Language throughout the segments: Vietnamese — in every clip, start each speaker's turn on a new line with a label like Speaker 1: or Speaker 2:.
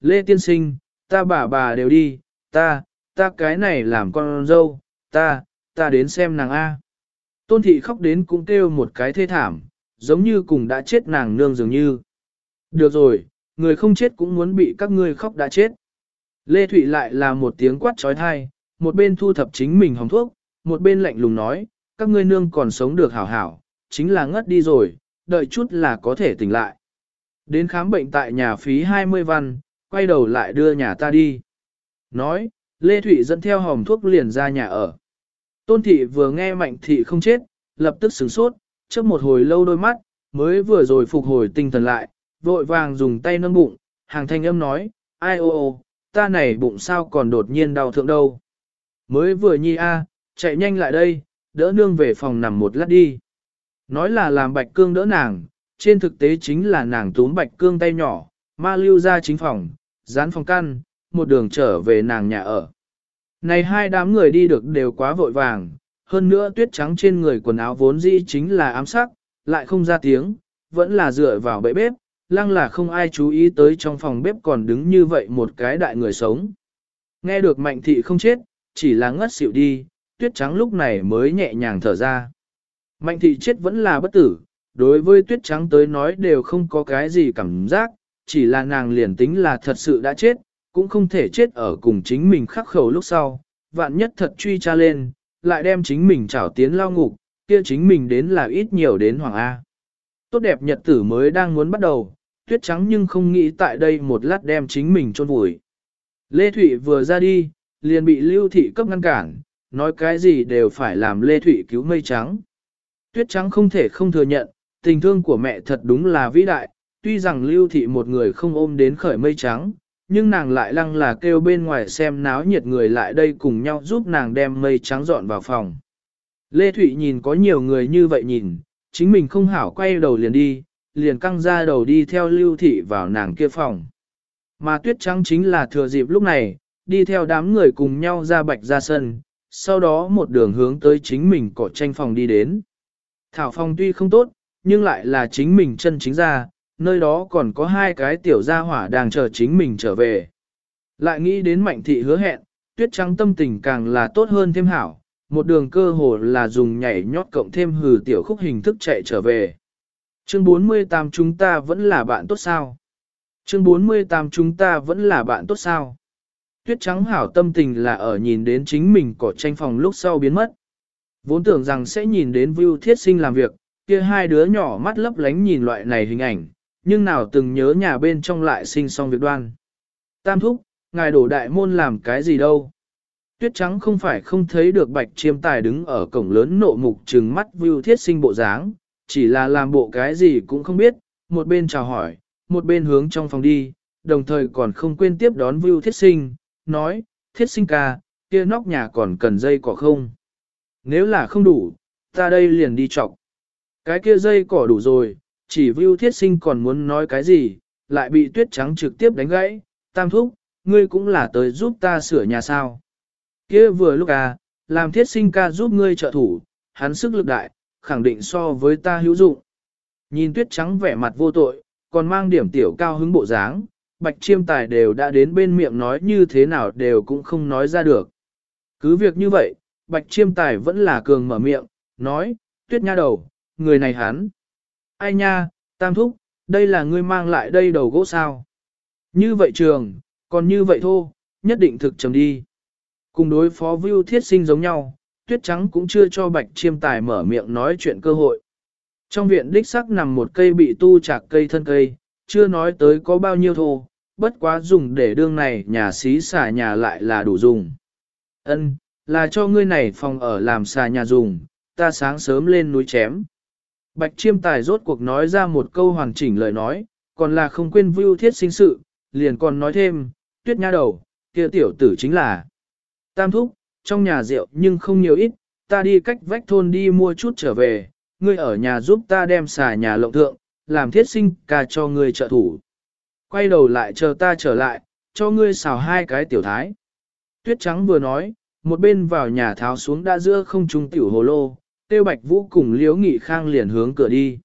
Speaker 1: Lê Tiên Sinh, ta bà bà đều đi, ta, ta cái này làm con dâu, ta, ta đến xem nàng A. Tôn thị khóc đến cũng kêu một cái thê thảm, giống như cùng đã chết nàng nương dường như. Được rồi, người không chết cũng muốn bị các ngươi khóc đã chết. Lê Thụy lại là một tiếng quát trói thai, một bên thu thập chính mình hồng thuốc, một bên lạnh lùng nói, các ngươi nương còn sống được hảo hảo, chính là ngất đi rồi, đợi chút là có thể tỉnh lại. Đến khám bệnh tại nhà phí 20 văn, quay đầu lại đưa nhà ta đi. Nói, Lê Thụy dẫn theo hòm thuốc liền ra nhà ở. Tôn thị vừa nghe mạnh thị không chết, lập tức sửng sốt, trước một hồi lâu đôi mắt, mới vừa rồi phục hồi tinh thần lại, vội vàng dùng tay nâng bụng, hàng thanh âm nói, ai ô ô, ta này bụng sao còn đột nhiên đau thượng đâu. Mới vừa nhi a, chạy nhanh lại đây, đỡ nương về phòng nằm một lát đi. Nói là làm bạch cương đỡ nàng, trên thực tế chính là nàng túm bạch cương tay nhỏ, ma lưu ra chính phòng, dán phòng căn, một đường trở về nàng nhà ở. Này hai đám người đi được đều quá vội vàng, hơn nữa tuyết trắng trên người quần áo vốn dĩ chính là ám sắc, lại không ra tiếng, vẫn là dựa vào bẫy bếp, lăng là không ai chú ý tới trong phòng bếp còn đứng như vậy một cái đại người sống. Nghe được mạnh thị không chết, chỉ là ngất xỉu đi, tuyết trắng lúc này mới nhẹ nhàng thở ra. Mạnh thị chết vẫn là bất tử, đối với tuyết trắng tới nói đều không có cái gì cảm giác, chỉ là nàng liền tính là thật sự đã chết, cũng không thể chết ở cùng chính mình khắc khẩu lúc sau, vạn nhất thật truy tra lên, lại đem chính mình trảo tiến lao ngục, kia chính mình đến là ít nhiều đến Hoàng A. Tốt đẹp nhật tử mới đang muốn bắt đầu, tuyết trắng nhưng không nghĩ tại đây một lát đem chính mình chôn vùi. Lê Thụy vừa ra đi, liền bị Lưu Thị cấp ngăn cản, nói cái gì đều phải làm Lê Thụy cứu mây trắng. Tuyết trắng không thể không thừa nhận, tình thương của mẹ thật đúng là vĩ đại, tuy rằng Lưu Thị một người không ôm đến khởi mây trắng, nhưng nàng lại lăng là kêu bên ngoài xem náo nhiệt người lại đây cùng nhau giúp nàng đem mây trắng dọn vào phòng. Lê Thụy nhìn có nhiều người như vậy nhìn, chính mình không hảo quay đầu liền đi, liền căng ra đầu đi theo lưu thị vào nàng kia phòng. Mà tuyết trắng chính là thừa dịp lúc này, đi theo đám người cùng nhau ra bạch ra sân, sau đó một đường hướng tới chính mình cỏ tranh phòng đi đến. Thảo phòng tuy không tốt, nhưng lại là chính mình chân chính ra, nơi đó còn có hai cái tiểu gia hỏa đang chờ chính mình trở về. Lại nghĩ đến mạnh thị hứa hẹn, tuyết trắng tâm tình càng là tốt hơn thêm hảo, một đường cơ hồ là dùng nhảy nhót cộng thêm hừ tiểu khúc hình thức chạy trở về. Chương 48 chúng ta vẫn là bạn tốt sao? Chương 48 chúng ta vẫn là bạn tốt sao? Tuyết trắng hảo tâm tình là ở nhìn đến chính mình cỏ tranh phòng lúc sau biến mất. Vốn tưởng rằng sẽ nhìn đến Vưu Thiết Sinh làm việc, kia hai đứa nhỏ mắt lấp lánh nhìn loại này hình ảnh, nhưng nào từng nhớ nhà bên trong lại sinh xong việc đoan. Tam thúc, ngài đổ đại môn làm cái gì đâu? Tuyết trắng không phải không thấy được bạch chiêm tài đứng ở cổng lớn nộ mục trừng mắt Vưu Thiết Sinh bộ dáng, chỉ là làm bộ cái gì cũng không biết, một bên chào hỏi, một bên hướng trong phòng đi, đồng thời còn không quên tiếp đón Vưu Thiết Sinh, nói, Thiết Sinh ca, kia nóc nhà còn cần dây cỏ không? Nếu là không đủ, ta đây liền đi chọc. Cái kia dây cỏ đủ rồi, chỉ Vưu Thiết Sinh còn muốn nói cái gì, lại bị tuyết trắng trực tiếp đánh gãy, tam thúc, ngươi cũng là tới giúp ta sửa nhà sao. Kia vừa lúc à, làm thiết sinh ca giúp ngươi trợ thủ, hắn sức lực đại, khẳng định so với ta hữu dụng. Nhìn tuyết trắng vẻ mặt vô tội, còn mang điểm tiểu cao hứng bộ dáng, bạch chiêm tài đều đã đến bên miệng nói như thế nào đều cũng không nói ra được. Cứ việc như vậy, bạch chiêm tài vẫn là cường mở miệng, nói, tuyết nha đầu, người này hắn. Ai nha, tam thúc, đây là ngươi mang lại đây đầu gỗ sao. Như vậy trường, còn như vậy thô, nhất định thực chầm đi. Cùng đối phó Vưu Thiết Sinh giống nhau, tuyết trắng cũng chưa cho bạch chiêm tài mở miệng nói chuyện cơ hội. Trong viện đích sắc nằm một cây bị tu chạc cây thân cây, chưa nói tới có bao nhiêu thô, bất quá dùng để đương này nhà xí xả nhà lại là đủ dùng. Ân, là cho ngươi này phòng ở làm xà nhà dùng, ta sáng sớm lên núi chém. Bạch chiêm tài rốt cuộc nói ra một câu hoàn chỉnh lời nói, còn là không quên vưu thiết sinh sự, liền còn nói thêm, tuyết nha đầu, kia tiểu tử chính là Tam thúc, trong nhà rượu nhưng không nhiều ít, ta đi cách vách thôn đi mua chút trở về, ngươi ở nhà giúp ta đem xà nhà lộng thượng, làm thiết sinh ca cho ngươi trợ thủ. Quay đầu lại chờ ta trở lại, cho ngươi xào hai cái tiểu thái. Tuyết trắng vừa nói, một bên vào nhà tháo xuống đã giữa không trung tiểu hồ lô, tiêu bạch vũ cùng Liễu nghị khang liền hướng cửa đi.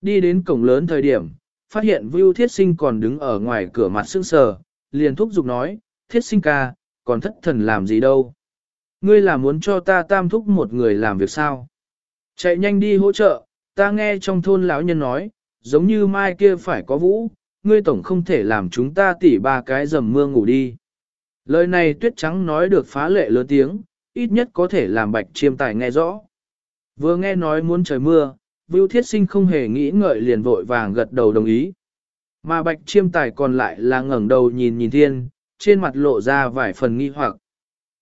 Speaker 1: Đi đến cổng lớn thời điểm, phát hiện Vưu Thiết Sinh còn đứng ở ngoài cửa mặt sương sờ, liền thúc giục nói, thiết sinh ca, còn thất thần làm gì đâu. Ngươi là muốn cho ta tam thúc một người làm việc sao? Chạy nhanh đi hỗ trợ, ta nghe trong thôn lão nhân nói, giống như mai kia phải có vũ, ngươi tổng không thể làm chúng ta tỉ ba cái dầm mưa ngủ đi. Lời này tuyết trắng nói được phá lệ lớn tiếng, ít nhất có thể làm bạch chiêm tài nghe rõ. Vừa nghe nói muốn trời mưa, Vưu Thiết Sinh không hề nghĩ ngợi liền vội vàng gật đầu đồng ý. Mà bạch chiêm tài còn lại là ngẩng đầu nhìn nhìn thiên, trên mặt lộ ra vài phần nghi hoặc.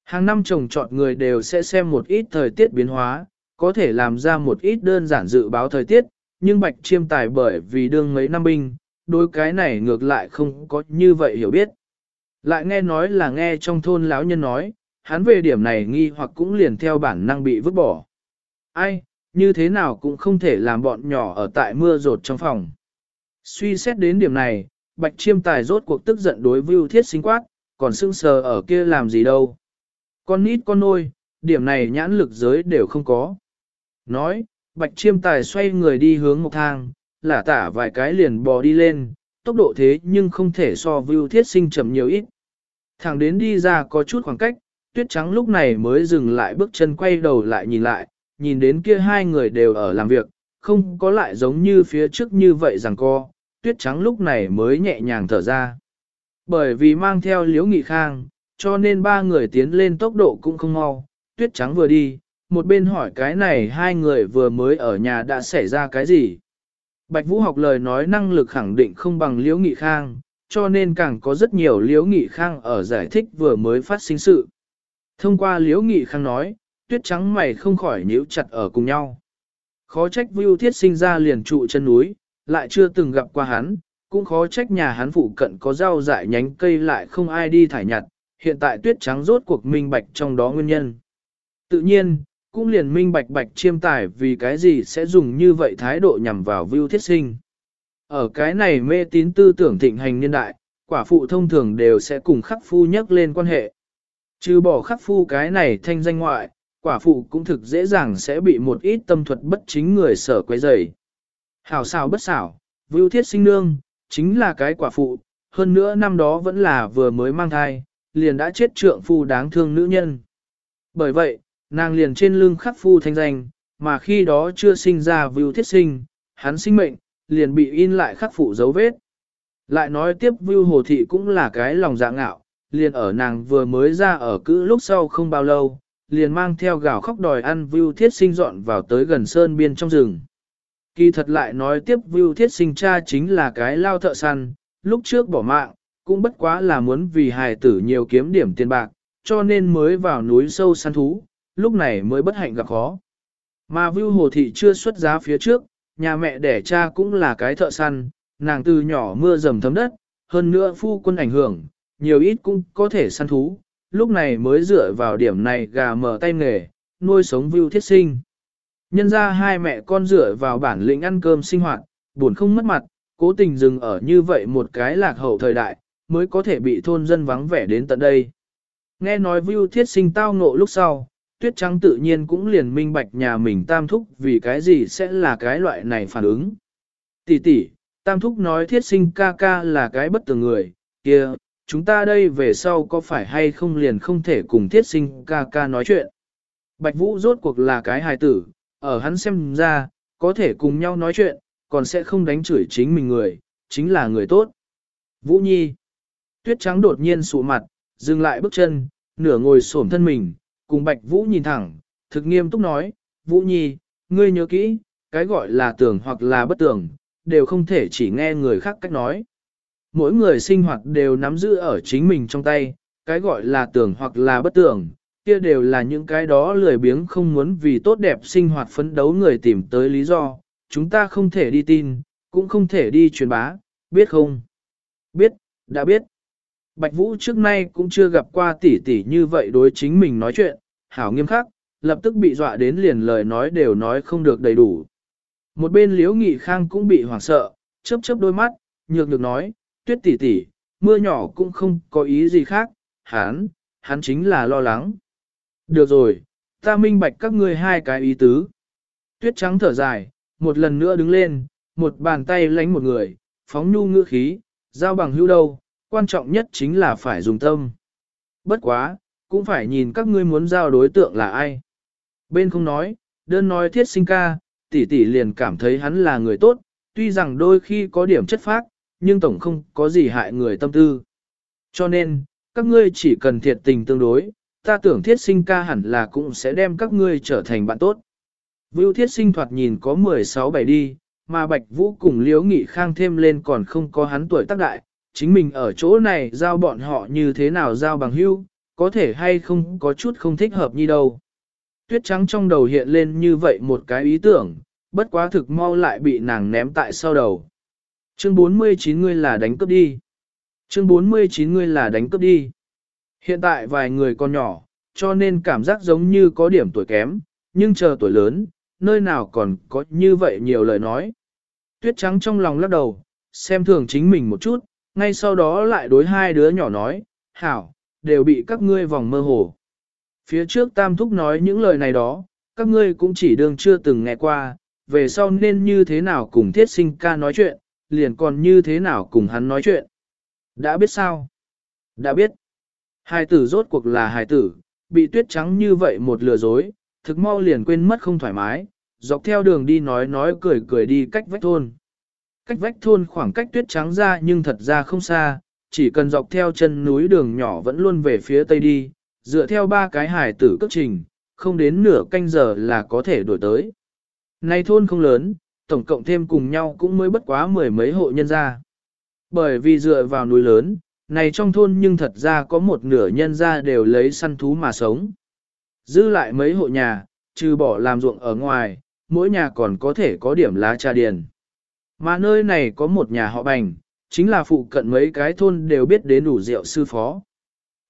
Speaker 1: Hàng năm trồng trọt người đều sẽ xem một ít thời tiết biến hóa, có thể làm ra một ít đơn giản dự báo thời tiết, nhưng bạch chiêm tài bởi vì đương mấy năm binh, đối cái này ngược lại không có như vậy hiểu biết. Lại nghe nói là nghe trong thôn lão nhân nói, hắn về điểm này nghi hoặc cũng liền theo bản năng bị vứt bỏ. Ai, như thế nào cũng không thể làm bọn nhỏ ở tại mưa rột trong phòng. Suy xét đến điểm này, bạch chiêm tài rốt cuộc tức giận đối vưu thiết sinh quát, còn sưng sờ ở kia làm gì đâu. Con nít con nôi, điểm này nhãn lực giới đều không có. Nói, bạch chiêm tài xoay người đi hướng một thang, lả tả vài cái liền bò đi lên, tốc độ thế nhưng không thể so Vưu thiết sinh chậm nhiều ít. Thẳng đến đi ra có chút khoảng cách, tuyết trắng lúc này mới dừng lại bước chân quay đầu lại nhìn lại, nhìn đến kia hai người đều ở làm việc, không có lại giống như phía trước như vậy rằng co, tuyết trắng lúc này mới nhẹ nhàng thở ra. Bởi vì mang theo liễu nghị khang, cho nên ba người tiến lên tốc độ cũng không mau, tuyết trắng vừa đi, một bên hỏi cái này hai người vừa mới ở nhà đã xảy ra cái gì. Bạch Vũ học lời nói năng lực khẳng định không bằng Liễu Nghị Khang, cho nên càng có rất nhiều Liễu Nghị Khang ở giải thích vừa mới phát sinh sự. Thông qua Liễu Nghị Khang nói, tuyết trắng mày không khỏi nhíu chặt ở cùng nhau. Khó trách Vưu Thiết sinh ra liền trụ chân núi, lại chưa từng gặp qua hắn, cũng khó trách nhà hắn phụ cận có rau dại nhánh cây lại không ai đi thải nhặt, hiện tại tuyết trắng rốt cuộc minh bạch trong đó nguyên nhân. Tự nhiên, cũng liền minh bạch bạch chiêm tài vì cái gì sẽ dùng như vậy thái độ nhằm vào Vưu thiết sinh. Ở cái này mê tín tư tưởng thịnh hành niên đại, quả phụ thông thường đều sẽ cùng khắc phu nhắc lên quan hệ. Trừ bỏ khắc phu cái này thanh danh ngoại, quả phụ cũng thực dễ dàng sẽ bị một ít tâm thuật bất chính người sở quấy rầy. Hảo xảo bất xảo, vưu thiết sinh nương, chính là cái quả phụ, hơn nữa năm đó vẫn là vừa mới mang thai, liền đã chết trượng phu đáng thương nữ nhân. Bởi vậy, Nàng liền trên lưng khắc phu thanh danh, mà khi đó chưa sinh ra vưu thiết sinh, hắn sinh mệnh, liền bị in lại khắc phụ dấu vết. Lại nói tiếp vưu hồ thị cũng là cái lòng dạ ngạo, liền ở nàng vừa mới ra ở cữ lúc sau không bao lâu, liền mang theo gạo khóc đòi ăn Vưu thiết sinh dọn vào tới gần sơn biên trong rừng. Kỳ thật lại nói tiếp Vưu thiết sinh cha chính là cái lao thợ săn, lúc trước bỏ mạng, cũng bất quá là muốn vì hài tử nhiều kiếm điểm tiền bạc, cho nên mới vào núi sâu săn thú, lúc này mới bất hạnh gặp khó. Mà Vưu Hồ Thị chưa xuất giá phía trước, nhà mẹ đẻ cha cũng là cái thợ săn, nàng từ nhỏ mưa dầm thấm đất, hơn nữa phu quân ảnh hưởng, nhiều ít cũng có thể săn thú, lúc này mới dựa vào điểm này gà mở tay nghề, nuôi sống Vưu Thiết Sinh. Nhân ra hai mẹ con dựa vào bản lĩnh ăn cơm sinh hoạt, buồn không mất mặt, cố tình dừng ở như vậy một cái lạc hậu thời đại, mới có thể bị thôn dân vắng vẻ đến tận đây. Nghe nói Vưu Thiết Sinh tao ngộ lúc sau, tuyết trắng tự nhiên cũng liền minh bạch nhà mình tam thúc vì cái gì sẽ là cái loại này phản ứng. Tỷ tỷ, tam thúc nói thiết sinh ca ca là cái bất tường người, kia, chúng ta đây về sau có phải hay không liền không thể cùng thiết sinh ca ca nói chuyện. Bạch Vũ rốt cuộc là cái hài tử, ở hắn xem ra, có thể cùng nhau nói chuyện, còn sẽ không đánh chửi chính mình người, chính là người tốt. Vũ Nhi Tuyết trắng đột nhiên sụ mặt, dừng lại bước chân, nửa ngồi xổm thân mình, cùng Bạch Vũ nhìn thẳng, thực nghiêm túc nói, Vũ Nhi, ngươi nhớ kỹ, cái gọi là tưởng hoặc là bất tưởng, đều không thể chỉ nghe người khác cách nói. Mỗi người sinh hoạt đều nắm giữ ở chính mình trong tay, cái gọi là tưởng hoặc là bất tưởng, kia đều là những cái đó lười biếng không muốn vì tốt đẹp sinh hoạt phấn đấu người tìm tới lý do, chúng ta không thể đi tin, cũng không thể đi truyền bá, biết không? Biết, đã biết. Bạch Vũ trước nay cũng chưa gặp qua tỷ tỷ như vậy đối chính mình nói chuyện, hảo nghiêm khắc, lập tức bị dọa đến liền lời nói đều nói không được đầy đủ. Một bên Liễu Nghị Khang cũng bị hoảng sợ, chớp chớp đôi mắt, nhược nhược nói, tuyết tỷ tỷ, mưa nhỏ cũng không có ý gì khác, hắn, hắn chính là lo lắng. Được rồi, ta minh bạch các ngươi hai cái ý tứ. Tuyết trắng thở dài, một lần nữa đứng lên, một bàn tay lánh một người, phóng nhu ngữ khí, giao bằng hữu đâu, quan trọng nhất chính là phải dùng tâm. Bất quá, cũng phải nhìn các ngươi muốn giao đối tượng là ai. Bên không nói, đơn nói thiết sinh ca, tỷ tỷ liền cảm thấy hắn là người tốt, tuy rằng đôi khi có điểm chất phác, nhưng tổng không có gì hại người tâm tư. Cho nên, các ngươi chỉ cần thiệt tình tương đối, ta tưởng thiết sinh ca hẳn là cũng sẽ đem các ngươi trở thành bạn tốt. Vưu thiết sinh thoạt nhìn có 16 bảy đi, mà Bạch Vũ cùng Liễu Nghị Khang thêm lên còn không có hắn tuổi tác đại, chính mình ở chỗ này giao bọn họ như thế nào giao bằng hữu, có thể hay không có chút không thích hợp như đâu. Tuyết trắng trong đầu hiện lên như vậy một cái ý tưởng, bất quá thực mau lại bị nàng ném tại sau đầu. Chương 49 ngươi là đánh cướp đi. Chương 49 ngươi là đánh cướp đi. Hiện tại vài người còn nhỏ, cho nên cảm giác giống như có điểm tuổi kém, nhưng chờ tuổi lớn, nơi nào còn có như vậy nhiều lời nói. Tuyết trắng trong lòng lắc đầu, xem thường chính mình một chút, ngay sau đó lại đối hai đứa nhỏ nói, hảo, đều bị các ngươi vòng mơ hồ. Phía trước Tam Thúc nói những lời này đó, các ngươi cũng chỉ đương chưa từng nghe qua, về sau nên như thế nào cùng thiết sinh ca nói chuyện, liền còn như thế nào cùng hắn nói chuyện. Đã biết sao? Đã biết. Hai tử rốt cuộc là hài tử, bị tuyết trắng như vậy một lừa dối, thực mau liền quên mất không thoải mái, dọc theo đường đi nói nói cười cười đi cách vách thôn. Cách vách thôn khoảng cách tuyết trắng ra nhưng thật ra không xa, chỉ cần dọc theo chân núi đường nhỏ vẫn luôn về phía tây đi, dựa theo ba cái hải tử cấp trình, không đến nửa canh giờ là có thể đổi tới. Này thôn không lớn, tổng cộng thêm cùng nhau cũng mới bất quá mười mấy hộ nhân gia. Bởi vì dựa vào núi lớn, này trong thôn nhưng thật ra có một nửa nhân gia đều lấy săn thú mà sống. Dư lại mấy hộ nhà, trừ bỏ làm ruộng ở ngoài, mỗi nhà còn có thể có điểm lá trà điền. Mà nơi này có một nhà họ bành, chính là phụ cận mấy cái thôn đều biết đến đủ rượu sư phó.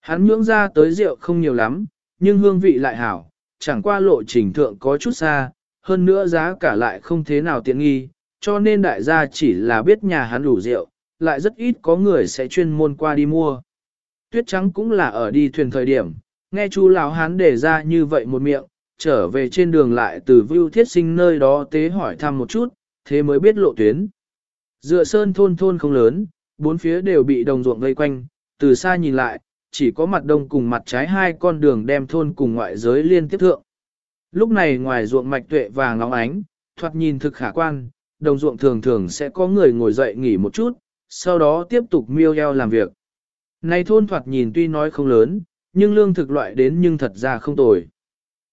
Speaker 1: Hắn nhưỡng ra tới rượu không nhiều lắm, nhưng hương vị lại hảo, chẳng qua lộ trình thượng có chút xa, hơn nữa giá cả lại không thế nào tiện nghi, cho nên đại gia chỉ là biết nhà hắn đủ rượu, lại rất ít có người sẽ chuyên môn qua đi mua. Tuyết trắng cũng là ở đi thuyền thời điểm, nghe chú lão hán đề ra như vậy một miệng, trở về trên đường lại từ Vưu Thiết Sinh nơi đó tế hỏi thăm một chút, thế mới biết lộ tuyến. Dựa sơn thôn thôn không lớn, bốn phía đều bị đồng ruộng vây quanh, từ xa nhìn lại, chỉ có mặt đông cùng mặt trái hai con đường đem thôn cùng ngoại giới liên tiếp thượng. Lúc này ngoài ruộng mạch tuệ vàng óng ánh, thoạt nhìn thực khả quan, đồng ruộng thường thường sẽ có người ngồi dậy nghỉ một chút, sau đó tiếp tục miêu eo làm việc. Này thôn thoạt nhìn tuy nói không lớn, nhưng lương thực loại đến nhưng thật ra không tồi.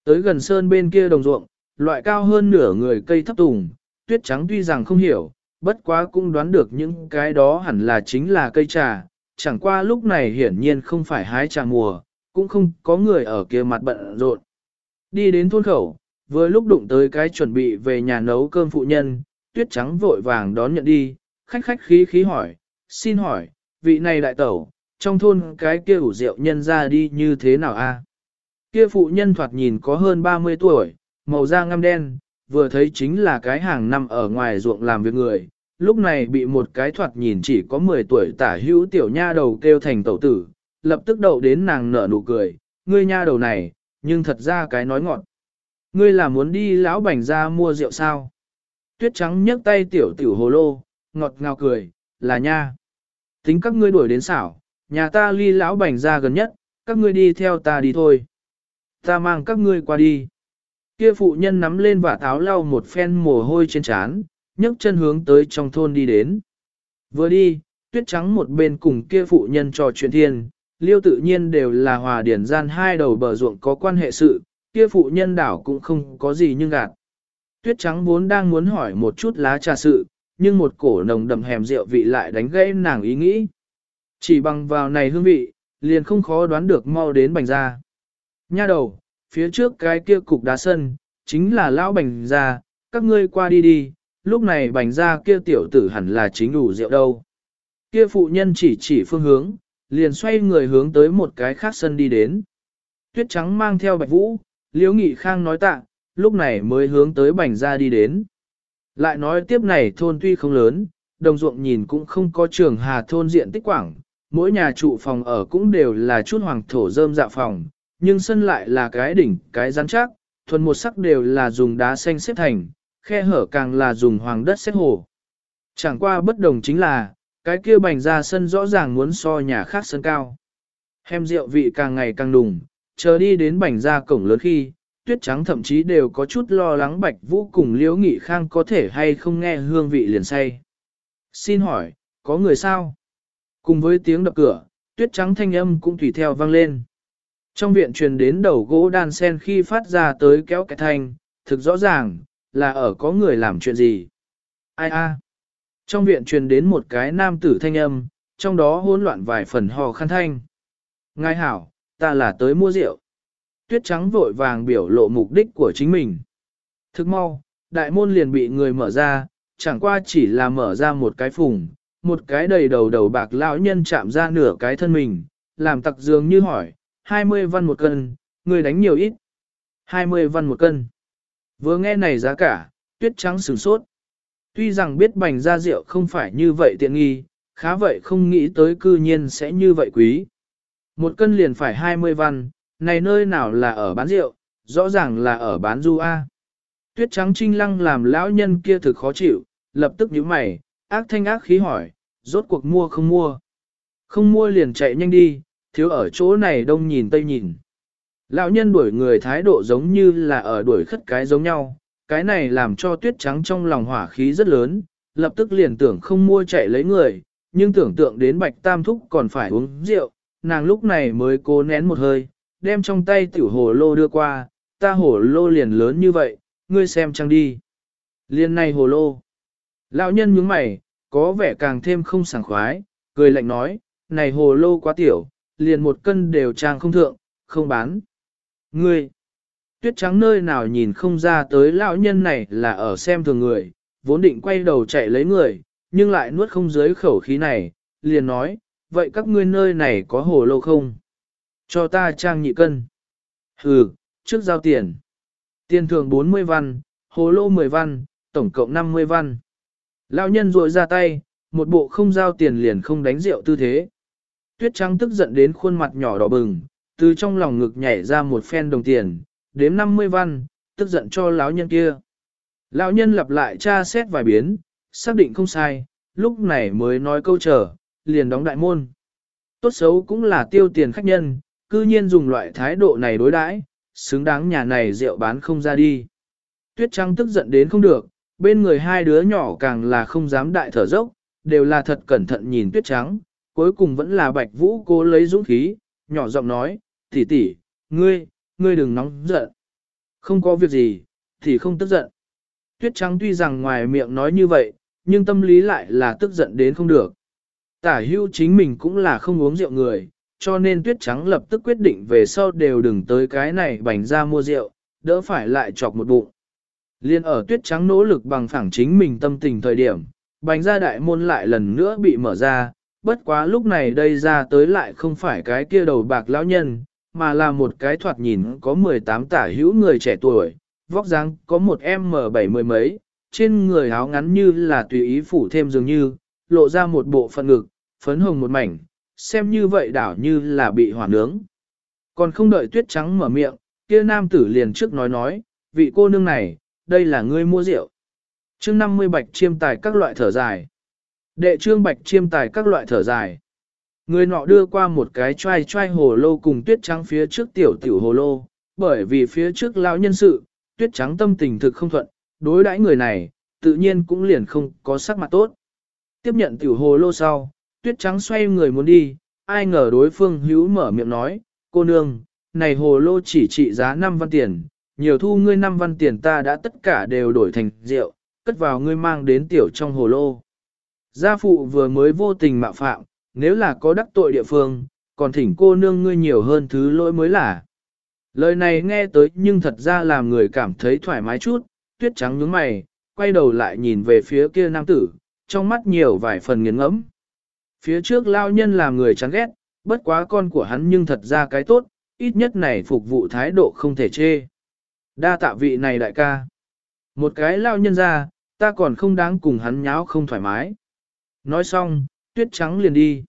Speaker 1: Tới gần sơn bên kia đồng ruộng, loại cao hơn nửa người cây thấp tùng, tuyết trắng tuy rằng không hiểu, bất quá cũng đoán được những cái đó hẳn là chính là cây trà, chẳng qua lúc này hiển nhiên không phải hái trà mùa, cũng không có người ở kia mặt bận rộn. Đi đến thôn khẩu, vừa lúc đụng tới cái chuẩn bị về nhà nấu cơm phụ nhân, tuyết trắng vội vàng đón nhận đi, khách khách khí khí hỏi, xin hỏi, vị này đại tẩu, trong thôn cái kia ủ rượu nhân ra đi như thế nào a? Kia phụ nhân thoạt nhìn có hơn 30 tuổi, màu da ngăm đen, vừa thấy chính là cái hàng năm ở ngoài ruộng làm việc người, lúc này bị một cái thoạt nhìn chỉ có 10 tuổi tả hữu tiểu nha đầu kêu thành tẩu tử, lập tức đậu đến nàng nở nụ cười, ngươi nha đầu này, nhưng thật ra cái nói ngọn. Ngươi là muốn đi lão bảnh ra mua rượu sao? Tuyết trắng nhấc tay tiểu tiểu hồ lô, ngọt ngào cười, là nha. Tính các ngươi đuổi đến xảo, nhà ta ly lão bảnh ra gần nhất, các ngươi đi theo ta đi thôi. Ta mang các ngươi qua đi. Kia phụ nhân nắm lên và tháo lau một phen mồ hôi trên trán, nhấc chân hướng tới trong thôn đi đến. Vừa đi, tuyết trắng một bên cùng kia phụ nhân trò chuyện thiên, liêu tự nhiên đều là hòa điển gian hai đầu bờ ruộng có quan hệ sự, kia phụ nhân đảo cũng không có gì nhưng gạt. Tuyết trắng vốn đang muốn hỏi một chút lá trà sự, nhưng một cổ nồng đậm hèm rượu vị lại đánh gãy nàng ý nghĩ. Chỉ bằng vào này hương vị, liền không khó đoán được mau đến bành ra. Nha đầu, phía trước cái kia cục đá sân, chính là lão bành ra, các ngươi qua đi đi, lúc này bành ra kia tiểu tử hẳn là chính đủ rượu đâu. Kia phụ nhân chỉ chỉ phương hướng, liền xoay người hướng tới một cái khác sân đi đến. Tuyết trắng mang theo bạch vũ, liễu nghị khang nói tạ, lúc này mới hướng tới bành ra đi đến. Lại nói tiếp này thôn tuy không lớn, đồng ruộng nhìn cũng không có trường hà thôn diện tích quảng, mỗi nhà trụ phòng ở cũng đều là chút hoàng thổ rơm dạ phòng, nhưng sân lại là cái đỉnh, cái rắn chắc, thuần một sắc đều là dùng đá xanh xếp thành, khe hở càng là dùng hoàng đất xếp hồ. Chẳng qua bất đồng chính là, cái kia bành ra sân rõ ràng muốn so nhà khác sân cao. Hem rượu vị càng ngày càng đùng, chờ đi đến bành ra cổng lớn khi, tuyết trắng thậm chí đều có chút lo lắng bạch vũ cùng liễu nghị khang có thể hay không nghe hương vị liền say. Xin hỏi, có người sao? Cùng với tiếng đập cửa, tuyết trắng thanh âm cũng tùy theo vang lên. Trong viện truyền đến đầu gỗ đan sen khi phát ra tới kéo cái thanh, thực rõ ràng, là ở có người làm chuyện gì. Ai a? Trong viện truyền đến một cái nam tử thanh âm, trong đó hỗn loạn vài phần hò khăn thanh. Ngài hảo, ta là tới mua rượu. Tuyết trắng vội vàng biểu lộ mục đích của chính mình. Thức mau, đại môn liền bị người mở ra, chẳng qua chỉ là mở ra một cái phùng, một cái đầy đầu đầu bạc lão nhân chạm ra nửa cái thân mình, làm tặc dường như hỏi, 20 văn một cân, người đánh nhiều ít. 20 văn một cân. Vừa nghe này giá cả, tuyết trắng sửng sốt. Tuy rằng biết bành ra rượu không phải như vậy tiện nghi, khá vậy không nghĩ tới cư nhiên sẽ như vậy quý. Một cân liền phải 20 văn, này nơi nào là ở bán rượu, rõ ràng là ở bán du A. Tuyết trắng trinh lăng làm lão nhân kia thực khó chịu, lập tức nhíu mày, ác thanh ác khí hỏi, rốt cuộc mua không mua. Không mua liền chạy nhanh đi, thiếu ở chỗ này đông nhìn tây nhìn. Lão nhân đuổi người thái độ giống như là ở đuổi khất cái giống nhau, cái này làm cho tuyết trắng trong lòng hỏa khí rất lớn, lập tức liền tưởng không mua chạy lấy người, nhưng tưởng tượng đến bạch tam thúc còn phải uống rượu, nàng lúc này mới cố nén một hơi, đem trong tay tiểu hồ lô đưa qua, ta hồ lô liền lớn như vậy, ngươi xem chăng đi. Liên này hồ lô. Lão nhân nhướng mày, có vẻ càng thêm không sảng khoái, cười lạnh nói, này hồ lô quá tiểu, liền một cân đều trang không thượng, không bán. Ngươi, tuyết trắng nơi nào nhìn không ra tới lão nhân này là ở xem thường người, vốn định quay đầu chạy lấy người, nhưng lại nuốt không dưới khẩu khí này, liền nói, vậy các ngươi nơi này có hồ lô không? Cho ta trang nhị cân. Hừ, trước giao tiền. Tiền thường 40 văn, hồ lô 10 văn, tổng cộng 50 văn. Lão nhân rội ra tay, một bộ không giao tiền liền không đánh rượu tư thế. Tuyết trắng tức giận đến khuôn mặt nhỏ đỏ bừng, từ trong lòng ngực nhảy ra một phen đồng tiền, đếm 50 văn, tức giận cho lão nhân kia. Lão nhân lặp lại tra xét vài biến, xác định không sai, lúc này mới nói câu chờ, liền đóng đại môn. Tốt xấu cũng là tiêu tiền khách nhân, cư nhiên dùng loại thái độ này đối đãi, xứng đáng nhà này rượu bán không ra đi. Tuyết Trăng tức giận đến không được, bên người hai đứa nhỏ càng là không dám đại thở dốc, đều là thật cẩn thận nhìn tuyết trắng, cuối cùng vẫn là bạch vũ cố lấy dũng khí, nhỏ giọng nói, tỷ tỷ, ngươi, ngươi đừng nóng giận. Không có việc gì, thì không tức giận. Tuyết trắng tuy rằng ngoài miệng nói như vậy, nhưng tâm lý lại là tức giận đến không được. Tả hưu chính mình cũng là không uống rượu người, cho nên tuyết trắng lập tức quyết định về sau đều đừng tới cái này bành ra mua rượu, đỡ phải lại chọc một bụng. Liên ở tuyết trắng nỗ lực bằng phẳng chính mình tâm tình thời điểm, bành ra đại môn lại lần nữa bị mở ra, bất quá lúc này đây ra tới lại không phải cái kia đầu bạc lão nhân, mà là một cái thoạt nhìn có 18 tả hữu người trẻ tuổi, vóc dáng có một em m bảy mươi mấy, trên người áo ngắn như là tùy ý phủ thêm dường như, lộ ra một bộ phận ngực, phấn hồng một mảnh, xem như vậy đảo như là bị hỏa nướng. Còn không đợi tuyết trắng mở miệng, kia nam tử liền trước nói nói, vị cô nương này, đây là ngươi mua rượu. Chương 50 bạch chiêm tài các loại thở dài. Đệ trương bạch chiêm tài các loại thở dài. Người nọ đưa qua một cái trai trai hồ lô cùng tuyết trắng phía trước tiểu tiểu hồ lô, bởi vì phía trước lão nhân sự, tuyết trắng tâm tình thực không thuận, đối đãi người này, tự nhiên cũng liền không có sắc mặt tốt. Tiếp nhận tiểu hồ lô sau, tuyết trắng xoay người muốn đi, ai ngờ đối phương hữu mở miệng nói, cô nương, này hồ lô chỉ trị giá 5 văn tiền, nhiều thu ngươi 5 văn tiền ta đã tất cả đều đổi thành rượu, cất vào ngươi mang đến tiểu trong hồ lô. Gia phụ vừa mới vô tình mạo phạm, nếu là có đắc tội địa phương, còn thỉnh cô nương ngươi nhiều hơn thứ lỗi mới là. Lời này nghe tới nhưng thật ra làm người cảm thấy thoải mái chút, tuyết trắng nhướng mày, quay đầu lại nhìn về phía kia nam tử, trong mắt nhiều vài phần nghiền ngẫm. Phía trước lao nhân làm người chán ghét, bất quá con của hắn nhưng thật ra cái tốt, ít nhất này phục vụ thái độ không thể chê. Đa tạ vị này đại ca. Một cái lao nhân ra, ta còn không đáng cùng hắn nháo không thoải mái. Nói xong, tuyết trắng liền đi.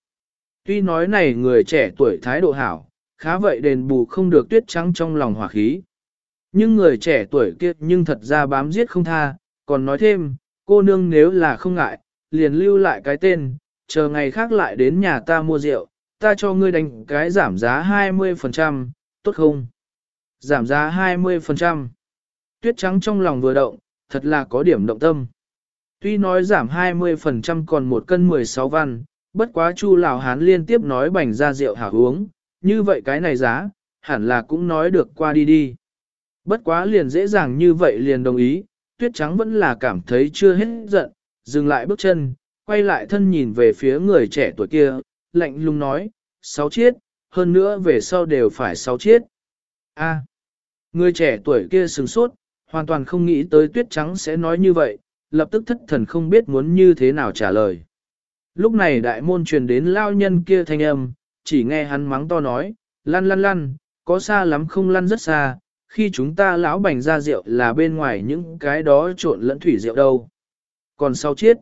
Speaker 1: Tuy nói này người trẻ tuổi thái độ hảo, khá vậy đền bù không được tuyết trắng trong lòng hỏa khí. Nhưng người trẻ tuổi kia nhưng thật ra bám giết không tha, còn nói thêm, cô nương nếu là không ngại, liền lưu lại cái tên, chờ ngày khác lại đến nhà ta mua rượu, ta cho ngươi đánh cái giảm giá 20%, tốt không? Giảm giá 20%. Tuyết trắng trong lòng vừa động, thật là có điểm động tâm. Tuy nói giảm 20% còn một cân 16 văn, bất quá Chu Lào Hán liên tiếp nói bành ra rượu hảo uống, như vậy cái này giá, hẳn là cũng nói được qua đi đi. Bất quá liền dễ dàng như vậy liền đồng ý, tuyết trắng vẫn là cảm thấy chưa hết giận, dừng lại bước chân, quay lại thân nhìn về phía người trẻ tuổi kia, lạnh lùng nói, sáu chiết, hơn nữa về sau đều phải sáu chiết. A, người trẻ tuổi kia sừng sốt, hoàn toàn không nghĩ tới tuyết trắng sẽ nói như vậy, lập tức thất thần không biết muốn như thế nào trả lời. Lúc này đại môn truyền đến lao nhân kia thanh âm, chỉ nghe hắn mắng to nói, lăn lăn lăn, có xa lắm không lăn rất xa, khi chúng ta lão bành ra rượu là bên ngoài những cái đó trộn lẫn thủy rượu đâu. Còn sau chiết,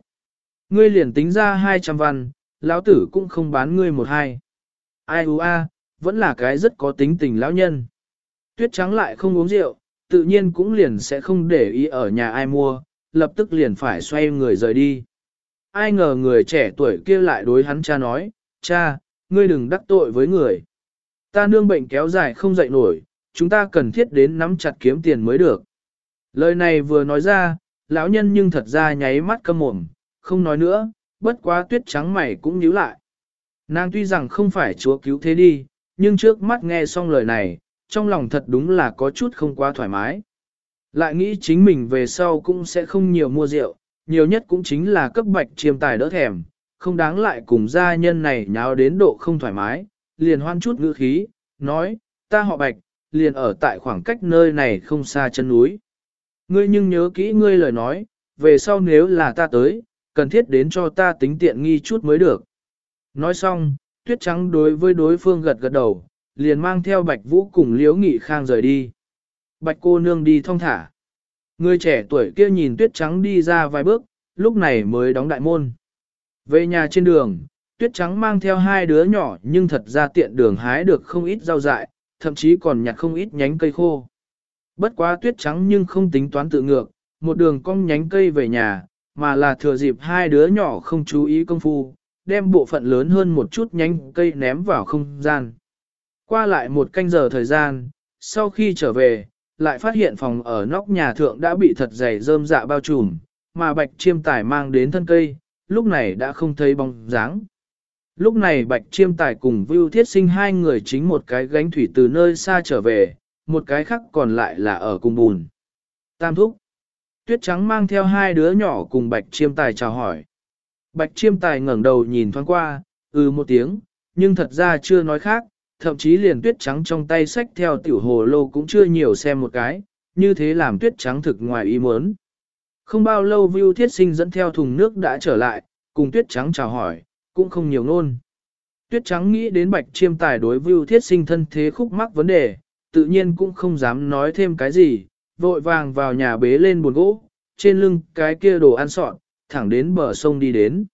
Speaker 1: ngươi liền tính ra 200 văn, lão tử cũng không bán ngươi một hai. Ai u a, vẫn là cái rất có tính tình lão nhân. Tuyết trắng lại không uống rượu, tự nhiên cũng liền sẽ không để ý ở nhà ai mua, lập tức liền phải xoay người rời đi. Ai ngờ người trẻ tuổi kia lại đối hắn cha nói, cha, ngươi đừng đắc tội với người. Ta nương bệnh kéo dài không dậy nổi, chúng ta cần thiết đến nắm chặt kiếm tiền mới được. Lời này vừa nói ra, lão nhân nhưng thật ra nháy mắt câm mồm, không nói nữa, bất quá tuyết trắng mày cũng nhíu lại. Nàng tuy rằng không phải chúa cứu thế đi, nhưng trước mắt nghe xong lời này, trong lòng thật đúng là có chút không quá thoải mái. Lại nghĩ chính mình về sau cũng sẽ không nhiều mua rượu, nhiều nhất cũng chính là cấp bạch chiêm tài đỡ thèm, không đáng lại cùng gia nhân này nháo đến độ không thoải mái, liền hoan chút ngữ khí, nói, ta họ bạch, liền ở tại khoảng cách nơi này không xa chân núi. Ngươi nhưng nhớ kỹ ngươi lời nói, về sau nếu là ta tới, cần thiết đến cho ta tính tiện nghi chút mới được. Nói xong, tuyết trắng đối với đối phương gật gật đầu, liền mang theo bạch vũ cùng liếu nghị khang rời đi. Bạch cô nương đi thong thả. Người trẻ tuổi kia nhìn tuyết trắng đi ra vài bước, lúc này mới đóng đại môn. Về nhà trên đường, tuyết trắng mang theo hai đứa nhỏ nhưng thật ra tiện đường hái được không ít rau dại, thậm chí còn nhặt không ít nhánh cây khô. Bất quá tuyết trắng nhưng không tính toán tự ngược, một đường cong nhánh cây về nhà, mà là thừa dịp hai đứa nhỏ không chú ý công phu, đem bộ phận lớn hơn một chút nhánh cây ném vào không gian. Qua lại một canh giờ thời gian, sau khi trở về, lại phát hiện phòng ở nóc nhà thượng đã bị thật dày rơm dạ bao trùm, mà bạch chiêm tài mang đến thân cây, lúc này đã không thấy bóng dáng. Lúc này bạch chiêm tài cùng Vưu Thiết Sinh hai người chính một cái gánh thủy từ nơi xa trở về, một cái khác còn lại là ở cùng bùn. Tam thúc. Tuyết trắng mang theo hai đứa nhỏ cùng bạch chiêm tài chào hỏi. Bạch chiêm tài ngẩng đầu nhìn thoáng qua, ừ một tiếng, nhưng thật ra chưa nói khác, thậm chí liền tuyết trắng trong tay sách theo tiểu hồ lô cũng chưa nhiều xem một cái, như thế làm tuyết trắng thực ngoài ý muốn. Không bao lâu Vưu Thiết Sinh dẫn theo thùng nước đã trở lại, cùng tuyết trắng chào hỏi, cũng không nhiều ngôn. Tuyết trắng nghĩ đến bạch chiêm tài đối Vưu Thiết Sinh thân thế khúc mắc vấn đề, tự nhiên cũng không dám nói thêm cái gì, vội vàng vào nhà bế lên buồn gỗ, trên lưng cái kia đồ ăn sọn, thẳng đến bờ sông đi đến.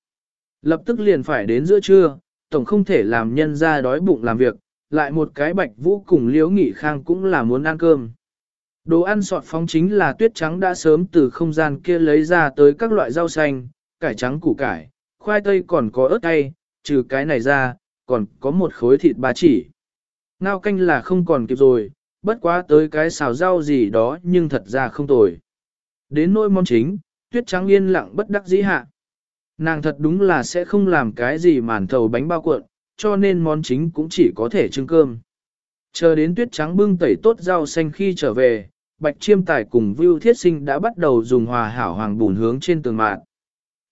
Speaker 1: Lập tức liền phải đến giữa trưa, tổng không thể làm nhân ra đói bụng làm việc, lại một cái bạch vũ cùng liễu nghị khang cũng là muốn ăn cơm. Đồ ăn sọt phóng chính là tuyết trắng đã sớm từ không gian kia lấy ra tới các loại rau xanh, cải trắng củ cải, khoai tây còn có ớt cay, trừ cái này ra, còn có một khối thịt ba chỉ. Ngao canh là không còn kịp rồi, bất quá tới cái xào rau gì đó nhưng thật ra không tồi. Đến nỗi món chính, tuyết trắng yên lặng bất đắc dĩ hạ. Nàng thật đúng là sẽ không làm cái gì màn thầu bánh bao cuộn, cho nên món chính cũng chỉ có thể trưng cơm. Chờ đến tuyết trắng bưng tẩy tốt rau xanh khi trở về, Bạch Chiêm Tài cùng Vưu Thiết Sinh đã bắt đầu dùng hòa hảo hoàng bùn hướng trên tường mạng.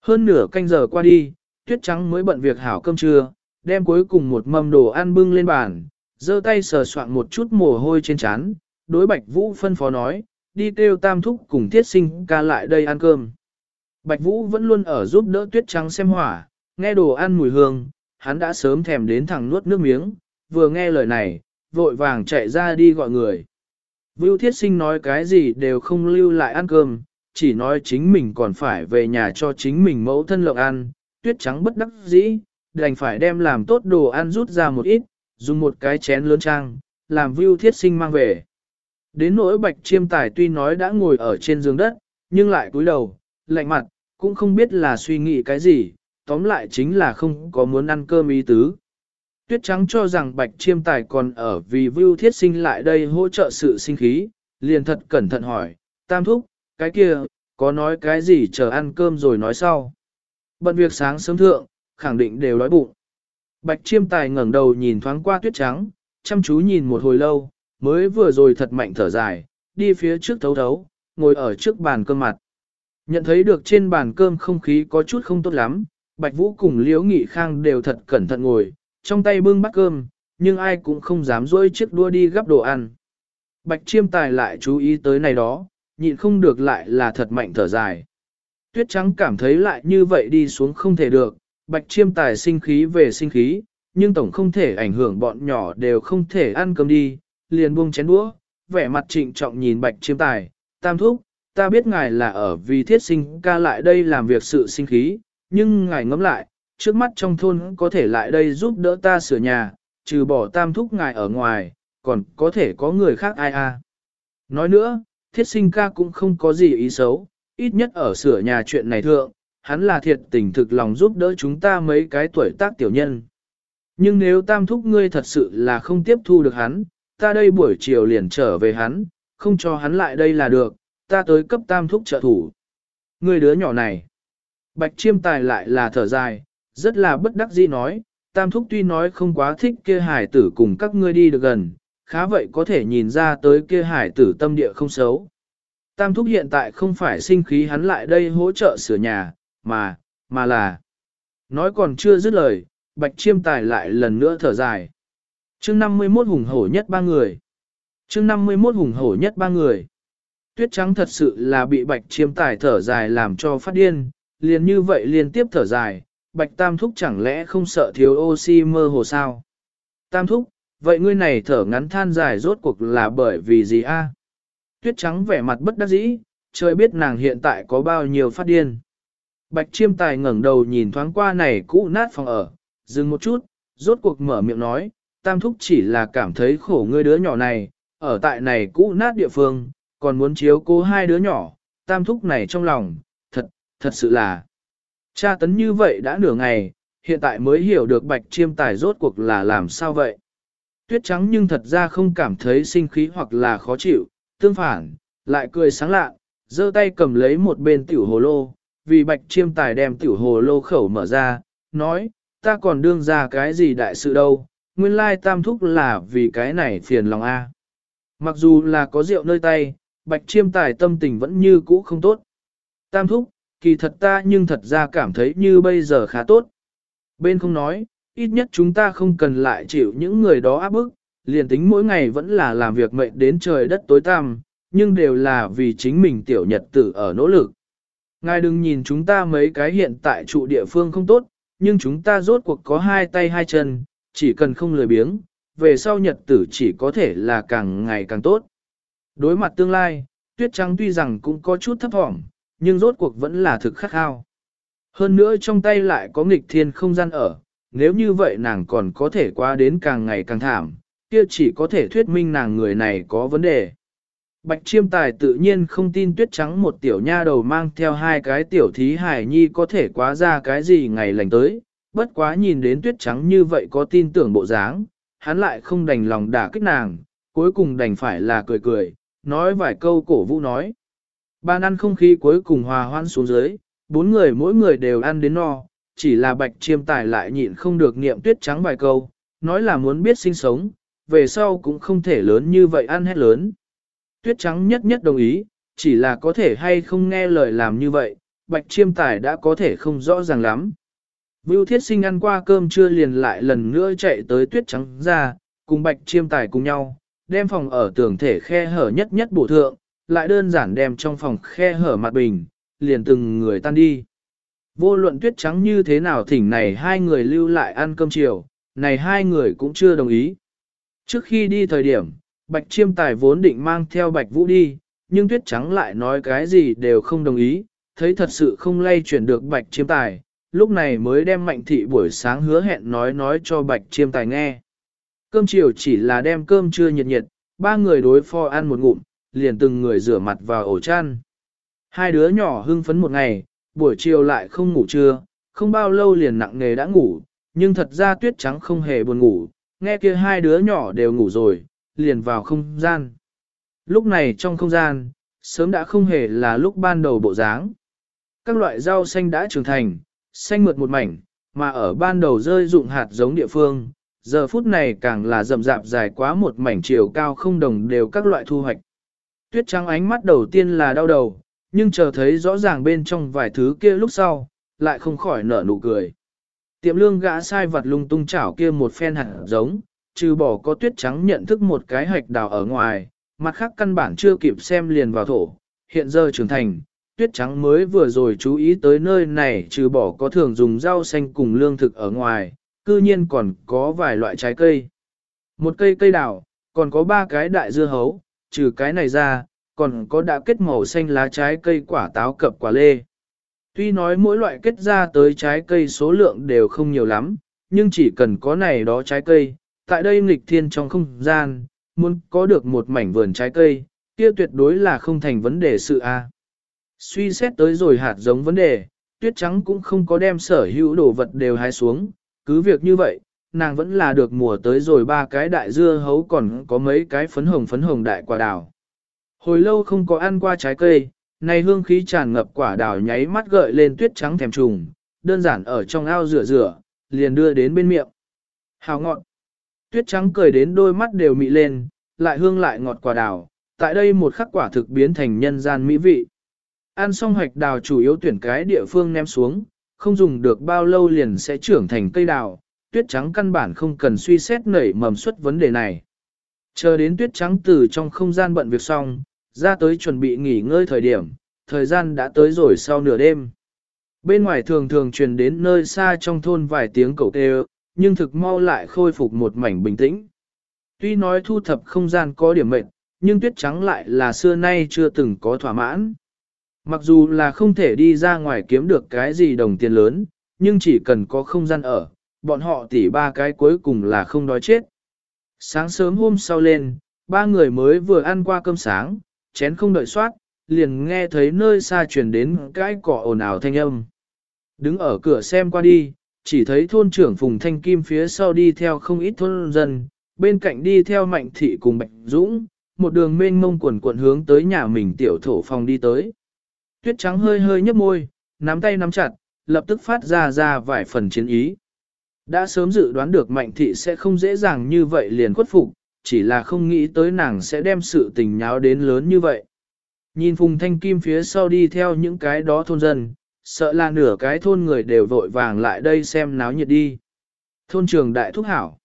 Speaker 1: Hơn nửa canh giờ qua đi, tuyết trắng mới bận việc hảo cơm trưa, đem cuối cùng một mâm đồ ăn bưng lên bàn, giơ tay sờ soạn một chút mồ hôi trên trán, đối Bạch Vũ phân phó nói, đi kêu tam thúc cùng thiết sinh ca lại đây ăn cơm. Bạch Vũ vẫn luôn ở giúp đỡ tuyết trắng xem hỏa, nghe đồ ăn mùi hương, hắn đã sớm thèm đến thẳng nuốt nước miếng, vừa nghe lời này, vội vàng chạy ra đi gọi người. Vưu thiết sinh nói cái gì đều không lưu lại ăn cơm, chỉ nói chính mình còn phải về nhà cho chính mình mẫu thân lộng ăn, tuyết trắng bất đắc dĩ, đành phải đem làm tốt đồ ăn rút ra một ít, dùng một cái chén lớn trang, làm Vưu Thiết Sinh mang về. Đến nỗi bạch chiêm tài tuy nói đã ngồi ở trên giường đất, nhưng lại cúi đầu, lạnh mặt, cũng không biết là suy nghĩ cái gì, tóm lại chính là không có muốn ăn cơm ý tứ. Tuyết trắng cho rằng bạch chiêm tài còn ở vì vưu thiết sinh lại đây hỗ trợ sự sinh khí, liền thật cẩn thận hỏi, tam thúc, cái kia, có nói cái gì chờ ăn cơm rồi nói sau. Bận việc sáng sớm thượng, khẳng định đều đói bụng. Bạch chiêm tài ngẩng đầu nhìn thoáng qua tuyết trắng, chăm chú nhìn một hồi lâu, mới vừa rồi thật mạnh thở dài, đi phía trước thấu thấu, ngồi ở trước bàn cơm mặt. Nhận thấy được trên bàn cơm không khí có chút không tốt lắm, Bạch Vũ cùng Liễu Nghị Khang đều thật cẩn thận ngồi, trong tay bưng bát cơm, nhưng ai cũng không dám rỗi chiếc đua đi gắp đồ ăn. Bạch Chiêm Tài lại chú ý tới này đó, nhịn không được lại là thật mạnh thở dài. Tuyết Trắng cảm thấy lại như vậy đi xuống không thể được, Bạch Chiêm Tài sinh khí về sinh khí, nhưng tổng không thể ảnh hưởng bọn nhỏ đều không thể ăn cơm đi, liền buông chén đũa, vẻ mặt trịnh trọng nhìn Bạch Chiêm Tài, tam thúc, ta biết ngài là ở vì thiết sinh ca lại đây làm việc sự sinh khí, nhưng ngài ngẫm lại, trước mắt trong thôn có thể lại đây giúp đỡ ta sửa nhà, trừ bỏ tam thúc ngài ở ngoài, còn có thể có người khác ai a. À. Nói nữa, thiết sinh ca cũng không có gì ý xấu, ít nhất ở sửa nhà chuyện này thượng, hắn là thiệt tình thực lòng giúp đỡ chúng ta mấy cái tuổi tác tiểu nhân. Nhưng nếu tam thúc ngươi thật sự là không tiếp thu được hắn, ta đây buổi chiều liền trở về hắn, không cho hắn lại đây là được, ta tới cấp tam thúc trợ thủ. Người đứa nhỏ này, bạch chiêm tài lại là thở dài, rất là bất đắc dĩ nói, tam thúc tuy nói không quá thích kia hải tử cùng các ngươi đi được gần, khá vậy có thể nhìn ra tới kia hải tử tâm địa không xấu. Tam thúc hiện tại không phải sinh khí hắn lại đây hỗ trợ sửa nhà, mà, mà là. Nói còn chưa dứt lời, bạch chiêm tài lại lần nữa thở dài. chương 51 hùng hổ nhất ba người. chương 51 hùng hổ nhất ba người. Tuyết trắng thật sự là bị bạch chiêm tài thở dài làm cho phát điên, liền như vậy liên tiếp thở dài, bạch tam thúc chẳng lẽ không sợ thiếu oxy mơ hồ sao? Tam thúc, vậy ngươi này thở ngắn than dài rốt cuộc là bởi vì gì a? Tuyết trắng vẻ mặt bất đắc dĩ, trời biết nàng hiện tại có bao nhiêu phát điên. Bạch chiêm tài ngẩng đầu nhìn thoáng qua này cũ nát phòng ở, dừng một chút, rốt cuộc mở miệng nói, tam thúc chỉ là cảm thấy khổ ngươi đứa nhỏ này, ở tại này cũ nát địa phương, còn muốn chiếu cố hai đứa nhỏ, tam thúc này trong lòng, thật, sự là. Cha tấn như vậy đã nửa ngày, hiện tại mới hiểu được bạch chiêm tài rốt cuộc là làm sao vậy. Tuyết trắng nhưng thật ra không cảm thấy sinh khí hoặc là khó chịu, tương phản, lại cười sáng lạ, giơ tay cầm lấy một bên tiểu hồ lô, vì bạch chiêm tài đem tiểu hồ lô khẩu mở ra, nói, ta còn đương ra cái gì đại sự đâu, nguyên lai tam thúc là vì cái này phiền lòng a. Mặc dù là có rượu nơi tay, bạch chiêm tài tâm tình vẫn như cũ không tốt. Tam thúc, kỳ thật ta nhưng thật ra cảm thấy như bây giờ khá tốt. Bên không nói, ít nhất chúng ta không cần lại chịu những người đó áp bức, liền tính mỗi ngày vẫn là làm việc mệnh đến trời đất tối tăm, nhưng đều là vì chính mình tiểu nhật tử ở nỗ lực. Ngài đừng nhìn chúng ta mấy cái hiện tại trụ địa phương không tốt, nhưng chúng ta rốt cuộc có hai tay hai chân, chỉ cần không lười biếng, về sau nhật tử chỉ có thể là càng ngày càng tốt. Đối mặt tương lai, tuyết trắng tuy rằng cũng có chút thấp thỏm, nhưng rốt cuộc vẫn là thực khắc khao. Hơn nữa trong tay lại có nghịch thiên không gian ở, nếu như vậy nàng còn có thể qua đến càng ngày càng thảm, kia chỉ có thể thuyết minh nàng người này có vấn đề. Bạch chiêm tài tự nhiên không tin tuyết trắng một tiểu nha đầu mang theo hai cái tiểu thí hải nhi có thể quá ra cái gì ngày lành tới, bất quá nhìn đến tuyết trắng như vậy có tin tưởng bộ dáng, hắn lại không đành lòng đả kích nàng, cuối cùng đành phải là cười cười, nói vài câu cổ vũ nói. Ban ăn không khí cuối cùng hòa hoan xuống dưới, bốn người mỗi người đều ăn đến no, chỉ là bạch chiêm tài lại nhịn không được niệm tuyết trắng vài câu, nói là muốn biết sinh sống, về sau cũng không thể lớn như vậy ăn hết lớn. Tuyết trắng nhất nhất đồng ý, chỉ là có thể hay không nghe lời làm như vậy, bạch chiêm tài đã có thể không rõ ràng lắm. Vưu thiết sinh ăn qua cơm trưa liền lại lần nữa chạy tới tuyết trắng ra, cùng bạch chiêm tài cùng nhau, đem phòng ở tường thể khe hở nhất nhất bổ thượng, lại đơn giản đem trong phòng khe hở mặt bình, liền từng người tan đi. Vô luận tuyết trắng như thế nào thỉnh này hai người lưu lại ăn cơm chiều, này hai người cũng chưa đồng ý. Trước khi đi thời điểm, Bạch Chiêm Tài vốn định mang theo Bạch Vũ đi, nhưng tuyết trắng lại nói cái gì đều không đồng ý, thấy thật sự không lay chuyển được Bạch Chiêm Tài, lúc này mới đem Mạnh Thị buổi sáng hứa hẹn nói nói cho Bạch Chiêm Tài nghe. Cơm chiều chỉ là đem cơm trưa nhiệt nhiệt, ba người đối pho ăn một ngụm, liền từng người rửa mặt vào ổ chăn. Hai đứa nhỏ hưng phấn một ngày, buổi chiều lại không ngủ trưa, không bao lâu liền nặng nề đã ngủ, nhưng thật ra tuyết trắng không hề buồn ngủ, nghe kia hai đứa nhỏ đều ngủ rồi, liền vào không gian. Lúc này trong không gian, sớm đã không hề là lúc ban đầu bộ dáng. Các loại rau xanh đã trưởng thành, xanh mượt một mảnh, mà ở ban đầu rơi dụng hạt giống địa phương, giờ phút này càng là rậm rạp dài quá một mảnh chiều cao không đồng đều các loại thu hoạch. Tuyết trắng ánh mắt đầu tiên là đau đầu, nhưng chờ thấy rõ ràng bên trong vài thứ kia lúc sau, lại không khỏi nở nụ cười. Tiệm lương gã sai vật lung tung chảo kia một phen hạt giống, trừ bỏ có tuyết trắng nhận thức một cái hạch đào ở ngoài, mặt khác căn bản chưa kịp xem liền vào thổ, hiện giờ trưởng thành, tuyết trắng mới vừa rồi chú ý tới nơi này trừ bỏ có thường dùng rau xanh cùng lương thực ở ngoài, cư nhiên còn có vài loại trái cây. Một cây cây đào, còn có ba cái đại dưa hấu, trừ cái này ra, còn có đã kết màu xanh lá trái cây quả táo cập quả lê. Tuy nói mỗi loại kết ra tới trái cây số lượng đều không nhiều lắm, nhưng chỉ cần có này đó trái cây, tại đây nghịch thiên trong không gian, muốn có được một mảnh vườn trái cây, kia tuyệt đối là không thành vấn đề sự a. Suy xét tới rồi hạt giống vấn đề, tuyết trắng cũng không có đem sở hữu đồ vật đều hái xuống, cứ việc như vậy, nàng vẫn là được mùa tới rồi ba cái đại dưa hấu còn có mấy cái phấn hồng phấn hồng đại quả đào. Hồi lâu không có ăn qua trái cây, này hương khí tràn ngập quả đào nháy mắt gợi lên tuyết trắng thèm trùng, đơn giản ở trong ao rửa rửa, liền đưa đến bên miệng. Hào ngọt. Tuyết trắng cười đến đôi mắt đều mị lên, lại hương lại ngọt quả đào, tại đây một khắc quả thực biến thành nhân gian mỹ vị. Ăn xong hoạch đào chủ yếu tuyển cái địa phương ném xuống, không dùng được bao lâu liền sẽ trưởng thành cây đào, tuyết trắng căn bản không cần suy xét nảy mầm suất vấn đề này. Chờ đến tuyết trắng từ trong không gian bận việc xong, ra tới chuẩn bị nghỉ ngơi thời điểm, thời gian đã tới rồi sau nửa đêm. Bên ngoài thường thường truyền đến nơi xa trong thôn vài tiếng cầu kêu, nhưng thực mau lại khôi phục một mảnh bình tĩnh. Tuy nói thu thập không gian có điểm mệnh, nhưng tuyết trắng lại là xưa nay chưa từng có thỏa mãn. Mặc dù là không thể đi ra ngoài kiếm được cái gì đồng tiền lớn, nhưng chỉ cần có không gian ở, bọn họ tỉ ba cái cuối cùng là không đói chết. Sáng sớm hôm sau lên, ba người mới vừa ăn qua cơm sáng, chén không đợi soát, liền nghe thấy nơi xa truyền đến cái cỏ ồn ào thanh âm. Đứng ở cửa xem qua đi, chỉ thấy thôn trưởng Phùng Thanh Kim phía sau đi theo không ít thôn dân, bên cạnh đi theo Mạnh Thị cùng Bạch Dũng, một đường mênh mông quần quận hướng tới nhà mình tiểu thổ phòng đi tới. Tuyết trắng hơi hơi nhấp môi, nắm tay nắm chặt, lập tức phát ra ra vài phần chiến ý. Đã sớm dự đoán được Mạnh Thị sẽ không dễ dàng như vậy liền khuất phục, chỉ là không nghĩ tới nàng sẽ đem sự tình nháo đến lớn như vậy. Nhìn Phùng Thanh Kim phía sau đi theo những cái đó thôn dân, sợ là nửa cái thôn người đều vội vàng lại đây xem náo nhiệt đi. Thôn trường đại thúc hảo.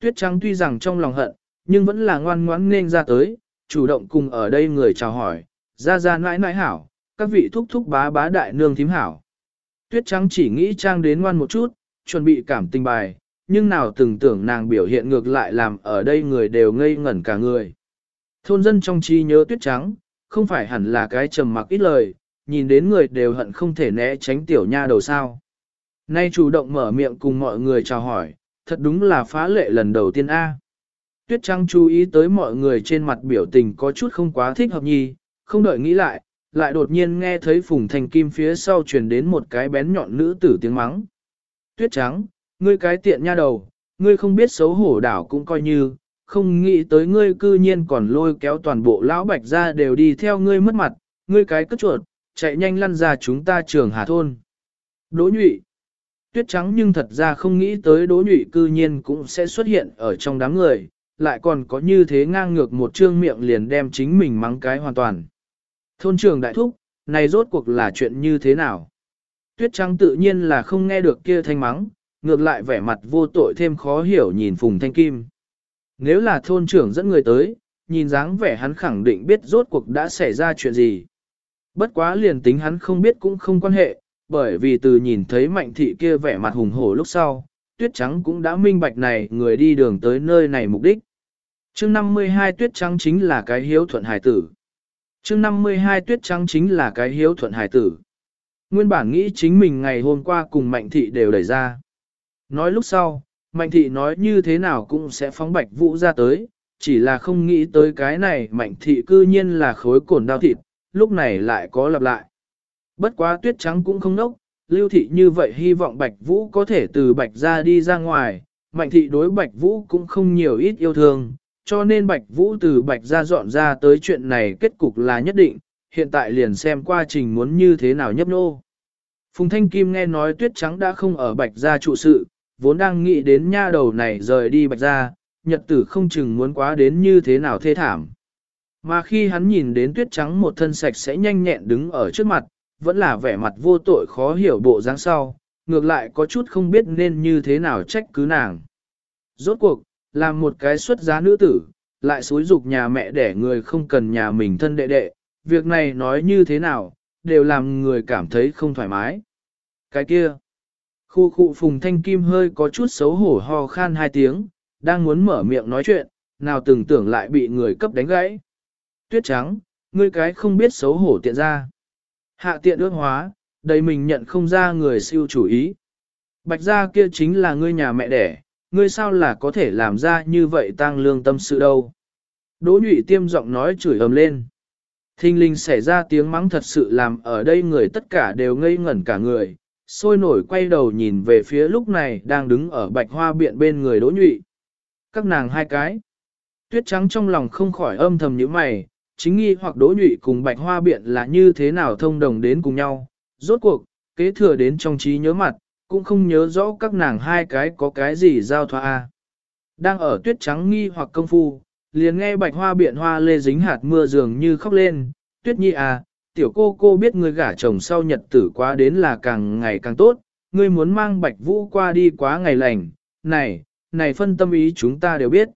Speaker 1: Tuyết trắng tuy rằng trong lòng hận, nhưng vẫn là ngoan ngoãn nên ra tới, chủ động cùng ở đây người chào hỏi, ra ra nãi nãi hảo, các vị thúc thúc bá bá đại nương thím hảo. Tuyết trắng chỉ nghĩ trang đến ngoan một chút, chuẩn bị cảm tình bài, nhưng nào từng tưởng nàng biểu hiện ngược lại làm ở đây người đều ngây ngẩn cả người. Thôn dân trong trí nhớ tuyết trắng, không phải hẳn là cái trầm mặc ít lời, nhìn đến người đều hận không thể né tránh tiểu nha đầu sao. Nay chủ động mở miệng cùng mọi người chào hỏi, thật đúng là phá lệ lần đầu tiên A. Tuyết trắng chú ý tới mọi người trên mặt biểu tình có chút không quá thích hợp nhi, không đợi nghĩ lại, lại đột nhiên nghe thấy phùng thành kim phía sau truyền đến một cái bén nhọn nữ tử tiếng mắng. Tuyết trắng, ngươi cái tiện nha đầu, ngươi không biết xấu hổ đảo cũng coi như, không nghĩ tới ngươi cư nhiên còn lôi kéo toàn bộ lão bạch ra đều đi theo ngươi mất mặt, ngươi cái cất chuột, chạy nhanh lăn ra chúng ta trường hà thôn. Đỗ nhụy. Tuyết trắng nhưng thật ra không nghĩ tới đỗ nhụy cư nhiên cũng sẽ xuất hiện ở trong đám người, lại còn có như thế ngang ngược một trương miệng liền đem chính mình mắng cái hoàn toàn. Thôn trường đại thúc, này rốt cuộc là chuyện như thế nào? Tuyết trắng tự nhiên là không nghe được kia thanh mắng, ngược lại vẻ mặt vô tội thêm khó hiểu nhìn Phùng Thanh Kim. Nếu là thôn trưởng dẫn người tới, nhìn dáng vẻ hắn khẳng định biết rốt cuộc đã xảy ra chuyện gì. Bất quá liền tính hắn không biết cũng không quan hệ, bởi vì từ nhìn thấy mạnh thị kia vẻ mặt hùng hổ lúc sau, tuyết trắng cũng đã minh bạch này người đi đường tới nơi này mục đích. chương 52 tuyết trắng chính là cái hiếu thuận hải tử. chương 52 tuyết trắng chính là cái hiếu thuận hải tử. Nguyên bản nghĩ chính mình ngày hôm qua cùng mạnh thị đều đẩy ra. Nói lúc sau, mạnh thị nói như thế nào cũng sẽ phóng bạch vũ ra tới, chỉ là không nghĩ tới cái này mạnh thị cư nhiên là khối cồn đau thịt, lúc này lại có lặp lại. Bất quá tuyết trắng cũng không nốc, lưu thị như vậy hy vọng Bạch Vũ có thể từ Bạch ra đi ra ngoài, Mạnh thị đối Bạch Vũ cũng không nhiều ít yêu thương, cho nên Bạch Vũ từ Bạch ra dọn ra tới chuyện này kết cục là nhất định, hiện tại liền xem quá trình muốn như thế nào nhấp nô. Phùng Thanh Kim nghe nói tuyết trắng đã không ở Bạch gia trụ sự, vốn đang nghĩ đến nha đầu này rời đi Bạch gia, nhật tử không chừng muốn quá đến như thế nào thê thảm. Mà khi hắn nhìn đến tuyết trắng một thân sạch sẽ nhanh nhẹn đứng ở trước mặt, vẫn là vẻ mặt vô tội khó hiểu bộ dáng sau, ngược lại có chút không biết nên như thế nào trách cứ nàng. Rốt cuộc, làm một cái xuất giá nữ tử, lại xúi dục nhà mẹ để người không cần nhà mình thân đệ đệ, việc này nói như thế nào, đều làm người cảm thấy không thoải mái. Cái kia, khu khu phùng thanh kim hơi có chút xấu hổ ho khan hai tiếng, đang muốn mở miệng nói chuyện, nào từng tưởng lại bị người cấp đánh gãy. Tuyết trắng, ngươi cái không biết xấu hổ tiện ra. Hạ tiện ước hóa, đầy mình nhận không ra người siêu chủ ý. Bạch gia kia chính là ngươi nhà mẹ đẻ, ngươi sao là có thể làm ra như vậy tăng lương tâm sự đâu. Đỗ nhụy tiêm giọng nói chửi ầm lên. Thinh linh xảy ra tiếng mắng thật sự làm ở đây người tất cả đều ngây ngẩn cả người, sôi nổi quay đầu nhìn về phía lúc này đang đứng ở bạch hoa biện bên người đỗ nhụy. Các nàng hai cái. Tuyết trắng trong lòng không khỏi âm thầm như mày, chính nghi hoặc đỗ nhụy cùng bạch hoa biện là như thế nào thông đồng đến cùng nhau. Rốt cuộc, kế thừa đến trong trí nhớ mặt, cũng không nhớ rõ các nàng hai cái có cái gì giao thoa. Đang ở tuyết trắng nghi hoặc công phu, liền nghe bạch hoa biện hoa lê dính hạt mưa dường như khóc lên, tuyết nhi à, tiểu cô cô biết người gả chồng sau nhật tử quá đến là càng ngày càng tốt, ngươi muốn mang bạch vũ qua đi quá ngày lành, này, này phân tâm ý chúng ta đều biết.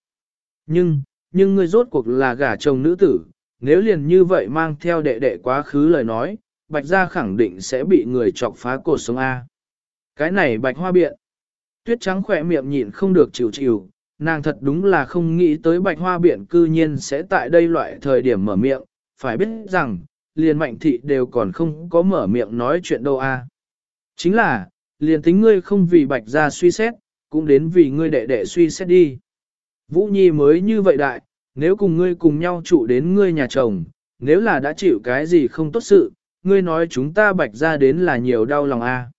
Speaker 1: Nhưng, nhưng ngươi rốt cuộc là gả chồng nữ tử, nếu liền như vậy mang theo đệ đệ quá khứ lời nói, bạch gia khẳng định sẽ bị người chọc phá cột sống A. Cái này bạch hoa biện. Tuyết trắng khỏe miệng nhịn không được chịu chịu, nàng thật đúng là không nghĩ tới bạch hoa biện cư nhiên sẽ tại đây loại thời điểm mở miệng, phải biết rằng, liền mạnh thị đều còn không có mở miệng nói chuyện đâu a. Chính là, liền tính ngươi không vì bạch ra suy xét, cũng đến vì ngươi đệ đệ suy xét đi. Vũ Nhi mới như vậy đại, nếu cùng ngươi cùng nhau trụ đến ngươi nhà chồng, nếu là đã chịu cái gì không tốt sự, ngươi nói chúng ta bạch ra đến là nhiều đau lòng a.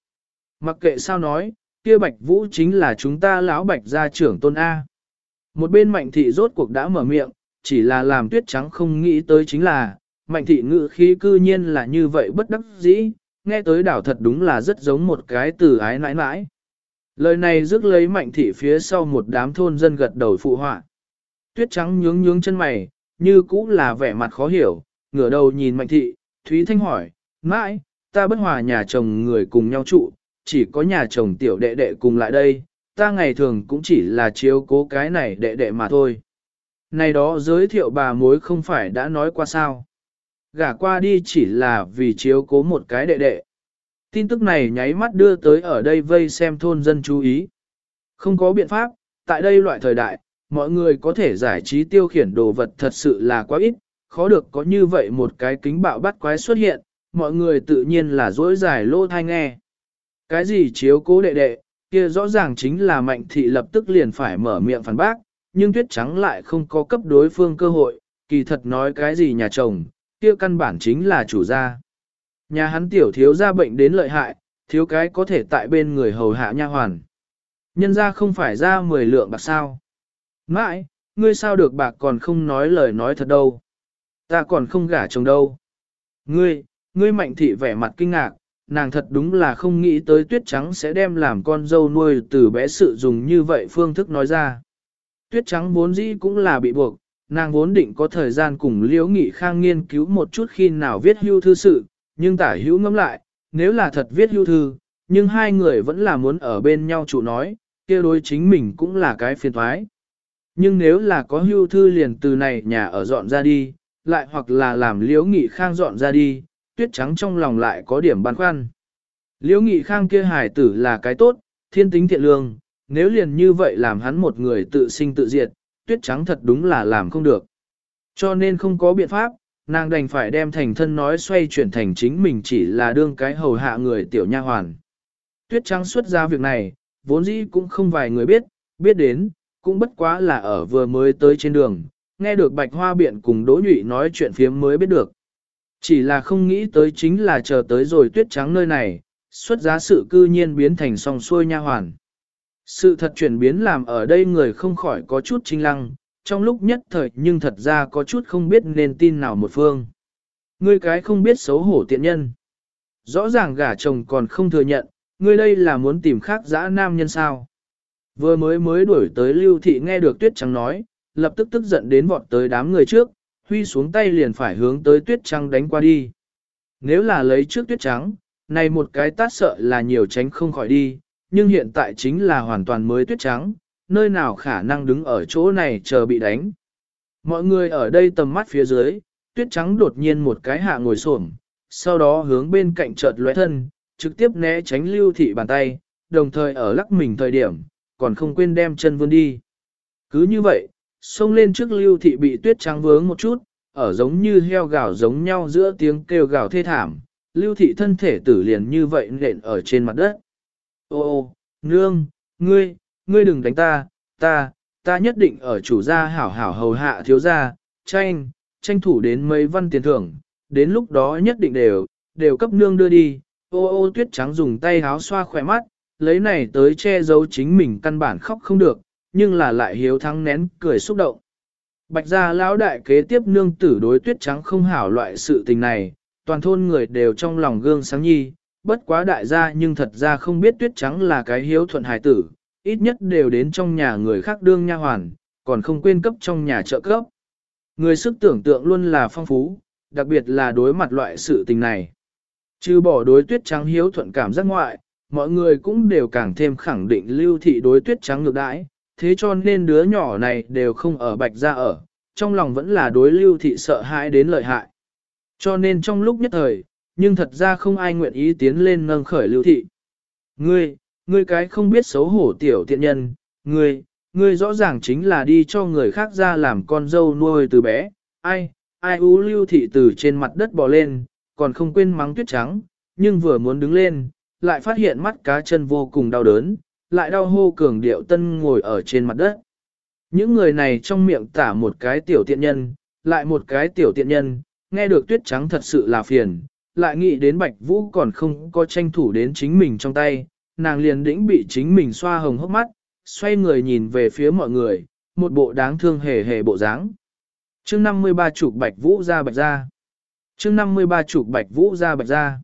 Speaker 1: Mặc kệ sao nói, kia bạch vũ chính là chúng ta lão bạch gia trưởng tôn A. Một bên mạnh thị rốt cuộc đã mở miệng, chỉ là làm tuyết trắng không nghĩ tới chính là, mạnh thị ngự khí cư nhiên là như vậy bất đắc dĩ, nghe tới đảo thật đúng là rất giống một cái từ ái nãi nãi. Lời này rước lấy mạnh thị phía sau một đám thôn dân gật đầu phụ họa. Tuyết trắng nhướng nhướng chân mày, như cũ là vẻ mặt khó hiểu, ngửa đầu nhìn mạnh thị, Thúy Thanh hỏi, mãi, ta bất hòa nhà chồng người cùng nhau trụ, chỉ có nhà chồng tiểu đệ đệ cùng lại đây, ta ngày thường cũng chỉ là chiếu cố cái này đệ đệ mà thôi. Này đó giới thiệu bà mối không phải đã nói qua sao. Gả qua đi chỉ là vì chiếu cố một cái đệ đệ. Tin tức này nháy mắt đưa tới ở đây vây xem thôn dân chú ý. Không có biện pháp, tại đây loại thời đại, mọi người có thể giải trí tiêu khiển đồ vật thật sự là quá ít, khó được có như vậy một cái kính bạo bắt quái xuất hiện, mọi người tự nhiên là dỗi giải lô thai nghe. Cái gì chiếu cố đệ đệ, kia rõ ràng chính là mạnh thị lập tức liền phải mở miệng phản bác, nhưng tuyết trắng lại không có cấp đối phương cơ hội, kỳ thật nói cái gì nhà chồng, kia căn bản chính là chủ gia. Nhà hắn tiểu thiếu gia bệnh đến lợi hại, thiếu cái có thể tại bên người hầu hạ nha hoàn. Nhân ra không phải ra 10 lượng bạc sao. Mãi, ngươi sao được bạc còn không nói lời nói thật đâu. Ta còn không gả chồng đâu. Ngươi, ngươi mạnh thị vẻ mặt kinh ngạc, nàng thật đúng là không nghĩ tới tuyết trắng sẽ đem làm con dâu nuôi từ bé sự dùng như vậy phương thức nói ra. Tuyết trắng vốn dĩ cũng là bị buộc, nàng vốn định có thời gian cùng liễu nghị khang nghiên cứu một chút khi nào viết hưu thư sự, nhưng tả hữu ngẫm lại, nếu là thật viết hưu thư, nhưng hai người vẫn là muốn ở bên nhau chủ nói, kia đối chính mình cũng là cái phiền thoái. Nhưng nếu là có hưu thư liền từ này nhà ở dọn ra đi, lại hoặc là làm liễu nghị khang dọn ra đi, tuyết trắng trong lòng lại có điểm băn khoăn. Liễu nghị khang kia hải tử là cái tốt, thiên tính thiện lương, nếu liền như vậy làm hắn một người tự sinh tự diệt, tuyết trắng thật đúng là làm không được. Cho nên không có biện pháp, nàng đành phải đem thành thân nói xoay chuyển thành chính mình chỉ là đương cái hầu hạ người tiểu nha hoàn. Tuyết trắng xuất ra việc này, vốn dĩ cũng không vài người biết, biết đến, cũng bất quá là ở vừa mới tới trên đường, nghe được bạch hoa biện cùng đỗ nhụy nói chuyện phiếm mới biết được. Chỉ là không nghĩ tới chính là chờ tới rồi tuyết trắng nơi này, xuất giá sự cư nhiên biến thành song xuôi nha hoàn. Sự thật chuyển biến làm ở đây người không khỏi có chút chính lăng, trong lúc nhất thời nhưng thật ra có chút không biết nên tin nào một phương. Ngươi cái không biết xấu hổ tiện nhân. Rõ ràng gả chồng còn không thừa nhận, ngươi đây là muốn tìm khác dã nam nhân sao. Vừa mới mới đuổi tới lưu thị nghe được tuyết trắng nói, lập tức tức giận đến vọt tới đám người trước, huy xuống tay liền phải hướng tới tuyết trắng đánh qua đi. Nếu là lấy trước tuyết trắng, này một cái tát sợ là nhiều tránh không khỏi đi, nhưng hiện tại chính là hoàn toàn mới tuyết trắng, nơi nào khả năng đứng ở chỗ này chờ bị đánh. Mọi người ở đây tầm mắt phía dưới, tuyết trắng đột nhiên một cái hạ ngồi xổm, sau đó hướng bên cạnh chợt lóe thân, trực tiếp né tránh lưu thị bàn tay, đồng thời ở lắc mình thời điểm, còn không quên đem chân vươn đi. Cứ như vậy, xông lên trước lưu thị bị tuyết trắng vướng một chút, ở giống như heo gào giống nhau giữa tiếng kêu gào thê thảm, lưu thị thân thể tử liền như vậy nện ở trên mặt đất. Ô ô, nương, ngươi, ngươi đừng đánh ta, ta, ta nhất định ở chủ gia hảo hảo hầu hạ thiếu gia, tranh, tranh thủ đến mấy văn tiền thưởng, đến lúc đó nhất định đều, đều cấp nương đưa đi. Ô ô tuyết trắng dùng tay háo xoa khỏe mắt, lấy này tới che giấu chính mình căn bản khóc không được, nhưng là lại hiếu thắng nén cười xúc động. Bạch gia lão đại kế tiếp nương tử đối tuyết trắng không hảo loại sự tình này, toàn thôn người đều trong lòng gương sáng nhi, bất quá đại gia nhưng thật ra không biết tuyết trắng là cái hiếu thuận hài tử, ít nhất đều đến trong nhà người khác đương nha hoàn, còn không quên cấp trong nhà trợ cấp. Người sức tưởng tượng luôn là phong phú, đặc biệt là đối mặt loại sự tình này. Trừ bỏ đối tuyết trắng hiếu thuận cảm giác ngoại, mọi người cũng đều càng thêm khẳng định lưu thị đối tuyết trắng ngược đãi, thế cho nên đứa nhỏ này đều không ở bạch ra ở, trong lòng vẫn là đối lưu thị sợ hãi đến lợi hại. Cho nên trong lúc nhất thời, nhưng thật ra không ai nguyện ý tiến lên nâng khởi lưu thị. Ngươi, ngươi cái không biết xấu hổ tiểu tiện nhân, ngươi, ngươi rõ ràng chính là đi cho người khác ra làm con dâu nuôi từ bé, ai, ai ú lưu thị từ trên mặt đất bò lên, còn không quên mắng tuyết trắng, nhưng vừa muốn đứng lên, lại phát hiện mắt cá chân vô cùng đau đớn, lại đau hô cường điệu tân ngồi ở trên mặt đất. Những người này trong miệng tả một cái tiểu tiện nhân, lại một cái tiểu tiện nhân, nghe được tuyết trắng thật sự là phiền, lại nghĩ đến bạch vũ còn không có tranh thủ đến chính mình trong tay, nàng liền đĩnh bị chính mình xoa hồng hốc mắt, xoay người nhìn về phía mọi người, một bộ đáng thương hề hề bộ dáng. chương 53 chục bạch vũ ra bạch ra. chương 53 chục bạch vũ ra bạch ra.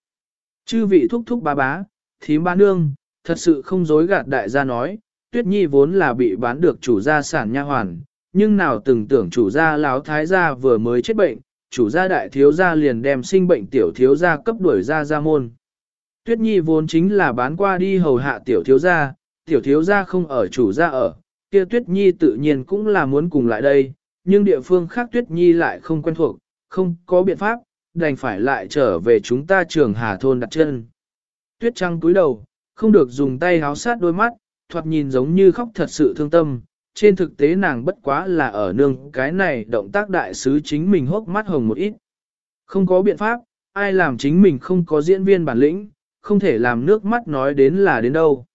Speaker 1: Chư vị thúc thúc bá bá, thím ba nương, thật sự không dối gạt đại gia nói, tuyết nhi vốn là bị bán được chủ gia sản nha hoàn, nhưng nào từng tưởng chủ gia láo thái gia vừa mới chết bệnh, chủ gia đại thiếu gia liền đem sinh bệnh tiểu thiếu gia cấp đuổi ra gia môn. Tuyết nhi vốn chính là bán qua đi hầu hạ tiểu thiếu gia, tiểu thiếu gia không ở chủ gia ở, kia tuyết nhi tự nhiên cũng là muốn cùng lại đây, nhưng địa phương khác tuyết nhi lại không quen thuộc, không có biện pháp, đành phải lại trở về chúng ta trường hà thôn đặt chân. Tuyết trăng cúi đầu, không được dùng tay háo sát đôi mắt, thoạt nhìn giống như khóc thật sự thương tâm. Trên thực tế nàng bất quá là ở nương cái này động tác đại sứ chính mình hốc mắt hồng một ít. Không có biện pháp, ai làm chính mình không có diễn viên bản lĩnh, không thể làm nước mắt nói đến là đến đâu.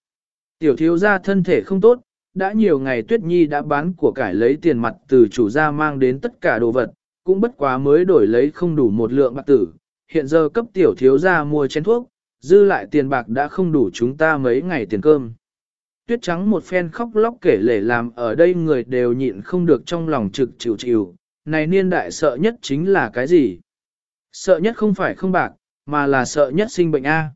Speaker 1: Tiểu thiếu gia thân thể không tốt, đã nhiều ngày Tuyết Nhi đã bán của cải lấy tiền mặt từ chủ gia mang đến tất cả đồ vật, cũng bất quá mới đổi lấy không đủ một lượng bạc tử. Hiện giờ cấp tiểu thiếu gia mua chén thuốc, dư lại tiền bạc đã không đủ chúng ta mấy ngày tiền cơm. Tuyết trắng một phen khóc lóc kể lể làm ở đây người đều nhịn không được trong lòng trực chịu chịu, này niên đại sợ nhất chính là cái gì? Sợ nhất không phải không bạc, mà là sợ nhất sinh bệnh A.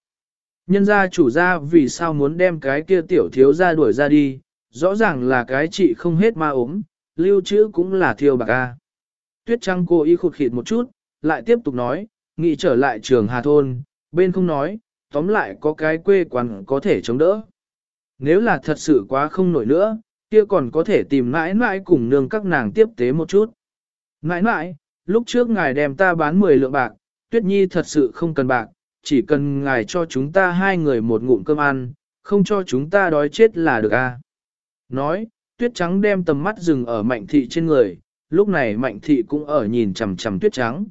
Speaker 1: Nhân gia chủ gia vì sao muốn đem cái kia tiểu thiếu gia đuổi ra đi, rõ ràng là cái chị không hết ma ốm, lưu trữ cũng là thiêu bạc A. Tuyết trắng cô y khụt khịt một chút, lại tiếp tục nói, nghĩ trở lại trường Hà Thôn, bên không nói, tóm lại có cái quê quán có thể chống đỡ. Nếu là thật sự quá không nổi nữa, kia còn có thể tìm mãi mãi cùng nương các nàng tiếp tế một chút. Mãi mãi, lúc trước ngài đem ta bán 10 lượng bạc, tuyết nhi thật sự không cần bạc, chỉ cần ngài cho chúng ta hai người một ngụm cơm ăn, không cho chúng ta đói chết là được a. Nói, tuyết trắng đem tầm mắt dừng ở mạnh thị trên người, lúc này mạnh thị cũng ở nhìn chằm chằm tuyết trắng.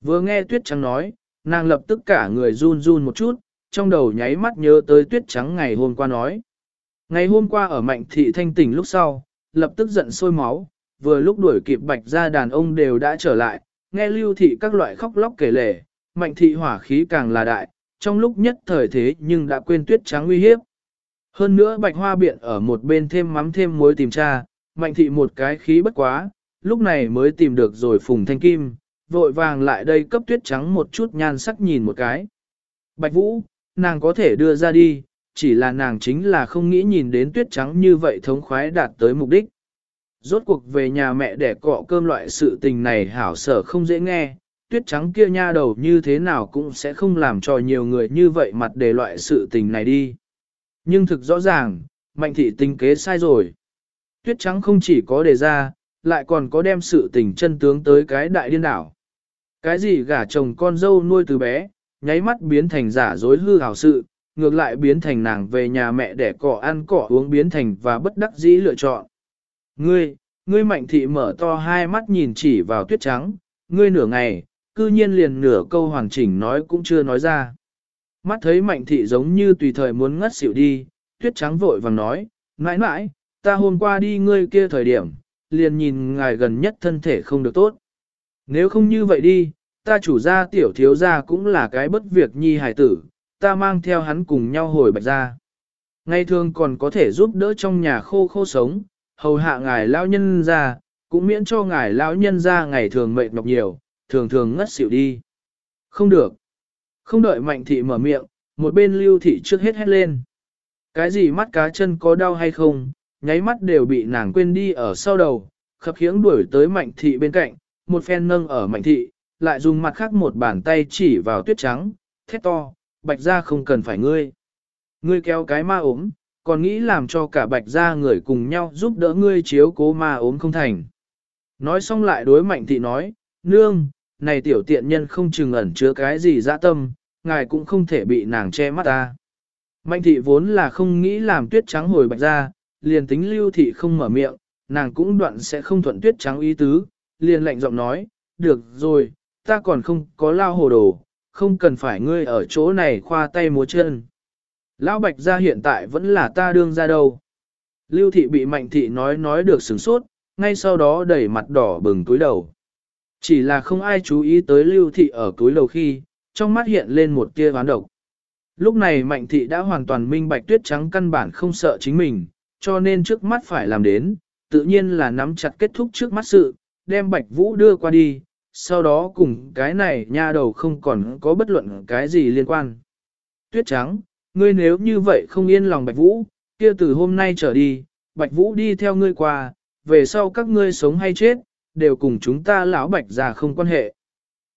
Speaker 1: Vừa nghe tuyết trắng nói, nàng lập tức cả người run run một chút, trong đầu nháy mắt nhớ tới tuyết trắng ngày hôm qua nói. Ngày hôm qua ở mạnh thị thanh tỉnh lúc sau, lập tức giận sôi máu, vừa lúc đuổi kịp bạch ra đàn ông đều đã trở lại, nghe lưu thị các loại khóc lóc kể lể, mạnh thị hỏa khí càng là đại, trong lúc nhất thời thế nhưng đã quên tuyết trắng uy hiếp. Hơn nữa bạch hoa biện ở một bên thêm mắm thêm muối tìm tra, mạnh thị một cái khí bất quá, lúc này mới tìm được rồi phùng thanh kim, vội vàng lại đây cấp tuyết trắng một chút nhan sắc nhìn một cái. Bạch vũ, nàng có thể đưa ra đi, chỉ là nàng chính là không nghĩ nhìn đến tuyết trắng như vậy thống khoái đạt tới mục đích. Rốt cuộc về nhà mẹ để cọ cơm loại sự tình này hảo sở không dễ nghe, tuyết trắng kia nha đầu như thế nào cũng sẽ không làm cho nhiều người như vậy mặt để loại sự tình này đi. Nhưng thực rõ ràng, mạnh thị tính kế sai rồi. Tuyết trắng không chỉ có đề ra, lại còn có đem sự tình chân tướng tới cái đại điên đảo. Cái gì gả chồng con dâu nuôi từ bé, nháy mắt biến thành giả dối hư hảo sự, ngược lại biến thành nàng về nhà mẹ để cỏ ăn cỏ uống biến thành và bất đắc dĩ lựa chọn. Ngươi, ngươi mạnh thị mở to hai mắt nhìn chỉ vào tuyết trắng, ngươi nửa ngày, cư nhiên liền nửa câu hoàn chỉnh nói cũng chưa nói ra. Mắt thấy mạnh thị giống như tùy thời muốn ngất xỉu đi, tuyết trắng vội vàng nói, mãi mãi, ta hôm qua đi ngươi kia thời điểm, liền nhìn ngài gần nhất thân thể không được tốt. Nếu không như vậy đi, ta chủ gia tiểu thiếu gia cũng là cái bất việc nhi hài tử, ta mang theo hắn cùng nhau hồi bạch ra. Ngày thường còn có thể giúp đỡ trong nhà khô khô sống, hầu hạ ngài lão nhân ra, cũng miễn cho ngài lão nhân ra ngày thường mệt nhọc nhiều, thường thường ngất xỉu đi. Không được. Không đợi mạnh thị mở miệng, một bên lưu thị trước hết hét lên. Cái gì mắt cá chân có đau hay không, nháy mắt đều bị nàng quên đi ở sau đầu, khập khiễng đuổi tới mạnh thị bên cạnh, một phen nâng ở mạnh thị, lại dùng mặt khác một bàn tay chỉ vào tuyết trắng, thét to, bạch ra không cần phải ngươi. Ngươi kéo cái ma ốm, còn nghĩ làm cho cả bạch ra người cùng nhau giúp đỡ ngươi chiếu cố ma ốm không thành. Nói xong lại đối mạnh thị nói, nương, này tiểu tiện nhân không chừng ẩn chứa cái gì dã tâm, ngài cũng không thể bị nàng che mắt ta. Mạnh thị vốn là không nghĩ làm tuyết trắng hồi bạch ra, liền tính lưu thị không mở miệng, nàng cũng đoạn sẽ không thuận tuyết trắng ý tứ, liền lạnh giọng nói, được rồi, ta còn không có lao hồ đồ, không cần phải ngươi ở chỗ này khoa tay múa chân. Lão bạch gia hiện tại vẫn là ta đương ra đâu. Lưu thị bị mạnh thị nói nói được sửng sốt, ngay sau đó đẩy mặt đỏ bừng túi đầu. Chỉ là không ai chú ý tới lưu thị ở túi đầu khi, trong mắt hiện lên một tia ván độc. Lúc này mạnh thị đã hoàn toàn minh bạch tuyết trắng căn bản không sợ chính mình, cho nên trước mắt phải làm đến, tự nhiên là nắm chặt kết thúc trước mắt sự, đem bạch vũ đưa qua đi, sau đó cùng cái này nha đầu không còn có bất luận cái gì liên quan. Tuyết trắng, ngươi nếu như vậy không yên lòng bạch vũ, kia từ hôm nay trở đi, bạch vũ đi theo ngươi qua, về sau các ngươi sống hay chết, đều cùng chúng ta lão bạch già không quan hệ.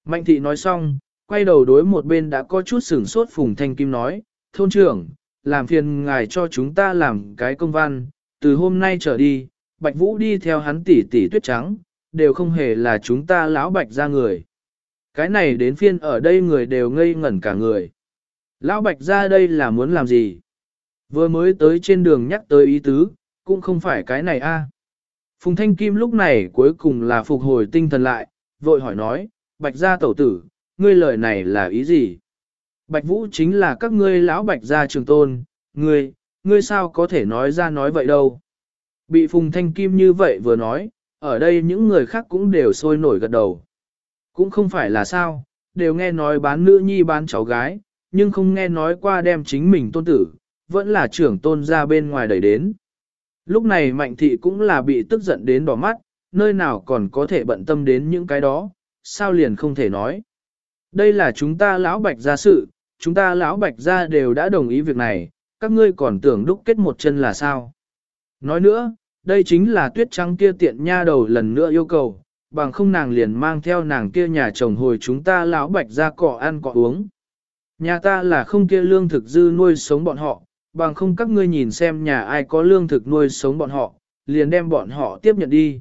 Speaker 1: Mạnh thị nói xong, quay đầu đối một bên đã có chút sửng sốt phùng thanh kim nói, thôn trưởng, làm phiền ngài cho chúng ta làm cái công văn, từ hôm nay trở đi, bạch vũ đi theo hắn tỷ tỷ tuyết trắng, đều không hề là chúng ta lão bạch ra người. Cái này đến phiên ở đây người đều ngây ngẩn cả người. Lão bạch ra đây là muốn làm gì? Vừa mới tới trên đường nhắc tới ý tứ, cũng không phải cái này a. Phùng Thanh Kim lúc này cuối cùng là phục hồi tinh thần lại, vội hỏi nói, bạch gia tẩu tử, ngươi lời này là ý gì? Bạch Vũ chính là các ngươi lão bạch gia trường tôn, ngươi, ngươi sao có thể nói ra nói vậy đâu? Bị Phùng Thanh Kim như vậy vừa nói, ở đây những người khác cũng đều sôi nổi gật đầu. Cũng không phải là sao, đều nghe nói bán nữ nhi bán cháu gái, nhưng không nghe nói qua đem chính mình tôn tử, vẫn là trưởng tôn ra bên ngoài đẩy đến. Lúc này mạnh thị cũng là bị tức giận đến đỏ mắt, nơi nào còn có thể bận tâm đến những cái đó, sao liền không thể nói. Đây là chúng ta lão bạch gia sự, chúng ta lão bạch gia đều đã đồng ý việc này, các ngươi còn tưởng đúc kết một chân là sao. Nói nữa, đây chính là tuyết trắng kia tiện nha đầu lần nữa yêu cầu, bằng không nàng liền mang theo nàng kia nhà chồng hồi chúng ta lão bạch ra cọ ăn cọ uống. Nhà ta là không kia lương thực dư nuôi sống bọn họ, bằng không các ngươi nhìn xem nhà ai có lương thực nuôi sống bọn họ, liền đem bọn họ tiếp nhận đi.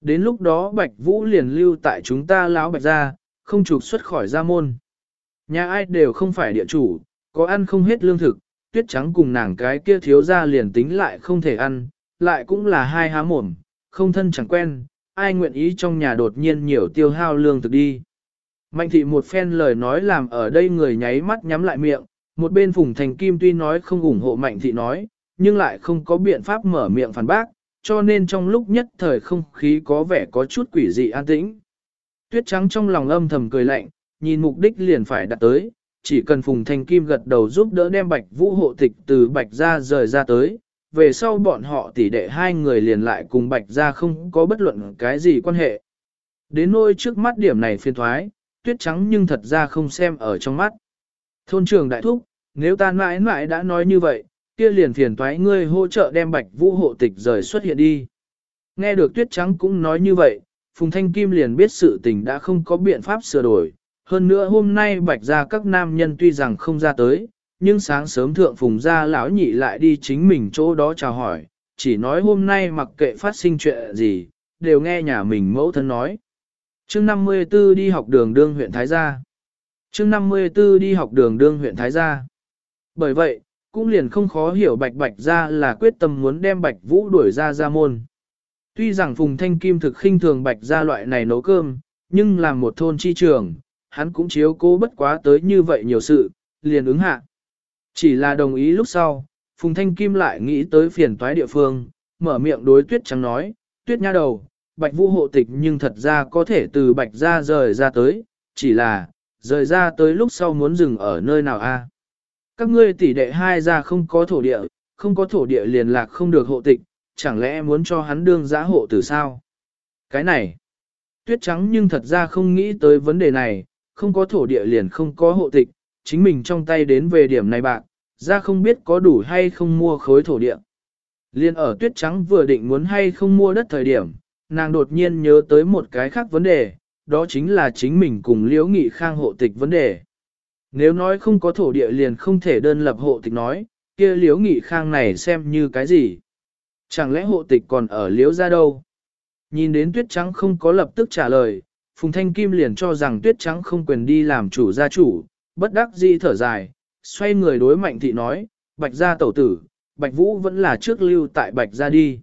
Speaker 1: Đến lúc đó Bạch Vũ liền lưu tại chúng ta lão Bạch gia, không trục xuất khỏi gia môn. Nhà ai đều không phải địa chủ, có ăn không hết lương thực, tuyết trắng cùng nàng cái kia thiếu gia liền tính lại không thể ăn, lại cũng là hai há mồm, không thân chẳng quen, ai nguyện ý trong nhà đột nhiên nhiều tiêu hao lương thực đi. Mạnh thị một phen lời nói làm ở đây người nháy mắt nhắm lại miệng, một bên Phùng Thành Kim tuy nói không ủng hộ Mạnh thị nói, nhưng lại không có biện pháp mở miệng phản bác, cho nên trong lúc nhất thời không khí có vẻ có chút quỷ dị an tĩnh. Tuyết trắng trong lòng âm thầm cười lạnh, nhìn mục đích liền phải đạt tới, chỉ cần Phùng Thành Kim gật đầu giúp đỡ đem Bạch Vũ hộ tịch từ Bạch gia rời ra tới, về sau bọn họ tỷ đệ hai người liền lại cùng Bạch gia không có bất luận cái gì quan hệ. Đến nôi trước mắt điểm này phiên thoái, tuyết trắng nhưng thật ra không xem ở trong mắt. Thôn trưởng đại thúc, nếu ta mãi mãi đã nói như vậy, kia liền phiền toái ngươi hỗ trợ đem Bạch Vũ hộ tịch rời xuất hiện đi. Nghe được tuyết trắng cũng nói như vậy, Phùng Thanh Kim liền biết sự tình đã không có biện pháp sửa đổi. Hơn nữa hôm nay bạch ra các nam nhân tuy rằng không ra tới, nhưng sáng sớm thượng Phùng ra lão nhị lại đi chính mình chỗ đó chào hỏi, chỉ nói hôm nay mặc kệ phát sinh chuyện gì, đều nghe nhà mình mẫu thân nói. chương 54 đi học đường đương huyện Thái Gia. chương 54 đi học đường đương huyện Thái Gia. Bởi vậy, cũng liền không khó hiểu bạch bạch ra là quyết tâm muốn đem bạch vũ đuổi ra ra môn. Tuy rằng Phùng Thanh Kim thực khinh thường bạch gia loại này nấu cơm, nhưng làm một thôn chi trường, hắn cũng chiếu cố bất quá tới như vậy nhiều sự, liền ứng hạ. Chỉ là đồng ý lúc sau, Phùng Thanh Kim lại nghĩ tới phiền toái địa phương, mở miệng đối tuyết trắng nói, tuyết nha đầu, bạch vũ hộ tịch nhưng thật ra có thể từ bạch gia rời ra tới, chỉ là, rời ra tới lúc sau muốn dừng ở nơi nào a? Các ngươi tỷ đệ hai ra không có thổ địa, không có thổ địa liền lạc không được hộ tịch, chẳng lẽ muốn cho hắn đương giã hộ tử sao? Cái này, tuyết trắng nhưng thật ra không nghĩ tới vấn đề này, không có thổ địa liền không có hộ tịch, chính mình trong tay đến về điểm này bạc, ra không biết có đủ hay không mua khối thổ địa. Liên ở tuyết trắng vừa định muốn hay không mua đất thời điểm, nàng đột nhiên nhớ tới một cái khác vấn đề, đó chính là chính mình cùng liễu nghị khang hộ tịch vấn đề. Nếu nói không có thổ địa liền không thể đơn lập hộ tịch nói, kia liễu nghị khang này xem như cái gì. Chẳng lẽ hộ tịch còn ở liễu ra đâu? Nhìn đến tuyết trắng không có lập tức trả lời, Phùng Thanh Kim liền cho rằng tuyết trắng không quyền đi làm chủ gia chủ, bất đắc dĩ thở dài, xoay người đối mạnh thị nói, bạch gia tẩu tử, bạch vũ vẫn là trước lưu tại bạch gia đi.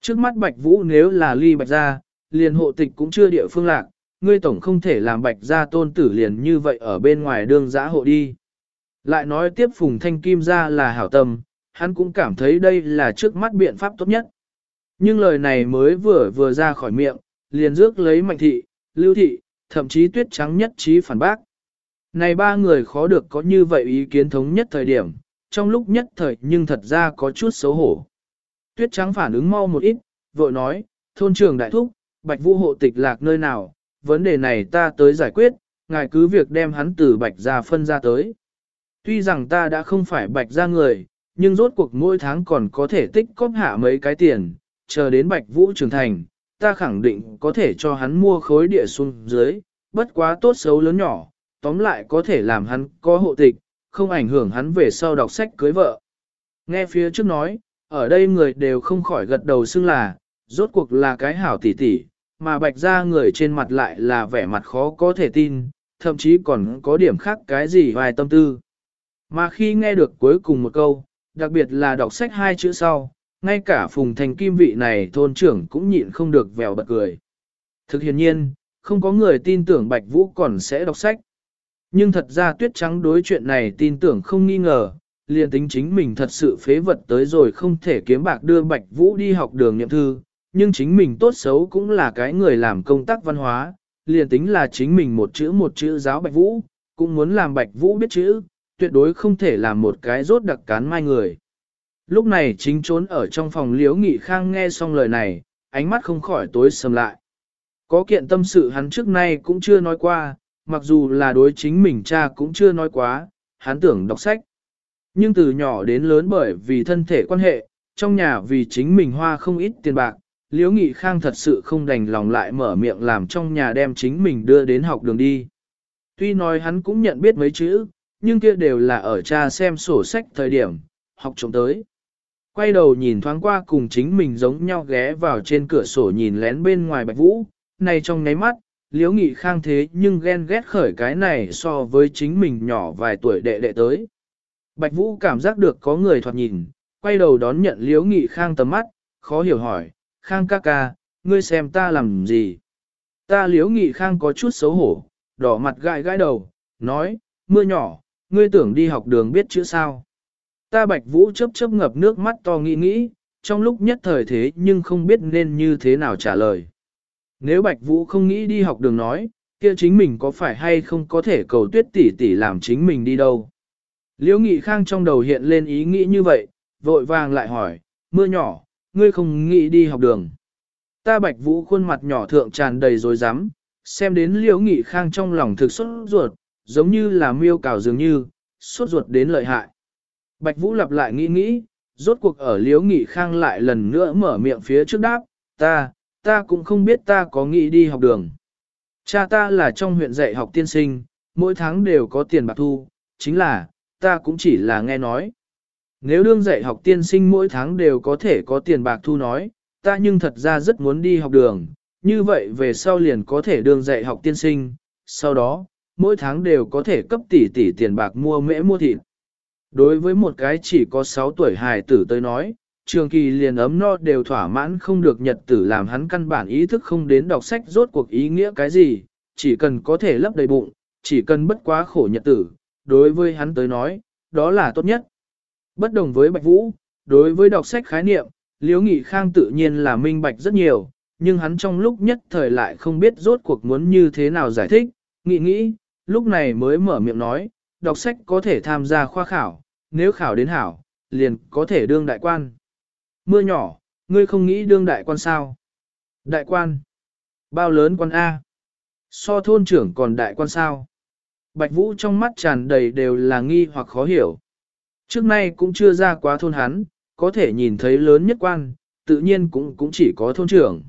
Speaker 1: Trước mắt bạch vũ nếu là ly bạch gia, liền hộ tịch cũng chưa địa phương lạc, ngươi tổng không thể làm bạch gia tôn tử liền như vậy ở bên ngoài đường giã hộ đi. Lại nói tiếp Phùng Thanh Kim ra là hảo tâm, hắn cũng cảm thấy đây là trước mắt biện pháp tốt nhất. Nhưng lời này mới vừa vừa ra khỏi miệng, liền rước lấy mạnh thị, lưu thị, thậm chí tuyết trắng nhất trí phản bác. Này ba người khó được có như vậy ý kiến thống nhất thời điểm, trong lúc nhất thời nhưng thật ra có chút xấu hổ. Tuyết trắng phản ứng mau một ít, vội nói, thôn trưởng đại thúc, bạch vũ hộ tịch lạc nơi nào, vấn đề này ta tới giải quyết, ngài cứ việc đem hắn từ bạch ra phân ra tới. Tuy rằng ta đã không phải bạch ra người, nhưng rốt cuộc mỗi tháng còn có thể tích cóp hạ mấy cái tiền, chờ đến Bạch Vũ trưởng thành, ta khẳng định có thể cho hắn mua khối địa xuống dưới, bất quá tốt xấu lớn nhỏ, tóm lại có thể làm hắn có hộ tịch, không ảnh hưởng hắn về sau đọc sách cưới vợ. Nghe phía trước nói, ở đây người đều không khỏi gật đầu xưng là, rốt cuộc là cái hảo tỷ tỷ, mà bạch ra người trên mặt lại là vẻ mặt khó có thể tin, thậm chí còn có điểm khác cái gì vài tâm tư. Mà khi nghe được cuối cùng một câu, đặc biệt là đọc sách hai chữ sau, ngay cả phùng thành kim vị này thôn trưởng cũng nhịn không được vèo bật cười. Thực hiện nhiên, không có người tin tưởng Bạch Vũ còn sẽ đọc sách. Nhưng thật ra tuyết trắng đối chuyện này tin tưởng không nghi ngờ, liền tính chính mình thật sự phế vật tới rồi không thể kiếm bạc đưa Bạch Vũ đi học đường niệm thư, nhưng chính mình tốt xấu cũng là cái người làm công tác văn hóa, liền tính là chính mình một chữ một chữ giáo Bạch Vũ, cũng muốn làm Bạch Vũ biết chữ, tuyệt đối không thể làm một cái rốt đặc cán mai người. Lúc này chính trốn ở trong phòng liếu nghị khang nghe xong lời này, ánh mắt không khỏi tối sầm lại. Có kiện tâm sự hắn trước nay cũng chưa nói qua, mặc dù là đối chính mình cha cũng chưa nói quá, hắn tưởng đọc sách. Nhưng từ nhỏ đến lớn bởi vì thân thể quan hệ, trong nhà vì chính mình hoa không ít tiền bạc, Liễu Nghị Khang thật sự không đành lòng lại mở miệng làm trong nhà đem chính mình đưa đến học đường đi. Tuy nói hắn cũng nhận biết mấy chữ, nhưng kia đều là ở cha xem sổ sách thời điểm, học trộm tới. Quay đầu nhìn thoáng qua cùng chính mình giống nhau ghé vào trên cửa sổ nhìn lén bên ngoài bạch vũ, này trong nháy mắt, Liễu nghị khang thế nhưng ghen ghét khởi cái này so với chính mình nhỏ vài tuổi đệ đệ tới. Bạch vũ cảm giác được có người thoạt nhìn, quay đầu đón nhận Liễu nghị khang tầm mắt, khó hiểu hỏi, khang ca ca, ngươi xem ta làm gì? Ta Liễu nghị khang có chút xấu hổ, đỏ mặt gãi gãi đầu, nói, mưa nhỏ, ngươi tưởng đi học đường biết chữ sao. Ta bạch vũ chớp chớp ngập nước mắt to nghĩ nghĩ, trong lúc nhất thời thế nhưng không biết nên như thế nào trả lời. Nếu bạch vũ không nghĩ đi học đường nói, kia chính mình có phải hay không có thể cầu tuyết tỷ tỷ làm chính mình đi đâu. Liễu Nghị Khang trong đầu hiện lên ý nghĩ như vậy, vội vàng lại hỏi, mưa nhỏ, ngươi không nghĩ đi học đường. Ta bạch vũ khuôn mặt nhỏ thượng tràn đầy rồi rắm xem đến Liễu Nghị Khang trong lòng thực xuất ruột, giống như là miêu cào dường như, suốt ruột đến lợi hại. Bạch Vũ lặp lại nghĩ nghĩ, rốt cuộc ở Liễu Nghị Khang lại lần nữa mở miệng phía trước đáp, ta, ta cũng không biết ta có nghĩ đi học đường. Cha ta là trong huyện dạy học tiên sinh, mỗi tháng đều có tiền bạc thu, chính là, ta cũng chỉ là nghe nói. Nếu đương dạy học tiên sinh mỗi tháng đều có thể có tiền bạc thu nói, ta nhưng thật ra rất muốn đi học đường, như vậy về sau liền có thể đương dạy học tiên sinh, sau đó, mỗi tháng đều có thể cấp tỷ tỷ tiền bạc mua mễ mua thịt. Đối với một cái chỉ có 6 tuổi hài tử tới nói, trường kỳ liền ấm no đều thỏa mãn không được nhật tử làm hắn căn bản ý thức không đến đọc sách rốt cuộc ý nghĩa cái gì, chỉ cần có thể lấp đầy bụng, chỉ cần bất quá khổ nhật tử, đối với hắn tới nói, đó là tốt nhất. Bất đồng với Bạch Vũ, đối với đọc sách khái niệm, Liễu Nghị Khang tự nhiên là minh bạch rất nhiều, nhưng hắn trong lúc nhất thời lại không biết rốt cuộc muốn như thế nào giải thích, nghĩ nghĩ, lúc này mới mở miệng nói, đọc sách có thể tham gia khoa khảo, nếu khảo đến hảo, liền có thể đương đại quan. Mưa nhỏ, ngươi không nghĩ đương đại quan sao? Đại quan? Bao lớn quan A? So thôn trưởng còn đại quan sao? Bạch Vũ trong mắt tràn đầy đều là nghi hoặc khó hiểu. Trước nay cũng chưa ra quá thôn hắn, có thể nhìn thấy lớn nhất quan, tự nhiên cũng cũng chỉ có thôn trưởng.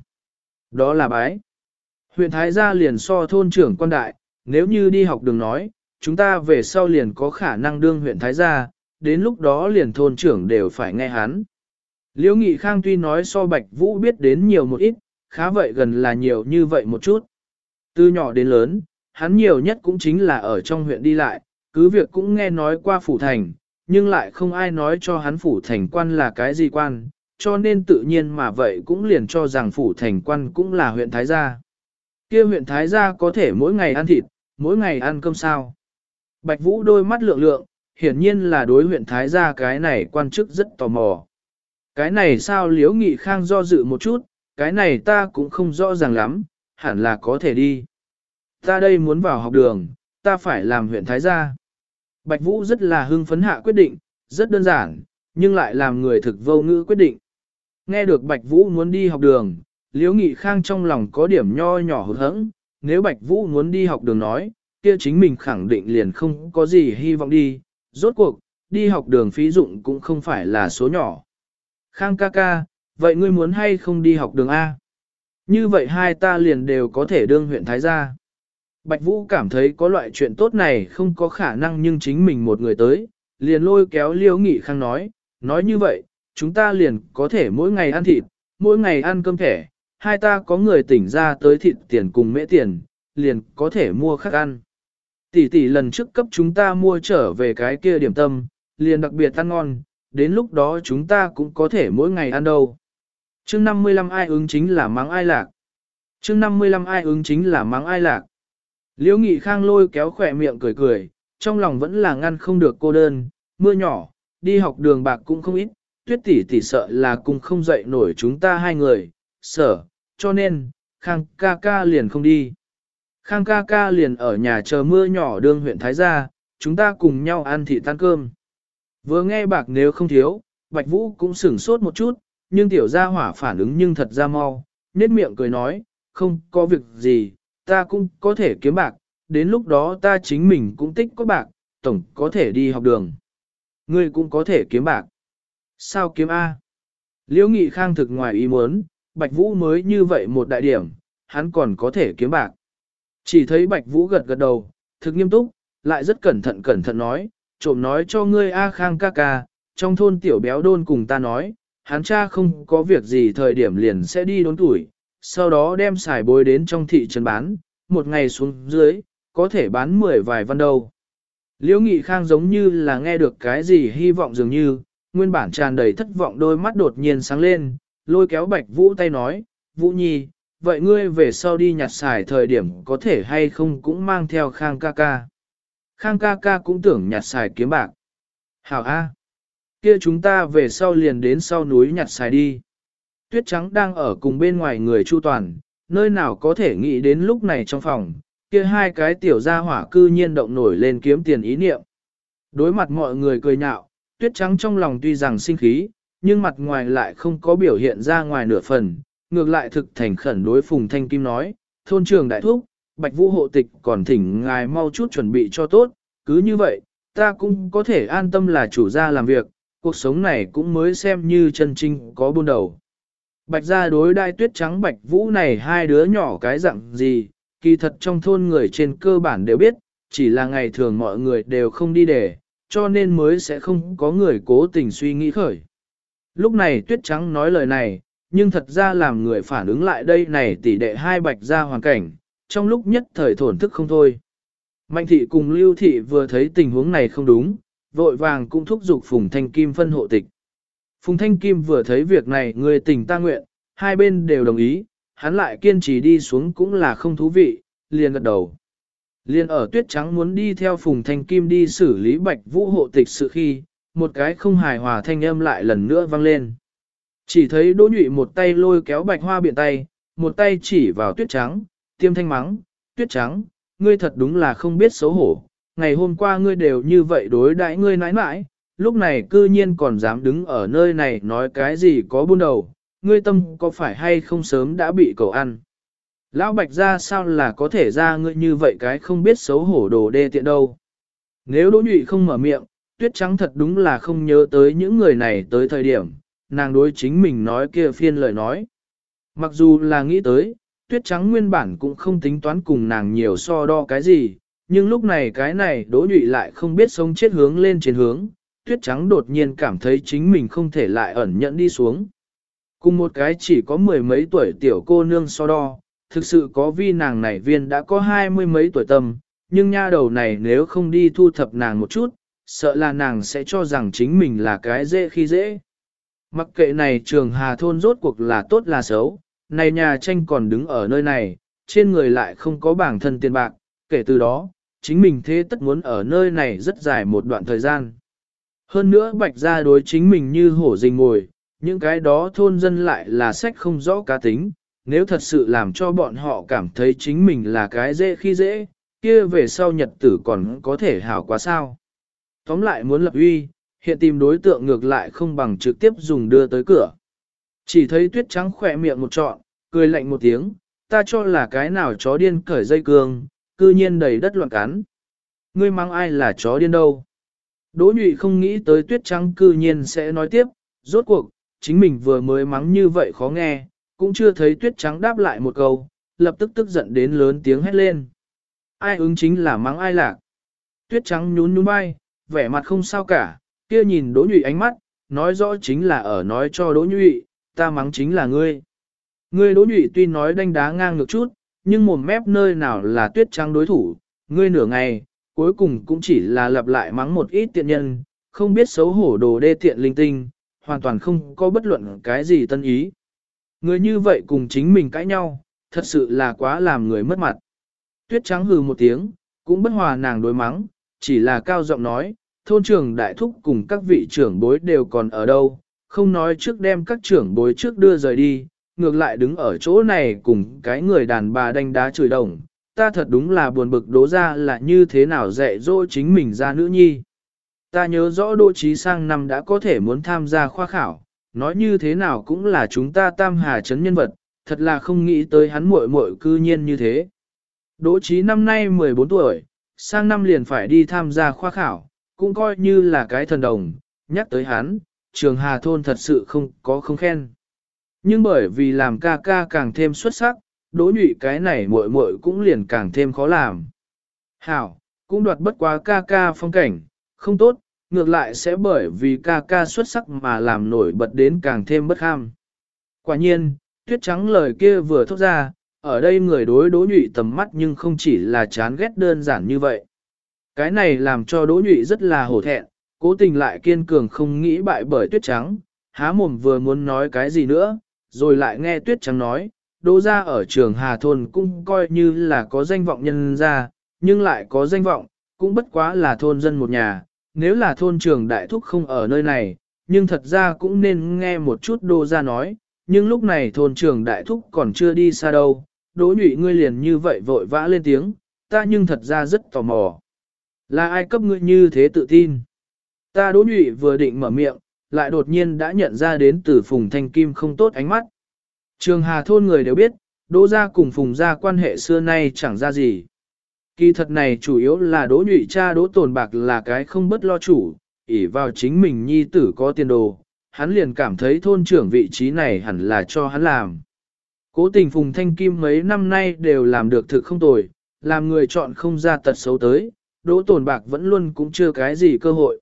Speaker 1: Đó là bái. Huyện Thái Gia liền so thôn trưởng quan đại, nếu như đi học đường nói, chúng ta về sau liền có khả năng đương huyện Thái Gia, đến lúc đó liền thôn trưởng đều phải nghe hắn. Liễu Nghị Khang tuy nói so Bạch Vũ biết đến nhiều một ít, khá vậy gần là nhiều như vậy một chút. Từ nhỏ đến lớn, hắn nhiều nhất cũng chính là ở trong huyện đi lại, cứ việc cũng nghe nói qua phủ thành, nhưng lại không ai nói cho hắn phủ thành quan là cái gì quan, cho nên tự nhiên mà vậy cũng liền cho rằng phủ thành quan cũng là huyện Thái Gia. kia huyện Thái Gia có thể mỗi ngày ăn thịt, mỗi ngày ăn cơm sao. Bạch Vũ đôi mắt lượng lượng, hiển nhiên là đối huyện Thái Gia cái này quan chức rất tò mò. Cái này sao liễu nghị khang do dự một chút, cái này ta cũng không rõ ràng lắm, hẳn là có thể đi. Ta đây muốn vào học đường, ta phải làm huyện Thái Gia. Bạch Vũ rất là hưng phấn hạ quyết định, rất đơn giản, nhưng lại làm người thực vô ngữ quyết định. Nghe được Bạch Vũ muốn đi học đường, Liễu Nghị Khang trong lòng có điểm nho nhỏ hụt hẫng, nếu Bạch Vũ muốn đi học đường nói, kia chính mình khẳng định liền không có gì hy vọng đi, rốt cuộc, đi học đường phí dụng cũng không phải là số nhỏ. Khang ca ca, vậy ngươi muốn hay không đi học đường A? Như vậy hai ta liền đều có thể đương huyện Thái gia. Bạch Vũ cảm thấy có loại chuyện tốt này không có khả năng nhưng chính mình một người tới, liền lôi kéo Liễu Nghị Khang nói, nói như vậy, chúng ta liền có thể mỗi ngày ăn thịt, mỗi ngày ăn cơm thẻ, hai ta có người tỉnh ra tới thịt tiền cùng mễ tiền, liền có thể mua khác ăn. Tỷ tỷ lần trước cấp chúng ta mua trở về cái kia điểm tâm, liền đặc biệt ăn ngon, đến lúc đó chúng ta cũng có thể mỗi ngày ăn đâu. Chương 55 ai ứng chính là mắng ai lạc. Chương 55 ai ứng chính là mắng ai lạc. Liễu Nghị Khang lôi kéo khỏe miệng cười cười, trong lòng vẫn là ngăn không được cô đơn, mưa nhỏ, đi học đường bạc cũng không ít, tuyết tỷ tỷ sợ là cùng không dậy nổi chúng ta hai người, sợ, cho nên, Khang ca ca liền không đi. Khang ca ca liền ở nhà chờ mưa nhỏ đương huyện Thái Gia, chúng ta cùng nhau ăn thị tan cơm. Vừa nghe bạc nếu không thiếu, Bạch Vũ cũng sửng sốt một chút, nhưng tiểu gia hỏa phản ứng nhưng thật ra mau, nét miệng cười nói, không có việc gì, ta cũng có thể kiếm bạc, đến lúc đó ta chính mình cũng tích có bạc, tổng có thể đi học đường. Ngươi cũng có thể kiếm bạc. Sao kiếm A? Liễu Nghị Khang thực ngoài ý muốn, Bạch Vũ mới như vậy một đại điểm, hắn còn có thể kiếm bạc. Chỉ thấy Bạch Vũ gật gật đầu, thực nghiêm túc, lại rất cẩn thận cẩn thận nói, trộm nói cho ngươi A Khang ca ca, trong thôn tiểu béo đôn cùng ta nói, hắn cha không có việc gì thời điểm liền sẽ đi đốn tuổi, sau đó đem xài bối đến trong thị trấn bán, một ngày xuống dưới, có thể bán mười vài văn đâu. Liễu Nghị Khang giống như là nghe được cái gì hy vọng dường như, nguyên bản tràn đầy thất vọng đôi mắt đột nhiên sáng lên, lôi kéo Bạch Vũ tay nói, Vũ Nhi, vậy ngươi về sau đi nhặt xài thời điểm có thể hay không cũng mang theo Khang ca ca. Khang ca ca cũng tưởng nhặt xài kiếm bạc. Hảo A. Kia chúng ta về sau liền đến sau núi nhặt xài đi. Tuyết trắng đang ở cùng bên ngoài người chu toàn, nơi nào có thể nghĩ đến lúc này trong phòng, kia hai cái tiểu gia hỏa cư nhiên động nổi lên kiếm tiền ý niệm. Đối mặt mọi người cười nhạo, tuyết trắng trong lòng tuy rằng sinh khí, nhưng mặt ngoài lại không có biểu hiện ra ngoài nửa phần, ngược lại thực thành khẩn đối Phùng Thanh Kim nói, thôn trường đại thúc, Bạch Vũ hộ tịch còn thỉnh ngài mau chút chuẩn bị cho tốt, cứ như vậy, ta cũng có thể an tâm là chủ gia làm việc, cuộc sống này cũng mới xem như chân trinh có buôn đầu. Bạch gia đối đai tuyết trắng Bạch Vũ này hai đứa nhỏ cái dạng gì, kỳ thật trong thôn người trên cơ bản đều biết, chỉ là ngày thường mọi người đều không đi để, cho nên mới sẽ không có người cố tình suy nghĩ khởi. Lúc này tuyết trắng nói lời này, nhưng thật ra làm người phản ứng lại đây này tỷ đệ hai bạch gia hoàn cảnh, trong lúc nhất thời thổn thức không thôi. Mạnh thị cùng lưu thị vừa thấy tình huống này không đúng, vội vàng cũng thúc giục Phùng Thanh Kim phân hộ tịch. Phùng Thanh Kim vừa thấy việc này người tình ta nguyện, hai bên đều đồng ý, hắn lại kiên trì đi xuống cũng là không thú vị, liền gật đầu. Liên ở tuyết trắng muốn đi theo Phùng Thanh Kim đi xử lý bạch vũ hộ tịch sự khi, một cái không hài hòa thanh âm lại lần nữa vang lên. Chỉ thấy đỗ nhụy một tay lôi kéo bạch hoa biển tay, một tay chỉ vào tuyết trắng, tiêm thanh mắng, tuyết trắng, ngươi thật đúng là không biết xấu hổ, ngày hôm qua ngươi đều như vậy đối đãi ngươi nãi nãi, lúc này cư nhiên còn dám đứng ở nơi này nói cái gì có buôn đầu, ngươi tâm có phải hay không sớm đã bị cầu ăn. Lão bạch ra sao là có thể ra ngươi như vậy cái không biết xấu hổ đồ đê tiện đâu. Nếu đỗ nhụy không mở miệng, tuyết trắng thật đúng là không nhớ tới những người này tới thời điểm, nàng đối chính mình nói kia phiên lời nói. Mặc dù là nghĩ tới, tuyết trắng nguyên bản cũng không tính toán cùng nàng nhiều so đo cái gì, nhưng lúc này cái này đỗ nhụy lại không biết sống chết hướng lên trên hướng, tuyết trắng đột nhiên cảm thấy chính mình không thể lại ẩn nhận đi xuống. Cùng một cái chỉ có mười mấy tuổi tiểu cô nương so đo, thực sự có vi nàng này viên đã có hai mươi mấy tuổi tâm, nhưng nha đầu này nếu không đi thu thập nàng một chút, sợ là nàng sẽ cho rằng chính mình là cái dễ khi dễ. Mặc kệ này trường hà thôn rốt cuộc là tốt là xấu, này nhà tranh còn đứng ở nơi này, trên người lại không có bảng thân tiền bạc, kể từ đó, chính mình thế tất muốn ở nơi này rất dài một đoạn thời gian. Hơn nữa bạch ra đối chính mình như hổ rình ngồi, những cái đó thôn dân lại là sách không rõ cá tính, nếu thật sự làm cho bọn họ cảm thấy chính mình là cái dễ khi dễ, kia về sau nhật tử còn có thể hảo quá sao. Tóm lại muốn lập uy, hiện tìm đối tượng ngược lại không bằng trực tiếp dùng đưa tới cửa. Chỉ thấy tuyết trắng khỏe miệng một trọn, cười lạnh một tiếng, ta cho là cái nào chó điên cởi dây cương, cư nhiên đầy đất loạn cắn. Ngươi mang ai là chó điên đâu? Đỗ nhụy không nghĩ tới tuyết trắng cư nhiên sẽ nói tiếp, rốt cuộc, chính mình vừa mới mắng như vậy khó nghe, cũng chưa thấy tuyết trắng đáp lại một câu, lập tức tức giận đến lớn tiếng hét lên. Ai ứng chính là mắng ai lạc. Tuyết trắng nhún nhún vai, vẻ mặt không sao cả, kia nhìn đỗ nhụy ánh mắt, nói rõ chính là ở nói cho đỗ nhụy, ta mắng chính là ngươi. Ngươi đỗ nhụy tuy nói đánh đá ngang ngược chút, nhưng mồm mép nơi nào là tuyết trắng đối thủ, ngươi nửa ngày, cuối cùng cũng chỉ là lặp lại mắng một ít tiện nhân, không biết xấu hổ đồ đê tiện linh tinh, hoàn toàn không có bất luận cái gì tân ý. Người như vậy cùng chính mình cãi nhau, thật sự là quá làm người mất mặt. Tuyết trắng hừ một tiếng, cũng bất hòa nàng đối mắng, chỉ là cao giọng nói, thôn trưởng đại thúc cùng các vị trưởng bối đều còn ở đâu, không nói trước đem các trưởng bối trước đưa rời đi, ngược lại đứng ở chỗ này cùng cái người đàn bà đánh đá chửi đồng. Ta thật đúng là buồn bực đố ra là như thế nào dạy dỗ chính mình ra nữ nhi. Ta nhớ rõ Đỗ Trí sang năm đã có thể muốn tham gia khoa khảo, nói như thế nào cũng là chúng ta tam hà chấn nhân vật, thật là không nghĩ tới hắn muội muội cư nhiên như thế. Đỗ Trí năm nay 14 tuổi, sang năm liền phải đi tham gia khoa khảo, cũng coi như là cái thần đồng, nhắc tới hắn, trường Hà Thôn thật sự không có không khen. Nhưng bởi vì làm ca ca càng thêm xuất sắc, đỗ nhụy cái này muội muội cũng liền càng thêm khó làm. Hảo, cũng đoạt bất quá ca ca phong cảnh, không tốt, ngược lại sẽ bởi vì ca ca xuất sắc mà làm nổi bật đến càng thêm bất ham. Quả nhiên, tuyết trắng lời kia vừa thốt ra, ở đây người đối đỗ nhụy tầm mắt nhưng không chỉ là chán ghét đơn giản như vậy. Cái này làm cho đỗ nhụy rất là hổ thẹn, cố tình lại kiên cường không nghĩ bại bởi tuyết trắng, há mồm vừa muốn nói cái gì nữa, rồi lại nghe tuyết trắng nói, đỗ ra ở trường Hà Thôn cũng coi như là có danh vọng nhân ra, nhưng lại có danh vọng, cũng bất quá là thôn dân một nhà, nếu là thôn trường đại thúc không ở nơi này, nhưng thật ra cũng nên nghe một chút đô ra nói, nhưng lúc này thôn trường đại thúc còn chưa đi xa đâu, đỗ nhụy ngươi liền như vậy vội vã lên tiếng, ta nhưng thật ra rất tò mò. Là ai cấp ngươi như thế tự tin? Ta đỗ nhụy vừa định mở miệng, lại đột nhiên đã nhận ra đến từ Phùng Thanh Kim không tốt ánh mắt. Trường Hà thôn người đều biết, Đỗ gia cùng Phùng gia quan hệ xưa nay chẳng ra gì. Kỳ thật này chủ yếu là Đỗ nhụy cha Đỗ tồn bạc là cái không bất lo chủ, ỷ vào chính mình nhi tử có tiền đồ, hắn liền cảm thấy thôn trưởng vị trí này hẳn là cho hắn làm. Cố tình Phùng Thanh Kim mấy năm nay đều làm được thực không tồi, làm người chọn không ra tật xấu tới, Đỗ tồn bạc vẫn luôn cũng chưa cái gì cơ hội.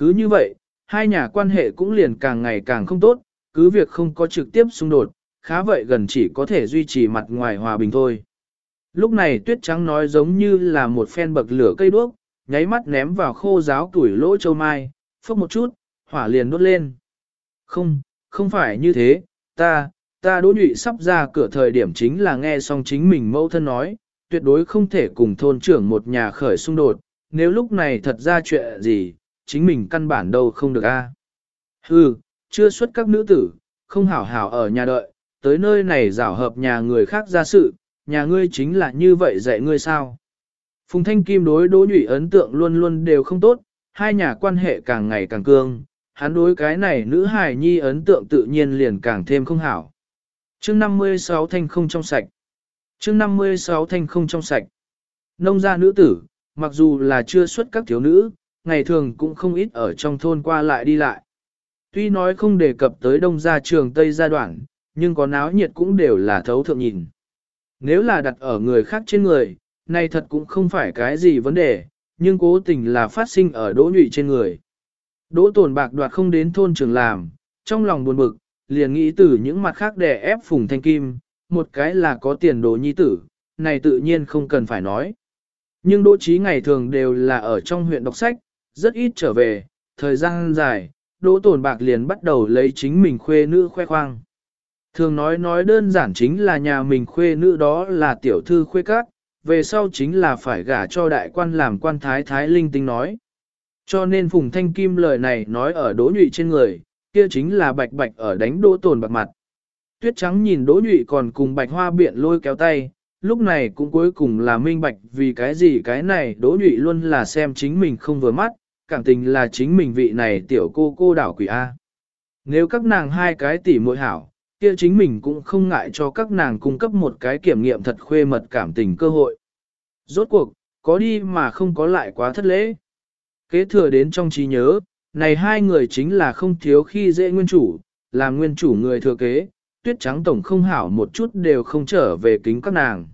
Speaker 1: Cứ như vậy, hai nhà quan hệ cũng liền càng ngày càng không tốt, cứ việc không có trực tiếp xung đột, khá vậy gần chỉ có thể duy trì mặt ngoài hòa bình thôi. Lúc này tuyết trắng nói giống như là một phen bậc lửa cây đuốc, nháy mắt ném vào khô giáo tuổi lỗ châu mai, phốc một chút, hỏa liền đốt lên. Không, không phải như thế, ta, ta đỗ nhụy sắp ra cửa thời điểm chính là nghe xong chính mình mẫu thân nói, tuyệt đối không thể cùng thôn trưởng một nhà khởi xung đột, nếu lúc này thật ra chuyện gì, chính mình căn bản đâu không được a. À. Hừ, chưa xuất các nữ tử, không hảo hảo ở nhà đợi, tới nơi này rảo hợp nhà người khác ra sự, nhà ngươi chính là như vậy dạy ngươi sao. Phùng Thanh Kim đối đỗ nhụy ấn tượng luôn luôn đều không tốt, hai nhà quan hệ càng ngày càng cương, hắn đối cái này nữ hài nhi ấn tượng tự nhiên liền càng thêm không hảo. chương 56 thanh không trong sạch. chương 56 thanh không trong sạch. Nông gia nữ tử, mặc dù là chưa xuất các thiếu nữ, ngày thường cũng không ít ở trong thôn qua lại đi lại. Tuy nói không đề cập tới đông gia trường Tây gia đoạn, nhưng có náo nhiệt cũng đều là thấu thượng nhìn. Nếu là đặt ở người khác trên người, này thật cũng không phải cái gì vấn đề, nhưng cố tình là phát sinh ở đỗ nhụy trên người. Đỗ tồn bạc đoạt không đến thôn trường làm, trong lòng buồn bực, liền nghĩ từ những mặt khác để ép phùng thanh kim, một cái là có tiền đồ nhi tử, này tự nhiên không cần phải nói. Nhưng đỗ trí ngày thường đều là ở trong huyện đọc sách, rất ít trở về, thời gian dài, đỗ tồn bạc liền bắt đầu lấy chính mình khuê nữ khoe khoang. Thường nói nói đơn giản chính là nhà mình khuê nữ đó là tiểu thư khuê các, về sau chính là phải gả cho đại quan làm quan thái thái linh tinh nói. Cho nên Phùng Thanh Kim lời này nói ở đỗ nhụy trên người, kia chính là bạch bạch ở đánh đỗ tồn bạc mặt. Tuyết trắng nhìn đỗ nhụy còn cùng bạch hoa biện lôi kéo tay, lúc này cũng cuối cùng là minh bạch vì cái gì cái này đỗ nhụy luôn là xem chính mình không vừa mắt, cảm tình là chính mình vị này tiểu cô cô đảo quỷ A. Nếu các nàng hai cái tỷ muội hảo, kia chính mình cũng không ngại cho các nàng cung cấp một cái kiểm nghiệm thật khuê mật cảm tình cơ hội. Rốt cuộc, có đi mà không có lại quá thất lễ. Kế thừa đến trong trí nhớ, này hai người chính là không thiếu khi dễ nguyên chủ, là nguyên chủ người thừa kế, tuyết trắng tổng không hảo một chút đều không trở về kính các nàng.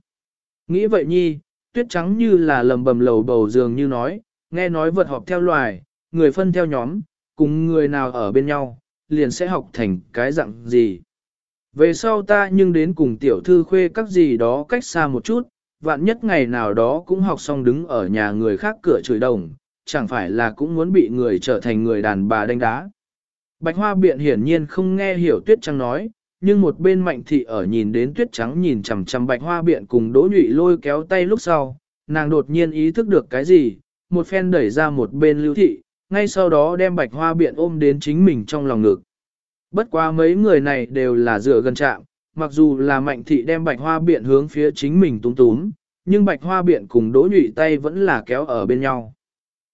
Speaker 1: Nghĩ vậy nhi, tuyết trắng như là lầm bầm lầu bầu dường như nói, nghe nói vật họp theo loài, người phân theo nhóm, cùng người nào ở bên nhau, liền sẽ học thành cái dạng gì. Về sau ta nhưng đến cùng tiểu thư khuê các gì đó cách xa một chút, vạn nhất ngày nào đó cũng học xong đứng ở nhà người khác cửa chửi đồng, chẳng phải là cũng muốn bị người trở thành người đàn bà đánh đá. Bạch hoa biện hiển nhiên không nghe hiểu tuyết trắng nói, nhưng một bên mạnh thị ở nhìn đến tuyết trắng nhìn chằm chằm bạch hoa biện cùng đỗ nhụy lôi kéo tay lúc sau, nàng đột nhiên ý thức được cái gì, một phen đẩy ra một bên lưu thị, ngay sau đó đem bạch hoa biện ôm đến chính mình trong lòng ngực. Bất quá mấy người này đều là dựa gần chạm, mặc dù là mạnh thị đem bạch hoa biện hướng phía chính mình túm túm, nhưng bạch hoa biện cùng đỗ nhụy tay vẫn là kéo ở bên nhau.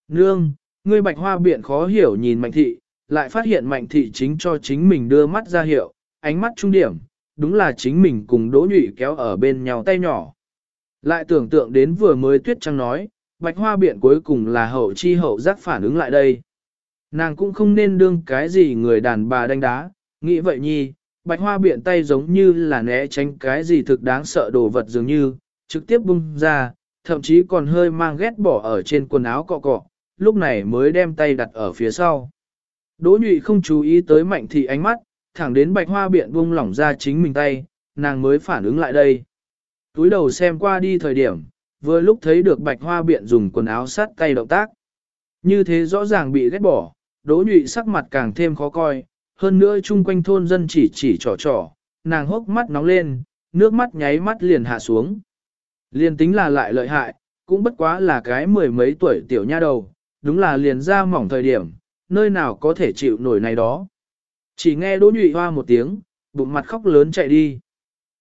Speaker 1: Nương, ngươi bạch hoa biện khó hiểu nhìn mạnh thị, lại phát hiện mạnh thị chính cho chính mình đưa mắt ra hiệu, ánh mắt trung điểm, đúng là chính mình cùng đỗ nhụy kéo ở bên nhau tay nhỏ. Lại tưởng tượng đến vừa mới tuyết trăng nói, bạch hoa biện cuối cùng là hậu chi hậu giác phản ứng lại đây. Nàng cũng không nên đương cái gì người đàn bà đánh đá, nghĩ vậy nhi, bạch hoa biện tay giống như là né tránh cái gì thực đáng sợ đồ vật dường như, trực tiếp bung ra, thậm chí còn hơi mang ghét bỏ ở trên quần áo cọ cọ, lúc này mới đem tay đặt ở phía sau. Đỗ nhụy không chú ý tới mạnh thị ánh mắt, thẳng đến bạch hoa biện bung lỏng ra chính mình tay, nàng mới phản ứng lại đây. Túi đầu xem qua đi thời điểm, vừa lúc thấy được bạch hoa biện dùng quần áo sát tay động tác. Như thế rõ ràng bị ghét bỏ, đỗ nhụy sắc mặt càng thêm khó coi, hơn nữa chung quanh thôn dân chỉ chỉ trò trò, nàng hốc mắt nóng lên, nước mắt nháy mắt liền hạ xuống. Liền tính là lại lợi hại, cũng bất quá là cái mười mấy tuổi tiểu nha đầu, đúng là liền ra mỏng thời điểm, nơi nào có thể chịu nổi này đó. Chỉ nghe đỗ nhụy hoa một tiếng, bụng mặt khóc lớn chạy đi.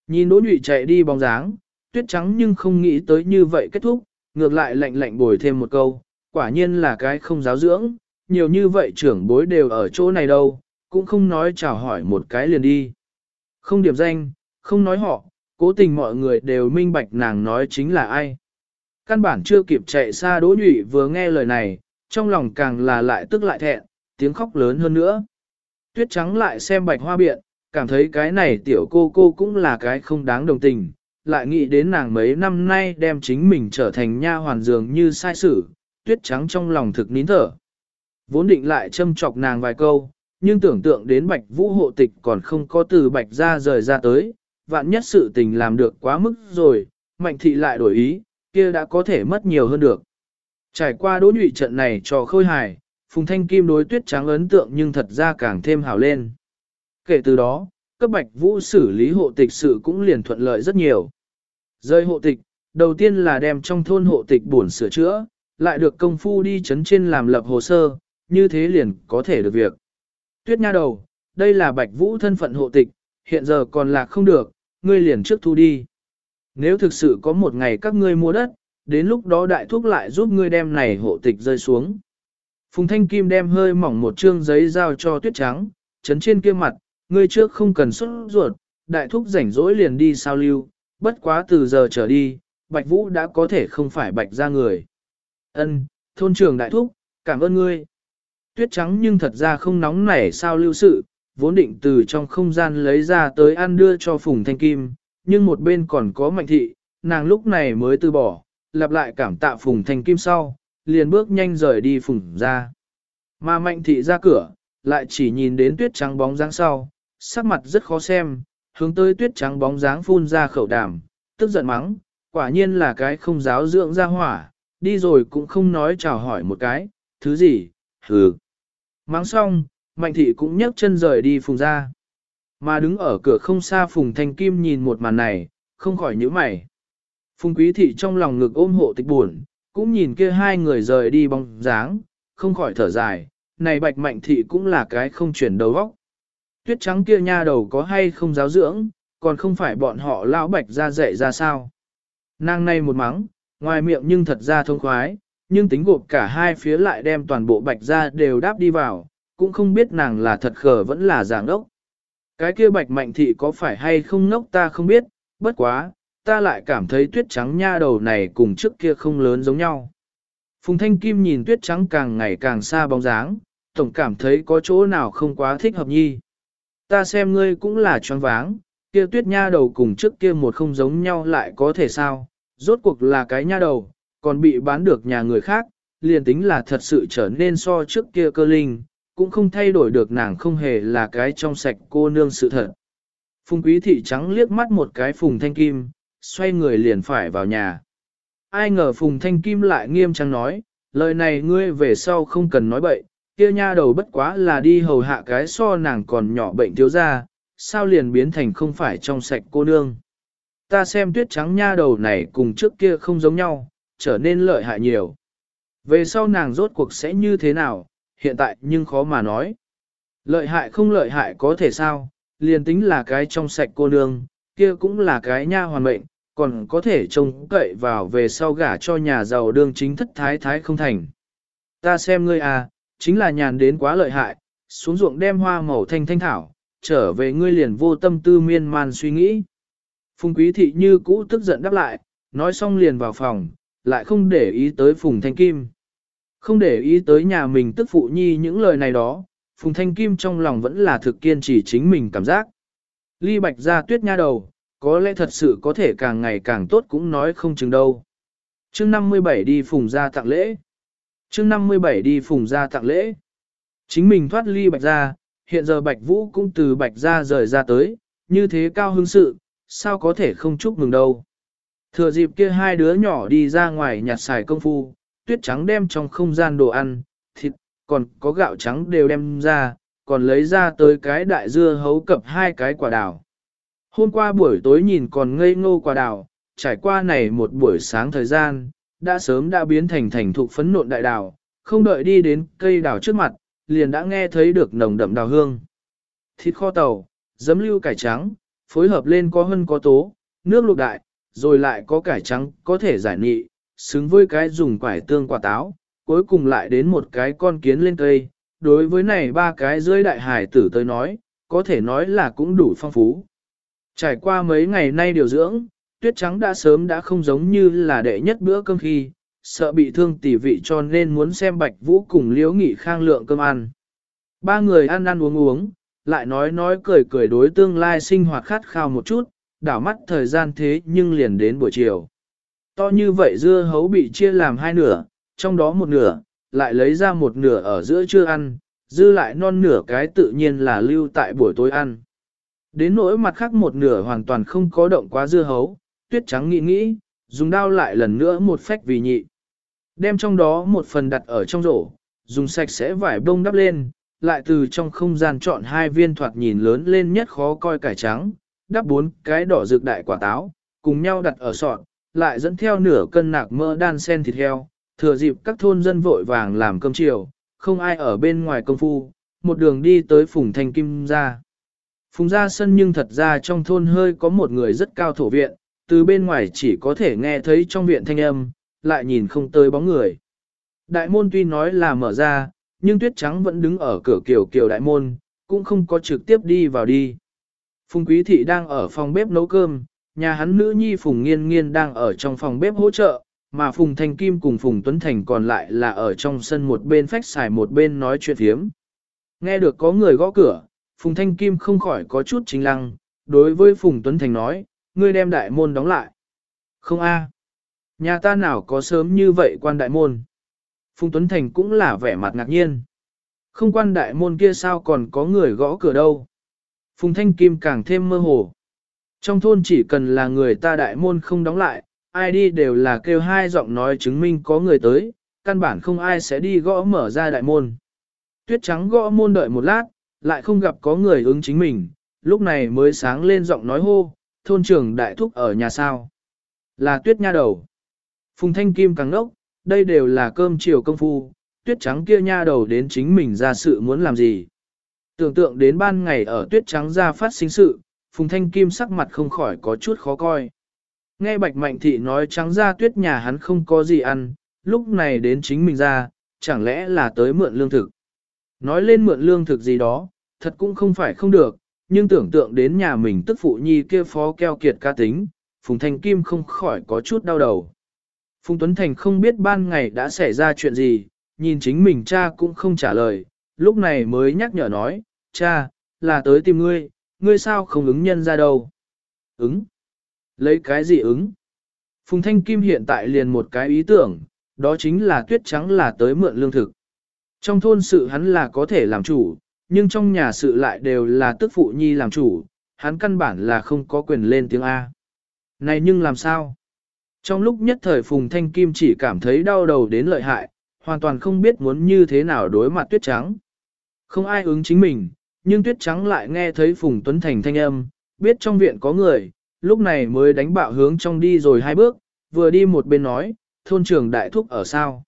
Speaker 1: Nhìn đỗ nhụy chạy đi bóng dáng, tuyết trắng nhưng không nghĩ tới như vậy kết thúc, ngược lại lạnh lạnh bồi thêm một câu, quả nhiên là cái không giáo dưỡng, nhiều như vậy trưởng bối đều ở chỗ này đâu, cũng không nói chào hỏi một cái liền đi. Không điểm danh, không nói họ, cố tình mọi người đều minh bạch nàng nói chính là ai. Căn bản chưa kịp chạy xa đỗ nhụy vừa nghe lời này, trong lòng càng là lại tức lại thẹn, tiếng khóc lớn hơn nữa. Tuyết trắng lại xem bạch hoa biện, cảm thấy cái này tiểu cô cô cũng là cái không đáng đồng tình, lại nghĩ đến nàng mấy năm nay đem chính mình trở thành nha hoàn dường như sai sử, tuyết trắng trong lòng thực nín thở. Vốn định lại châm chọc nàng vài câu, nhưng tưởng tượng đến bạch vũ hộ tịch còn không có từ bạch ra rời ra tới, vạn nhất sự tình làm được quá mức rồi, mạnh thị lại đổi ý, kia đã có thể mất nhiều hơn được. Trải qua đỗ nhụy trận này cho khôi hài, Phùng Thanh Kim đối tuyết trắng ấn tượng nhưng thật ra càng thêm hào lên. Kể từ đó, cấp bạch vũ xử lý hộ tịch sự cũng liền thuận lợi rất nhiều. Rơi hộ tịch, đầu tiên là đem trong thôn hộ tịch buồn sửa chữa, lại được công phu đi chấn trên làm lập hồ sơ, như thế liền có thể được việc. Tuyết nha đầu, đây là bạch vũ thân phận hộ tịch, hiện giờ còn là không được, ngươi liền trước thu đi. Nếu thực sự có một ngày các ngươi mua đất, đến lúc đó đại thúc lại giúp ngươi đem này hộ tịch rơi xuống. Phùng Thanh Kim đem hơi mỏng một trương giấy giao cho tuyết trắng, chấn trên kia mặt, ngươi trước không cần xuất ruột, đại thúc rảnh rỗi liền đi sao lưu, bất quá từ giờ trở đi, Bạch Vũ đã có thể không phải Bạch ra người. Ân, thôn trưởng đại thúc, cảm ơn ngươi. Tuyết trắng nhưng thật ra không nóng nảy sao lưu sự, vốn định từ trong không gian lấy ra tới ăn đưa cho Phùng Thanh Kim, nhưng một bên còn có mạnh thị, nàng lúc này mới từ bỏ, lặp lại cảm tạ Phùng Thanh Kim sau, liền bước nhanh rời đi Phùng ra. Mà mạnh thị ra cửa, lại chỉ nhìn đến tuyết trắng bóng dáng sau, sắc mặt rất khó xem, hướng tới tuyết trắng bóng dáng phun ra khẩu đàm, tức giận mắng, quả nhiên là cái không giáo dưỡng ra hỏa, đi rồi cũng không nói chào hỏi một cái, thứ gì, hừ. Mắng xong, mạnh thị cũng nhấc chân rời đi phùng ra. Mà đứng ở cửa không xa phùng thanh kim nhìn một màn này, không khỏi nhíu mày. Phùng quý thị trong lòng ngực ôm hộ tịch buồn, cũng nhìn kia hai người rời đi bóng dáng, không khỏi thở dài, này bạch mạnh thị cũng là cái không chuyển đầu vóc. Tuyết trắng kia nha đầu có hay không giáo dưỡng, còn không phải bọn họ lão bạch ra dạy ra sao. Nàng này một mắng, ngoài miệng nhưng thật ra thông khoái, nhưng tính gộp cả hai phía lại đem toàn bộ bạch ra đều đáp đi vào, cũng không biết nàng là thật khờ vẫn là giảng ốc. Cái kia bạch mạnh thị có phải hay không ngốc ta không biết, bất quá, ta lại cảm thấy tuyết trắng nha đầu này cùng trước kia không lớn giống nhau. Phùng Thanh Kim nhìn tuyết trắng càng ngày càng xa bóng dáng, tổng cảm thấy có chỗ nào không quá thích hợp nhi. Ta xem ngươi cũng là choáng váng, kia tuyết nha đầu cùng trước kia một không giống nhau lại có thể sao, rốt cuộc là cái nha đầu, còn bị bán được nhà người khác, liền tính là thật sự trở nên so trước kia cơ linh, cũng không thay đổi được nàng không hề là cái trong sạch cô nương sự thật. Phùng quý thị trắng liếc mắt một cái phùng thanh kim, xoay người liền phải vào nhà. Ai ngờ phùng thanh kim lại nghiêm trang nói, lời này ngươi về sau không cần nói bậy, kia nha đầu bất quá là đi hầu hạ cái so nàng còn nhỏ bệnh thiếu ra, sao liền biến thành không phải trong sạch cô nương. Ta xem tuyết trắng nha đầu này cùng trước kia không giống nhau, trở nên lợi hại nhiều. Về sau nàng rốt cuộc sẽ như thế nào, hiện tại nhưng khó mà nói. Lợi hại không lợi hại có thể sao, liền tính là cái trong sạch cô nương, kia cũng là cái nha hoàn mệnh, còn có thể trông cậy vào về sau gả cho nhà giàu đương chính thất thái thái không thành. Ta xem ngươi à, chính là nhàn đến quá lợi hại, xuống ruộng đem hoa màu thanh thanh thảo, trở về ngươi liền vô tâm tư miên man suy nghĩ. Phùng quý thị như cũ tức giận đáp lại, nói xong liền vào phòng, lại không để ý tới Phùng Thanh Kim. Không để ý tới nhà mình tức phụ nhi những lời này đó, Phùng Thanh Kim trong lòng vẫn là thực kiên trì chính mình cảm giác. Ly bạch ra tuyết nha đầu, có lẽ thật sự có thể càng ngày càng tốt cũng nói không chừng đâu. chương 57 đi Phùng ra tặng lễ chương 57 đi phùng ra tặng lễ. Chính mình thoát ly bạch ra, hiện giờ bạch vũ cũng từ bạch ra rời ra tới, như thế cao hứng sự, sao có thể không chúc mừng đâu. Thừa dịp kia hai đứa nhỏ đi ra ngoài nhặt xài công phu, tuyết trắng đem trong không gian đồ ăn, thịt, còn có gạo trắng đều đem ra, còn lấy ra tới cái đại dưa hấu cập hai cái quả đào. Hôm qua buổi tối nhìn còn ngây ngô quả đào, trải qua này một buổi sáng thời gian, đã sớm đã biến thành thành thục phấn nộn đại đào, không đợi đi đến cây đào trước mặt, liền đã nghe thấy được nồng đậm đào hương. Thịt kho tàu, giấm lưu cải trắng, phối hợp lên có hân có tố, nước luộc đại, rồi lại có cải trắng có thể giải nị, xứng với cái dùng quải tương quả táo, cuối cùng lại đến một cái con kiến lên cây. Đối với này ba cái dưới đại hải tử tới nói, có thể nói là cũng đủ phong phú. Trải qua mấy ngày nay điều dưỡng, tuyết trắng đã sớm đã không giống như là đệ nhất bữa cơm khi, sợ bị thương tỷ vị cho nên muốn xem bạch vũ cùng liễu nghị khang lượng cơm ăn. Ba người ăn ăn uống uống, lại nói nói cười cười đối tương lai sinh hoạt khát khao một chút, đảo mắt thời gian thế nhưng liền đến buổi chiều. To như vậy dưa hấu bị chia làm hai nửa, trong đó một nửa, lại lấy ra một nửa ở giữa chưa ăn, dư lại non nửa cái tự nhiên là lưu tại buổi tối ăn. Đến nỗi mặt khác một nửa hoàn toàn không có động quá dưa hấu, tuyết trắng nghĩ nghĩ, dùng đao lại lần nữa một phách vì nhị. Đem trong đó một phần đặt ở trong rổ, dùng sạch sẽ vải bông đắp lên, lại từ trong không gian chọn hai viên thoạt nhìn lớn lên nhất khó coi cải trắng, đắp bốn cái đỏ rực đại quả táo, cùng nhau đặt ở sọt, lại dẫn theo nửa cân nạc mỡ đan sen thịt heo, thừa dịp các thôn dân vội vàng làm cơm chiều, không ai ở bên ngoài công phu, một đường đi tới Phùng Thanh Kim ra. Phùng ra sân nhưng thật ra trong thôn hơi có một người rất cao thổ viện, từ bên ngoài chỉ có thể nghe thấy trong viện thanh âm, lại nhìn không tới bóng người. Đại môn tuy nói là mở ra, nhưng tuyết trắng vẫn đứng ở cửa kiểu kiểu đại môn, cũng không có trực tiếp đi vào đi. Phùng Quý Thị đang ở phòng bếp nấu cơm, nhà hắn nữ nhi Phùng Nghiên Nghiên đang ở trong phòng bếp hỗ trợ, mà Phùng Thanh Kim cùng Phùng Tuấn Thành còn lại là ở trong sân một bên phách xài một bên nói chuyện hiếm. Nghe được có người gõ cửa, Phùng Thanh Kim không khỏi có chút chính lăng, đối với Phùng Tuấn Thành nói, ngươi đem đại môn đóng lại. Không a, Nhà ta nào có sớm như vậy quan đại môn. Phùng Tuấn Thành cũng là vẻ mặt ngạc nhiên. Không quan đại môn kia sao còn có người gõ cửa đâu. Phùng Thanh Kim càng thêm mơ hồ. Trong thôn chỉ cần là người ta đại môn không đóng lại, ai đi đều là kêu hai giọng nói chứng minh có người tới, căn bản không ai sẽ đi gõ mở ra đại môn. Tuyết trắng gõ môn đợi một lát, lại không gặp có người ứng chính mình, lúc này mới sáng lên giọng nói hô, thôn trưởng đại thúc ở nhà sao. Là tuyết nha đầu. Phùng thanh kim càng nốc, đây đều là cơm chiều công phu, tuyết trắng kia nha đầu đến chính mình ra sự muốn làm gì. Tưởng tượng đến ban ngày ở tuyết trắng ra phát sinh sự, Phùng Thanh Kim sắc mặt không khỏi có chút khó coi. Nghe Bạch Mạnh Thị nói trắng ra tuyết nhà hắn không có gì ăn, lúc này đến chính mình ra, chẳng lẽ là tới mượn lương thực. Nói lên mượn lương thực gì đó, thật cũng không phải không được, nhưng tưởng tượng đến nhà mình tức phụ nhi kia phó keo kiệt ca tính, Phùng Thanh Kim không khỏi có chút đau đầu. Phùng Tuấn Thành không biết ban ngày đã xảy ra chuyện gì, nhìn chính mình cha cũng không trả lời, lúc này mới nhắc nhở nói, cha, là tới tìm ngươi, ngươi sao không ứng nhân ra đâu. Ứng? Lấy cái gì ứng? Phùng Thanh Kim hiện tại liền một cái ý tưởng, đó chính là tuyết trắng là tới mượn lương thực. Trong thôn sự hắn là có thể làm chủ, nhưng trong nhà sự lại đều là tức phụ nhi làm chủ, hắn căn bản là không có quyền lên tiếng A. Này nhưng làm sao? Trong lúc nhất thời Phùng Thanh Kim chỉ cảm thấy đau đầu đến lợi hại, hoàn toàn không biết muốn như thế nào đối mặt tuyết trắng. Không ai ứng chính mình, nhưng tuyết trắng lại nghe thấy Phùng Tuấn Thành thanh âm, biết trong viện có người, lúc này mới đánh bạo hướng trong đi rồi hai bước, vừa đi một bên nói, thôn trưởng đại thúc ở sao.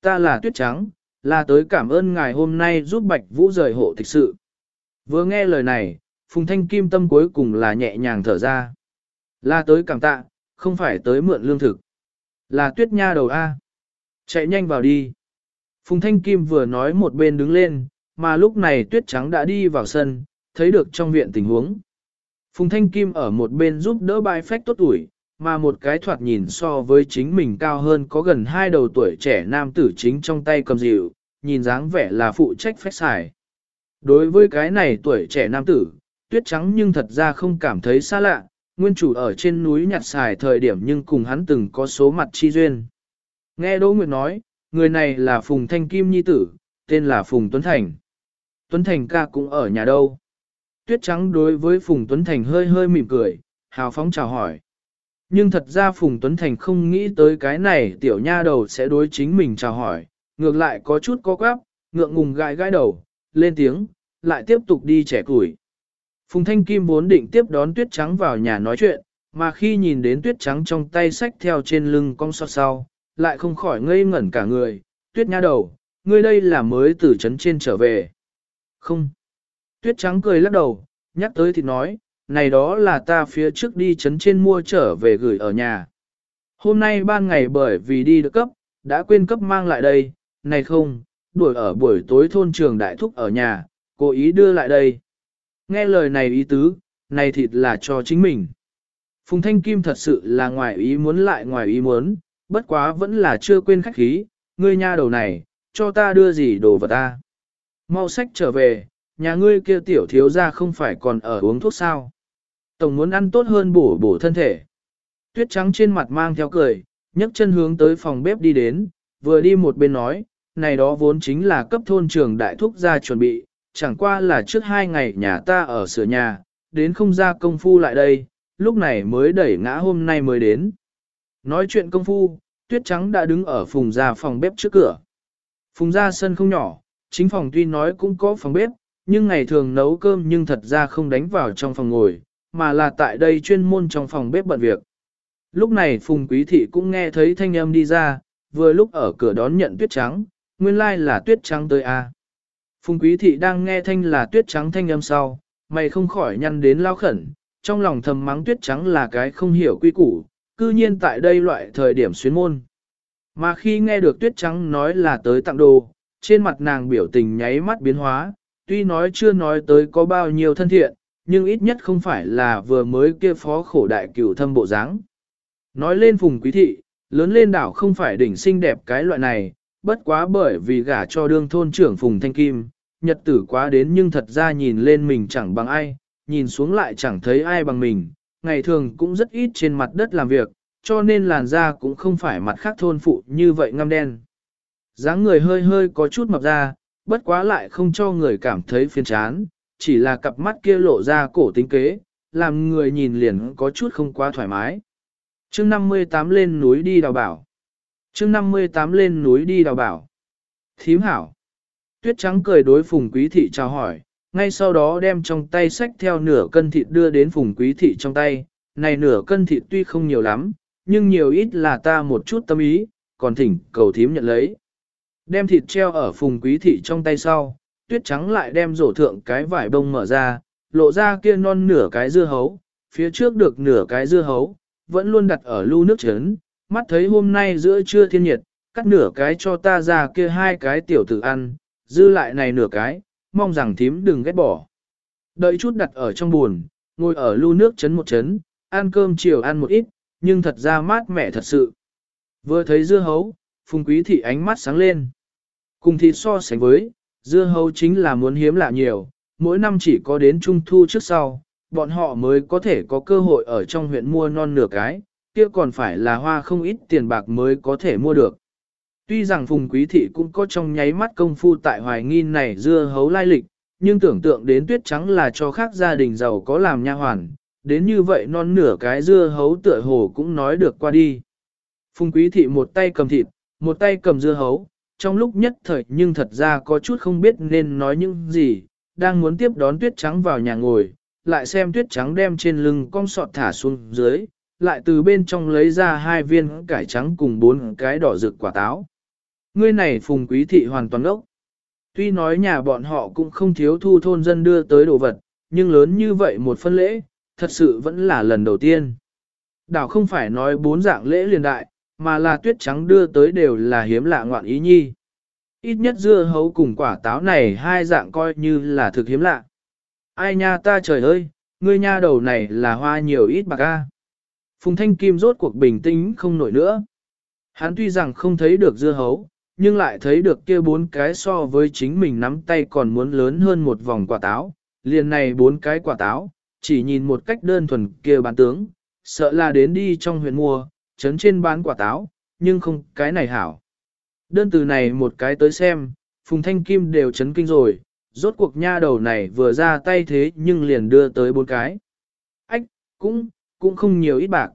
Speaker 1: Ta là tuyết trắng, là tới cảm ơn ngài hôm nay giúp Bạch Vũ rời hộ thực sự. Vừa nghe lời này, Phùng Thanh Kim tâm cuối cùng là nhẹ nhàng thở ra. Là tới cảm tạ, không phải tới mượn lương thực. Là tuyết nha đầu A. Chạy nhanh vào đi. Phùng Thanh Kim vừa nói một bên đứng lên, mà lúc này tuyết trắng đã đi vào sân, thấy được trong viện tình huống. Phùng Thanh Kim ở một bên giúp đỡ bài phách tốt ủi, mà một cái thoạt nhìn so với chính mình cao hơn có gần hai đầu tuổi trẻ nam tử chính trong tay cầm dịu, nhìn dáng vẻ là phụ trách phách xài. Đối với cái này tuổi trẻ nam tử, tuyết trắng nhưng thật ra không cảm thấy xa lạ, nguyên chủ ở trên núi nhặt xài thời điểm nhưng cùng hắn từng có số mặt chi duyên. Nghe Đỗ Nguyệt nói, người này là Phùng Thanh Kim Nhi tử, tên là Phùng Tuấn Thành. Tuấn Thành ca cũng ở nhà đâu. Tuyết trắng đối với Phùng Tuấn Thành hơi hơi mỉm cười, hào phóng chào hỏi. Nhưng thật ra Phùng Tuấn Thành không nghĩ tới cái này tiểu nha đầu sẽ đối chính mình chào hỏi, ngược lại có chút có quáp, ngượng ngùng gãi gãi đầu, lên tiếng, lại tiếp tục đi trẻ củi. Phùng Thanh Kim vốn định tiếp đón Tuyết Trắng vào nhà nói chuyện, mà khi nhìn đến Tuyết Trắng trong tay sách theo trên lưng cong sọt sau, lại không khỏi ngây ngẩn cả người, Tuyết nha đầu, ngươi đây là mới từ trấn trên trở về. Không. Tuyết Trắng cười lắc đầu, nhắc tới thì nói, này đó là ta phía trước đi chấn trên mua trở về gửi ở nhà. Hôm nay ban ngày bởi vì đi được cấp, đã quên cấp mang lại đây, này không, đuổi ở buổi tối thôn trường đại thúc ở nhà, cố ý đưa lại đây. Nghe lời này ý tứ, này thịt là cho chính mình. Phùng Thanh Kim thật sự là ngoài ý muốn lại ngoài ý muốn, bất quá vẫn là chưa quên khách khí, ngươi nha đầu này, cho ta đưa gì đồ vật ta. Mau sách trở về, nhà ngươi kia tiểu thiếu ra không phải còn ở uống thuốc sao. Tổng muốn ăn tốt hơn bổ bổ thân thể. Tuyết trắng trên mặt mang theo cười, nhấc chân hướng tới phòng bếp đi đến, vừa đi một bên nói, này đó vốn chính là cấp thôn trường đại thúc ra chuẩn bị, chẳng qua là trước hai ngày nhà ta ở sửa nhà, đến không ra công phu lại đây, lúc này mới đẩy ngã hôm nay mới đến. Nói chuyện công phu, tuyết trắng đã đứng ở phùng ra phòng bếp trước cửa. Phùng ra sân không nhỏ, chính phòng tuy nói cũng có phòng bếp, nhưng ngày thường nấu cơm nhưng thật ra không đánh vào trong phòng ngồi, mà là tại đây chuyên môn trong phòng bếp bận việc. Lúc này Phùng Quý Thị cũng nghe thấy thanh âm đi ra, vừa lúc ở cửa đón nhận tuyết trắng, nguyên lai là tuyết trắng tới a. Phùng Quý Thị đang nghe thanh là tuyết trắng thanh âm sau, mày không khỏi nhăn đến lao khẩn, trong lòng thầm mắng tuyết trắng là cái không hiểu quy củ, cư nhiên tại đây loại thời điểm xuyên môn. Mà khi nghe được tuyết trắng nói là tới tặng đồ, trên mặt nàng biểu tình nháy mắt biến hóa, tuy nói chưa nói tới có bao nhiêu thân thiện, nhưng ít nhất không phải là vừa mới kia phó khổ đại cửu thâm bộ dáng. Nói lên phùng quý thị, lớn lên đảo không phải đỉnh xinh đẹp cái loại này, bất quá bởi vì gả cho đương thôn trưởng phùng thanh kim, nhật tử quá đến nhưng thật ra nhìn lên mình chẳng bằng ai, nhìn xuống lại chẳng thấy ai bằng mình, ngày thường cũng rất ít trên mặt đất làm việc, cho nên làn da cũng không phải mặt khác thôn phụ như vậy ngăm đen. dáng người hơi hơi có chút mập ra, bất quá lại không cho người cảm thấy phiền chán, chỉ là cặp mắt kia lộ ra cổ tính kế, làm người nhìn liền có chút không quá thoải mái. chương 58 lên núi đi đào bảo. chương 58 lên núi đi đào bảo. Thím hảo. Tuyết trắng cười đối phùng quý thị chào hỏi, ngay sau đó đem trong tay sách theo nửa cân thịt đưa đến phùng quý thị trong tay. Này nửa cân thịt tuy không nhiều lắm, nhưng nhiều ít là ta một chút tâm ý, còn thỉnh cầu thím nhận lấy. Đem thịt treo ở phùng quý thị trong tay sau, tuyết trắng lại đem rổ thượng cái vải bông mở ra, lộ ra kia non nửa cái dưa hấu, phía trước được nửa cái dưa hấu, vẫn luôn đặt ở lưu nước chấn, mắt thấy hôm nay giữa trưa thiên nhiệt, cắt nửa cái cho ta ra kia hai cái tiểu tử ăn, dư lại này nửa cái, mong rằng thím đừng ghét bỏ. Đợi chút đặt ở trong buồn, ngồi ở lưu nước chấn một chấn, ăn cơm chiều ăn một ít, nhưng thật ra mát mẻ thật sự. Vừa thấy dưa hấu, phùng quý thị ánh mắt sáng lên. Cùng thịt so sánh với, dưa hấu chính là muốn hiếm lạ nhiều, mỗi năm chỉ có đến trung thu trước sau, bọn họ mới có thể có cơ hội ở trong huyện mua non nửa cái, kia còn phải là hoa không ít tiền bạc mới có thể mua được. Tuy rằng Phùng Quý Thị cũng có trong nháy mắt công phu tại hoài nghi này dưa hấu lai lịch, nhưng tưởng tượng đến tuyết trắng là cho khác gia đình giàu có làm nha hoàn, đến như vậy non nửa cái dưa hấu tựa hồ cũng nói được qua đi. Phùng Quý Thị một tay cầm thịt, một tay cầm dưa hấu, trong lúc nhất thời nhưng thật ra có chút không biết nên nói những gì, đang muốn tiếp đón tuyết trắng vào nhà ngồi, lại xem tuyết trắng đem trên lưng cong sọt thả xuống dưới, lại từ bên trong lấy ra hai viên cải trắng cùng bốn cái đỏ rực quả táo. Ngươi này phùng quý thị hoàn toàn ốc. Tuy nói nhà bọn họ cũng không thiếu thu thôn dân đưa tới đồ vật, nhưng lớn như vậy một phân lễ, thật sự vẫn là lần đầu tiên. Đảo không phải nói bốn dạng lễ liền đại, mà là tuyết trắng đưa tới đều là hiếm lạ ngoạn ý nhi. Ít nhất dưa hấu cùng quả táo này hai dạng coi như là thực hiếm lạ. Ai nha ta trời ơi, ngươi nha đầu này là hoa nhiều ít bạc a. Phùng Thanh Kim rốt cuộc bình tĩnh không nổi nữa. Hắn tuy rằng không thấy được dưa hấu, nhưng lại thấy được kia bốn cái so với chính mình nắm tay còn muốn lớn hơn một vòng quả táo. Liền này bốn cái quả táo, chỉ nhìn một cách đơn thuần kia bán tướng, sợ là đến đi trong huyện mua, chấn trên bán quả táo, nhưng không cái này hảo. Đơn từ này một cái tới xem, Phùng Thanh Kim đều chấn kinh rồi, rốt cuộc nha đầu này vừa ra tay thế nhưng liền đưa tới bốn cái. Ách, cũng, cũng không nhiều ít bạc.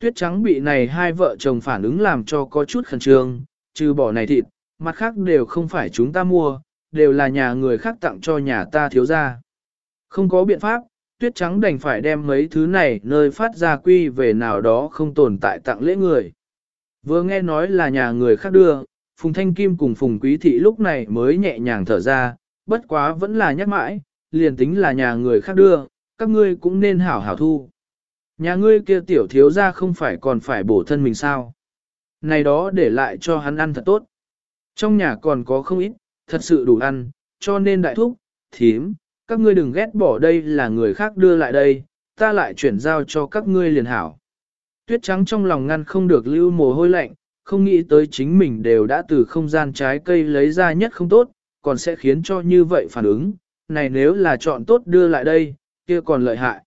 Speaker 1: Tuyết trắng bị này hai vợ chồng phản ứng làm cho có chút khẩn trương, trừ bỏ này thịt, mặt khác đều không phải chúng ta mua, đều là nhà người khác tặng cho nhà ta thiếu gia Không có biện pháp, tuyết trắng đành phải đem mấy thứ này nơi phát ra quy về nào đó không tồn tại tặng lễ người. Vừa nghe nói là nhà người khác đưa, Phùng Thanh Kim cùng Phùng Quý Thị lúc này mới nhẹ nhàng thở ra, bất quá vẫn là nhắc mãi, liền tính là nhà người khác đưa, các ngươi cũng nên hảo hảo thu. Nhà ngươi kia tiểu thiếu ra không phải còn phải bổ thân mình sao. Này đó để lại cho hắn ăn thật tốt. Trong nhà còn có không ít, thật sự đủ ăn, cho nên đại thúc, thím, các ngươi đừng ghét bỏ đây là người khác đưa lại đây, ta lại chuyển giao cho các ngươi liền hảo. Tuyết trắng trong lòng ngăn không được lưu mồ hôi lạnh, không nghĩ tới chính mình đều đã từ không gian trái cây lấy ra nhất không tốt, còn sẽ khiến cho như vậy phản ứng, này nếu là chọn tốt đưa lại đây, kia còn lợi hại.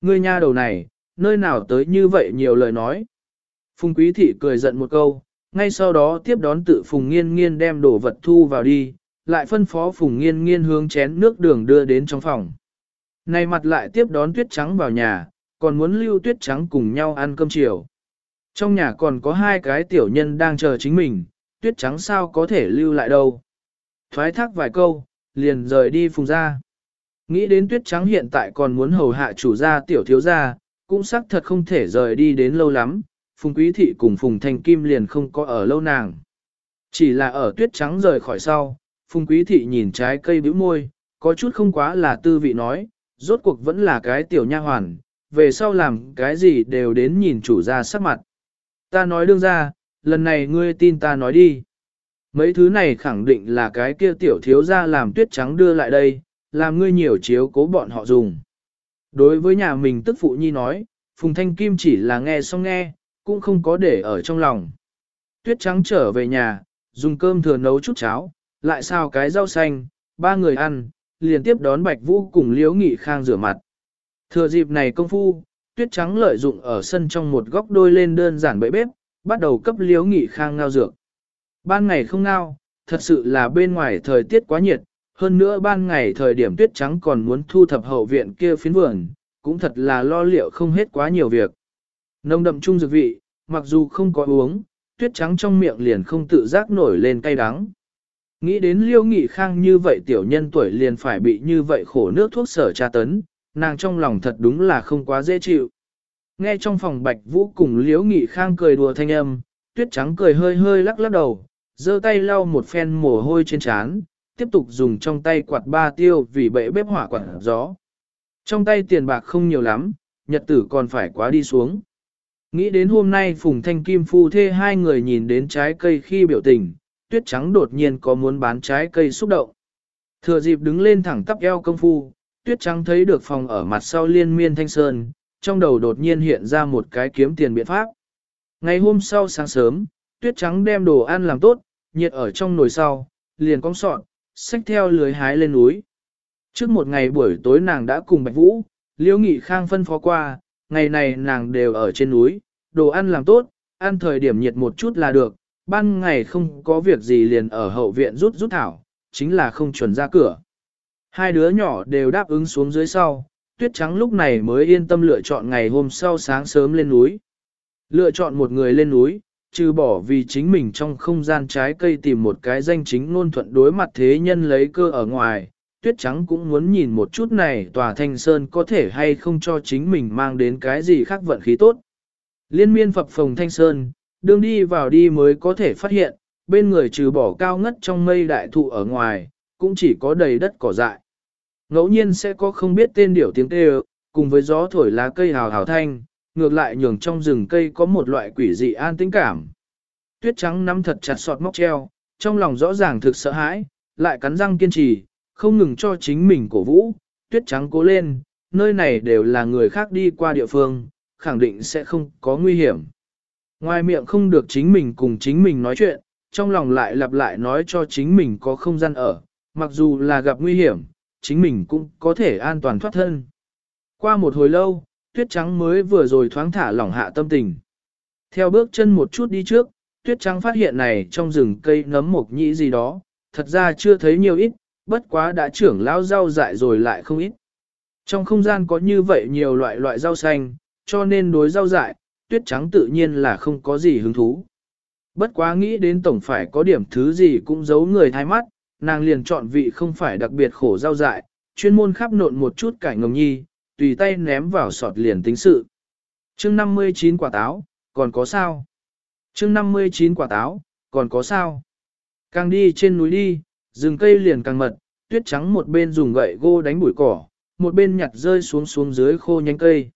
Speaker 1: Ngươi nha đầu này, nơi nào tới như vậy nhiều lời nói. Phùng Quý Thị cười giận một câu, ngay sau đó tiếp đón tự Phùng Nghiên Nghiên đem đồ vật thu vào đi, lại phân phó Phùng Nghiên Nghiên hướng chén nước đường đưa đến trong phòng. Này mặt lại tiếp đón tuyết trắng vào nhà, còn muốn lưu tuyết trắng cùng nhau ăn cơm chiều. Trong nhà còn có hai cái tiểu nhân đang chờ chính mình, tuyết trắng sao có thể lưu lại đâu. Thoái thác vài câu, liền rời đi phùng ra. Nghĩ đến tuyết trắng hiện tại còn muốn hầu hạ chủ gia tiểu thiếu gia, cũng xác thật không thể rời đi đến lâu lắm, phùng quý thị cùng phùng thanh kim liền không có ở lâu nàng. Chỉ là ở tuyết trắng rời khỏi sau, phùng quý thị nhìn trái cây bĩu môi, có chút không quá là tư vị nói, rốt cuộc vẫn là cái tiểu nha hoàn, về sau làm cái gì đều đến nhìn chủ gia sắc mặt. Ta nói đương ra, lần này ngươi tin ta nói đi. Mấy thứ này khẳng định là cái kia tiểu thiếu gia làm tuyết trắng đưa lại đây, làm ngươi nhiều chiếu cố bọn họ dùng. Đối với nhà mình tức phụ nhi nói, Phùng Thanh Kim chỉ là nghe xong nghe, cũng không có để ở trong lòng. Tuyết trắng trở về nhà, dùng cơm thừa nấu chút cháo, lại xào cái rau xanh, ba người ăn, liền tiếp đón Bạch Vũ cùng Liễu Nghị Khang rửa mặt. Thừa dịp này công phu, Tuyết trắng lợi dụng ở sân trong một góc đôi lên đơn giản bẫy bếp, bắt đầu cấp Liễu Nghị Khang ngao dược. Ban ngày không ngao, thật sự là bên ngoài thời tiết quá nhiệt, hơn nữa ban ngày thời điểm tuyết trắng còn muốn thu thập hậu viện kia phiến vườn, cũng thật là lo liệu không hết quá nhiều việc. Nông đậm chung dược vị, mặc dù không có uống, tuyết trắng trong miệng liền không tự giác nổi lên cay đắng. Nghĩ đến liêu nghị khang như vậy tiểu nhân tuổi liền phải bị như vậy khổ nước thuốc sở tra tấn, nàng trong lòng thật đúng là không quá dễ chịu. Nghe trong phòng bạch vũ cùng liễu nghị khang cười đùa thanh âm, tuyết trắng cười hơi hơi lắc lắc đầu, giơ tay lau một phen mồ hôi trên trán, tiếp tục dùng trong tay quạt ba tiêu vì bệ bếp hỏa quạt gió. Trong tay tiền bạc không nhiều lắm, nhật tử còn phải quá đi xuống. Nghĩ đến hôm nay Phùng Thanh Kim phu thê hai người nhìn đến trái cây khi biểu tình, tuyết trắng đột nhiên có muốn bán trái cây xúc động. Thừa dịp đứng lên thẳng tắp eo công phu, tuyết trắng thấy được phòng ở mặt sau liên miên thanh sơn, trong đầu đột nhiên hiện ra một cái kiếm tiền biện pháp. Ngày hôm sau sáng sớm, tuyết trắng đem đồ ăn làm tốt, nhiệt ở trong nồi sau, liền cong sọn, xách theo lưới hái lên núi. Trước một ngày buổi tối nàng đã cùng Bạch Vũ, Liễu Nghị Khang phân phó qua, ngày này nàng đều ở trên núi, đồ ăn làm tốt, ăn thời điểm nhiệt một chút là được, ban ngày không có việc gì liền ở hậu viện rút rút thảo, chính là không chuẩn ra cửa. Hai đứa nhỏ đều đáp ứng xuống dưới sau, tuyết trắng lúc này mới yên tâm lựa chọn ngày hôm sau sáng sớm lên núi. Lựa chọn một người lên núi, trừ bỏ vì chính mình trong không gian trái cây tìm một cái danh chính ngôn thuận đối mặt thế nhân lấy cơ ở ngoài, tuyết trắng cũng muốn nhìn một chút này tòa thanh sơn có thể hay không cho chính mình mang đến cái gì khác vận khí tốt. Liên miên phập phồng thanh sơn, đường đi vào đi mới có thể phát hiện, bên người trừ bỏ cao ngất trong mây đại thụ ở ngoài, cũng chỉ có đầy đất cỏ dại. Ngẫu nhiên sẽ có không biết tên điểu tiếng kêu, cùng với gió thổi lá cây hào hào thanh, ngược lại nhường trong rừng cây có một loại quỷ dị an tĩnh cảm. Tuyết trắng nắm thật chặt sọt móc treo, trong lòng rõ ràng thực sợ hãi, lại cắn răng kiên trì, không ngừng cho chính mình cổ vũ, tuyết trắng cố lên, nơi này đều là người khác đi qua địa phương, khẳng định sẽ không có nguy hiểm. Ngoài miệng không được chính mình cùng chính mình nói chuyện, trong lòng lại lặp lại nói cho chính mình có không gian ở, mặc dù là gặp nguy hiểm, chính mình cũng có thể an toàn thoát thân. Qua một hồi lâu, tuyết trắng mới vừa rồi thoáng thả lỏng hạ tâm tình. Theo bước chân một chút đi trước, tuyết trắng phát hiện này trong rừng cây nấm mộc nhĩ gì đó, thật ra chưa thấy nhiều ít, bất quá đã trưởng lão rau dại rồi lại không ít. Trong không gian có như vậy nhiều loại loại rau xanh, cho nên đối rau dại, tuyết trắng tự nhiên là không có gì hứng thú. Bất quá nghĩ đến tổng phải có điểm thứ gì cũng giấu người thay mắt, nàng liền chọn vị không phải đặc biệt khổ rau dại, chuyên môn khắp nộn một chút cải ngồng nhi, tùy tay ném vào sọt liền tính sự. chương 59 quả táo, còn có sao? chương 59 quả táo, còn có sao? Càng đi trên núi đi, rừng cây liền càng mật, tuyết trắng một bên dùng gậy gô đánh bụi cỏ, một bên nhặt rơi xuống xuống dưới khô nhánh cây.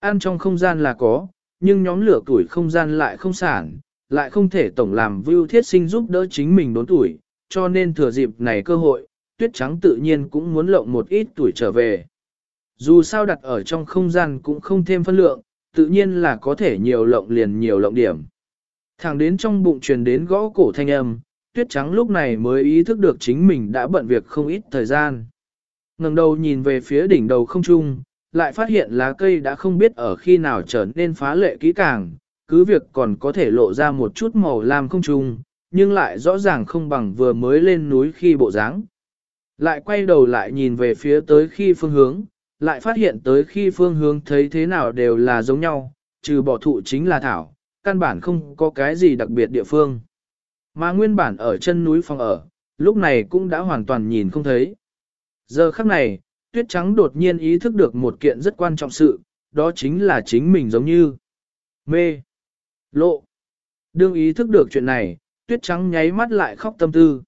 Speaker 1: Ăn trong không gian là có, nhưng nhóm lửa tuổi không gian lại không sản, lại không thể tổng làm view thiết sinh giúp đỡ chính mình đốn tuổi, cho nên thừa dịp này cơ hội, tuyết trắng tự nhiên cũng muốn lộng một ít tuổi trở về. Dù sao đặt ở trong không gian cũng không thêm phân lượng, tự nhiên là có thể nhiều lộng liền nhiều lộng điểm. Thẳng đến trong bụng truyền đến gõ cổ thanh âm, tuyết trắng lúc này mới ý thức được chính mình đã bận việc không ít thời gian. ngẩng đầu nhìn về phía đỉnh đầu không trung, lại phát hiện lá cây đã không biết ở khi nào trở nên phá lệ kỹ càng, cứ việc còn có thể lộ ra một chút màu lam không trùng, nhưng lại rõ ràng không bằng vừa mới lên núi khi bộ dáng. Lại quay đầu lại nhìn về phía tới khi phương hướng, lại phát hiện tới khi phương hướng thấy thế nào đều là giống nhau, trừ bỏ thụ chính là thảo, căn bản không có cái gì đặc biệt địa phương. Mà nguyên bản ở chân núi phòng ở, lúc này cũng đã hoàn toàn nhìn không thấy. Giờ khắc này, tuyết trắng đột nhiên ý thức được một kiện rất quan trọng sự, đó chính là chính mình giống như mê, lộ. Đương ý thức được chuyện này, tuyết trắng nháy mắt lại khóc tâm tư.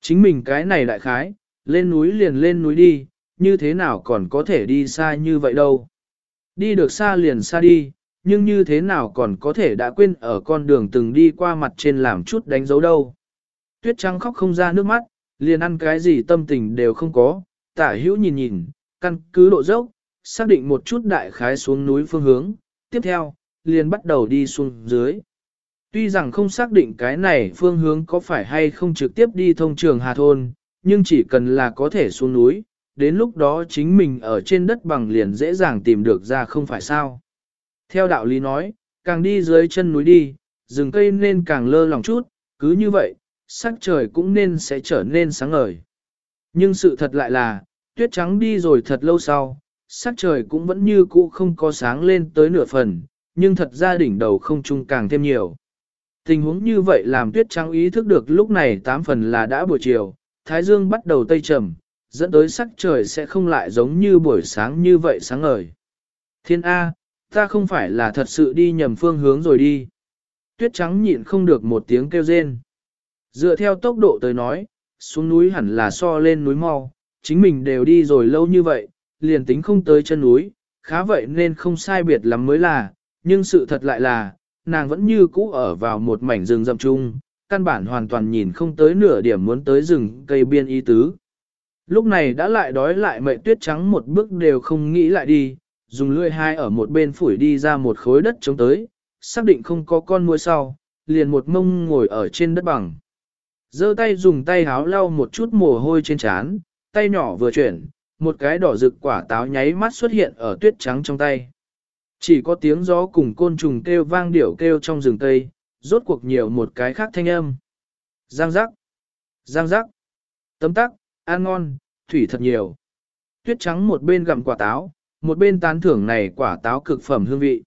Speaker 1: Chính mình cái này đại khái, lên núi liền lên núi đi, như thế nào còn có thể đi xa như vậy đâu. Đi được xa liền xa đi, nhưng như thế nào còn có thể đã quên ở con đường từng đi qua mặt trên làm chút đánh dấu đâu. Tuyết trắng khóc không ra nước mắt, liền ăn cái gì tâm tình đều không có, tả hữu nhìn nhìn, căn cứ độ dốc, xác định một chút đại khái xuống núi phương hướng, tiếp theo, liền bắt đầu đi xuống dưới. Tuy rằng không xác định cái này phương hướng có phải hay không trực tiếp đi thông trường Hà Thôn, nhưng chỉ cần là có thể xuống núi, đến lúc đó chính mình ở trên đất bằng liền dễ dàng tìm được ra không phải sao. Theo đạo lý nói, càng đi dưới chân núi đi, rừng cây nên càng lơ lòng chút, cứ như vậy, sắc trời cũng nên sẽ trở nên sáng ngời. Nhưng sự thật lại là, tuyết trắng đi rồi thật lâu sau, sắc trời cũng vẫn như cũ không có sáng lên tới nửa phần, nhưng thật ra đỉnh đầu không trung càng thêm nhiều. Tình huống như vậy làm tuyết trắng ý thức được lúc này tám phần là đã buổi chiều, thái dương bắt đầu tây trầm, dẫn tới sắc trời sẽ không lại giống như buổi sáng như vậy sáng ngời. Thiên A, ta không phải là thật sự đi nhầm phương hướng rồi đi. Tuyết trắng nhịn không được một tiếng kêu rên. Dựa theo tốc độ tới nói, xuống núi hẳn là so lên núi mau, chính mình đều đi rồi lâu như vậy, liền tính không tới chân núi, khá vậy nên không sai biệt lắm mới là, nhưng sự thật lại là, nàng vẫn như cũ ở vào một mảnh rừng rậm chung, căn bản hoàn toàn nhìn không tới nửa điểm muốn tới rừng cây biên ý tứ. Lúc này đã lại đói lại mệ tuyết trắng một bước đều không nghĩ lại đi, dùng lưỡi hai ở một bên phủi đi ra một khối đất chống tới, xác định không có con muỗi sau, liền một mông ngồi ở trên đất bằng. giơ tay dùng tay háo lau một chút mồ hôi trên trán, tay nhỏ vừa chuyển, một cái đỏ rực quả táo nháy mắt xuất hiện ở tuyết trắng trong tay. Chỉ có tiếng gió cùng côn trùng kêu vang điểu kêu trong rừng tây, rốt cuộc nhiều một cái khác thanh âm. Giang giác, giang giác, tấm tắc, ăn ngon, thủy thật nhiều. Tuyết trắng một bên gặm quả táo, một bên tán thưởng này quả táo cực phẩm hương vị.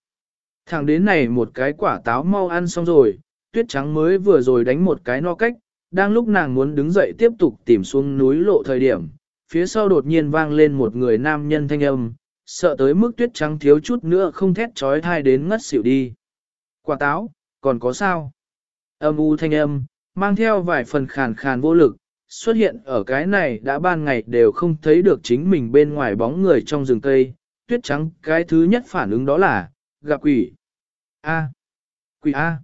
Speaker 1: Thẳng đến này một cái quả táo mau ăn xong rồi, tuyết trắng mới vừa rồi đánh một cái no cách, đang lúc nàng muốn đứng dậy tiếp tục tìm xuống núi lộ thời điểm, phía sau đột nhiên vang lên một người nam nhân thanh âm, sợ tới mức tuyết trắng thiếu chút nữa không thét trói thai đến ngất xỉu đi. Quả táo, còn có sao? Âm u thanh âm, mang theo vài phần khàn khàn vô lực, xuất hiện ở cái này đã ban ngày đều không thấy được chính mình bên ngoài bóng người trong rừng cây, tuyết trắng cái thứ nhất phản ứng đó là, gặp quỷ. A. Quỷ A.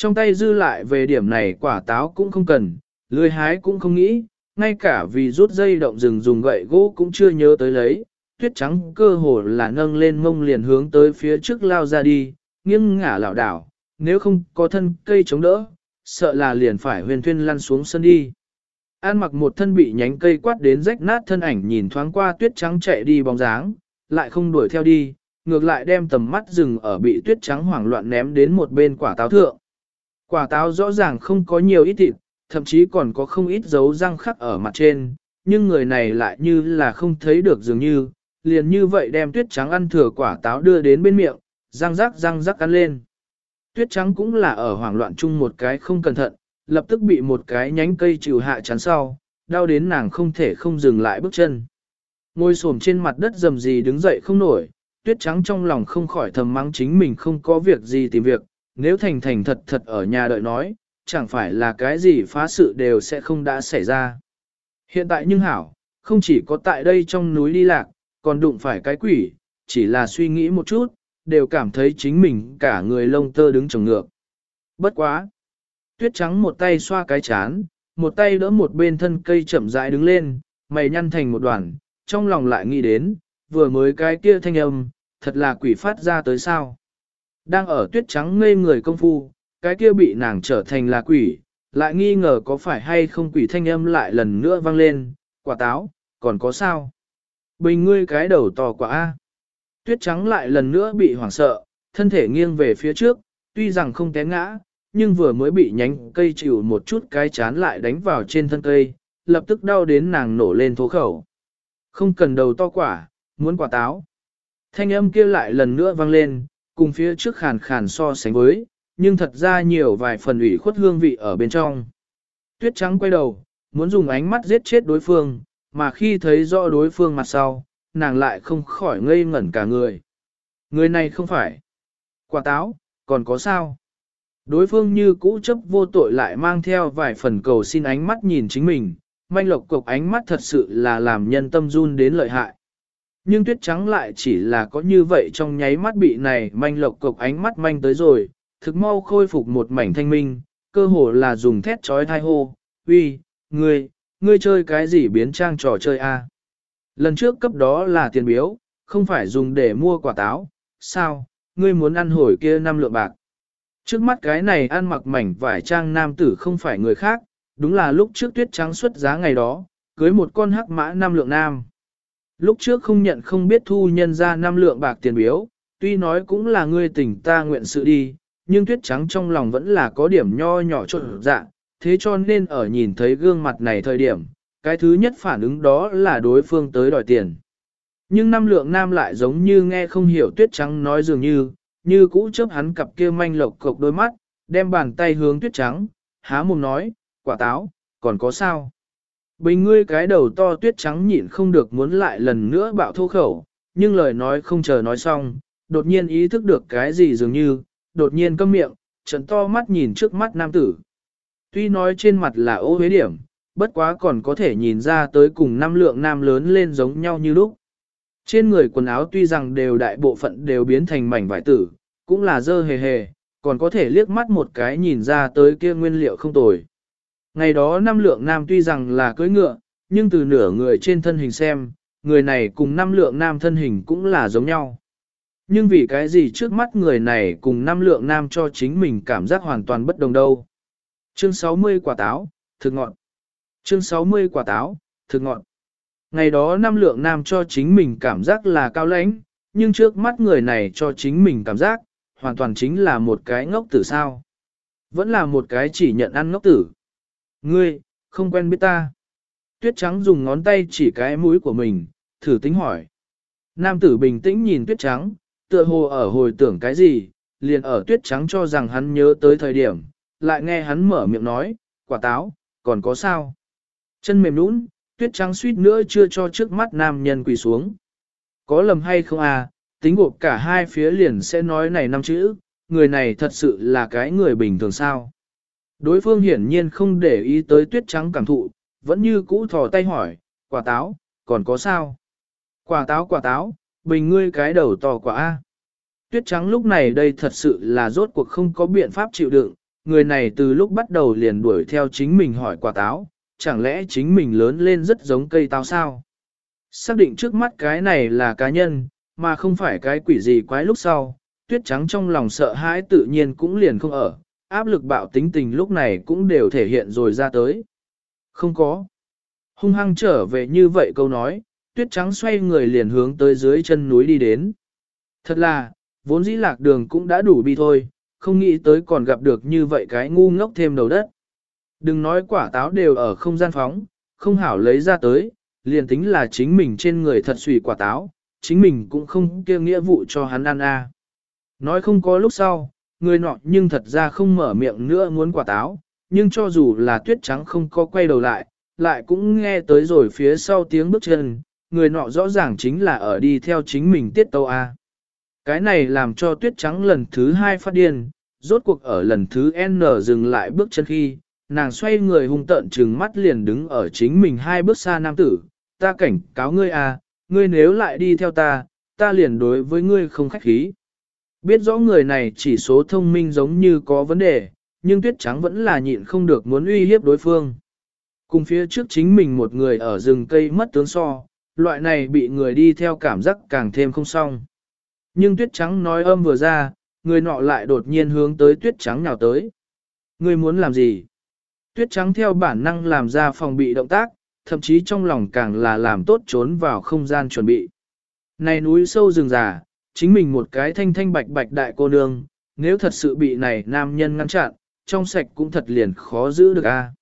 Speaker 1: Trong tay dư lại về điểm này quả táo cũng không cần, lười hái cũng không nghĩ, ngay cả vì rút dây động rừng dùng gậy gỗ cũng chưa nhớ tới lấy, tuyết trắng cơ hồ là nâng lên mông liền hướng tới phía trước lao ra đi, nghiêng ngả lảo đảo, nếu không có thân cây chống đỡ, sợ là liền phải huyền thuyên lăn xuống sân đi. An mặc một thân bị nhánh cây quát đến rách nát thân ảnh nhìn thoáng qua tuyết trắng chạy đi bóng dáng, lại không đuổi theo đi, ngược lại đem tầm mắt rừng ở bị tuyết trắng hoảng loạn ném đến một bên quả táo thượng. Quả táo rõ ràng không có nhiều ít thịt, thậm chí còn có không ít dấu răng khắc ở mặt trên, nhưng người này lại như là không thấy được dường như, liền như vậy đem tuyết trắng ăn thừa quả táo đưa đến bên miệng, răng rắc răng rắc ăn lên. Tuyết trắng cũng là ở hoảng loạn chung một cái không cẩn thận, lập tức bị một cái nhánh cây chịu hạ chắn sau, đau đến nàng không thể không dừng lại bước chân. Ngồi xổm trên mặt đất dầm gì đứng dậy không nổi, tuyết trắng trong lòng không khỏi thầm mắng chính mình không có việc gì tìm việc, nếu thành thành thật thật ở nhà đợi nói, chẳng phải là cái gì phá sự đều sẽ không đã xảy ra. Hiện tại nhưng hảo, không chỉ có tại đây trong núi đi lạc, còn đụng phải cái quỷ, chỉ là suy nghĩ một chút, đều cảm thấy chính mình cả người lông tơ đứng trồng ngược. Bất quá! Tuyết trắng một tay xoa cái chán, một tay đỡ một bên thân cây chậm rãi đứng lên, mày nhăn thành một đoàn, trong lòng lại nghĩ đến, vừa mới cái kia thanh âm, thật là quỷ phát ra tới sao. Đang ở tuyết trắng ngây người công phu, cái kia bị nàng trở thành là quỷ, lại nghi ngờ có phải hay không quỷ thanh âm lại lần nữa vang lên, quả táo, còn có sao? Bình ngươi cái đầu to quả A. Tuyết trắng lại lần nữa bị hoảng sợ, thân thể nghiêng về phía trước, tuy rằng không té ngã, nhưng vừa mới bị nhánh cây chịu một chút cái chán lại đánh vào trên thân cây, lập tức đau đến nàng nổ lên thố khẩu. Không cần đầu to quả, muốn quả táo. Thanh âm kia lại lần nữa vang lên, cùng phía trước khàn khàn so sánh với, nhưng thật ra nhiều vài phần ủy khuất hương vị ở bên trong. Tuyết trắng quay đầu, muốn dùng ánh mắt giết chết đối phương, mà khi thấy rõ đối phương mặt sau, nàng lại không khỏi ngây ngẩn cả người. Người này không phải quả táo, còn có sao? Đối phương như cũ chấp vô tội lại mang theo vài phần cầu xin ánh mắt nhìn chính mình, manh lộc cục ánh mắt thật sự là làm nhân tâm run đến lợi hại. Nhưng tuyết trắng lại chỉ là có như vậy trong nháy mắt bị này manh lộc cục ánh mắt manh tới rồi, thực mau khôi phục một mảnh thanh minh, cơ hồ là dùng thét trói thai hô, uy, ngươi, ngươi chơi cái gì biến trang trò chơi a? Lần trước cấp đó là tiền biếu, không phải dùng để mua quả táo, sao, ngươi muốn ăn hồi kia năm lượng bạc. Trước mắt cái này ăn mặc mảnh vải trang nam tử không phải người khác, đúng là lúc trước tuyết trắng xuất giá ngày đó, cưới một con hắc mã năm lượng nam. Lúc trước không nhận không biết thu nhân ra năm lượng bạc tiền biếu, tuy nói cũng là ngươi tỉnh ta nguyện sự đi, nhưng tuyết trắng trong lòng vẫn là có điểm nho nhỏ trộn dạ, thế cho nên ở nhìn thấy gương mặt này thời điểm, cái thứ nhất phản ứng đó là đối phương tới đòi tiền. Nhưng năm lượng nam lại giống như nghe không hiểu tuyết trắng nói dường như, như cũ chớp hắn cặp kia manh lộc cộc đôi mắt, đem bàn tay hướng tuyết trắng, há mồm nói, quả táo, còn có sao? Bình ngươi cái đầu to tuyết trắng nhịn không được muốn lại lần nữa bạo thô khẩu, nhưng lời nói không chờ nói xong, đột nhiên ý thức được cái gì dường như, đột nhiên câm miệng, trận to mắt nhìn trước mắt nam tử. Tuy nói trên mặt là ô huế điểm, bất quá còn có thể nhìn ra tới cùng năm lượng nam lớn lên giống nhau như lúc. Trên người quần áo tuy rằng đều đại bộ phận đều biến thành mảnh vải tử, cũng là dơ hề hề, còn có thể liếc mắt một cái nhìn ra tới kia nguyên liệu không tồi. Ngày đó năm lượng nam tuy rằng là cưỡi ngựa, nhưng từ nửa người trên thân hình xem, người này cùng năm lượng nam thân hình cũng là giống nhau. Nhưng vì cái gì trước mắt người này cùng năm lượng nam cho chính mình cảm giác hoàn toàn bất đồng đâu. Chương 60 quả táo, thực ngọn. Chương 60 quả táo, thực ngọn. Ngày đó năm lượng nam cho chính mình cảm giác là cao lãnh, nhưng trước mắt người này cho chính mình cảm giác, hoàn toàn chính là một cái ngốc tử sao. Vẫn là một cái chỉ nhận ăn ngốc tử. Ngươi, không quen biết ta. Tuyết trắng dùng ngón tay chỉ cái mũi của mình, thử tính hỏi. Nam tử bình tĩnh nhìn tuyết trắng, tựa hồ ở hồi tưởng cái gì, liền ở tuyết trắng cho rằng hắn nhớ tới thời điểm, lại nghe hắn mở miệng nói, quả táo, còn có sao? Chân mềm nũng, tuyết trắng suýt nữa chưa cho trước mắt nam nhân quỳ xuống. Có lầm hay không à, tính gộp cả hai phía liền sẽ nói này năm chữ, người này thật sự là cái người bình thường sao. Đối phương hiển nhiên không để ý tới tuyết trắng cảm thụ, vẫn như cũ thò tay hỏi, quả táo, còn có sao? Quả táo quả táo, bình ngươi cái đầu to quả A. Tuyết trắng lúc này đây thật sự là rốt cuộc không có biện pháp chịu đựng, người này từ lúc bắt đầu liền đuổi theo chính mình hỏi quả táo, chẳng lẽ chính mình lớn lên rất giống cây táo sao? Xác định trước mắt cái này là cá nhân, mà không phải cái quỷ gì quái lúc sau, tuyết trắng trong lòng sợ hãi tự nhiên cũng liền không ở, áp lực bạo tính tình lúc này cũng đều thể hiện rồi ra tới. Không có. Hung hăng trở về như vậy câu nói, tuyết trắng xoay người liền hướng tới dưới chân núi đi đến. Thật là, vốn dĩ lạc đường cũng đã đủ bi thôi, không nghĩ tới còn gặp được như vậy cái ngu ngốc thêm đầu đất. Đừng nói quả táo đều ở không gian phóng, không hảo lấy ra tới, liền tính là chính mình trên người thật xùy quả táo, chính mình cũng không kia nghĩa vụ cho hắn ăn a. Nói không có lúc sau, người nọ nhưng thật ra không mở miệng nữa muốn quả táo, nhưng cho dù là tuyết trắng không có quay đầu lại, lại cũng nghe tới rồi phía sau tiếng bước chân, người nọ rõ ràng chính là ở đi theo chính mình tiết tâu A. Cái này làm cho tuyết trắng lần thứ hai phát điên, rốt cuộc ở lần thứ N dừng lại bước chân khi, nàng xoay người hung tợn trừng mắt liền đứng ở chính mình hai bước xa nam tử, ta cảnh cáo ngươi A, ngươi nếu lại đi theo ta, ta liền đối với ngươi không khách khí. Biết rõ người này chỉ số thông minh giống như có vấn đề, nhưng tuyết trắng vẫn là nhịn không được muốn uy hiếp đối phương. Cùng phía trước chính mình một người ở rừng cây mất tướng so, loại này bị người đi theo cảm giác càng thêm không xong. Nhưng tuyết trắng nói âm vừa ra, người nọ lại đột nhiên hướng tới tuyết trắng nào tới. người muốn làm gì? Tuyết trắng theo bản năng làm ra phòng bị động tác, thậm chí trong lòng càng là làm tốt trốn vào không gian chuẩn bị. Này núi sâu rừng già, chính mình một cái thanh thanh bạch bạch đại cô nương, nếu thật sự bị này nam nhân ngăn chặn, trong sạch cũng thật liền khó giữ được a.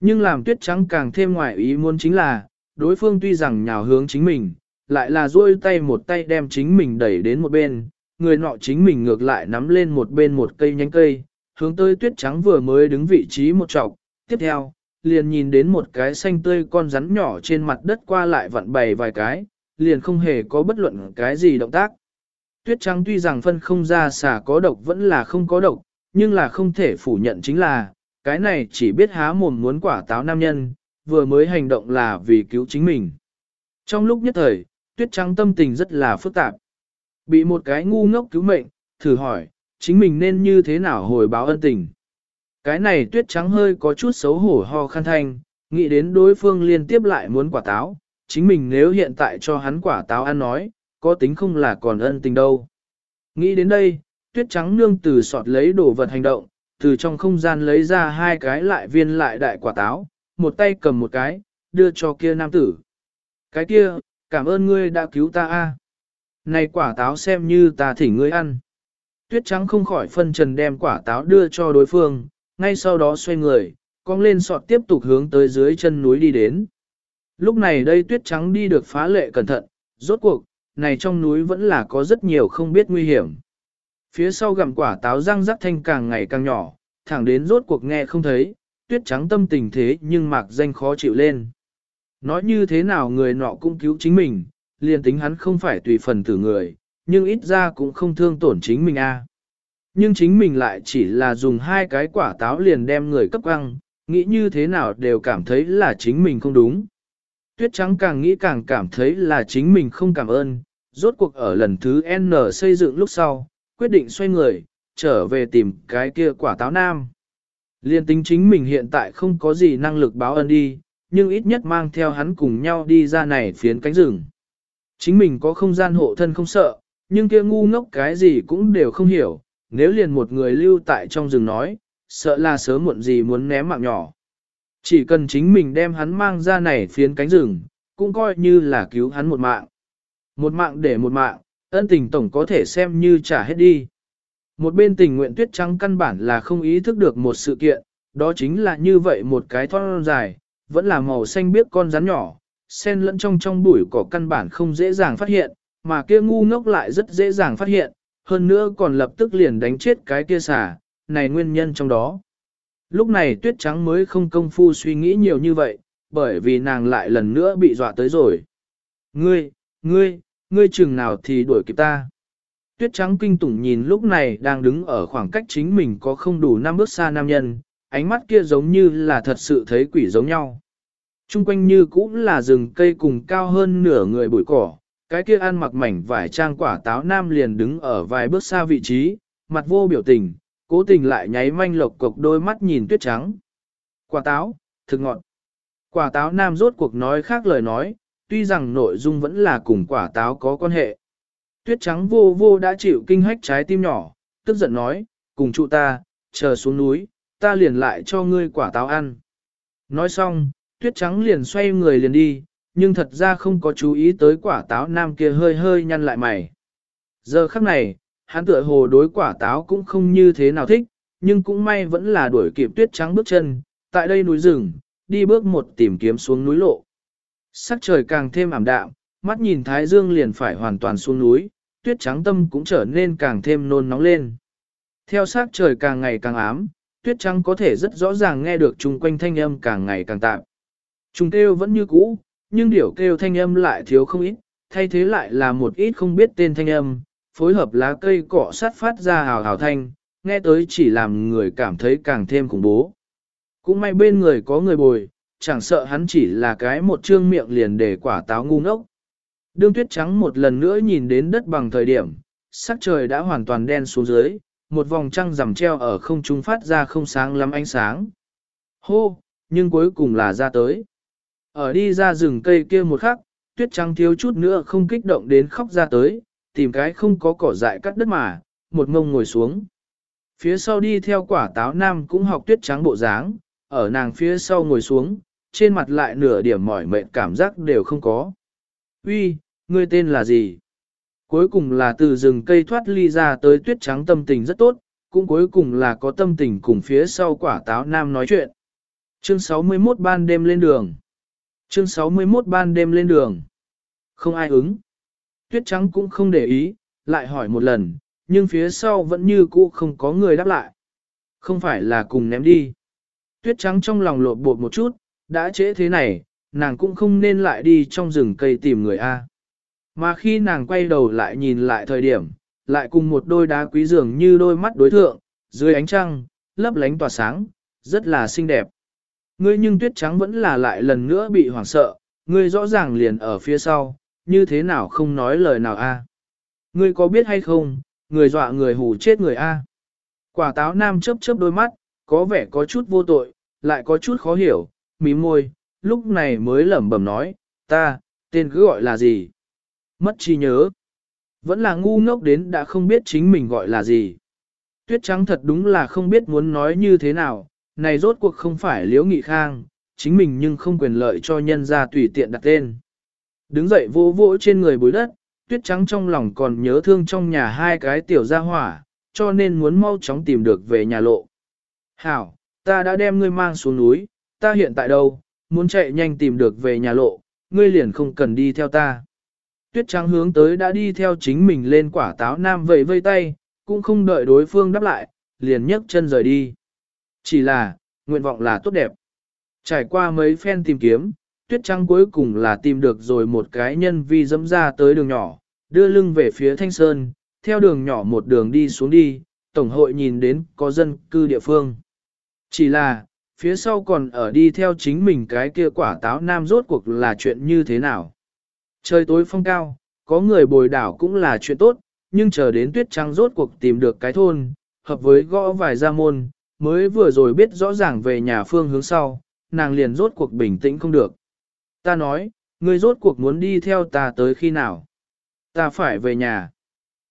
Speaker 1: Nhưng làm tuyết trắng càng thêm ngoại ý muốn chính là, đối phương tuy rằng nhào hướng chính mình, lại là duỗi tay một tay đem chính mình đẩy đến một bên, người nọ chính mình ngược lại nắm lên một bên một cây nhánh cây, hướng tới tuyết trắng vừa mới đứng vị trí một trọc, tiếp theo, liền nhìn đến một cái xanh tươi con rắn nhỏ trên mặt đất qua lại vặn bày vài cái, liền không hề có bất luận cái gì động tác. Tuyết trắng tuy rằng phân không ra xà có độc vẫn là không có độc, nhưng là không thể phủ nhận chính là, cái này chỉ biết há mồm muốn quả táo nam nhân, vừa mới hành động là vì cứu chính mình. Trong lúc nhất thời, tuyết trắng tâm tình rất là phức tạp. Bị một cái ngu ngốc cứu mệnh, thử hỏi, chính mình nên như thế nào hồi báo ân tình. Cái này tuyết trắng hơi có chút xấu hổ ho khăn thanh, nghĩ đến đối phương liên tiếp lại muốn quả táo, chính mình nếu hiện tại cho hắn quả táo ăn nói, có tính không là còn ân tình đâu. Nghĩ đến đây, tuyết trắng nương từ sọt lấy đồ vật hành động, từ trong không gian lấy ra hai cái lại viên lại đại quả táo, một tay cầm một cái, đưa cho kia nam tử. Cái kia, cảm ơn ngươi đã cứu ta a. Này quả táo xem như ta thỉnh ngươi ăn. Tuyết trắng không khỏi phân trần đem quả táo đưa cho đối phương, ngay sau đó xoay người, cong lên sọt tiếp tục hướng tới dưới chân núi đi đến. Lúc này đây tuyết trắng đi được phá lệ cẩn thận, rốt cuộc, này trong núi vẫn là có rất nhiều không biết nguy hiểm. Phía sau gặm quả táo răng rắc thanh càng ngày càng nhỏ, thẳng đến rốt cuộc nghe không thấy, tuyết trắng tâm tình thế nhưng mạc danh khó chịu lên. Nói như thế nào người nọ cũng cứu chính mình, liền tính hắn không phải tùy phần tử người, nhưng ít ra cũng không thương tổn chính mình a. Nhưng chính mình lại chỉ là dùng hai cái quả táo liền đem người cấp căng, nghĩ như thế nào đều cảm thấy là chính mình không đúng. Tuyết trắng càng nghĩ càng cảm thấy là chính mình không cảm ơn, rốt cuộc ở lần thứ N xây dựng lúc sau, quyết định xoay người, trở về tìm cái kia quả táo nam. Liên tính chính mình hiện tại không có gì năng lực báo ơn đi, nhưng ít nhất mang theo hắn cùng nhau đi ra này phiến cánh rừng. Chính mình có không gian hộ thân không sợ, nhưng kia ngu ngốc cái gì cũng đều không hiểu, nếu liền một người lưu tại trong rừng nói, sợ là sớm muộn gì muốn ném mạng nhỏ. Chỉ cần chính mình đem hắn mang ra này phiến cánh rừng, cũng coi như là cứu hắn một mạng. Một mạng để một mạng, ân tình tổng có thể xem như trả hết đi. Một bên tình nguyện tuyết trắng căn bản là không ý thức được một sự kiện, đó chính là như vậy một cái thon dài, vẫn là màu xanh biếc con rắn nhỏ, sen lẫn trong trong bụi cỏ căn bản không dễ dàng phát hiện, mà kia ngu ngốc lại rất dễ dàng phát hiện, hơn nữa còn lập tức liền đánh chết cái kia xả, này nguyên nhân trong đó. Lúc này tuyết trắng mới không công phu suy nghĩ nhiều như vậy, bởi vì nàng lại lần nữa bị dọa tới rồi. Ngươi, ngươi, ngươi chừng nào thì đuổi kịp ta. Tuyết trắng kinh tủng nhìn lúc này đang đứng ở khoảng cách chính mình có không đủ năm bước xa nam nhân, ánh mắt kia giống như là thật sự thấy quỷ giống nhau. Trung quanh như cũng là rừng cây cùng cao hơn nửa người bụi cỏ, cái kia ăn mặc mảnh vải trang quả táo nam liền đứng ở vài bước xa vị trí, mặt vô biểu tình, cố tình lại nháy manh lộc cục đôi mắt nhìn tuyết trắng. Quả táo, thực ngọn. Quả táo nam rốt cuộc nói khác lời nói, tuy rằng nội dung vẫn là cùng quả táo có quan hệ. Tuyết trắng vô vô đã chịu kinh hách trái tim nhỏ, tức giận nói, cùng trụ ta, chờ xuống núi, ta liền lại cho ngươi quả táo ăn. Nói xong, tuyết trắng liền xoay người liền đi, nhưng thật ra không có chú ý tới quả táo nam kia hơi hơi nhăn lại mày. Giờ khắc này, hắn tựa hồ đối quả táo cũng không như thế nào thích, nhưng cũng may vẫn là đuổi kịp tuyết trắng bước chân, tại đây núi rừng, đi bước một tìm kiếm xuống núi lộ. Sắc trời càng thêm ảm đạm, mắt nhìn thái dương liền phải hoàn toàn xuống núi, tuyết trắng tâm cũng trở nên càng thêm nôn nóng lên. Theo sắc trời càng ngày càng ám, tuyết trắng có thể rất rõ ràng nghe được chung quanh thanh âm càng ngày càng tạm. Trùng kêu vẫn như cũ, nhưng điểu kêu thanh âm lại thiếu không ít, thay thế lại là một ít không biết tên thanh âm, phối hợp lá cây cọ sát phát ra hào hào thanh, nghe tới chỉ làm người cảm thấy càng thêm khủng bố. Cũng may bên người có người bồi, chẳng sợ hắn chỉ là cái một trương miệng liền để quả táo ngu ngốc. Đương tuyết trắng một lần nữa nhìn đến đất bằng thời điểm, sắc trời đã hoàn toàn đen xuống dưới, một vòng trăng rằm treo ở không trung phát ra không sáng lắm ánh sáng. Hô, nhưng cuối cùng là ra tới. Ở đi ra rừng cây kia một khắc, tuyết trắng thiếu chút nữa không kích động đến khóc ra tới, tìm cái không có cỏ dại cắt đất mà, một ngông ngồi xuống. Phía sau đi theo quả táo nam cũng học tuyết trắng bộ dáng, ở nàng phía sau ngồi xuống, trên mặt lại nửa điểm mỏi mệt cảm giác đều không có. Uy, ngươi tên là gì? Cuối cùng là từ rừng cây thoát ly ra tới tuyết trắng tâm tình rất tốt, cũng cuối cùng là có tâm tình cùng phía sau quả táo nam nói chuyện. Chương 61 ban đêm lên đường. Chương 61 ban đêm lên đường. Không ai ứng. Tuyết trắng cũng không để ý, lại hỏi một lần, nhưng phía sau vẫn như cũ không có người đáp lại. Không phải là cùng ném đi. Tuyết trắng trong lòng lột bột một chút, đã trễ thế này, nàng cũng không nên lại đi trong rừng cây tìm người A. Mà khi nàng quay đầu lại nhìn lại thời điểm, lại cùng một đôi đá quý dường như đôi mắt đối thượng, dưới ánh trăng, lấp lánh tỏa sáng, rất là xinh đẹp. Ngươi nhưng tuyết trắng vẫn là lại lần nữa bị hoảng sợ, ngươi rõ ràng liền ở phía sau, như thế nào không nói lời nào a? Ngươi có biết hay không, người dọa người hù chết người a. Quả táo nam chớp chớp đôi mắt, có vẻ có chút vô tội, lại có chút khó hiểu, mí môi, lúc này mới lẩm bẩm nói, ta, tên cứ gọi là gì? Mất trí nhớ. Vẫn là ngu ngốc đến đã không biết chính mình gọi là gì. Tuyết trắng thật đúng là không biết muốn nói như thế nào, này rốt cuộc không phải liễu nghị khang, chính mình nhưng không quyền lợi cho nhân ra tùy tiện đặt tên. Đứng dậy vô vỗ trên người bối đất, tuyết trắng trong lòng còn nhớ thương trong nhà hai cái tiểu gia hỏa, cho nên muốn mau chóng tìm được về nhà lộ. Hảo, ta đã đem ngươi mang xuống núi, ta hiện tại đâu, muốn chạy nhanh tìm được về nhà lộ, ngươi liền không cần đi theo ta. Tuyết trắng hướng tới đã đi theo chính mình lên quả táo nam vẫy vây tay, cũng không đợi đối phương đáp lại, liền nhấc chân rời đi. Chỉ là, nguyện vọng là tốt đẹp. Trải qua mấy phen tìm kiếm, tuyết trắng cuối cùng là tìm được rồi một cái nhân vi dẫm ra tới đường nhỏ, đưa lưng về phía thanh sơn, theo đường nhỏ một đường đi xuống đi, tổng hội nhìn đến có dân cư địa phương. Chỉ là, phía sau còn ở đi theo chính mình cái kia quả táo nam rốt cuộc là chuyện như thế nào. Trời tối phong cao, có người bồi đảo cũng là chuyện tốt, nhưng chờ đến tuyết trắng rốt cuộc tìm được cái thôn, hợp với gõ vài gia môn, mới vừa rồi biết rõ ràng về nhà phương hướng sau, nàng liền rốt cuộc bình tĩnh không được. Ta nói, ngươi rốt cuộc muốn đi theo ta tới khi nào? Ta phải về nhà.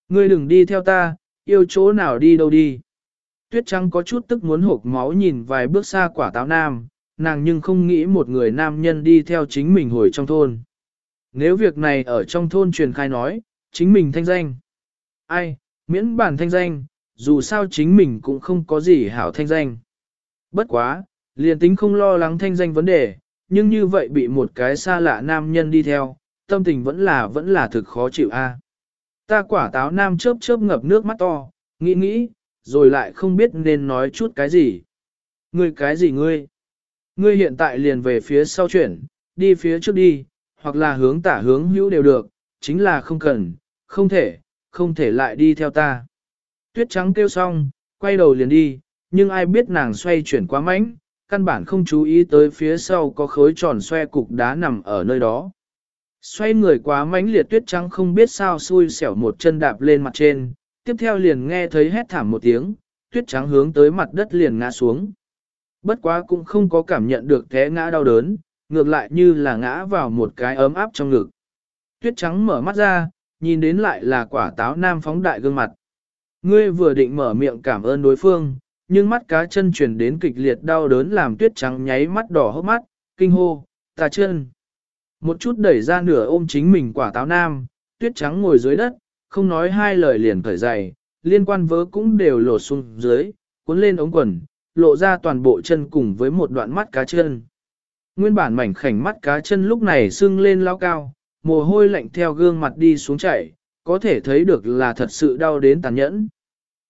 Speaker 1: Ngươi đừng đi theo ta, yêu chỗ nào đi đâu đi. Tuyết trắng có chút tức muốn hộp máu nhìn vài bước xa quả táo nam, nàng nhưng không nghĩ một người nam nhân đi theo chính mình hồi trong thôn. Nếu việc này ở trong thôn truyền khai nói, chính mình thanh danh. Ai, miễn bản thanh danh, dù sao chính mình cũng không có gì hảo thanh danh. Bất quá, liền tính không lo lắng thanh danh vấn đề, nhưng như vậy bị một cái xa lạ nam nhân đi theo, tâm tình vẫn là vẫn là thực khó chịu a. Ta quả táo nam chớp chớp ngập nước mắt to, nghĩ nghĩ, rồi lại không biết nên nói chút cái gì. Ngươi cái gì ngươi? Ngươi hiện tại liền về phía sau chuyển, đi phía trước đi, hoặc là hướng tả hướng hữu đều được, chính là không cần, không thể, không thể lại đi theo ta. Tuyết trắng kêu xong, quay đầu liền đi, nhưng ai biết nàng xoay chuyển quá mạnh, căn bản không chú ý tới phía sau có khối tròn xoe cục đá nằm ở nơi đó. Xoay người quá mãnh liệt tuyết trắng không biết sao xui xẻo một chân đạp lên mặt trên, tiếp theo liền nghe thấy hét thảm một tiếng, tuyết trắng hướng tới mặt đất liền ngã xuống. Bất quá cũng không có cảm nhận được té ngã đau đớn, ngược lại như là ngã vào một cái ấm áp trong ngực. Tuyết trắng mở mắt ra, nhìn đến lại là quả táo nam phóng đại gương mặt. Ngươi vừa định mở miệng cảm ơn đối phương, nhưng mắt cá chân chuyển đến kịch liệt đau đớn làm tuyết trắng nháy mắt đỏ hốc mắt, kinh hô, ta chân. Một chút đẩy ra nửa ôm chính mình quả táo nam, tuyết trắng ngồi dưới đất, không nói hai lời liền cởi dày, liên quan vớ cũng đều lột xuống dưới, cuốn lên ống quần, lộ ra toàn bộ chân cùng với một đoạn mắt cá chân. Nguyên bản mảnh khảnh mắt cá chân lúc này sưng lên lao cao, mồ hôi lạnh theo gương mặt đi xuống chảy, có thể thấy được là thật sự đau đến tàn nhẫn.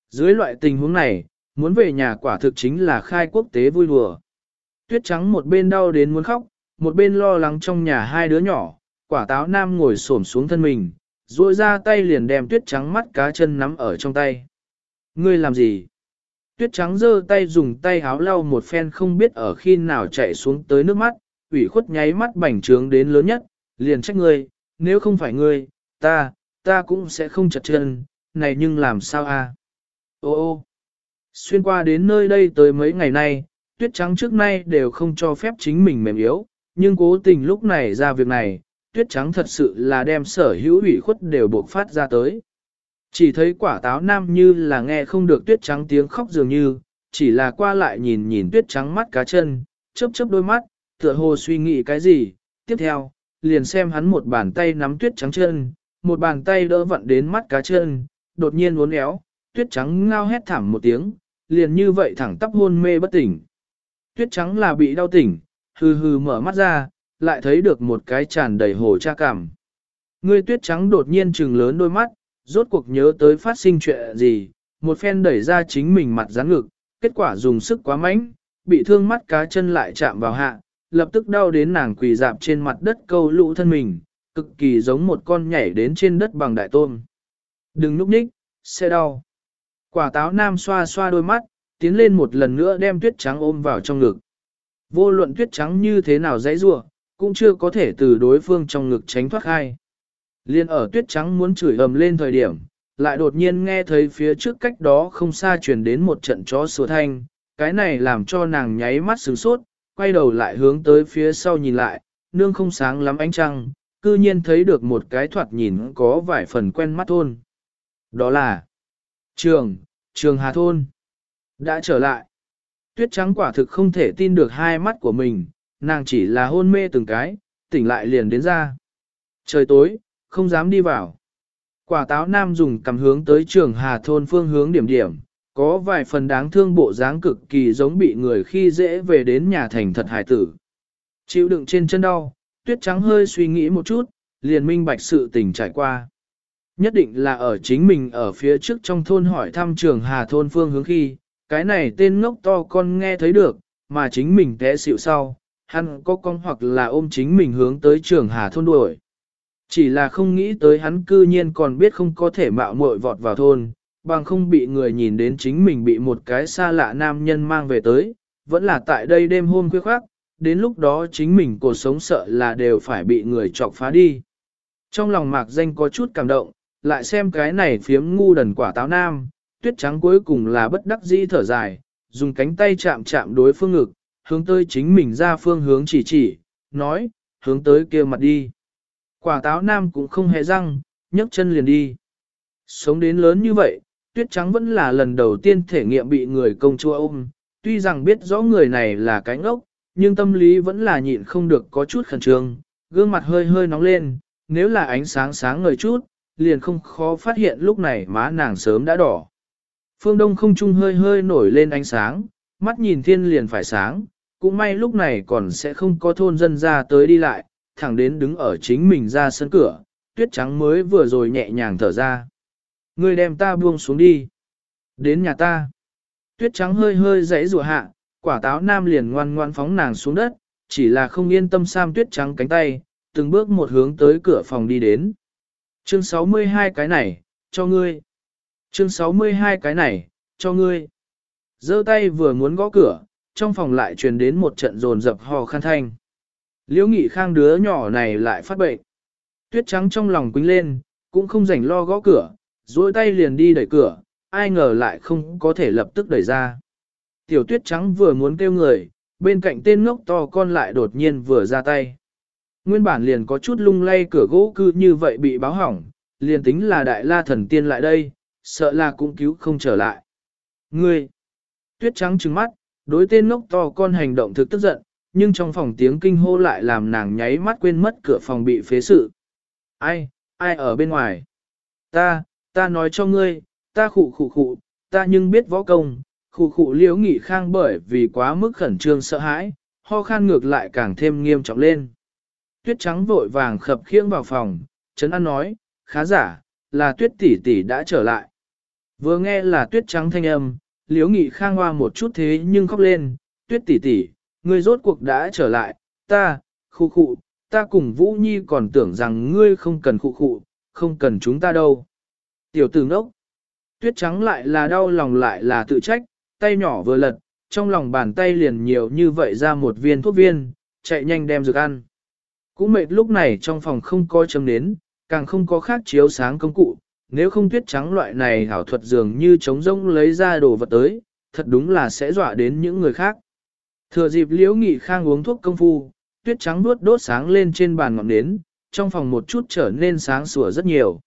Speaker 1: Dưới loại tình huống này, muốn về nhà quả thực chính là khai quốc tế vui đùa. Tuyết trắng một bên đau đến muốn khóc, một bên lo lắng trong nhà hai đứa nhỏ, quả táo nam ngồi xổm xuống thân mình, duỗi ra tay liền đem tuyết trắng mắt cá chân nắm ở trong tay. Ngươi làm gì? Tuyết trắng giơ tay dùng tay háo lau một phen không biết ở khi nào chạy xuống tới nước mắt, ủy khuất nháy mắt bảnh trướng đến lớn nhất, liền trách ngươi, nếu không phải ngươi, ta, ta cũng sẽ không chặt chân, này nhưng làm sao a? Ô ô, xuyên qua đến nơi đây tới mấy ngày nay, tuyết trắng trước nay đều không cho phép chính mình mềm yếu, nhưng cố tình lúc này ra việc này, tuyết trắng thật sự là đem sở hữu ủy khuất đều buộc phát ra tới. Chỉ thấy quả táo nam như là nghe không được tuyết trắng tiếng khóc dường như, chỉ là qua lại nhìn nhìn tuyết trắng mắt cá chân, chớp chớp đôi mắt, tựa hồ suy nghĩ cái gì. Tiếp theo, liền xem hắn một bàn tay nắm tuyết trắng chân, một bàn tay đỡ vặn đến mắt cá chân, đột nhiên uốn éo, tuyết trắng ngao hét thảm một tiếng, liền như vậy thẳng tắp hôn mê bất tỉnh. Tuyết trắng là bị đau tỉnh, hừ hừ mở mắt ra, lại thấy được một cái tràn đầy hồ cha cảm. Người tuyết trắng đột nhiên trừng lớn đôi mắt, rốt cuộc nhớ tới phát sinh chuyện gì, một phen đẩy ra chính mình mặt rắn ngực, kết quả dùng sức quá mạnh, bị thương mắt cá chân lại chạm vào hạ, lập tức đau đến nàng quỳ dạp trên mặt đất câu lũ thân mình, cực kỳ giống một con nhảy đến trên đất bằng đại tôm. Đừng núp nhích, sẽ đau. Quả táo nam xoa xoa đôi mắt, tiến lên một lần nữa đem tuyết trắng ôm vào trong ngực. Vô luận tuyết trắng như thế nào dãy rua, cũng chưa có thể từ đối phương trong ngực tránh thoát khai. Liên ở tuyết trắng muốn chửi ầm lên thời điểm, lại đột nhiên nghe thấy phía trước cách đó không xa truyền đến một trận chó sủa thanh, cái này làm cho nàng nháy mắt sửng sốt, quay đầu lại hướng tới phía sau nhìn lại, nương không sáng lắm ánh trăng, cư nhiên thấy được một cái thoạt nhìn có vài phần quen mắt thôn. Đó là Trường, Trường Hà Thôn. Đã trở lại. Tuyết trắng quả thực không thể tin được hai mắt của mình, nàng chỉ là hôn mê từng cái, tỉnh lại liền đến ra. Trời tối, không dám đi vào. Quả táo nam dùng cầm hướng tới trường Hà Thôn phương hướng điểm điểm, có vài phần đáng thương bộ dáng cực kỳ giống bị người khi dễ về đến nhà thành thật hài tử. Chịu đựng trên chân đau, tuyết trắng hơi suy nghĩ một chút, liền minh bạch sự tình trải qua. Nhất định là ở chính mình ở phía trước trong thôn hỏi thăm trường Hà Thôn phương hướng khi, cái này tên ngốc to con nghe thấy được, mà chính mình té xịu sau, hắn có con hoặc là ôm chính mình hướng tới trường Hà Thôn đuổi. Chỉ là không nghĩ tới hắn cư nhiên còn biết không có thể mạo muội vọt vào thôn, bằng không bị người nhìn đến chính mình bị một cái xa lạ nam nhân mang về tới, vẫn là tại đây đêm hôm khuya khoác, đến lúc đó chính mình cuộc sống sợ là đều phải bị người chọc phá đi. Trong lòng mạc danh có chút cảm động, lại xem cái này phiếm ngu đần quả táo nam, tuyết trắng cuối cùng là bất đắc dĩ thở dài, dùng cánh tay chạm chạm đối phương ngực, hướng tới chính mình ra phương hướng chỉ chỉ, nói, hướng tới kia mặt đi. Quả táo nam cũng không hề răng, nhấc chân liền đi. Sống đến lớn như vậy, tuyết trắng vẫn là lần đầu tiên thể nghiệm bị người công chúa ôm, tuy rằng biết rõ người này là cái ngốc, nhưng tâm lý vẫn là nhịn không được có chút khẩn trương, gương mặt hơi hơi nóng lên, nếu là ánh sáng sáng ngời chút, liền không khó phát hiện lúc này má nàng sớm đã đỏ. Phương Đông không trung hơi hơi nổi lên ánh sáng, mắt nhìn thiên liền phải sáng, cũng may lúc này còn sẽ không có thôn dân ra tới đi lại, thẳng đến đứng ở chính mình ra sân cửa, tuyết trắng mới vừa rồi nhẹ nhàng thở ra. Ngươi đem ta buông xuống đi. Đến nhà ta. Tuyết trắng hơi hơi dãy rùa hạ, quả táo nam liền ngoan ngoan phóng nàng xuống đất, chỉ là không yên tâm Sam tuyết trắng cánh tay, từng bước một hướng tới cửa phòng đi đến. Chương 62 cái này, cho ngươi. Chương 62 cái này, cho ngươi. giơ tay vừa muốn gõ cửa, trong phòng lại truyền đến một trận rồn dập hò khăn thanh. Liễu nghị khang đứa nhỏ này lại phát bệnh. Tuyết trắng trong lòng quính lên, cũng không rảnh lo gõ cửa, duỗi tay liền đi đẩy cửa, ai ngờ lại không có thể lập tức đẩy ra. Tiểu tuyết trắng vừa muốn kêu người, bên cạnh tên ngốc to con lại đột nhiên vừa ra tay. Nguyên bản liền có chút lung lay cửa gỗ cư như vậy bị báo hỏng, liền tính là đại la thần tiên lại đây, sợ là cũng cứu không trở lại. Ngươi! Tuyết trắng trừng mắt, đối tên ngốc to con hành động thực tức giận, nhưng trong phòng tiếng kinh hô lại làm nàng nháy mắt quên mất cửa phòng bị phế sự. Ai, ai ở bên ngoài? Ta, ta nói cho ngươi, ta khụ khụ khụ, ta nhưng biết võ công, khụ khụ liễu nghị khang bởi vì quá mức khẩn trương sợ hãi, ho khan ngược lại càng thêm nghiêm trọng lên. Tuyết trắng vội vàng khập khiễng vào phòng, Trấn An nói, khá giả, là tuyết tỷ tỷ đã trở lại. Vừa nghe là tuyết trắng thanh âm, liếu nghị khang hoa một chút thế nhưng khóc lên, tuyết tỷ tỷ, ngươi rốt cuộc đã trở lại, ta, khu khụ, ta cùng Vũ Nhi còn tưởng rằng ngươi không cần khu khụ, không cần chúng ta đâu. Tiểu tử ngốc, tuyết trắng lại là đau lòng lại là tự trách, tay nhỏ vừa lật, trong lòng bàn tay liền nhiều như vậy ra một viên thuốc viên, chạy nhanh đem dược ăn. Cũng mệt lúc này trong phòng không có chấm nến, càng không có khác chiếu sáng công cụ, nếu không tuyết trắng loại này hảo thuật dường như trống rông lấy ra đồ vật tới, thật đúng là sẽ dọa đến những người khác. Thừa dịp liễu nghị khang uống thuốc công phu, tuyết trắng đuốt đốt sáng lên trên bàn ngọn nến, trong phòng một chút trở nên sáng sủa rất nhiều.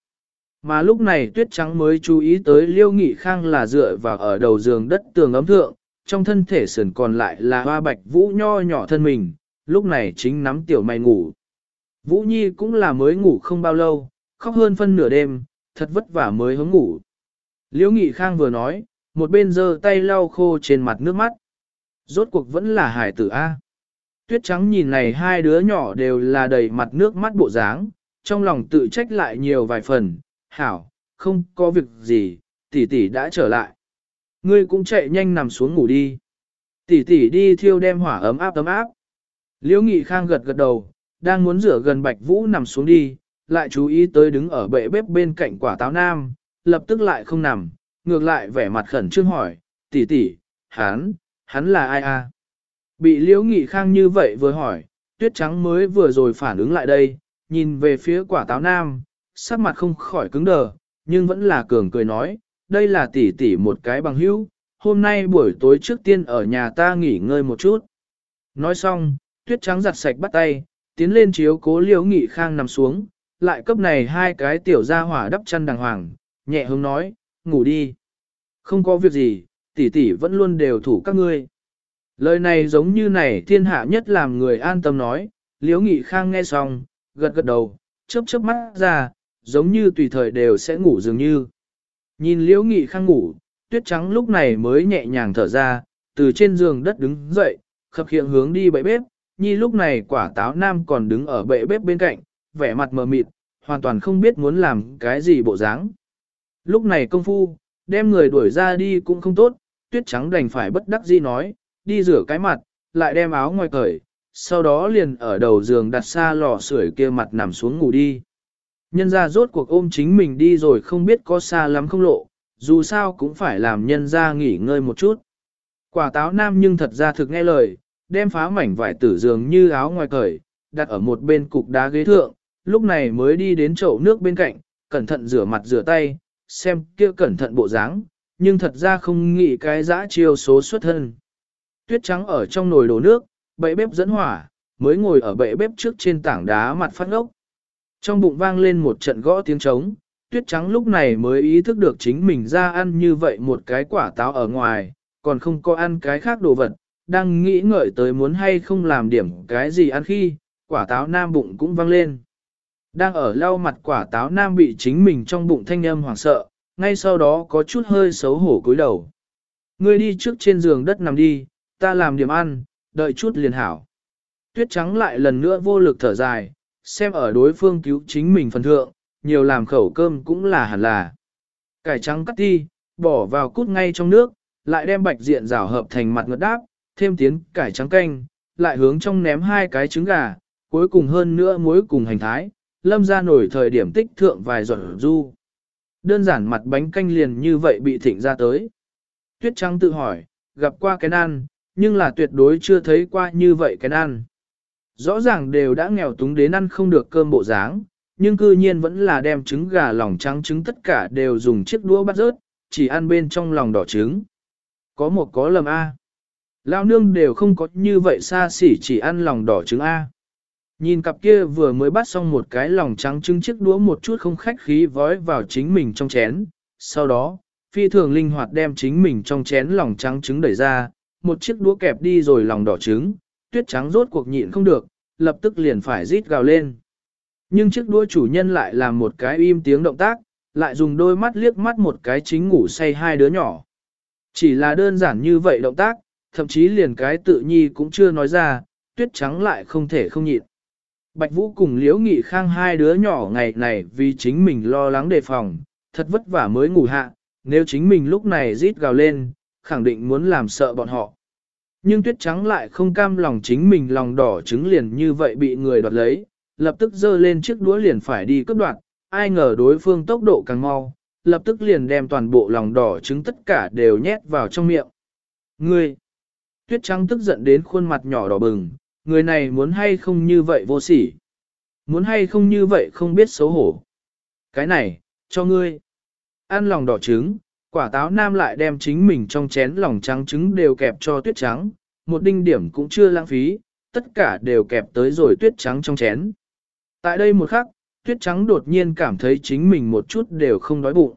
Speaker 1: Mà lúc này tuyết trắng mới chú ý tới liêu nghị khang là dựa vào ở đầu giường đất tường ấm thượng, trong thân thể sườn còn lại là hoa bạch vũ nho nhỏ thân mình, lúc này chính nắm tiểu mày ngủ. Vũ Nhi cũng là mới ngủ không bao lâu, khóc hơn phân nửa đêm, thật vất vả mới hướng ngủ. Liễu Nghị Khang vừa nói, một bên giơ tay lau khô trên mặt nước mắt. Rốt cuộc vẫn là hải tử A. Tuyết trắng nhìn này hai đứa nhỏ đều là đầy mặt nước mắt bộ dáng, trong lòng tự trách lại nhiều vài phần, hảo, không có việc gì, tỷ tỷ đã trở lại. Ngươi cũng chạy nhanh nằm xuống ngủ đi. Tỷ tỷ đi thiêu đem hỏa ấm áp ấm áp. Liễu Nghị Khang gật gật đầu, đang muốn rửa gần Bạch Vũ nằm xuống đi, lại chú ý tới đứng ở bệ bếp bên cạnh quả táo nam, lập tức lại không nằm, ngược lại vẻ mặt khẩn trương hỏi, tỷ tỷ, hắn, hắn là ai a? Bị Liễu Nghị Khang như vậy vừa hỏi, tuyết trắng mới vừa rồi phản ứng lại đây, nhìn về phía quả táo nam, sắc mặt không khỏi cứng đờ, nhưng vẫn là cường cười nói, đây là tỷ tỷ một cái bằng hữu, hôm nay buổi tối trước tiên ở nhà ta nghỉ ngơi một chút. Nói xong, tuyết trắng giặt sạch bắt tay, tiến lên chiếu cố liễu nghị khang nằm xuống, lại cấp này hai cái tiểu gia hỏa đắp chăn đàng hoàng, nhẹ hứng nói, ngủ đi. Không có việc gì, tỷ tỷ vẫn luôn đều thủ các ngươi. Lời này giống như này thiên hạ nhất làm người an tâm nói, liễu nghị khang nghe xong, gật gật đầu, chớp chớp mắt ra, giống như tùy thời đều sẽ ngủ dường như. Nhìn liễu nghị khang ngủ, tuyết trắng lúc này mới nhẹ nhàng thở ra, từ trên giường đất đứng dậy, khập khiễng hướng đi bậy bếp, nhi lúc này quả táo nam còn đứng ở bệ bếp bên cạnh, vẻ mặt mờ mịt, hoàn toàn không biết muốn làm cái gì bộ dáng. Lúc này công phu, đem người đuổi ra đi cũng không tốt, tuyết trắng đành phải bất đắc dĩ nói, đi rửa cái mặt, lại đem áo ngoài cởi, sau đó liền ở đầu giường đặt xa lò sưởi kia mặt nằm xuống ngủ đi. Nhân ra rốt cuộc ôm chính mình đi rồi không biết có xa lắm không lộ, dù sao cũng phải làm nhân ra nghỉ ngơi một chút. Quả táo nam nhưng thật ra thực nghe lời, đem phá mảnh vải tử giường như áo ngoài cởi, đặt ở một bên cục đá ghế thượng, lúc này mới đi đến chậu nước bên cạnh, cẩn thận rửa mặt rửa tay, xem kia cẩn thận bộ dáng, nhưng thật ra không nghĩ cái dã chiêu số xuất thân. Tuyết trắng ở trong nồi đổ nước, bậy bếp dẫn hỏa, mới ngồi ở bệ bếp trước trên tảng đá mặt phát ngốc. Trong bụng vang lên một trận gõ tiếng trống, tuyết trắng lúc này mới ý thức được chính mình ra ăn như vậy một cái quả táo ở ngoài, còn không có ăn cái khác đồ vật, đang nghĩ ngợi tới muốn hay không làm điểm cái gì ăn khi, quả táo nam bụng cũng vang lên. Đang ở lau mặt quả táo nam bị chính mình trong bụng thanh âm hoảng sợ, ngay sau đó có chút hơi xấu hổ cúi đầu. Ngươi đi trước trên giường đất nằm đi, ta làm điểm ăn, đợi chút liền hảo. Tuyết trắng lại lần nữa vô lực thở dài, xem ở đối phương cứu chính mình phần thượng, nhiều làm khẩu cơm cũng là hẳn là. Cải trắng cắt ti, bỏ vào cút ngay trong nước, lại đem bạch diện rào hợp thành mặt ngợt đáp, thêm tiến cải trắng canh, lại hướng trong ném hai cái trứng gà, cuối cùng hơn nữa muối cùng hành thái, lâm ra nổi thời điểm tích thượng vài giọt du. Đơn giản mặt bánh canh liền như vậy bị thịnh ra tới. Tuyết trắng tự hỏi, gặp qua cái ăn, nhưng là tuyệt đối chưa thấy qua như vậy cái ăn. Rõ ràng đều đã nghèo túng đến ăn không được cơm bộ dáng, nhưng cư nhiên vẫn là đem trứng gà lòng trắng trứng tất cả đều dùng chiếc đũa bắt rớt, chỉ ăn bên trong lòng đỏ trứng. Có một có lầm A. Lao nương đều không có như vậy xa xỉ chỉ ăn lòng đỏ trứng A. Nhìn cặp kia vừa mới bắt xong một cái lòng trắng trứng chiếc đũa một chút không khách khí vói vào chính mình trong chén. Sau đó, phi thường linh hoạt đem chính mình trong chén lòng trắng trứng đẩy ra, một chiếc đũa kẹp đi rồi lòng đỏ trứng, tuyết trắng rốt cuộc nhịn không được, lập tức liền phải rít gào lên. Nhưng chiếc đũa chủ nhân lại làm một cái im tiếng động tác, lại dùng đôi mắt liếc mắt một cái chính ngủ say hai đứa nhỏ. Chỉ là đơn giản như vậy động tác, thậm chí liền cái tự nhi cũng chưa nói ra, tuyết trắng lại không thể không nhịn. Bạch Vũ cùng Liễu Nghị Khang hai đứa nhỏ ngày này vì chính mình lo lắng đề phòng, thật vất vả mới ngủ hạ, nếu chính mình lúc này rít gào lên, khẳng định muốn làm sợ bọn họ. Nhưng tuyết trắng lại không cam lòng chính mình lòng đỏ trứng liền như vậy bị người đoạt lấy, lập tức giơ lên chiếc đũa liền phải đi cướp đoạt, ai ngờ đối phương tốc độ càng mau, lập tức liền đem toàn bộ lòng đỏ trứng tất cả đều nhét vào trong miệng. Ngươi! Tuyết trắng tức giận đến khuôn mặt nhỏ đỏ bừng, người này muốn hay không như vậy vô sỉ. Muốn hay không như vậy không biết xấu hổ. Cái này, cho ngươi. Ăn lòng đỏ trứng, quả táo nam lại đem chính mình trong chén lòng trắng trứng đều kẹp cho tuyết trắng, một đinh điểm cũng chưa lãng phí, tất cả đều kẹp tới rồi tuyết trắng trong chén. Tại đây một khắc, tuyết trắng đột nhiên cảm thấy chính mình một chút đều không đói bụng.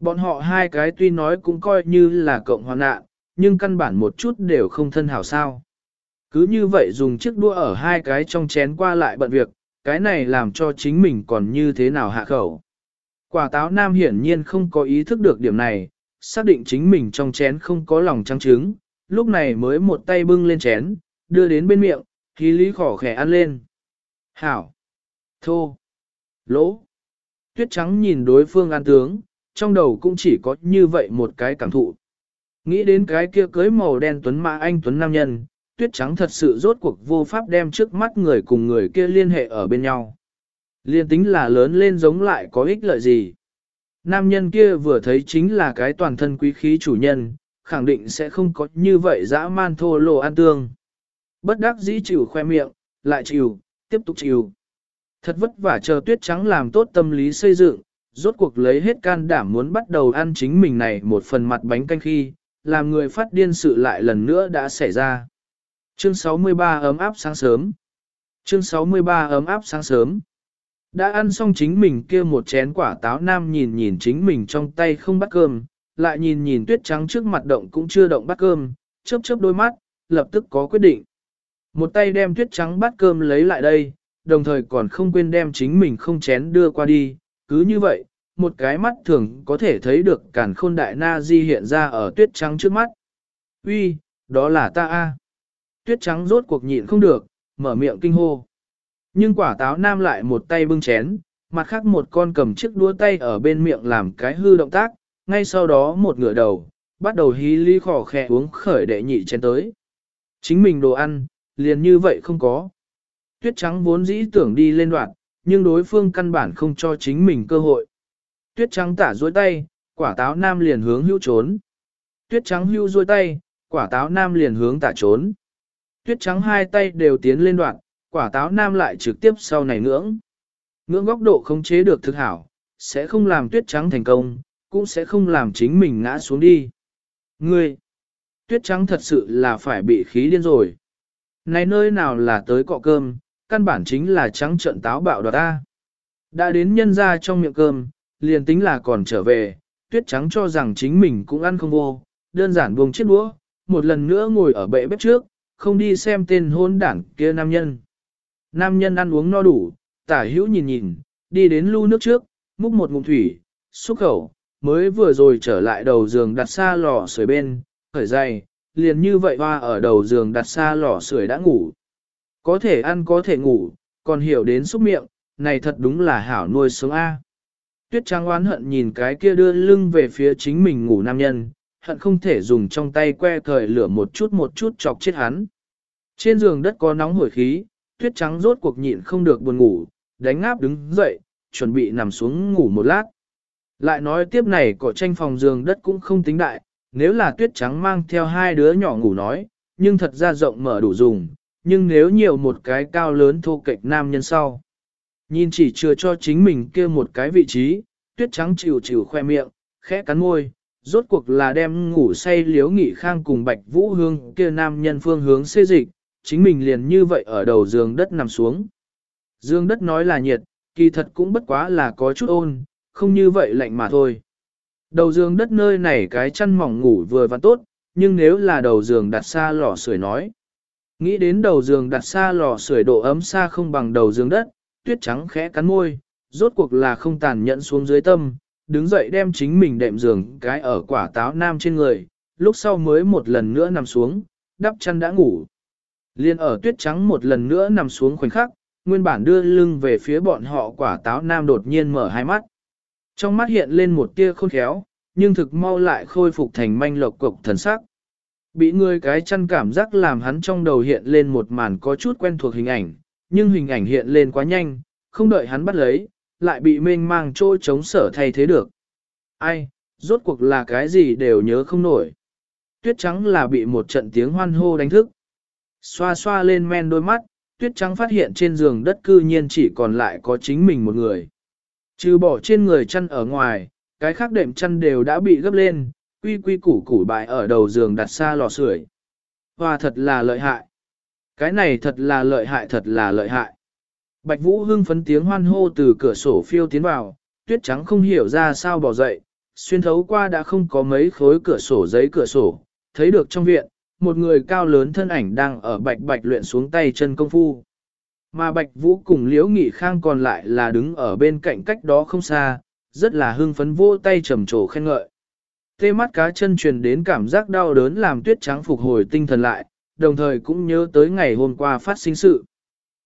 Speaker 1: Bọn họ hai cái tuy nói cũng coi như là cộng hoàn nạn, nhưng căn bản một chút đều không thân hảo sao. Cứ như vậy dùng chiếc đũa ở hai cái trong chén qua lại bận việc, cái này làm cho chính mình còn như thế nào hạ khẩu. Quả táo nam hiển nhiên không có ý thức được điểm này, xác định chính mình trong chén không có lòng trắng trứng, lúc này mới một tay bưng lên chén, đưa đến bên miệng, khí lý khỏ khẻ ăn lên. Hảo! Thô! Lỗ! Tuyết trắng nhìn đối phương ăn tướng, trong đầu cũng chỉ có như vậy một cái cảm thụ. Nghĩ đến cái kia cưới màu đen tuấn mã anh tuấn nam nhân, tuyết trắng thật sự rốt cuộc vô pháp đem trước mắt người cùng người kia liên hệ ở bên nhau. Liên tính là lớn lên giống lại có ích lợi gì. Nam nhân kia vừa thấy chính là cái toàn thân quý khí chủ nhân, khẳng định sẽ không có như vậy dã man thô lồ an tương. Bất đắc dĩ chịu khoe miệng, lại chịu, tiếp tục chịu. Thật vất vả chờ tuyết trắng làm tốt tâm lý xây dựng, rốt cuộc lấy hết can đảm muốn bắt đầu ăn chính mình này một phần mặt bánh canh khi, làm người phát điên sự lại lần nữa đã xảy ra. Chương 63 ấm áp sáng sớm. Chương 63 ấm áp sáng sớm. Đã ăn xong chính mình kia một chén quả táo nam nhìn nhìn chính mình trong tay không bắt cơm, lại nhìn nhìn tuyết trắng trước mặt động cũng chưa động bắt cơm, chớp chớp đôi mắt, lập tức có quyết định. Một tay đem tuyết trắng bắt cơm lấy lại đây, đồng thời còn không quên đem chính mình không chén đưa qua đi, cứ như vậy, một cái mắt thường có thể thấy được cản khôn đại na di hiện ra ở tuyết trắng trước mắt. Uy, đó là ta a. Tuyết trắng rốt cuộc nhịn không được, mở miệng kinh hô. Nhưng quả táo nam lại một tay bưng chén, mặt khác một con cầm chiếc đũa tay ở bên miệng làm cái hư động tác, ngay sau đó một ngửa đầu, bắt đầu hí ly khỏ khẽ uống khởi đệ nhị chén tới. Chính mình đồ ăn, liền như vậy không có. Tuyết trắng vốn dĩ tưởng đi lên đoạn, nhưng đối phương căn bản không cho chính mình cơ hội. Tuyết trắng tả duỗi tay, quả táo nam liền hướng hưu trốn. Tuyết trắng hưu duỗi tay, quả táo nam liền hướng tả trốn. Tuyết trắng hai tay đều tiến lên đoạn, quả táo nam lại trực tiếp sau này ngưỡng. Ngưỡng góc độ không chế được thực hảo, sẽ không làm tuyết trắng thành công, cũng sẽ không làm chính mình ngã xuống đi. Ngươi, tuyết trắng thật sự là phải bị khí điên rồi. Này nơi nào là tới cọ cơm, căn bản chính là trắng trận táo bạo đoạt ta. Đã đến nhân ra trong miệng cơm, liền tính là còn trở về, tuyết trắng cho rằng chính mình cũng ăn không vô, đơn giản buông chiếc đũa, một lần nữa ngồi ở bệ bếp trước, không đi xem tên hôn đảng kia nam nhân. Nam nhân ăn uống no đủ, tả hữu nhìn nhìn, đi đến lu nước trước, múc một ngụm thủy, xúc khẩu, mới vừa rồi trở lại đầu giường đặt xa lò sưởi bên, khởi dày, liền như vậy hoa ở đầu giường đặt xa lò sưởi đã ngủ. Có thể ăn có thể ngủ, còn hiểu đến xúc miệng, này thật đúng là hảo nuôi sống A. Tuyết trắng oán hận nhìn cái kia đưa lưng về phía chính mình ngủ nam nhân, hận không thể dùng trong tay que thời lửa một chút một chút chọc chết hắn. Trên giường đất có nóng hổi khí, tuyết trắng rốt cuộc nhịn không được buồn ngủ, đánh ngáp đứng dậy, chuẩn bị nằm xuống ngủ một lát. Lại nói tiếp này cỏ tranh phòng giường đất cũng không tính đại, nếu là tuyết trắng mang theo hai đứa nhỏ ngủ nói, nhưng thật ra rộng mở đủ dùng, nhưng nếu nhiều một cái cao lớn thô kệch nam nhân sau. Nhìn chỉ chưa cho chính mình kia một cái vị trí, tuyết trắng chịu chịu khoe miệng, khẽ cắn môi, rốt cuộc là đem ngủ say liếu nghị khang cùng bạch vũ hương kia nam nhân phương hướng xê dịch, chính mình liền như vậy ở đầu giường đất nằm xuống. Dương đất nói là nhiệt, kỳ thật cũng bất quá là có chút ôn, không như vậy lạnh mà thôi. Đầu giường đất nơi này cái chăn mỏng ngủ vừa và tốt, nhưng nếu là đầu giường đặt xa lò sưởi nói. Nghĩ đến đầu giường đặt xa lò sưởi độ ấm xa không bằng đầu giường đất, tuyết trắng khẽ cắn môi, rốt cuộc là không tàn nhẫn xuống dưới tâm, đứng dậy đem chính mình đệm giường cái ở quả táo nam trên người, lúc sau mới một lần nữa nằm xuống, đắp chăn đã ngủ. Liên ở tuyết trắng một lần nữa nằm xuống khoảnh khắc, nguyên bản đưa lưng về phía bọn họ quả táo nam đột nhiên mở hai mắt. Trong mắt hiện lên một tia khôn khéo, nhưng thực mau lại khôi phục thành manh lộc cục thần sắc. Bị người cái chăn cảm giác làm hắn trong đầu hiện lên một màn có chút quen thuộc hình ảnh, nhưng hình ảnh hiện lên quá nhanh, không đợi hắn bắt lấy, lại bị mênh mang trôi chống sở thay thế được. Ai, rốt cuộc là cái gì đều nhớ không nổi. Tuyết trắng là bị một trận tiếng hoan hô đánh thức. Xoa xoa lên men đôi mắt, tuyết trắng phát hiện trên giường đất cư nhiên chỉ còn lại có chính mình một người. Trừ bỏ trên người chăn ở ngoài, cái khác đệm chăn đều đã bị gấp lên, quy quy củ củ bại ở đầu giường đặt xa lò sưởi. Hoa thật là lợi hại. Cái này thật là lợi hại thật là lợi hại. Bạch Vũ hưng phấn tiếng hoan hô từ cửa sổ phiêu tiến vào, tuyết trắng không hiểu ra sao bỏ dậy, xuyên thấu qua đã không có mấy khối cửa sổ giấy cửa sổ, thấy được trong viện, một người cao lớn thân ảnh đang ở bạch bạch luyện xuống tay chân công phu. Mà bạch vũ cùng liễu nghị khang còn lại là đứng ở bên cạnh cách đó không xa, rất là hưng phấn vỗ tay trầm trồ khen ngợi. Tê mắt cá chân truyền đến cảm giác đau đớn làm tuyết trắng phục hồi tinh thần lại, đồng thời cũng nhớ tới ngày hôm qua phát sinh sự.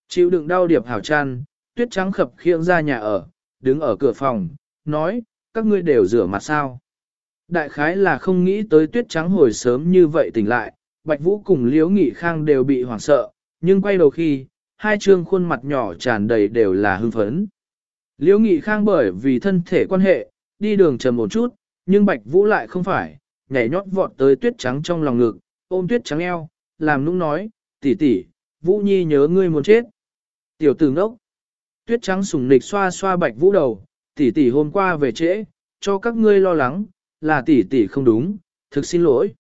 Speaker 1: Chịu đựng đau điệp hảo chăn, tuyết trắng khập khiễng ra nhà ở, đứng ở cửa phòng, nói, các ngươi đều rửa mặt sao. Đại khái là không nghĩ tới tuyết trắng hồi sớm như vậy tỉnh lại, Bạch Vũ cùng Liễu Nghị Khang đều bị hoảng sợ, nhưng quay đầu khi, hai trương khuôn mặt nhỏ tràn đầy đều là hưng phấn. Liễu Nghị Khang bởi vì thân thể quan hệ, đi đường trầm một chút, nhưng Bạch Vũ lại không phải, nhảy nhót vọt tới tuyết trắng trong lòng ngực, ôm tuyết trắng eo, làm nũng nói, tỷ tỷ, Vũ Nhi nhớ ngươi muốn chết. Tiểu tử ngốc, tuyết trắng sùng nịch xoa xoa Bạch Vũ đầu, tỷ tỷ hôm qua về trễ, cho các ngươi lo lắng, là tỷ tỷ không đúng, thực xin lỗi.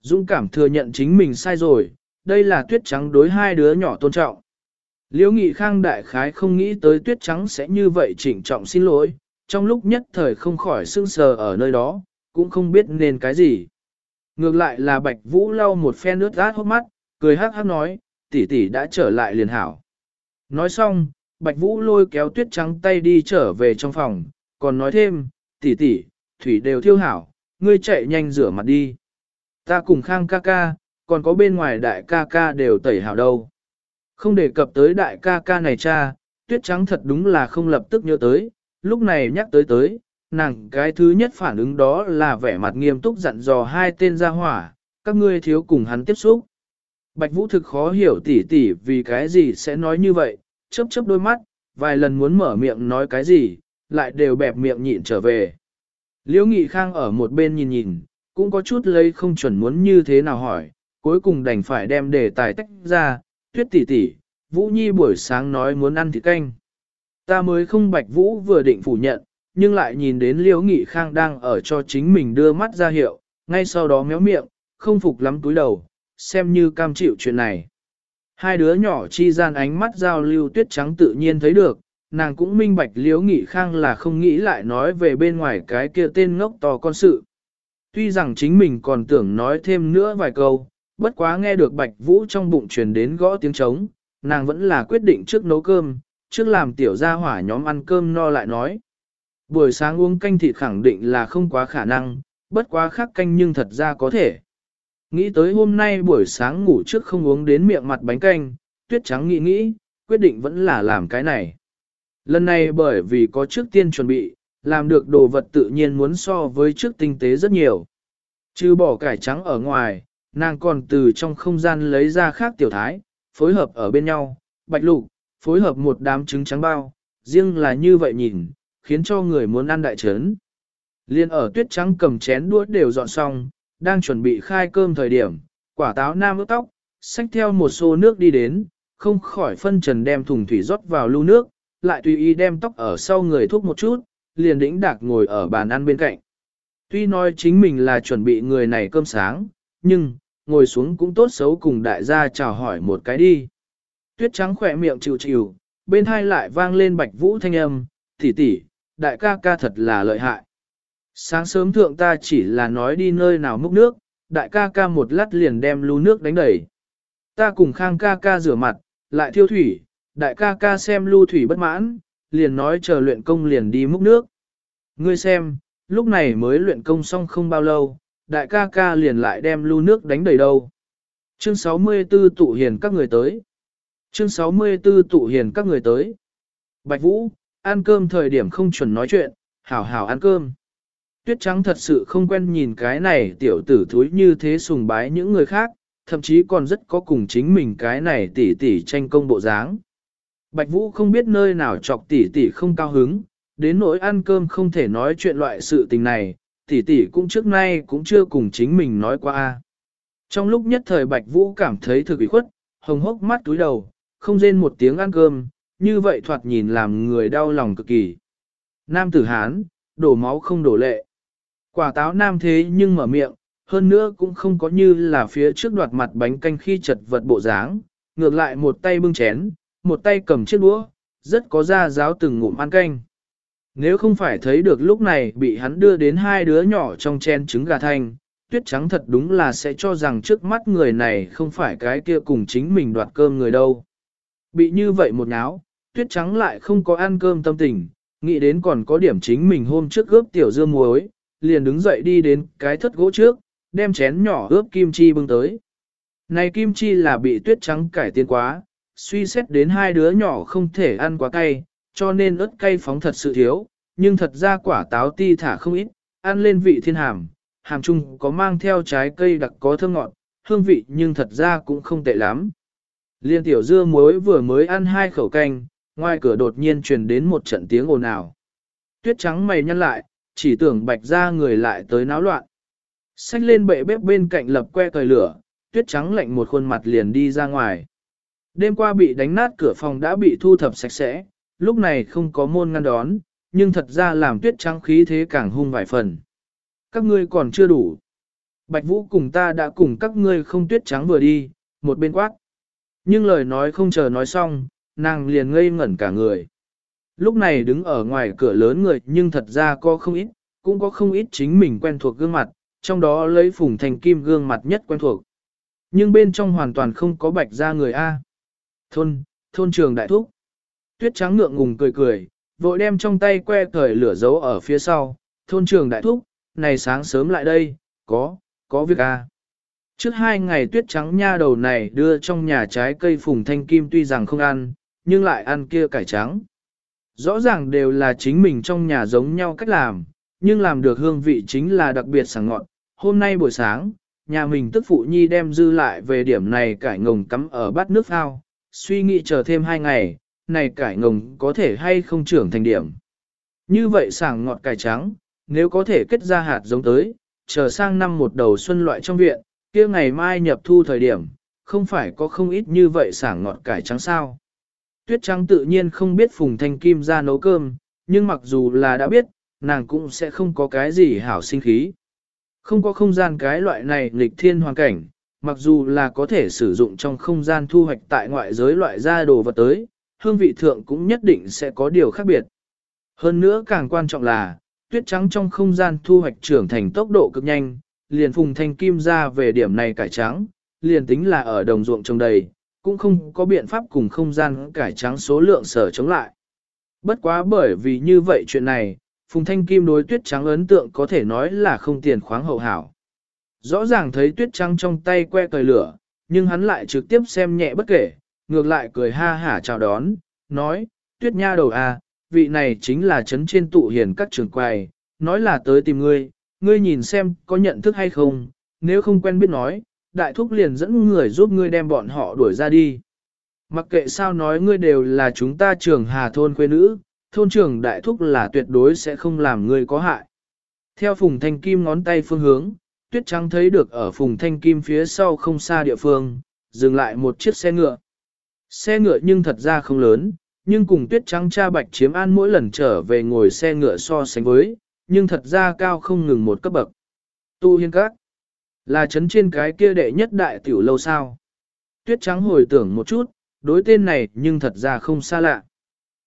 Speaker 1: Dũng cảm thừa nhận chính mình sai rồi, đây là tuyết trắng đối hai đứa nhỏ tôn trọng. Liễu Nghị Khang đại khái không nghĩ tới tuyết trắng sẽ như vậy chỉnh trọng xin lỗi, trong lúc nhất thời không khỏi sưng sờ ở nơi đó, cũng không biết nên cái gì. Ngược lại là Bạch Vũ lau một phen nước át hốc mắt, cười hát hát nói, tỷ tỷ đã trở lại liền hảo. Nói xong, Bạch Vũ lôi kéo tuyết trắng tay đi trở về trong phòng, còn nói thêm, tỷ tỷ, thủy đều thiêu hảo, ngươi chạy nhanh rửa mặt đi. Ta cùng Khang ca ca, còn có bên ngoài đại ca ca đều tẩy hảo đâu. Không đề cập tới đại ca ca này cha, tuyết trắng thật đúng là không lập tức nhớ tới, lúc này nhắc tới tới, nàng cái thứ nhất phản ứng đó là vẻ mặt nghiêm túc dặn dò hai tên gia hỏa, các ngươi thiếu cùng hắn tiếp xúc. Bạch Vũ thực khó hiểu tỉ tỉ vì cái gì sẽ nói như vậy, chớp chớp đôi mắt, vài lần muốn mở miệng nói cái gì, lại đều bẹp miệng nhịn trở về. Liễu Nghị Khang ở một bên nhìn nhìn, cũng có chút lấy không chuẩn muốn như thế nào hỏi, cuối cùng đành phải đem đề tài tách ra, tuyết tỷ tỷ, Vũ Nhi buổi sáng nói muốn ăn thịt canh. Ta mới không bạch Vũ vừa định phủ nhận, nhưng lại nhìn đến Liễu Nghị Khang đang ở cho chính mình đưa mắt ra hiệu, ngay sau đó méo miệng, không phục lắm túi đầu, xem như cam chịu chuyện này. Hai đứa nhỏ chi gian ánh mắt giao lưu tuyết trắng tự nhiên thấy được, nàng cũng minh bạch Liễu Nghị Khang là không nghĩ lại nói về bên ngoài cái kia tên ngốc to con sự. Tuy rằng chính mình còn tưởng nói thêm nữa vài câu, bất quá nghe được Bạch Vũ trong bụng truyền đến gõ tiếng trống, nàng vẫn là quyết định trước nấu cơm, trước làm tiểu gia hỏa nhóm ăn cơm no lại nói. Buổi sáng uống canh thịt khẳng định là không quá khả năng, bất quá khác canh nhưng thật ra có thể. Nghĩ tới hôm nay buổi sáng ngủ trước không uống đến miệng mặt bánh canh, tuyết trắng nghĩ nghĩ, quyết định vẫn là làm cái này. Lần này bởi vì có trước tiên chuẩn bị, làm được đồ vật tự nhiên muốn so với trước tinh tế rất nhiều. Chứ bỏ cải trắng ở ngoài, nàng còn từ trong không gian lấy ra khác tiểu thái, phối hợp ở bên nhau, bạch lục, phối hợp một đám trứng trắng bao, riêng là như vậy nhìn, khiến cho người muốn ăn đại trấn. Liên ở tuyết trắng cầm chén đũa đều dọn xong, đang chuẩn bị khai cơm thời điểm, quả táo nam ướt tóc, xách theo một xô nước đi đến, không khỏi phân trần đem thùng thủy rót vào lưu nước, lại tùy ý đem tóc ở sau người thuốc một chút, liền đĩnh đạc ngồi ở bàn ăn bên cạnh. Tuy nói chính mình là chuẩn bị người này cơm sáng, nhưng, ngồi xuống cũng tốt xấu cùng đại gia chào hỏi một cái đi. Tuyết trắng khỏe miệng chịu chịu, bên hai lại vang lên bạch vũ thanh âm, tỷ tỷ, đại ca ca thật là lợi hại. Sáng sớm thượng ta chỉ là nói đi nơi nào múc nước, đại ca ca một lát liền đem lưu nước đánh đẩy. Ta cùng khang ca ca rửa mặt, lại thiêu thủy, đại ca ca xem lưu thủy bất mãn, liền nói chờ luyện công liền đi múc nước. Ngươi xem, lúc này mới luyện công xong không bao lâu, đại ca ca liền lại đem lưu nước đánh đầy đâu. Chương 64 tụ hiền các người tới. Chương 64 tụ hiền các người tới. Bạch Vũ, ăn cơm thời điểm không chuẩn nói chuyện, hảo hảo ăn cơm. Tuyết trắng thật sự không quen nhìn cái này tiểu tử thúi như thế sùng bái những người khác, thậm chí còn rất có cùng chính mình cái này tỉ tỉ tranh công bộ dáng. Bạch Vũ không biết nơi nào chọc tỉ tỉ không cao hứng, đến nỗi ăn cơm không thể nói chuyện loại sự tình này, tỉ tỉ cũng trước nay cũng chưa cùng chính mình nói qua. Trong lúc nhất thời Bạch Vũ cảm thấy thực ủy khuất, hồng hốc mắt túi đầu, không rên một tiếng ăn cơm, như vậy thoạt nhìn làm người đau lòng cực kỳ. Nam tử Hán, đổ máu không đổ lệ. Quả táo nam thế nhưng mở miệng, hơn nữa cũng không có như là phía trước đoạt mặt bánh canh khi chật vật bộ dáng, ngược lại một tay bưng chén, một tay cầm chiếc đũa, rất có ra giáo từng ngụm ăn canh. Nếu không phải thấy được lúc này bị hắn đưa đến hai đứa nhỏ trong chén trứng gà thanh, tuyết trắng thật đúng là sẽ cho rằng trước mắt người này không phải cái kia cùng chính mình đoạt cơm người đâu. Bị như vậy một náo, tuyết trắng lại không có ăn cơm tâm tình, nghĩ đến còn có điểm chính mình hôm trước ướp tiểu dưa muối, liền đứng dậy đi đến cái thất gỗ trước, đem chén nhỏ ướp kim chi bưng tới. Này kim chi là bị tuyết trắng cải tiến quá, suy xét đến hai đứa nhỏ không thể ăn quá cay, cho nên ớt cay phóng thật sự thiếu, nhưng thật ra quả táo ti thả không ít, ăn lên vị thiên hàm, hàm chung có mang theo trái cây đặc có thơm ngọt, hương vị nhưng thật ra cũng không tệ lắm. Liên tiểu dưa muối vừa mới ăn hai khẩu canh, ngoài cửa đột nhiên truyền đến một trận tiếng ồn ào. Tuyết trắng mày nhăn lại, chỉ tưởng bạch ra người lại tới náo loạn. Xách lên bệ bếp bên cạnh lập que cời lửa, tuyết trắng lạnh một khuôn mặt liền đi ra ngoài. Đêm qua bị đánh nát cửa phòng đã bị thu thập sạch sẽ, lúc này không có môn ngăn đón, nhưng thật ra làm tuyết trắng khí thế càng hung vài phần. Các ngươi còn chưa đủ. Bạch Vũ cùng ta đã cùng các ngươi không tuyết trắng vừa đi, một bên quát. Nhưng lời nói không chờ nói xong, nàng liền ngây ngẩn cả người. Lúc này đứng ở ngoài cửa lớn người nhưng thật ra có không ít, cũng có không ít chính mình quen thuộc gương mặt, trong đó lấy phùng thành kim gương mặt nhất quen thuộc. Nhưng bên trong hoàn toàn không có bạch ra người A. Thôn, thôn trường đại thúc. Tuyết trắng ngượng ngùng cười cười, vội đem trong tay que cởi lửa giấu ở phía sau. Thôn trường đại thúc, này sáng sớm lại đây, có, có việc A. Trước hai ngày tuyết trắng nha đầu này đưa trong nhà trái cây phùng thanh kim tuy rằng không ăn, nhưng lại ăn kia cải trắng. Rõ ràng đều là chính mình trong nhà giống nhau cách làm, nhưng làm được hương vị chính là đặc biệt sảng ngọt. Hôm nay buổi sáng, nhà mình tức phụ nhi đem dư lại về điểm này cải ngồng cắm ở bát nước ao, suy nghĩ chờ thêm hai ngày, này cải ngồng có thể hay không trưởng thành điểm. Như vậy sảng ngọt cải trắng, nếu có thể kết ra hạt giống tới, chờ sang năm một đầu xuân loại trong viện, kia ngày mai nhập thu thời điểm, không phải có không ít như vậy sảng ngọt cải trắng sao. Tuyết trắng tự nhiên không biết Phùng Thanh Kim ra nấu cơm, nhưng mặc dù là đã biết, nàng cũng sẽ không có cái gì hảo sinh khí. Không có không gian cái loại này nghịch thiên hoàn cảnh, mặc dù là có thể sử dụng trong không gian thu hoạch tại ngoại giới loại ra đồ vật tới, hương vị thượng cũng nhất định sẽ có điều khác biệt. Hơn nữa càng quan trọng là, tuyết trắng trong không gian thu hoạch trưởng thành tốc độ cực nhanh, liền phùng thanh kim ra về điểm này cải trắng, liền tính là ở đồng ruộng trồng đầy, cũng không có biện pháp cùng không gian cải trắng số lượng sở chống lại. Bất quá bởi vì như vậy chuyện này, Phùng Thanh Kim đối tuyết trắng ấn tượng có thể nói là không tiền khoáng hậu hảo. Rõ ràng thấy tuyết trắng trong tay que cời lửa, nhưng hắn lại trực tiếp xem nhẹ bất kể, ngược lại cười ha hả chào đón, nói, tuyết nha đầu à, vị này chính là chấn trên tụ hiền các trường quầy, nói là tới tìm ngươi, ngươi nhìn xem có nhận thức hay không, nếu không quen biết nói, đại thúc liền dẫn người giúp ngươi đem bọn họ đuổi ra đi. Mặc kệ sao nói ngươi đều là chúng ta trưởng hà thôn quê nữ, thôn trưởng đại thúc là tuyệt đối sẽ không làm ngươi có hại. Theo Phùng Thanh Kim ngón tay phương hướng, Tuyết Trắng thấy được ở Phùng Thanh Kim phía sau không xa địa phương, dừng lại một chiếc xe ngựa. Xe ngựa nhưng thật ra không lớn, nhưng cùng Tuyết Trắng cha bạch chiếm an mỗi lần trở về ngồi xe ngựa so sánh với, nhưng thật ra cao không ngừng một cấp bậc. Tu hiên các, là chấn trên cái kia đệ nhất đại tiểu lâu sao. Tuyết Trắng hồi tưởng một chút, đối tên này nhưng thật ra không xa lạ.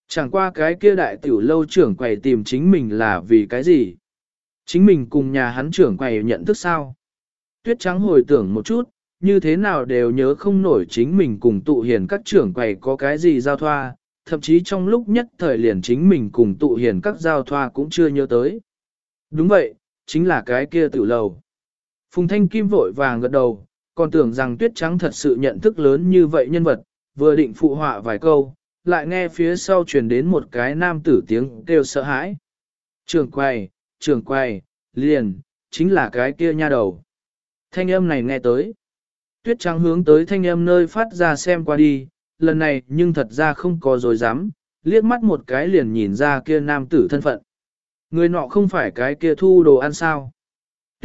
Speaker 1: Chẳng qua cái kia đại tiểu lâu trưởng quầy tìm chính mình là vì cái gì? Chính mình cùng nhà hắn trưởng quầy nhận thức sao? Tuyết trắng hồi tưởng một chút, như thế nào đều nhớ không nổi chính mình cùng tụ hiền các trưởng quầy có cái gì giao thoa, thậm chí trong lúc nhất thời liền chính mình cùng tụ hiền các giao thoa cũng chưa nhớ tới. Đúng vậy, chính là cái kia tiểu lầu. Phùng Thanh Kim vội vàng gật đầu, còn tưởng rằng Tuyết Trắng thật sự nhận thức lớn như vậy nhân vật, vừa định phụ họa vài câu, lại nghe phía sau truyền đến một cái nam tử tiếng kêu sợ hãi. Trường quầy, trường quầy, liền, chính là cái kia nha đầu. Thanh âm này nghe tới. Tuyết trắng hướng tới thanh âm nơi phát ra xem qua đi, lần này nhưng thật ra không có dối dám, liếc mắt một cái liền nhìn ra kia nam tử thân phận. Người nọ không phải cái kia thu đồ ăn sao.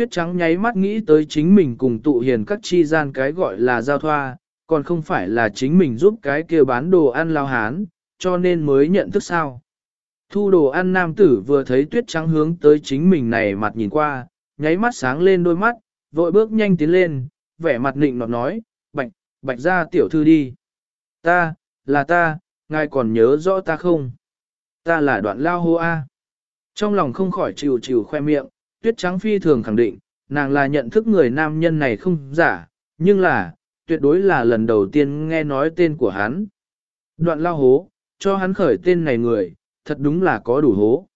Speaker 1: Tuyết trắng nháy mắt nghĩ tới chính mình cùng tụ hiền các chi gian cái gọi là giao thoa, còn không phải là chính mình giúp cái kia bán đồ ăn lao hán, cho nên mới nhận thức sao. Thu đồ ăn nam tử vừa thấy tuyết trắng hướng tới chính mình này mặt nhìn qua, nháy mắt sáng lên đôi mắt, vội bước nhanh tiến lên, vẻ mặt nịnh nọt nói, bạch, bạch ra tiểu thư đi. Ta, là ta, ngài còn nhớ rõ ta không? Ta là đoạn lao hô A. Trong lòng không khỏi chịu chịu khoe miệng, tuyết trắng phi thường khẳng định, nàng là nhận thức người nam nhân này không giả, nhưng là, tuyệt đối là lần đầu tiên nghe nói tên của hắn. Đoạn lao hố, cho hắn khởi tên này người, thật đúng là có đủ hố.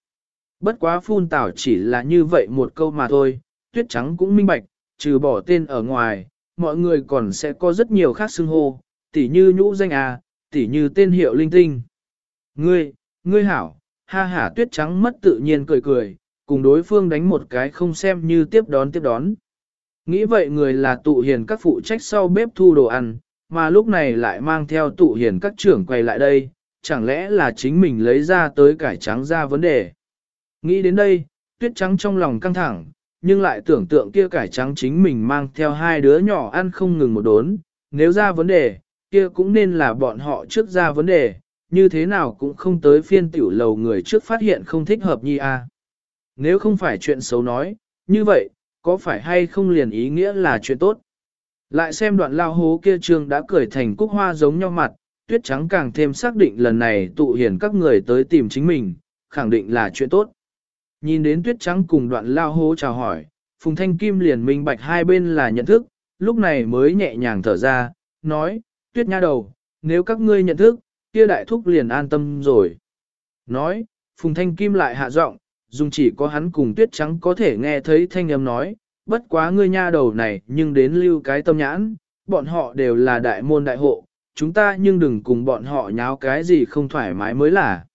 Speaker 1: Bất quá phun tảo chỉ là như vậy một câu mà thôi, tuyết trắng cũng minh bạch, trừ bỏ tên ở ngoài, mọi người còn sẽ có rất nhiều khác xưng hô, tỉ như nhũ danh à, tỉ như tên hiệu linh tinh. Ngươi, ngươi hảo, ha hả tuyết trắng mất tự nhiên cười cười, cùng đối phương đánh một cái không xem như tiếp đón tiếp đón. Nghĩ vậy người là tụ hiền các phụ trách sau bếp thu đồ ăn, mà lúc này lại mang theo tụ hiền các trưởng quay lại đây, chẳng lẽ là chính mình lấy ra tới cải trắng ra vấn đề. Nghĩ đến đây, tuyết trắng trong lòng căng thẳng, nhưng lại tưởng tượng kia cải trắng chính mình mang theo hai đứa nhỏ ăn không ngừng một đốn, nếu ra vấn đề, kia cũng nên là bọn họ trước ra vấn đề, như thế nào cũng không tới phiên tiểu lầu người trước phát hiện không thích hợp nhi a. Nếu không phải chuyện xấu nói, như vậy, có phải hay không liền ý nghĩa là chuyện tốt? Lại xem đoạn lao hố kia trương đã cười thành cúc hoa giống nhau mặt, tuyết trắng càng thêm xác định lần này tụ hiền các người tới tìm chính mình, khẳng định là chuyện tốt. Nhìn đến tuyết trắng cùng đoạn lao hố chào hỏi, Phùng Thanh Kim liền minh bạch hai bên là nhận thức, lúc này mới nhẹ nhàng thở ra, nói, tuyết nha đầu, nếu các ngươi nhận thức, kia đại thúc liền an tâm rồi. Nói, Phùng Thanh Kim lại hạ giọng, dùng chỉ có hắn cùng tuyết trắng có thể nghe thấy thanh âm nói, bất quá ngươi nha đầu này nhưng đến lưu cái tâm nhãn, bọn họ đều là đại môn đại hộ, chúng ta nhưng đừng cùng bọn họ nháo cái gì không thoải mái mới là.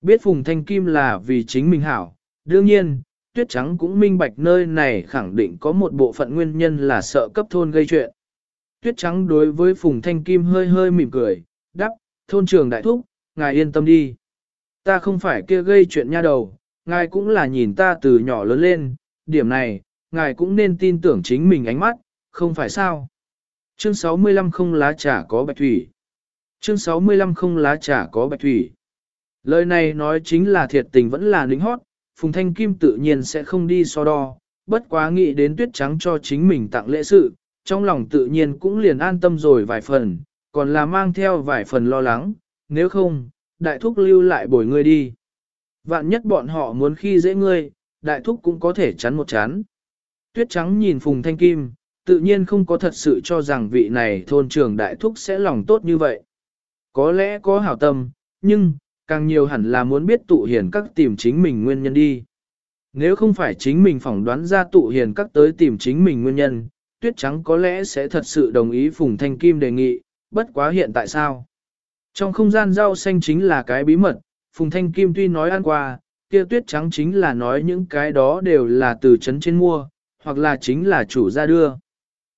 Speaker 1: Biết Phùng Thanh Kim là vì chính mình hảo, đương nhiên, Tuyết Trắng cũng minh bạch nơi này khẳng định có một bộ phận nguyên nhân là sợ cấp thôn gây chuyện. Tuyết Trắng đối với Phùng Thanh Kim hơi hơi mỉm cười, đáp, thôn trường đại thúc, ngài yên tâm đi. Ta không phải kia gây chuyện nha đầu, ngài cũng là nhìn ta từ nhỏ lớn lên, điểm này, ngài cũng nên tin tưởng chính mình ánh mắt, không phải sao. Chương 65 không lá trà có bạch thủy. Chương 65 không lá trà có bạch thủy. Lời này nói chính là thiệt tình vẫn là lính hót, Phùng Thanh Kim tự nhiên sẽ không đi so đo, bất quá nghĩ đến tuyết trắng cho chính mình tặng lễ sự, trong lòng tự nhiên cũng liền an tâm rồi vài phần, còn là mang theo vài phần lo lắng, nếu không, đại thúc lưu lại bồi ngươi đi. Vạn nhất bọn họ muốn khi dễ ngươi, đại thúc cũng có thể chắn một chán. Tuyết trắng nhìn Phùng Thanh Kim, tự nhiên không có thật sự cho rằng vị này thôn trưởng đại thúc sẽ lòng tốt như vậy. Có lẽ có hảo tâm, nhưng, càng nhiều hẳn là muốn biết tụ hiền các tìm chính mình nguyên nhân đi. Nếu không phải chính mình phỏng đoán ra tụ hiền các tới tìm chính mình nguyên nhân, tuyết trắng có lẽ sẽ thật sự đồng ý Phùng Thanh Kim đề nghị, bất quá hiện tại sao? Trong không gian rau xanh chính là cái bí mật, Phùng Thanh Kim tuy nói ăn qua, kia tuyết trắng chính là nói những cái đó đều là từ trấn trên mua, hoặc là chính là chủ ra đưa.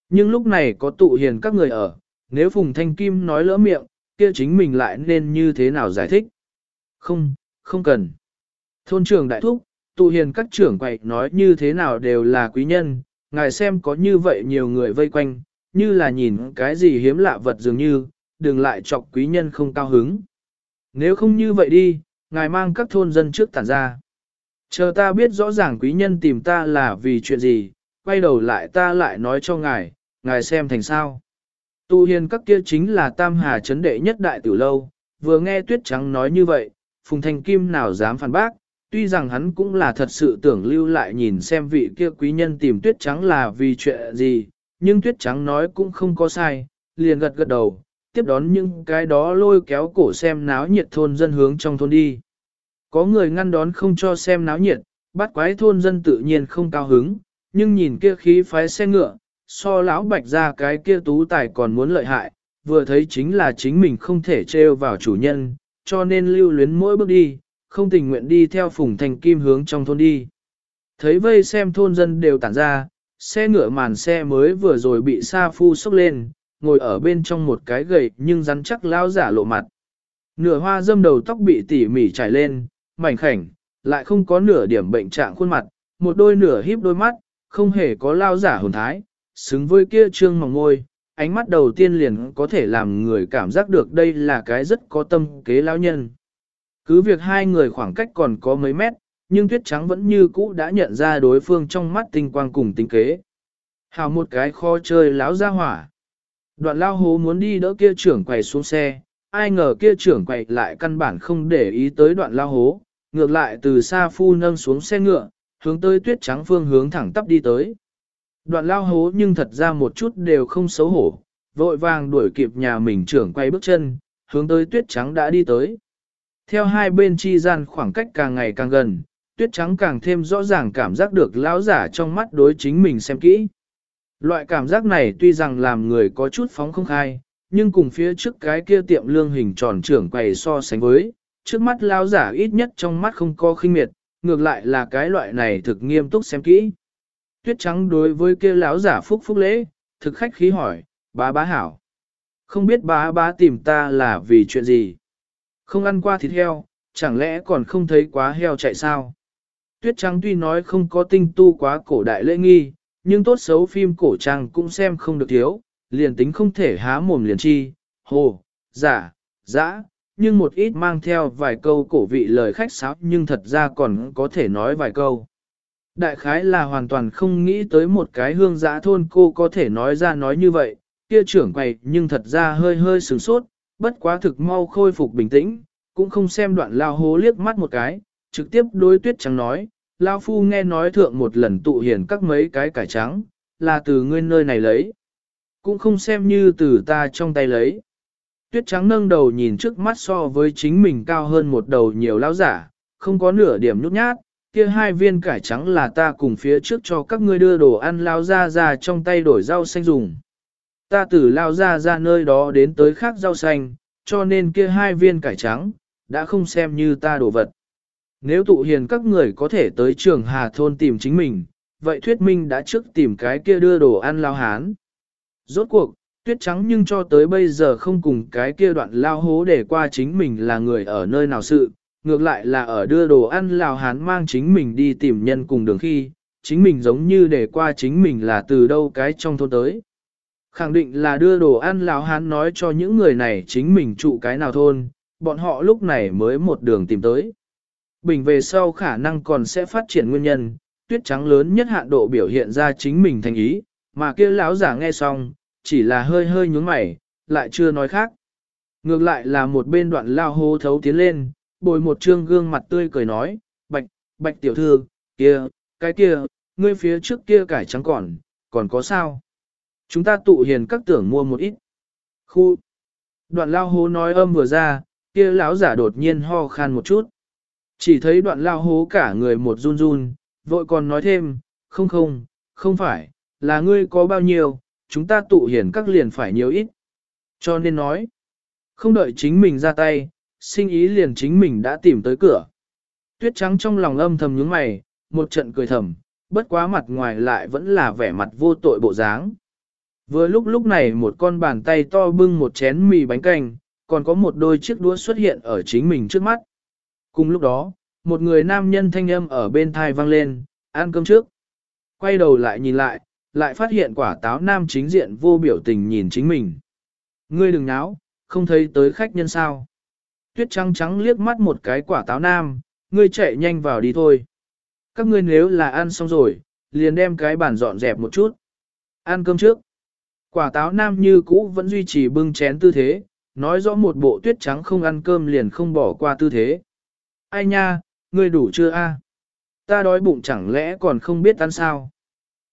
Speaker 1: Nhưng lúc này có tụ hiền các người ở, nếu Phùng Thanh Kim nói lỡ miệng, kia chính mình lại nên như thế nào giải thích? Không, không cần. Thôn trưởng đại thúc, tụ hiền các trưởng quậy nói như thế nào đều là quý nhân, ngài xem có như vậy nhiều người vây quanh, như là nhìn cái gì hiếm lạ vật dường như, đừng lại chọc quý nhân không cao hứng. Nếu không như vậy đi, ngài mang các thôn dân trước tản ra. Chờ ta biết rõ ràng quý nhân tìm ta là vì chuyện gì, quay đầu lại ta lại nói cho ngài, ngài xem thành sao. Tu hiền các kia chính là tam hà chấn đệ nhất đại tử lâu, vừa nghe tuyết trắng nói như vậy, Phùng Thanh Kim nào dám phản bác, tuy rằng hắn cũng là thật sự tưởng lưu lại nhìn xem vị kia quý nhân tìm tuyết trắng là vì chuyện gì, nhưng tuyết trắng nói cũng không có sai, liền gật gật đầu, tiếp đón những cái đó lôi kéo cổ xem náo nhiệt thôn dân hướng trong thôn đi. Có người ngăn đón không cho xem náo nhiệt, bắt quái thôn dân tự nhiên không cao hứng, nhưng nhìn kia khí phái xe ngựa, so lão bạch ra cái kia tú tài còn muốn lợi hại, vừa thấy chính là chính mình không thể trêu vào chủ nhân, cho nên lưu luyến mỗi bước đi, không tình nguyện đi theo phùng thành kim hướng trong thôn đi. Thấy vây xem thôn dân đều tản ra, xe ngựa màn xe mới vừa rồi bị sa phu sốc lên, ngồi ở bên trong một cái gầy nhưng rắn chắc lao giả lộ mặt. Nửa hoa dâm đầu tóc bị tỉ mỉ trải lên, mảnh khảnh, lại không có nửa điểm bệnh trạng khuôn mặt, một đôi nửa híp đôi mắt, không hề có lao giả hồn thái, xứng với kia trương mỏng ngôi, ánh mắt đầu tiên liền có thể làm người cảm giác được đây là cái rất có tâm kế lão nhân. Cứ việc hai người khoảng cách còn có mấy mét, nhưng tuyết trắng vẫn như cũ đã nhận ra đối phương trong mắt tinh quang cùng tinh kế. Hào một cái kho chơi láo ra hỏa. Đoạn lao hố muốn đi đỡ kia trưởng quầy xuống xe, ai ngờ kia trưởng quầy lại căn bản không để ý tới đoạn lao hố, ngược lại từ xa phu nâng xuống xe ngựa, hướng tới tuyết trắng phương hướng thẳng tắp đi tới. Đoạn lao hố nhưng thật ra một chút đều không xấu hổ, vội vàng đuổi kịp nhà mình trưởng quay bước chân, hướng tới tuyết trắng đã đi tới. Theo hai bên chi gian khoảng cách càng ngày càng gần, tuyết trắng càng thêm rõ ràng cảm giác được lão giả trong mắt đối chính mình xem kỹ. Loại cảm giác này tuy rằng làm người có chút phóng không khai, nhưng cùng phía trước cái kia tiệm lương hình tròn trưởng quầy so sánh với, trước mắt lão giả ít nhất trong mắt không có khinh miệt, ngược lại là cái loại này thực nghiêm túc xem kỹ. Tuyết trắng đối với kia lão giả phúc phúc lễ, thực khách khí hỏi, bá bá hảo. Không biết bá bá tìm ta là vì chuyện gì? Không ăn qua thịt heo, chẳng lẽ còn không thấy quá heo chạy sao? Tuyết trắng tuy nói không có tinh tu quá cổ đại lễ nghi, nhưng tốt xấu phim cổ trang cũng xem không được thiếu, liền tính không thể há mồm liền chi, hồ, giả, dã, nhưng một ít mang theo vài câu cổ vị lời khách sáo nhưng thật ra còn có thể nói vài câu. Đại khái là hoàn toàn không nghĩ tới một cái hương giã thôn cô có thể nói ra nói như vậy, kia trưởng quầy nhưng thật ra hơi hơi sửng sốt, bất quá thực mau khôi phục bình tĩnh, cũng không xem đoạn lao hố liếc mắt một cái, trực tiếp đối tuyết trắng nói, lao phu nghe nói thượng một lần tụ hiền các mấy cái cải trắng, là từ ngươi nơi này lấy, cũng không xem như từ ta trong tay lấy. Tuyết trắng nâng đầu nhìn trước mắt so với chính mình cao hơn một đầu nhiều lao giả, không có nửa điểm nhút nhát, kia hai viên cải trắng là ta cùng phía trước cho các ngươi đưa đồ ăn lao ra ra trong tay đổi rau xanh dùng. Ta từ lao ra ra nơi đó đến tới khác rau xanh, cho nên kia hai viên cải trắng, đã không xem như ta đồ vật. Nếu tụ hiền các người có thể tới trường Hà Thôn tìm chính mình, vậy thuyết minh đã trước tìm cái kia đưa đồ ăn lao hán. Rốt cuộc, tuyết trắng nhưng cho tới bây giờ không cùng cái kia đoạn lao hố để qua chính mình là người ở nơi nào sự, ngược lại là ở đưa đồ ăn lao hán mang chính mình đi tìm nhân cùng đường khi, chính mình giống như để qua chính mình là từ đâu cái trong thôn tới. Khẳng định là đưa đồ ăn lao hán nói cho những người này chính mình trụ cái nào thôn, bọn họ lúc này mới một đường tìm tới. Bình về sau khả năng còn sẽ phát triển nguyên nhân, tuyết trắng lớn nhất hạn độ biểu hiện ra chính mình thành ý, mà kia lão giả nghe xong, chỉ là hơi hơi nhướng mày, lại chưa nói khác. Ngược lại là một bên đoạn lao hô thấu tiến lên, bồi một trương gương mặt tươi cười nói, bạch, bạch tiểu thư, kia, cái kia, ngươi phía trước kia cải trắng còn, còn có sao? Chúng ta tụ hiền các tưởng mua một ít. Khu. Đoạn lao hô nói âm vừa ra, kia lão giả đột nhiên ho khan một chút. Chỉ thấy đoạn lao hố cả người một run run, vội còn nói thêm, không không, không phải, là ngươi có bao nhiêu, chúng ta tụ hiền các liền phải nhiều ít. Cho nên nói, không đợi chính mình ra tay, sinh ý liền chính mình đã tìm tới cửa. Tuyết trắng trong lòng âm thầm nhướng mày, một trận cười thầm, bất quá mặt ngoài lại vẫn là vẻ mặt vô tội bộ dáng. Vừa lúc lúc này một con bàn tay to bưng một chén mì bánh canh, còn có một đôi chiếc đũa xuất hiện ở chính mình trước mắt. Cùng lúc đó, một người nam nhân thanh âm ở bên thai vang lên, ăn cơm trước. Quay đầu lại nhìn lại, lại phát hiện quả táo nam chính diện vô biểu tình nhìn chính mình. Ngươi đừng náo, không thấy tới khách nhân sao. Tuyết trắng trắng liếc mắt một cái quả táo nam, ngươi chạy nhanh vào đi thôi. Các ngươi nếu là ăn xong rồi, liền đem cái bàn dọn dẹp một chút. Ăn cơm trước. Quả táo nam như cũ vẫn duy trì bưng chén tư thế, nói rõ một bộ tuyết trắng không ăn cơm liền không bỏ qua tư thế. Ai nha, ngươi đủ chưa a? Ta đói bụng chẳng lẽ còn không biết ăn sao?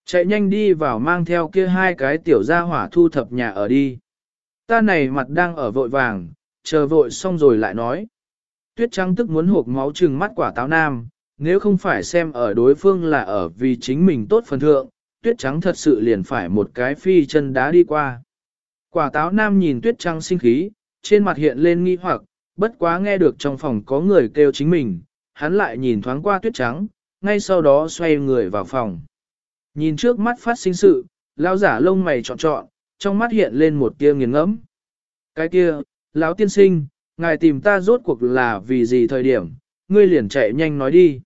Speaker 1: Chạy nhanh đi vào mang theo kia hai cái tiểu gia hỏa thu thập nhà ở đi. Ta này mặt đang ở vội vàng, chờ vội xong rồi lại nói. Tuyết trắng tức muốn hộp máu trừng mắt quả táo nam, nếu không phải xem ở đối phương là ở vì chính mình tốt phần thượng, tuyết trắng thật sự liền phải một cái phi chân đá đi qua. Quả táo nam nhìn tuyết trắng sinh khí, trên mặt hiện lên nghi hoặc, bất quá nghe được trong phòng có người kêu chính mình, hắn lại nhìn thoáng qua tuyết trắng, ngay sau đó xoay người vào phòng. Nhìn trước mắt phát sinh sự, lão giả lông mày trọn trọn, trong mắt hiện lên một tia nghiền ngẫm. Cái kia, lão tiên sinh, ngài tìm ta rốt cuộc là vì gì thời điểm, ngươi liền chạy nhanh nói đi.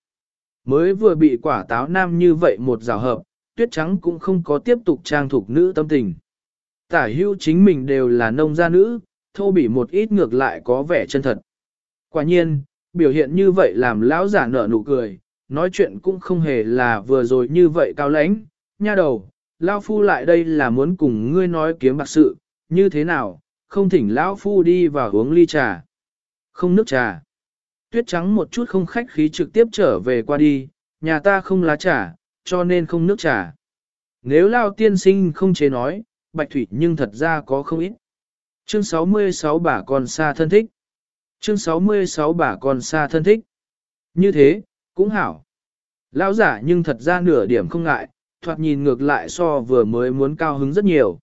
Speaker 1: Mới vừa bị quả táo nam như vậy một rào hợp, tuyết trắng cũng không có tiếp tục trang thuộc nữ tâm tình. tả hữu chính mình đều là nông gia nữ, thô bỉ một ít ngược lại có vẻ chân thật. Quả nhiên, biểu hiện như vậy làm lão giả nở nụ cười, nói chuyện cũng không hề là vừa rồi như vậy cao lãnh, nha đầu, lão phu lại đây là muốn cùng ngươi nói kiếm bạc sự, như thế nào, không thỉnh lão phu đi vào uống ly trà. Không nước trà. Tuyết trắng một chút không khách khí trực tiếp trở về qua đi, nhà ta không lá trà, cho nên không nước trà. Nếu lao tiên sinh không chế nói, bạch thủy nhưng thật ra có không ít. Chương 66 bà con xa thân thích. Chương 66 bà con xa thân thích. Như thế, cũng hảo. Lão giả nhưng thật ra nửa điểm không ngại, thoạt nhìn ngược lại so vừa mới muốn cao hứng rất nhiều.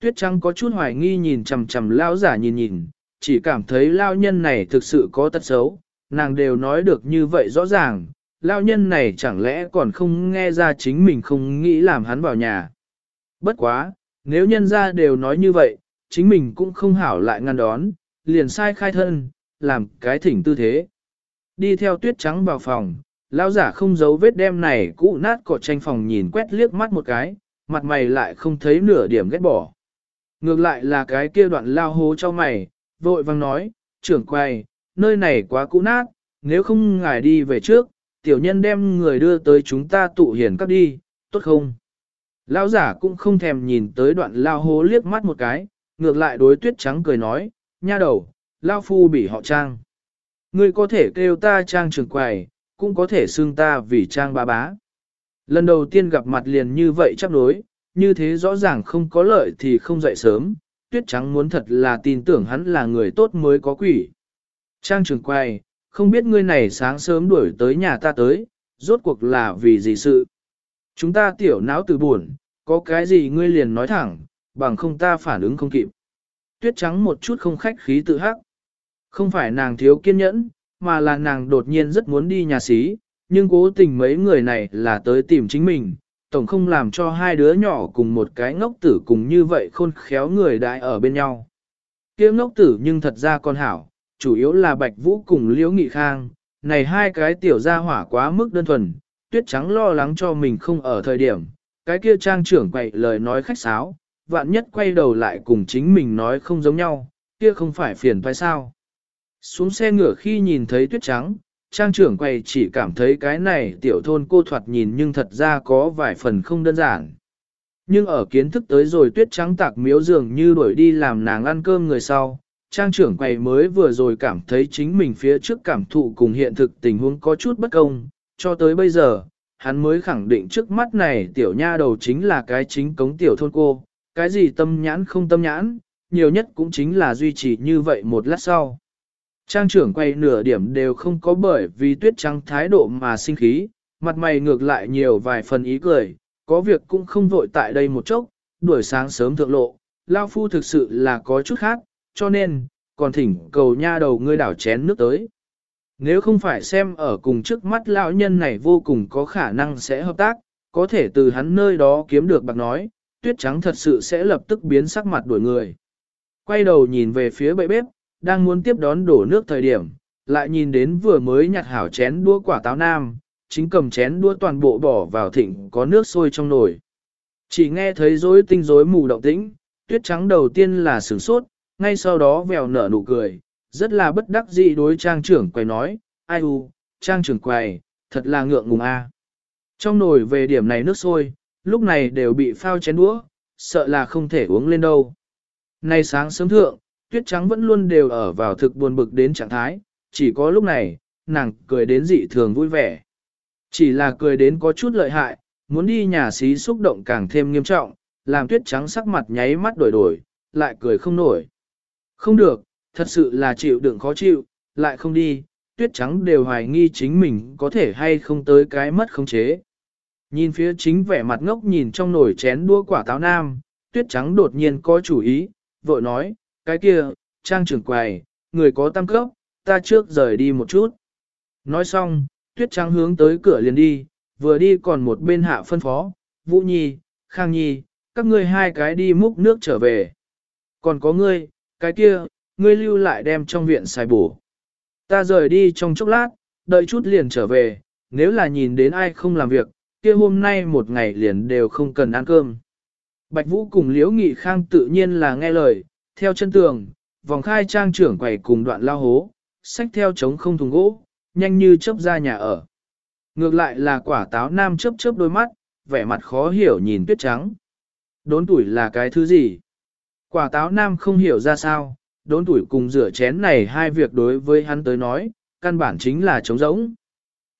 Speaker 1: Tuyết trắng có chút hoài nghi nhìn chằm chằm lão giả nhìn nhìn, chỉ cảm thấy lão nhân này thực sự có tật xấu, nàng đều nói được như vậy rõ ràng, lão nhân này chẳng lẽ còn không nghe ra chính mình không nghĩ làm hắn vào nhà. Bất quá, nếu nhân ra đều nói như vậy, chính mình cũng không hảo lại ngăn đón, liền sai khai thân, làm cái thỉnh tư thế. Đi theo tuyết trắng vào phòng, lão giả không giấu vết đem này cũ nát cỏ tranh phòng nhìn quét liếc mắt một cái, mặt mày lại không thấy nửa điểm ghét bỏ. Ngược lại là cái kia đoạn lao hố cho mày, vội vang nói, trưởng quay, nơi này quá cũ nát, nếu không ngài đi về trước, tiểu nhân đem người đưa tới chúng ta tụ hiền các đi, tốt không? Lão giả cũng không thèm nhìn tới đoạn lao hố liếc mắt một cái, ngược lại đối tuyết trắng cười nói, nha đầu, lao phu bị họ trang. Ngươi có thể kêu ta trang trường quầy, cũng có thể xưng ta vì trang ba bá. Lần đầu tiên gặp mặt liền như vậy chắc đối, như thế rõ ràng không có lợi thì không dậy sớm, tuyết trắng muốn thật là tin tưởng hắn là người tốt mới có quỷ. Trang trường quầy, không biết ngươi này sáng sớm đuổi tới nhà ta tới, rốt cuộc là vì gì sự. Chúng ta tiểu não từ buồn, có cái gì ngươi liền nói thẳng, bằng không ta phản ứng không kịp. Tuyết trắng một chút không khách khí tự hắc. Không phải nàng thiếu kiên nhẫn, mà là nàng đột nhiên rất muốn đi nhà xí, nhưng cố tình mấy người này là tới tìm chính mình, tổng không làm cho hai đứa nhỏ cùng một cái ngốc tử cùng như vậy khôn khéo người đại ở bên nhau. Kia ngốc tử nhưng thật ra con hảo, chủ yếu là Bạch Vũ cùng Liễu Nghị Khang, này hai cái tiểu gia hỏa quá mức đơn thuần, tuyết trắng lo lắng cho mình không ở thời điểm, cái kia trang trưởng quậy lời nói khách sáo, vạn nhất quay đầu lại cùng chính mình nói không giống nhau, kia không phải phiền phải sao. Xuống xe ngựa khi nhìn thấy tuyết trắng, trang trưởng quay chỉ cảm thấy cái này tiểu thôn cô thoạt nhìn nhưng thật ra có vài phần không đơn giản. Nhưng ở kiến thức tới rồi tuyết trắng tạc miếu dường như đuổi đi làm nàng ăn cơm người sau, trang trưởng quầy mới vừa rồi cảm thấy chính mình phía trước cảm thụ cùng hiện thực tình huống có chút bất công, cho tới bây giờ, hắn mới khẳng định trước mắt này tiểu nha đầu chính là cái chính cống tiểu thôn cô, cái gì tâm nhãn không tâm nhãn, nhiều nhất cũng chính là duy trì như vậy một lát sau. Trang trưởng quay nửa điểm đều không có bởi vì tuyết trắng thái độ mà sinh khí, mặt mày ngược lại nhiều vài phần ý cười, có việc cũng không vội tại đây một chốc, đuổi sáng sớm thượng lộ, Lao Phu thực sự là có chút khác, cho nên, còn thỉnh cầu nha đầu ngươi đảo chén nước tới. Nếu không phải xem ở cùng trước mắt lão nhân này vô cùng có khả năng sẽ hợp tác, có thể từ hắn nơi đó kiếm được bạc nói, tuyết trắng thật sự sẽ lập tức biến sắc mặt đuổi người. Quay đầu nhìn về phía bệ bếp, đang muốn tiếp đón đổ nước thời điểm, lại nhìn đến vừa mới nhặt hảo chén đua quả táo nam, chính cầm chén đua toàn bộ bỏ vào thịnh có nước sôi trong nồi. Chỉ nghe thấy rối tinh rối mù động tĩnh, tuyết trắng đầu tiên là sửng sốt, ngay sau đó vèo nở nụ cười, rất là bất đắc dĩ đối trang trưởng quầy nói, ai u, trang trưởng quầy, thật là ngượng ngùng a. Trong nồi về điểm này nước sôi, lúc này đều bị phao chén đũa, sợ là không thể uống lên đâu. Nay sáng sớm thượng, tuyết trắng vẫn luôn đều ở vào thực buồn bực đến trạng thái, chỉ có lúc này, nàng cười đến dị thường vui vẻ. Chỉ là cười đến có chút lợi hại, muốn đi nhà xí xúc động càng thêm nghiêm trọng, làm tuyết trắng sắc mặt nháy mắt đổi đổi, lại cười không nổi. Không được, thật sự là chịu đựng khó chịu, lại không đi, tuyết trắng đều hoài nghi chính mình có thể hay không tới cái mất khống chế. Nhìn phía chính vẻ mặt ngốc nhìn trong nồi chén đua quả táo nam, tuyết trắng đột nhiên có chủ ý, vội nói, cái kia, trang trưởng quầy, người có tăng cấp, ta trước rời đi một chút. Nói xong, tuyết trắng hướng tới cửa liền đi, vừa đi còn một bên hạ phân phó, Vũ Nhi, Khang Nhi, các ngươi hai cái đi múc nước trở về. Còn có ngươi, cái kia, ngươi lưu lại đem trong viện xài bổ. Ta rời đi trong chốc lát, đợi chút liền trở về, nếu là nhìn đến ai không làm việc, kia hôm nay một ngày liền đều không cần ăn cơm. Bạch Vũ cùng Liễu Nghị Khang tự nhiên là nghe lời, theo chân tường, vòng khai trang trưởng quầy cùng đoạn lao hố, xách theo chống không thùng gỗ, nhanh như chớp ra nhà ở. Ngược lại là quả táo nam chớp chớp đôi mắt, vẻ mặt khó hiểu nhìn tuyết trắng. Đốn tuổi là cái thứ gì? Quả táo nam không hiểu ra sao, đốn tuổi cùng rửa chén này hai việc đối với hắn tới nói, căn bản chính là trống rỗng.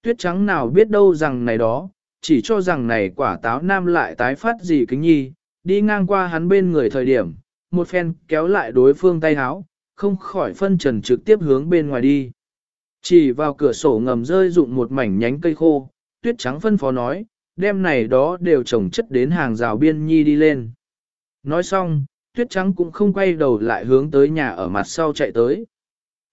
Speaker 1: Tuyết trắng nào biết đâu rằng này đó, chỉ cho rằng này quả táo nam lại tái phát gì kính nhi, đi ngang qua hắn bên người thời điểm, một phen kéo lại đối phương tay háo, không khỏi phân trần trực tiếp hướng bên ngoài đi. Chỉ vào cửa sổ ngầm rơi dụng một mảnh nhánh cây khô, tuyết trắng phân phó nói, đem này đó đều trồng chất đến hàng rào biên nhi đi lên. Nói xong, tuyết trắng cũng không quay đầu lại hướng tới nhà ở mặt sau chạy tới.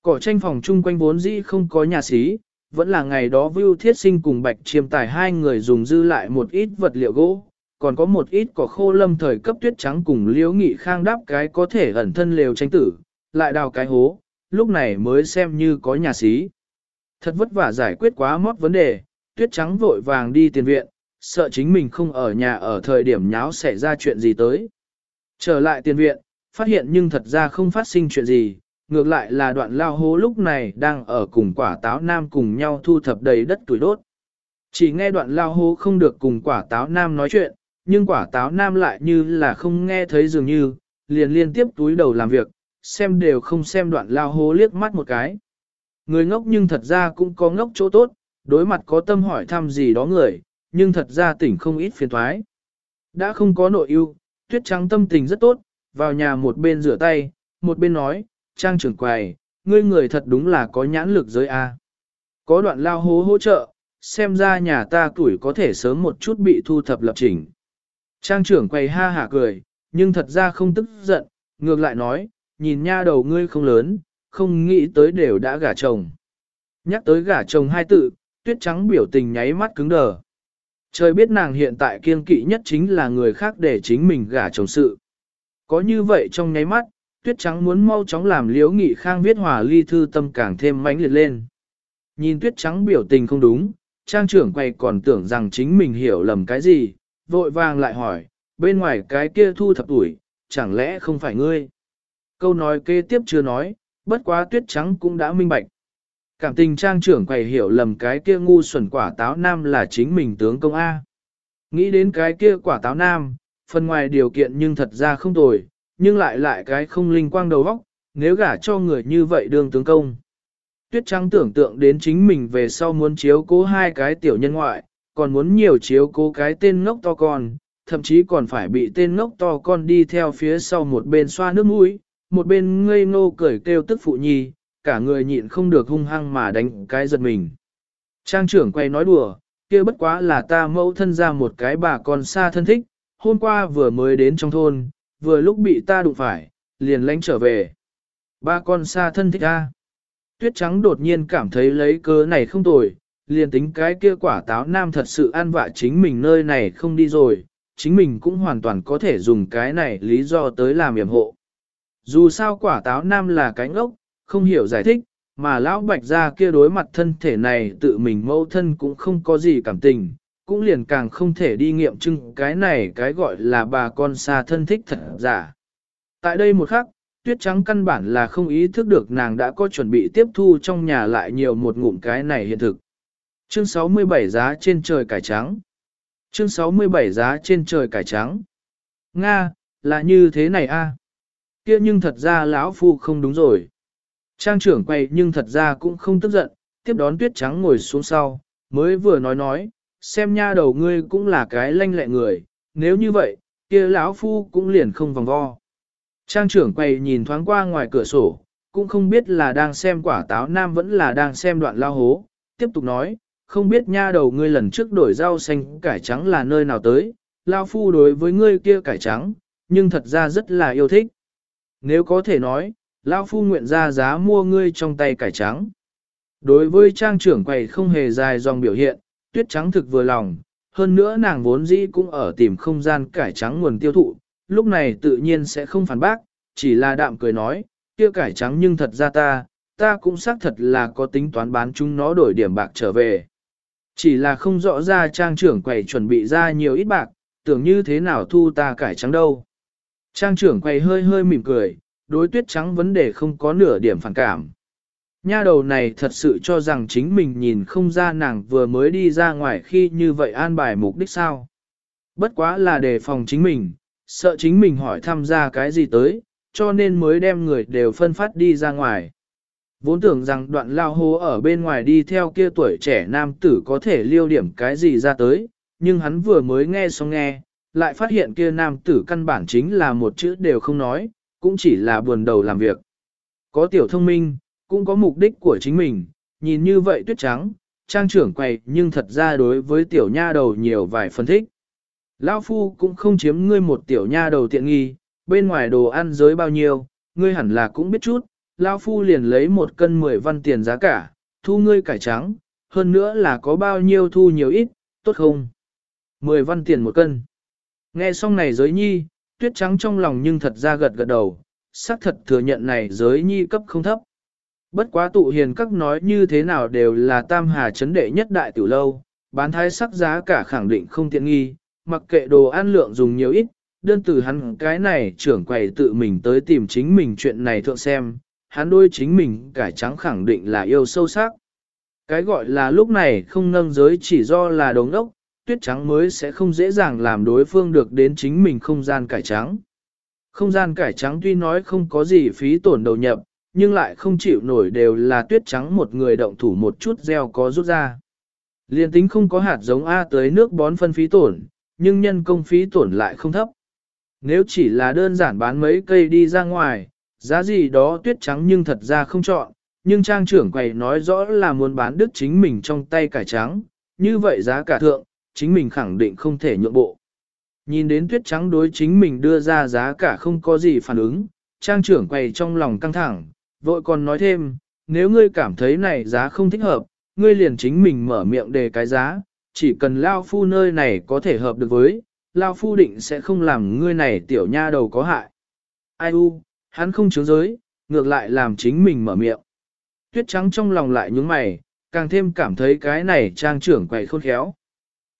Speaker 1: Cỏ tranh phòng chung quanh vốn dĩ không có nhà xí, vẫn là ngày đó Vưu Thiết Sinh cùng Bạch Chiêm Tài hai người dùng dư lại một ít vật liệu gỗ, còn có một ít cỏ khô lâm thời cấp tuyết trắng cùng liễu nghị khang đáp cái có thể ẩn thân lều tranh tử, lại đào cái hố, lúc này mới xem như có nhà xí. Thật vất vả giải quyết quá mót vấn đề, tuyết trắng vội vàng đi tiền viện, sợ chính mình không ở nhà ở thời điểm nháo xảy ra chuyện gì tới. Trở lại tiền viện, phát hiện nhưng thật ra không phát sinh chuyện gì, ngược lại là đoạn lao hố lúc này đang ở cùng quả táo nam cùng nhau thu thập đầy đất tuổi đốt. Chỉ nghe đoạn lao hố không được cùng quả táo nam nói chuyện, nhưng quả táo nam lại như là không nghe thấy dường như, liền liên tiếp túi đầu làm việc, xem đều không xem đoạn lao hố liếc mắt một cái. Người ngốc nhưng thật ra cũng có ngốc chỗ tốt, đối mặt có tâm hỏi thăm gì đó người, nhưng thật ra tỉnh không ít phiền thoái. Đã không có nội ưu, tuyết trắng tâm tình rất tốt, vào nhà một bên rửa tay, một bên nói, trang trưởng quầy, ngươi người thật đúng là có nhãn lực giới A. Có đoạn lao hố hỗ trợ, xem ra nhà ta tuổi có thể sớm một chút bị thu thập lập trình. Trang trưởng quầy ha hả cười, nhưng thật ra không tức giận, ngược lại nói, nhìn nha đầu ngươi không lớn, không nghĩ tới đều đã gả chồng. Nhắc tới gả chồng hai tự, tuyết trắng biểu tình nháy mắt cứng đờ. Trời biết nàng hiện tại kiên kỵ nhất chính là người khác để chính mình gả chồng sự. Có như vậy trong nháy mắt, tuyết trắng muốn mau chóng làm liễu nghị khang viết hòa ly thư tâm càng thêm mãnh liệt lên. Nhìn tuyết trắng biểu tình không đúng, trang trưởng quay còn tưởng rằng chính mình hiểu lầm cái gì, vội vàng lại hỏi, bên ngoài cái kia thu thập tuổi, chẳng lẽ không phải ngươi? Câu nói kế tiếp chưa nói, bất quá tuyết trắng cũng đã minh bạch. Cảm tình trang trưởng quầy hiểu lầm cái kia ngu xuẩn quả táo nam là chính mình tướng công A. Nghĩ đến cái kia quả táo nam, phần ngoài điều kiện nhưng thật ra không tồi, nhưng lại lại cái không linh quang đầu óc, nếu gả cho người như vậy đương tướng công. Tuyết trắng tưởng tượng đến chính mình về sau muốn chiếu cố hai cái tiểu nhân ngoại, còn muốn nhiều chiếu cố cái tên ngốc to con, thậm chí còn phải bị tên ngốc to con đi theo phía sau một bên xoa nước mũi, một bên ngây ngô cười kêu tức phụ nhi, cả người nhịn không được hung hăng mà đánh cái giật mình. Trang trưởng quay nói đùa, kia bất quá là ta mẫu thân ra một cái bà con xa thân thích, hôm qua vừa mới đến trong thôn, vừa lúc bị ta đụng phải, liền lánh trở về. Ba con xa thân thích ta. Tuyết trắng đột nhiên cảm thấy lấy cớ này không tồi, liền tính cái kia quả táo nam thật sự an vạ chính mình nơi này không đi rồi, chính mình cũng hoàn toàn có thể dùng cái này lý do tới làm yểm hộ. Dù sao quả táo nam là cái ngốc, không hiểu giải thích, mà lão bạch gia kia đối mặt thân thể này tự mình mâu thân cũng không có gì cảm tình, cũng liền càng không thể đi nghiệm chứng cái này cái gọi là bà con xa thân thích thật giả. Tại đây một khắc, tuyết trắng căn bản là không ý thức được nàng đã có chuẩn bị tiếp thu trong nhà lại nhiều một ngụm cái này hiện thực. Chương 67 giá trên trời cải trắng. Chương 67 giá trên trời cải trắng. Nga, là như thế này a. Kia nhưng thật ra lão phu không đúng rồi. Trang trưởng quay nhưng thật ra cũng không tức giận, tiếp đón tuyết trắng ngồi xuống sau, mới vừa nói nói, xem nha đầu ngươi cũng là cái lanh lẹ người, nếu như vậy, kia lão phu cũng liền không vòng vo. Trang trưởng quay nhìn thoáng qua ngoài cửa sổ, cũng không biết là đang xem quả táo nam vẫn là đang xem đoạn lao hố, tiếp tục nói, không biết nha đầu ngươi lần trước đổi rau xanh cải trắng là nơi nào tới, lao phu đối với ngươi kia cải trắng, nhưng thật ra rất là yêu thích. Nếu có thể nói, lao phu nguyện ra giá mua ngươi trong tay cải trắng. Đối với trang trưởng quầy không hề dài dòng biểu hiện, tuyết trắng thực vừa lòng, hơn nữa nàng vốn dĩ cũng ở tìm không gian cải trắng nguồn tiêu thụ, lúc này tự nhiên sẽ không phản bác, chỉ là đạm cười nói, kia cải trắng nhưng thật ra ta, ta cũng xác thật là có tính toán bán chúng nó đổi điểm bạc trở về. Chỉ là không rõ ra trang trưởng quầy chuẩn bị ra nhiều ít bạc, tưởng như thế nào thu ta cải trắng đâu. Trang trưởng quầy hơi hơi mỉm cười, đối tuyết trắng vấn đề không có nửa điểm phản cảm. Nha đầu này thật sự cho rằng chính mình nhìn không ra nàng vừa mới đi ra ngoài khi như vậy an bài mục đích sao. Bất quá là đề phòng chính mình, sợ chính mình hỏi tham gia cái gì tới, cho nên mới đem người đều phân phát đi ra ngoài. Vốn tưởng rằng đoạn lao hố ở bên ngoài đi theo kia tuổi trẻ nam tử có thể liêu điểm cái gì ra tới, nhưng hắn vừa mới nghe xong nghe, lại phát hiện kia nam tử căn bản chính là một chữ đều không nói, cũng chỉ là buồn đầu làm việc. Có tiểu thông minh, cũng có mục đích của chính mình, nhìn như vậy tuyết trắng, trang trưởng quầy nhưng thật ra đối với tiểu nha đầu nhiều vài phân thích. Lão phu cũng không chiếm ngươi một tiểu nha đầu tiện nghi, bên ngoài đồ ăn giới bao nhiêu, ngươi hẳn là cũng biết chút, Lão phu liền lấy một cân 10 văn tiền giá cả, thu ngươi cải trắng, hơn nữa là có bao nhiêu thu nhiều ít, tốt không? 10 văn tiền một cân. Nghe xong này giới nhi, tuyết trắng trong lòng nhưng thật ra gật gật đầu, xác thật thừa nhận này giới nhi cấp không thấp. Bất quá tụ hiền các nói như thế nào đều là tam hà chấn đệ nhất đại tiểu lâu, bán thái sắc giá cả khẳng định không tiện nghi, mặc kệ đồ ăn lượng dùng nhiều ít, đơn từ hắn cái này trưởng quầy tự mình tới tìm chính mình chuyện này thượng xem, hắn đôi chính mình cải trắng khẳng định là yêu sâu sắc. Cái gọi là lúc này không nâng giới chỉ do là đống ốc, tuyết trắng mới sẽ không dễ dàng làm đối phương được đến chính mình không gian cải trắng. Không gian cải trắng tuy nói không có gì phí tổn đầu nhập, nhưng lại không chịu nổi đều là tuyết trắng một người động thủ một chút gieo có rút ra. Liên tính không có hạt giống A tới nước bón phân phí tổn, nhưng nhân công phí tổn lại không thấp. Nếu chỉ là đơn giản bán mấy cây đi ra ngoài, giá gì đó tuyết trắng nhưng thật ra không chọn, nhưng trang trưởng quầy nói rõ là muốn bán đức chính mình trong tay cải trắng, như vậy giá cả thượng, chính mình khẳng định không thể nhượng bộ. Nhìn đến tuyết trắng đối chính mình đưa ra giá cả không có gì phản ứng, trang trưởng quầy trong lòng căng thẳng, vội còn nói thêm, nếu ngươi cảm thấy này giá không thích hợp, ngươi liền chính mình mở miệng đề cái giá, chỉ cần Lao Phu nơi này có thể hợp được với, Lao Phu định sẽ không làm ngươi này tiểu nha đầu có hại. Ai u, hắn không chướng giới, ngược lại làm chính mình mở miệng. Tuyết trắng trong lòng lại nhướng mày, càng thêm cảm thấy cái này trang trưởng quầy khôn khéo.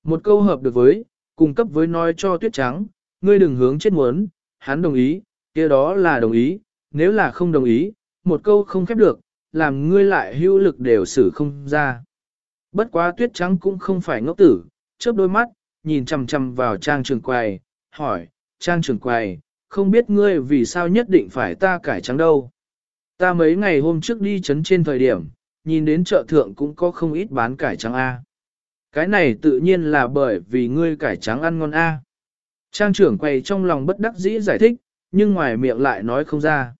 Speaker 1: Một câu hợp được với, cung cấp với nói cho tuyết trắng, ngươi đừng hướng chết muốn, hắn đồng ý, kia đó là đồng ý, nếu là không đồng ý, một câu không khép được, làm ngươi lại hữu lực đều xử không ra. Bất quá tuyết trắng cũng không phải ngốc tử, chớp đôi mắt, nhìn chằm chằm vào trang trường quầy, hỏi, trang trường quầy, không biết ngươi vì sao nhất định phải ta cải trắng đâu. Ta mấy ngày hôm trước đi chấn trên thời điểm, nhìn đến chợ thượng cũng có không ít bán cải trắng A. Cái này tự nhiên là bởi vì ngươi cải trắng ăn ngon A. Trang trưởng quầy trong lòng bất đắc dĩ giải thích, nhưng ngoài miệng lại nói không ra.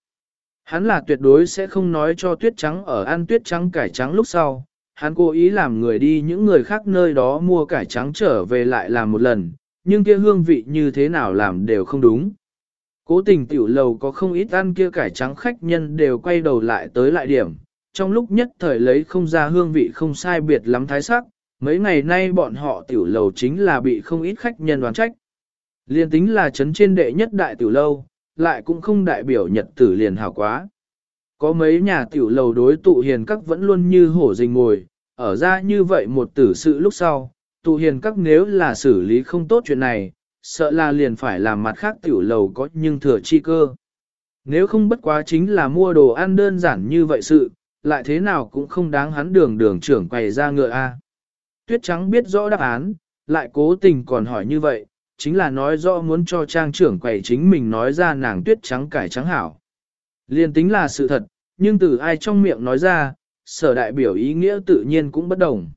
Speaker 1: Hắn là tuyệt đối sẽ không nói cho tuyết trắng ở ăn tuyết trắng cải trắng lúc sau. Hắn cố ý làm người đi những người khác nơi đó mua cải trắng trở về lại làm một lần, nhưng kia hương vị như thế nào làm đều không đúng. Cố tình tiểu lầu có không ít ăn kia cải trắng khách nhân đều quay đầu lại tới lại điểm, trong lúc nhất thời lấy không ra hương vị không sai biệt lắm thái sắc, mấy ngày nay bọn họ tiểu lầu chính là bị không ít khách nhân đoán trách. Liên tính là chấn trên đệ nhất đại tiểu lâu, lại cũng không đại biểu nhật tử liền hảo quá. Có mấy nhà tiểu lầu đối tụ hiền các vẫn luôn như hổ rình ngồi, ở ra như vậy một tử sự lúc sau, tụ hiền các nếu là xử lý không tốt chuyện này, sợ là liền phải làm mặt khác tiểu lầu có nhưng thừa chi cơ. Nếu không bất quá chính là mua đồ ăn đơn giản như vậy sự, lại thế nào cũng không đáng hắn đường đường trưởng quầy ra ngựa a. Tuyết trắng biết rõ đáp án, lại cố tình còn hỏi như vậy, chính là nói rõ muốn cho trang trưởng quầy chính mình nói ra nàng tuyết trắng cải trắng hảo. Liên tính là sự thật, nhưng từ ai trong miệng nói ra, sở đại biểu ý nghĩa tự nhiên cũng bất đồng.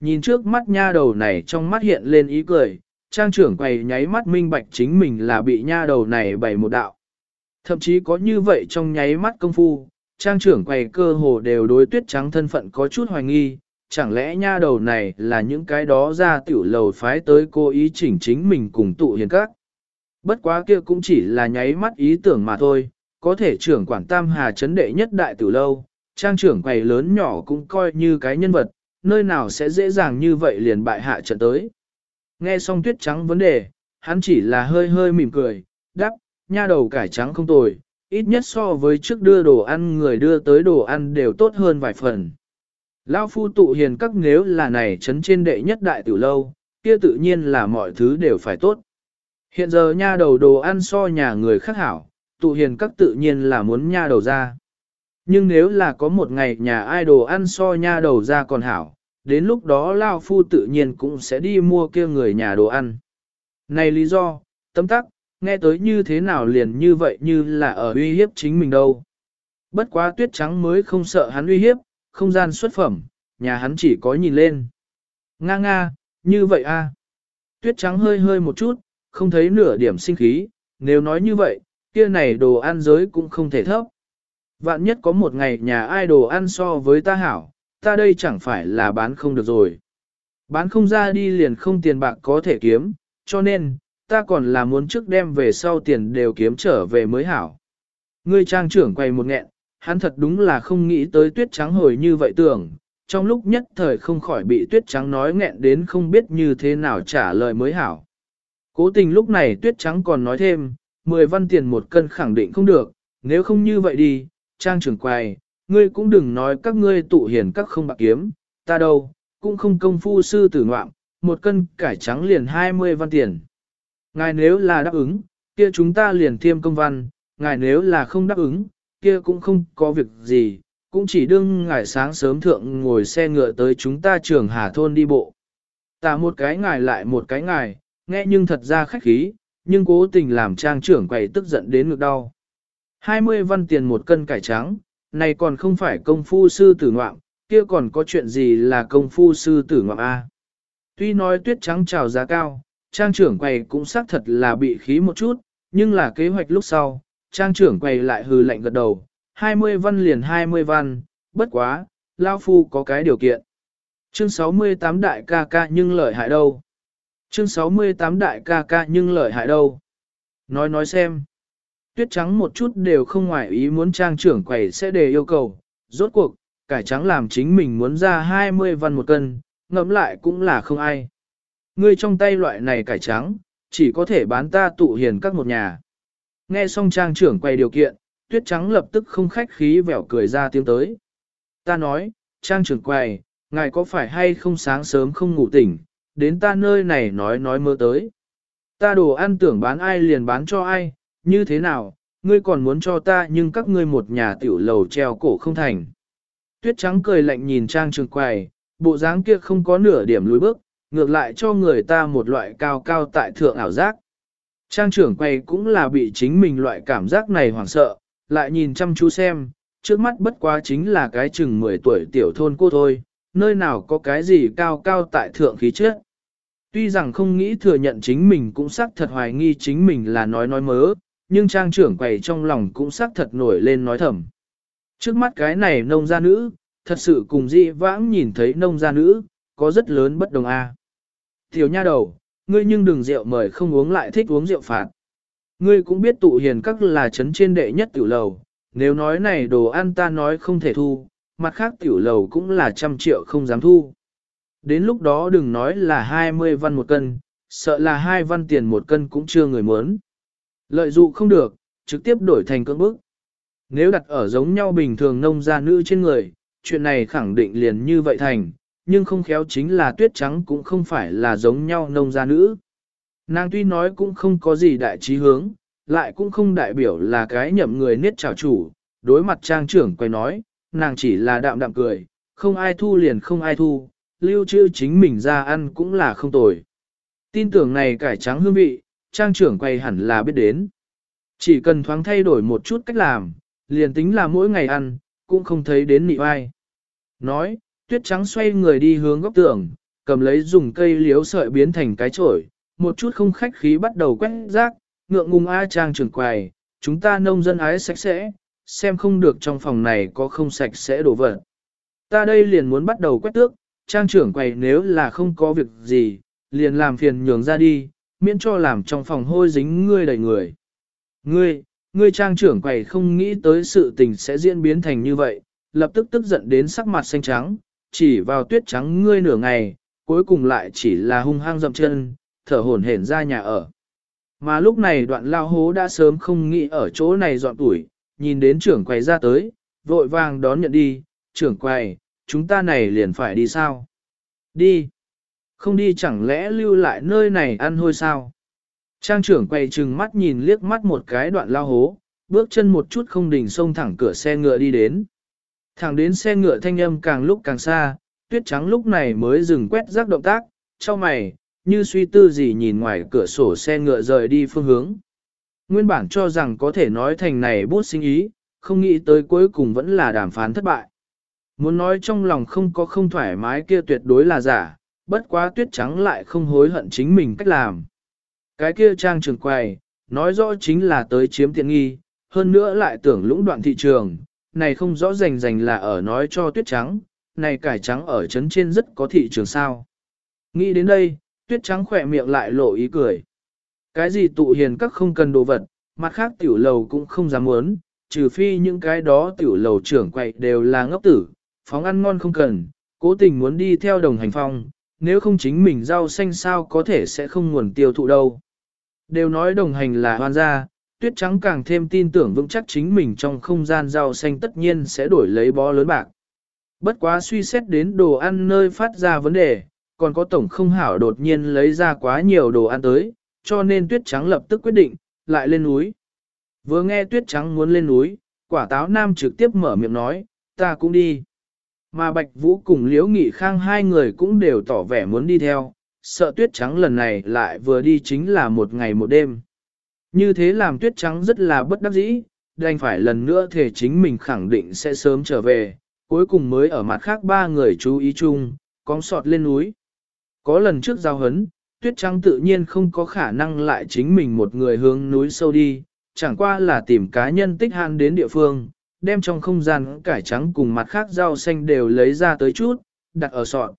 Speaker 1: Nhìn trước mắt nha đầu này trong mắt hiện lên ý cười, trang trưởng quầy nháy mắt minh bạch chính mình là bị nha đầu này bày một đạo. Thậm chí có như vậy trong nháy mắt công phu, trang trưởng quầy cơ hồ đều đối tuyết trắng thân phận có chút hoài nghi, chẳng lẽ nha đầu này là những cái đó ra tiểu lầu phái tới cô ý chỉnh chính mình cùng tụ hiền các. Bất quá kia cũng chỉ là nháy mắt ý tưởng mà thôi, có thể trưởng quản tam hà chấn đệ nhất đại tiểu lâu, trang trưởng quầy lớn nhỏ cũng coi như cái nhân vật, nơi nào sẽ dễ dàng như vậy liền bại hạ trận tới. Nghe xong tuyết trắng vấn đề, hắn chỉ là hơi hơi mỉm cười, đáp, nha đầu cải trắng không tồi, ít nhất so với trước đưa đồ ăn người đưa tới đồ ăn đều tốt hơn vài phần. Lao phu tụ hiền các nếu là này chấn trên đệ nhất đại tiểu lâu, kia tự nhiên là mọi thứ đều phải tốt. Hiện giờ nha đầu đồ ăn so nhà người khác hảo, tụ hiền các tự nhiên là muốn nha đầu ra. Nhưng nếu là có một ngày nhà ai đồ ăn so nha đầu ra còn hảo, đến lúc đó Lao Phu tự nhiên cũng sẽ đi mua kia người nhà đồ ăn. Này lý do, tấm tắc, nghe tới như thế nào liền như vậy như là ở uy hiếp chính mình đâu. Bất quá tuyết trắng mới không sợ hắn uy hiếp, không gian xuất phẩm, nhà hắn chỉ có nhìn lên. Nga nga, như vậy a. Tuyết trắng hơi hơi một chút, không thấy nửa điểm sinh khí, nếu nói như vậy, kia này đồ ăn giới cũng không thể thấp. Vạn nhất có một ngày nhà ai đồ ăn so với ta hảo, ta đây chẳng phải là bán không được rồi. Bán không ra đi liền không tiền bạc có thể kiếm, cho nên, ta còn là muốn trước đem về sau tiền đều kiếm trở về mới hảo. Ngươi trang trưởng quay một nghẹn, hắn thật đúng là không nghĩ tới tuyết trắng hồi như vậy tưởng, trong lúc nhất thời không khỏi bị tuyết trắng nói nghẹn đến không biết như thế nào trả lời mới hảo. Cố tình lúc này tuyết trắng còn nói thêm, 10 văn tiền một cân khẳng định không được, nếu không như vậy đi, trang trưởng quài, ngươi cũng đừng nói các ngươi tụ hiền các không bạc kiếm, ta đâu, cũng không công phu sư tử ngoạm, một cân cải trắng liền 20 văn tiền. Ngài nếu là đáp ứng, kia chúng ta liền thiêm công văn, ngài nếu là không đáp ứng, kia cũng không có việc gì, cũng chỉ đương ngài sáng sớm thượng ngồi xe ngựa tới chúng ta trường Hà Thôn đi bộ. Tả một cái ngài lại một cái ngài, nghe nhưng thật ra khách khí, nhưng cố tình làm trang trưởng quầy tức giận đến ngực đau. 20 văn tiền một cân cải trắng, này còn không phải công phu sư tử ngoạm, kia còn có chuyện gì là công phu sư tử ngoạm A. Tuy nói tuyết trắng trào giá cao, trang trưởng quầy cũng xác thật là bị khí một chút, nhưng là kế hoạch lúc sau, trang trưởng quay lại hừ lạnh gật đầu, 20 văn liền 20 văn, bất quá, Lao Phu có cái điều kiện. Chương 68 đại ca ca nhưng lợi hại đâu? Chương 68 đại ca ca nhưng lợi hại đâu? Nói nói xem. Tuyết trắng một chút đều không ngoại ý muốn trang trưởng quầy sẽ đề yêu cầu, rốt cuộc, cải trắng làm chính mình muốn ra 20 văn một cân, ngẫm lại cũng là không ai. Ngươi trong tay loại này cải trắng, chỉ có thể bán ta tụ hiền các một nhà. Nghe xong trang trưởng quay điều kiện, tuyết trắng lập tức không khách khí vẻo cười ra tiếng tới. Ta nói, trang trưởng quầy, ngài có phải hay không sáng sớm không ngủ tỉnh, đến ta nơi này nói nói mơ tới. Ta đồ ăn tưởng bán ai liền bán cho ai, như thế nào, ngươi còn muốn cho ta nhưng các ngươi một nhà tiểu lầu treo cổ không thành. Tuyết trắng cười lạnh nhìn trang trường quầy, bộ dáng kia không có nửa điểm lùi bước, ngược lại cho người ta một loại cao cao tại thượng ảo giác. Trang trưởng quay cũng là bị chính mình loại cảm giác này hoảng sợ, lại nhìn chăm chú xem, trước mắt bất quá chính là cái chừng 10 tuổi tiểu thôn cô thôi, nơi nào có cái gì cao cao tại thượng khí chứ? Tuy rằng không nghĩ thừa nhận chính mình cũng xác thật hoài nghi chính mình là nói nói mớ, nhưng trang trưởng quầy trong lòng cũng xác thật nổi lên nói thầm. Trước mắt cái này nông gia nữ, thật sự cùng dị vãng nhìn thấy nông gia nữ, có rất lớn bất đồng a. Tiểu nha đầu, ngươi nhưng đừng rượu mời không uống lại thích uống rượu phạt. Ngươi cũng biết tụ hiền các là trấn trên đệ nhất tiểu lầu, nếu nói này đồ ăn ta nói không thể thu, mặt khác tiểu lầu cũng là trăm triệu không dám thu. Đến lúc đó đừng nói là 20 văn một cân, sợ là hai văn tiền một cân cũng chưa người muốn. Lợi dụ không được, trực tiếp đổi thành cưỡng bức. Nếu đặt ở giống nhau bình thường nông gia nữ trên người, chuyện này khẳng định liền như vậy thành, nhưng không khéo chính là tuyết trắng cũng không phải là giống nhau nông gia nữ. Nàng tuy nói cũng không có gì đại trí hướng, lại cũng không đại biểu là cái nhậm người niết trào chủ, đối mặt trang trưởng quay nói, nàng chỉ là đạm đạm cười, không ai thu liền không ai thu, lưu trữ chính mình ra ăn cũng là không tồi. Tin tưởng này cải trắng hương vị, trang trưởng quay hẳn là biết đến. Chỉ cần thoáng thay đổi một chút cách làm, liền tính là mỗi ngày ăn, cũng không thấy đến nị ai. Nói, tuyết trắng xoay người đi hướng góc tường, cầm lấy dùng cây liếu sợi biến thành cái chổi, một chút không khách khí bắt đầu quét rác, ngượng ngùng A trang trưởng quầy, chúng ta nông dân ái sạch sẽ, xem không được trong phòng này có không sạch sẽ đổ vật. Ta đây liền muốn bắt đầu quét tước, trang trưởng quầy nếu là không có việc gì, liền làm phiền nhường ra đi, miễn cho làm trong phòng hôi dính ngươi đầy người. Ngươi, ngươi trang trưởng quầy không nghĩ tới sự tình sẽ diễn biến thành như vậy, lập tức tức giận đến sắc mặt xanh trắng, chỉ vào tuyết trắng ngươi nửa ngày, cuối cùng lại chỉ là hung hăng dậm chân, thở hổn hển ra nhà ở. Mà lúc này đoạn lao hố đã sớm không nghĩ ở chỗ này dọn tuổi, nhìn đến trưởng quầy ra tới, vội vàng đón nhận đi, trưởng quầy, chúng ta này liền phải đi sao? Đi. Không đi chẳng lẽ lưu lại nơi này ăn hôi sao? Trang trưởng quay trừng mắt nhìn liếc mắt một cái đoạn lao hố, bước chân một chút không đình xông thẳng cửa xe ngựa đi đến. Thẳng đến xe ngựa thanh âm càng lúc càng xa, tuyết trắng lúc này mới dừng quét rác động tác, cho mày, như suy tư gì nhìn ngoài cửa sổ xe ngựa rời đi phương hướng. Nguyên bản cho rằng có thể nói thành này bút sinh ý, không nghĩ tới cuối cùng vẫn là đàm phán thất bại. Muốn nói trong lòng không có không thoải mái kia tuyệt đối là giả, bất quá tuyết trắng lại không hối hận chính mình cách làm. Cái kia trang trường quầy, nói rõ chính là tới chiếm tiện nghi, hơn nữa lại tưởng lũng đoạn thị trường, này không rõ rành rành là ở nói cho tuyết trắng, này cải trắng ở trấn trên rất có thị trường sao. Nghĩ đến đây, tuyết trắng khỏe miệng lại lộ ý cười. Cái gì tụ hiền các không cần đồ vật, mặt khác tiểu lầu cũng không dám muốn, trừ phi những cái đó tiểu lầu trưởng quậy đều là ngốc tử, phóng ăn ngon không cần, cố tình muốn đi theo đồng hành phong, nếu không chính mình rau xanh sao có thể sẽ không nguồn tiêu thụ đâu. Đều nói đồng hành là hoan gia, tuyết trắng càng thêm tin tưởng vững chắc chính mình trong không gian rau xanh tất nhiên sẽ đổi lấy bó lớn bạc. Bất quá suy xét đến đồ ăn nơi phát ra vấn đề, còn có tổng không hảo đột nhiên lấy ra quá nhiều đồ ăn tới, cho nên tuyết trắng lập tức quyết định, lại lên núi. Vừa nghe tuyết trắng muốn lên núi, quả táo nam trực tiếp mở miệng nói, ta cũng đi. Mà Bạch Vũ cùng Liễu Nghị Khang hai người cũng đều tỏ vẻ muốn đi theo, sợ tuyết trắng lần này lại vừa đi chính là một ngày một đêm. Như thế làm tuyết trắng rất là bất đắc dĩ, đành phải lần nữa thể chính mình khẳng định sẽ sớm trở về, cuối cùng mới ở mặt khác ba người chú ý chung, con sọt lên núi. Có lần trước giao hấn, tuyết trắng tự nhiên không có khả năng lại chính mình một người hướng núi sâu đi, chẳng qua là tìm cá nhân tích han đến địa phương, đem trong không gian cải trắng cùng mặt khác rau xanh đều lấy ra tới chút, đặt ở sọt.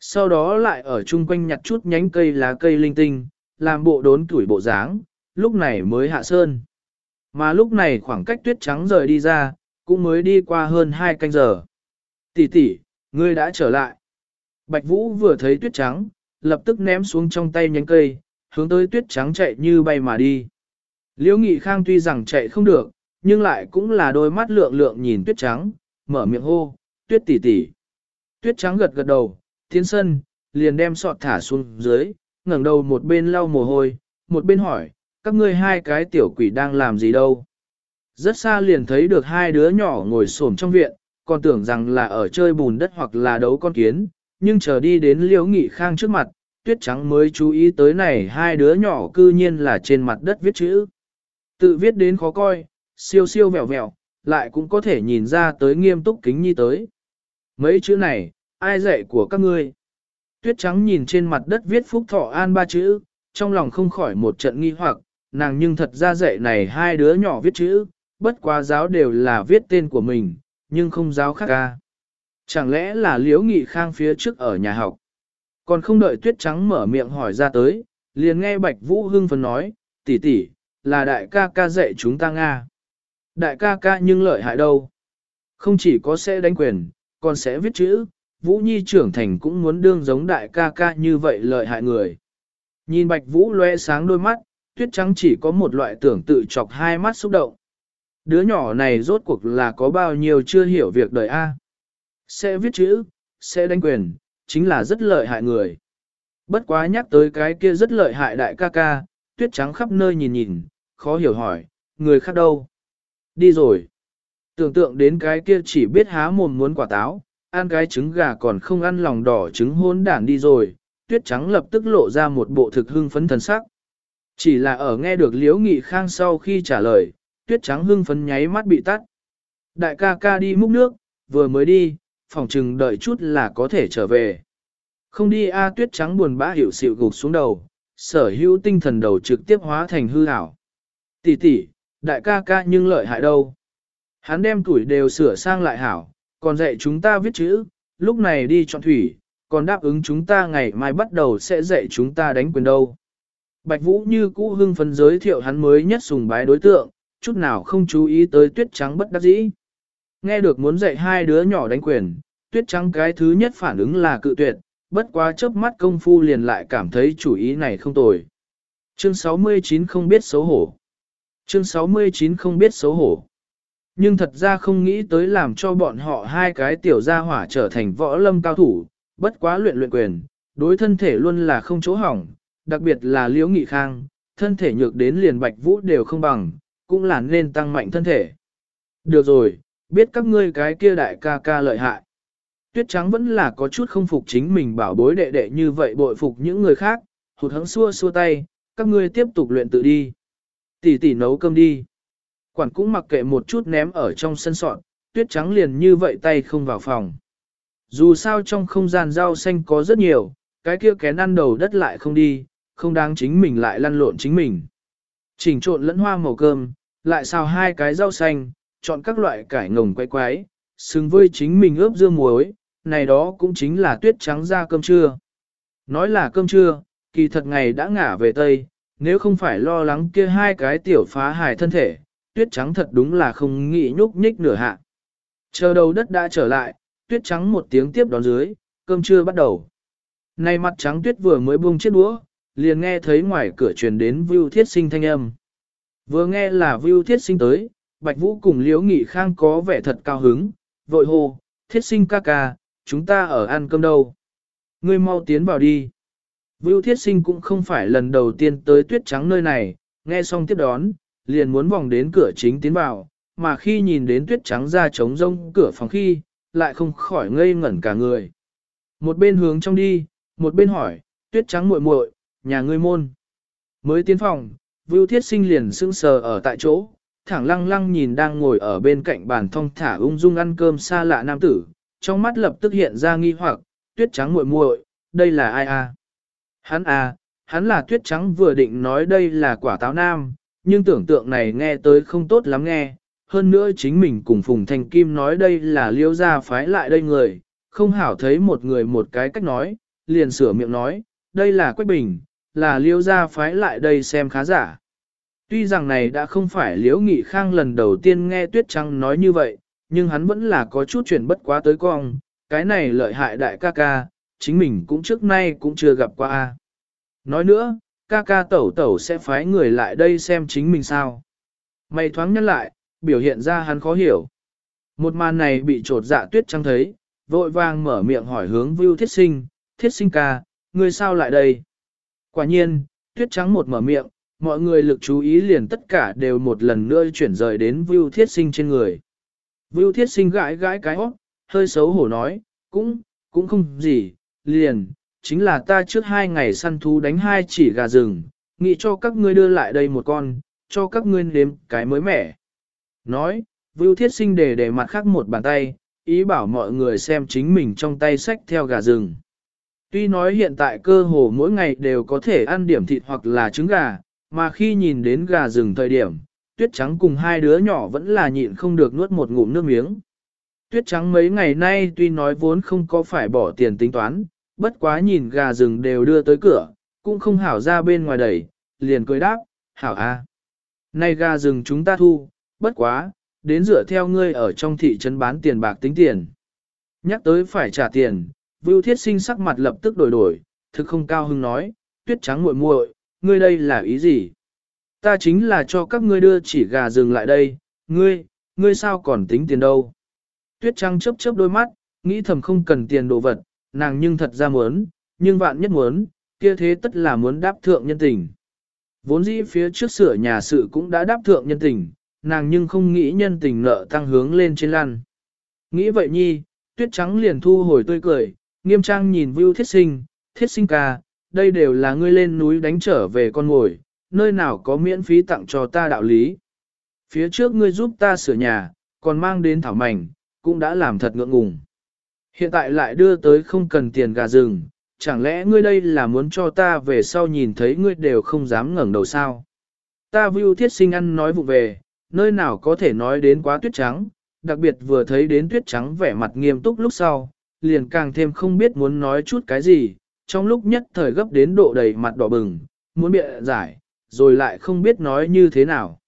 Speaker 1: Sau đó lại ở chung quanh nhặt chút nhánh cây lá cây linh tinh, làm bộ đốn tuổi bộ dáng, lúc này mới hạ sơn. Mà lúc này khoảng cách tuyết trắng rời đi ra, cũng mới đi qua hơn hai canh giờ. Tỷ tỷ, ngươi đã trở lại. Bạch Vũ vừa thấy tuyết trắng, lập tức ném xuống trong tay nhánh cây, hướng tới tuyết trắng chạy như bay mà đi. Liễu Nghị Khang tuy rằng chạy không được, nhưng lại cũng là đôi mắt lượng lượng nhìn tuyết trắng, mở miệng hô, tuyết tỷ tỷ. Tuyết trắng gật gật đầu, tiến sân, liền đem sọt thả xuống dưới, ngẩng đầu một bên lau mồ hôi, một bên hỏi, các ngươi hai cái tiểu quỷ đang làm gì đâu. Rất xa liền thấy được hai đứa nhỏ ngồi xổm trong viện, còn tưởng rằng là ở chơi bùn đất hoặc là đấu con kiến, nhưng chờ đi đến liễu nghị khang trước mặt, tuyết trắng mới chú ý tới này hai đứa nhỏ cư nhiên là trên mặt đất viết chữ. Tự viết đến khó coi, siêu siêu vẹo vẹo, lại cũng có thể nhìn ra tới nghiêm túc kính nhi tới. Mấy chữ này, ai dạy của các ngươi? Tuyết trắng nhìn trên mặt đất viết phúc thọ an ba chữ, trong lòng không khỏi một trận nghi hoặc, nàng nhưng thật ra dạy này hai đứa nhỏ viết chữ, bất quá giáo đều là viết tên của mình, nhưng không giáo khác ca. Chẳng lẽ là liễu nghị khang phía trước ở nhà học? Còn không đợi tuyết trắng mở miệng hỏi ra tới, liền nghe Bạch Vũ hưng phấn nói, tỷ tỷ, là đại ca ca dạy chúng ta Nga. Đại ca ca nhưng lợi hại đâu? Không chỉ có sẽ đánh quyền, còn sẽ viết chữ, Vũ Nhi trưởng thành cũng muốn đương giống đại ca ca như vậy lợi hại người. Nhìn Bạch Vũ loe sáng đôi mắt, tuyết trắng chỉ có một loại tưởng tự chọc hai mắt xúc động. Đứa nhỏ này rốt cuộc là có bao nhiêu chưa hiểu việc đời A. Sẽ viết chữ, sẽ đánh quyền, chính là rất lợi hại người. Bất quá nhắc tới cái kia rất lợi hại đại ca ca, tuyết trắng khắp nơi nhìn nhìn, khó hiểu hỏi, người khác đâu? Đi rồi. Tưởng tượng đến cái kia chỉ biết há mồm muốn quả táo, ăn cái trứng gà còn không ăn lòng đỏ trứng hôn đản đi rồi, tuyết trắng lập tức lộ ra một bộ thực hưng phấn thần sắc. Chỉ là ở nghe được Liễu Nghị Khang sau khi trả lời, tuyết trắng hưng phấn nháy mắt bị tắt. Đại ca ca đi múc nước, vừa mới đi, phòng trừng đợi chút là có thể trở về. Không đi a tuyết trắng buồn bã hiểu xịu gục xuống đầu, sở hữu tinh thần đầu trực tiếp hóa thành hư ảo. Tỷ tỷ, đại ca ca nhưng lợi hại đâu. Hắn đem tuổi đều sửa sang lại hảo, còn dạy chúng ta viết chữ, lúc này đi chọn thủy, còn đáp ứng chúng ta ngày mai bắt đầu sẽ dạy chúng ta đánh quyền đâu. Bạch Vũ như cũ hưng phấn giới thiệu hắn mới nhất sùng bái đối tượng, chút nào không chú ý tới tuyết trắng bất đắc dĩ. Nghe được muốn dạy hai đứa nhỏ đánh quyền, tuyết trắng cái thứ nhất phản ứng là cự tuyệt, bất quá chớp mắt công phu liền lại cảm thấy chủ ý này không tồi. Chương 69 không biết xấu hổ. Chương 69 không biết xấu hổ. Nhưng thật ra không nghĩ tới làm cho bọn họ hai cái tiểu gia hỏa trở thành võ lâm cao thủ, bất quá luyện luyện quyền, đối thân thể luôn là không chỗ hỏng, đặc biệt là Liễu Nghị Khang, thân thể nhược đến liền bạch vũ đều không bằng, cũng là nên tăng mạnh thân thể. Được rồi, biết các ngươi cái kia đại ca ca lợi hại. Tuyết trắng vẫn là có chút không phục chính mình bảo bối đệ đệ như vậy bội phục những người khác, hụt hẫng xua xua tay, các ngươi tiếp tục luyện tự đi. Tỷ tỷ nấu cơm đi. Quản cũng mặc kệ một chút ném ở trong sân sọn, tuyết trắng liền như vậy tay không vào phòng. Dù sao trong không gian rau xanh có rất nhiều, cái kia kén ăn đầu đất lại không đi, không đáng chính mình lại lăn lộn chính mình. Chỉnh trộn lẫn hoa màu cơm, lại xào hai cái rau xanh, chọn các loại cải ngồng quay quái, xứng với chính mình ướp dưa muối, này đó cũng chính là tuyết trắng ra cơm trưa. Nói là cơm trưa, kỳ thật ngày đã ngả về Tây, nếu không phải lo lắng kia hai cái tiểu phá hài thân thể, tuyết trắng thật đúng là không nghĩ nhúc nhích nửa hạ. Chờ đầu đất đã trở lại, tuyết trắng một tiếng tiếp đón dưới, cơm trưa bắt đầu. Này mặt trắng tuyết vừa mới buông chiếc đũa, liền nghe thấy ngoài cửa truyền đến Vưu Thiết Sinh thanh âm. Vừa nghe là Vưu Thiết Sinh tới, Bạch Vũ cùng Liễu Nghị Khang có vẻ thật cao hứng, vội hô, Thiết Sinh ca ca, chúng ta ở ăn cơm đâu. Ngươi mau tiến vào đi. Vưu Thiết Sinh cũng không phải lần đầu tiên tới tuyết trắng nơi này, nghe xong tiếp đón, liền muốn vòng đến cửa chính tiến vào, mà khi nhìn đến tuyết trắng ra trống rông cửa phòng khi, lại không khỏi ngây ngẩn cả người. Một bên hướng trong đi, một bên hỏi, tuyết trắng muội muội, nhà ngươi môn. Mới tiến phòng, Vưu Thiết Sinh liền sững sờ ở tại chỗ, thẳng lăng lăng nhìn đang ngồi ở bên cạnh bàn thong thả ung dung ăn cơm xa lạ nam tử, trong mắt lập tức hiện ra nghi hoặc, tuyết trắng muội muội, đây là ai a? Hắn à, hắn là tuyết trắng vừa định nói đây là quả táo nam, nhưng tưởng tượng này nghe tới không tốt lắm nghe. Hơn nữa chính mình cùng Phùng Thành Kim nói đây là liêu gia phái lại đây người, không hảo thấy một người một cái cách nói, liền sửa miệng nói, đây là Quách Bình, là liêu gia phái lại đây xem khá giả. Tuy rằng này đã không phải liễu nghị khang lần đầu tiên nghe tuyết trăng nói như vậy, nhưng hắn vẫn là có chút chuyển bất quá tới cong, cái này lợi hại đại ca ca, chính mình cũng trước nay cũng chưa gặp qua. a. Nói nữa, ca ca tẩu tẩu sẽ phái người lại đây xem chính mình sao. Mày thoáng nhắc lại, biểu hiện ra hắn khó hiểu. Một màn này bị trột dạ tuyết trăng thấy, vội vàng mở miệng hỏi hướng Vưu Thiết Sinh, Thiết Sinh ca, ngươi sao lại đây? Quả nhiên, tuyết trắng một mở miệng, mọi người lực chú ý liền tất cả đều một lần nữa chuyển rời đến Vưu Thiết Sinh trên người. Vưu Thiết Sinh gãi gãi cái óc, hơi xấu hổ nói, cũng, cũng không gì, liền, chính là ta trước hai ngày săn thú đánh hai chỉ gà rừng, nghĩ cho các ngươi đưa lại đây một con, cho các ngươi nếm cái mới mẻ. Nói, Vưu Thiết Sinh để để mặt khác một bàn tay, ý bảo mọi người xem chính mình trong tay sách theo gà rừng. Tuy nói hiện tại cơ hồ mỗi ngày đều có thể ăn điểm thịt hoặc là trứng gà, mà khi nhìn đến gà rừng thời điểm, tuyết trắng cùng hai đứa nhỏ vẫn là nhịn không được nuốt một ngụm nước miếng. Tuyết trắng mấy ngày nay tuy nói vốn không có phải bỏ tiền tính toán, bất quá nhìn gà rừng đều đưa tới cửa, cũng không hảo ra bên ngoài đẩy, liền cười đáp, hảo a. Nay gà rừng chúng ta thu, bất quá, đến dựa theo ngươi ở trong thị trấn bán tiền bạc tính tiền. Nhắc tới phải trả tiền, Vưu Thiết Sinh sắc mặt lập tức đổi đổi, thực không cao hứng nói, tuyết trắng muội muội, ngươi đây là ý gì? Ta chính là cho các ngươi đưa chỉ gà rừng lại đây, ngươi, ngươi sao còn tính tiền đâu? Tuyết trắng chớp chớp đôi mắt, nghĩ thầm không cần tiền đồ vật, nàng nhưng thật ra muốn, nhưng vạn nhất muốn, kia thế tất là muốn đáp thượng nhân tình. Vốn dĩ phía trước sửa nhà sự cũng đã đáp thượng nhân tình, nàng nhưng không nghĩ nhân tình nợ tăng hướng lên trên lăn. Nghĩ vậy nhi, tuyết trắng liền thu hồi tươi cười, nghiêm trang nhìn Vưu Thiết Sinh, Thiết Sinh ca, đây đều là ngươi lên núi đánh trở về con ngồi, nơi nào có miễn phí tặng cho ta đạo lý. Phía trước ngươi giúp ta sửa nhà, còn mang đến thảo mảnh, cũng đã làm thật ngượng ngùng. Hiện tại lại đưa tới không cần tiền gà rừng, chẳng lẽ ngươi đây là muốn cho ta về sau nhìn thấy ngươi đều không dám ngẩng đầu sao? Ta Vưu thiết sinh ăn nói vụ về, nơi nào có thể nói đến quá tuyết trắng, đặc biệt vừa thấy đến tuyết trắng vẻ mặt nghiêm túc lúc sau, liền càng thêm không biết muốn nói chút cái gì, trong lúc nhất thời gấp đến độ đầy mặt đỏ bừng, muốn bịa giải, rồi lại không biết nói như thế nào.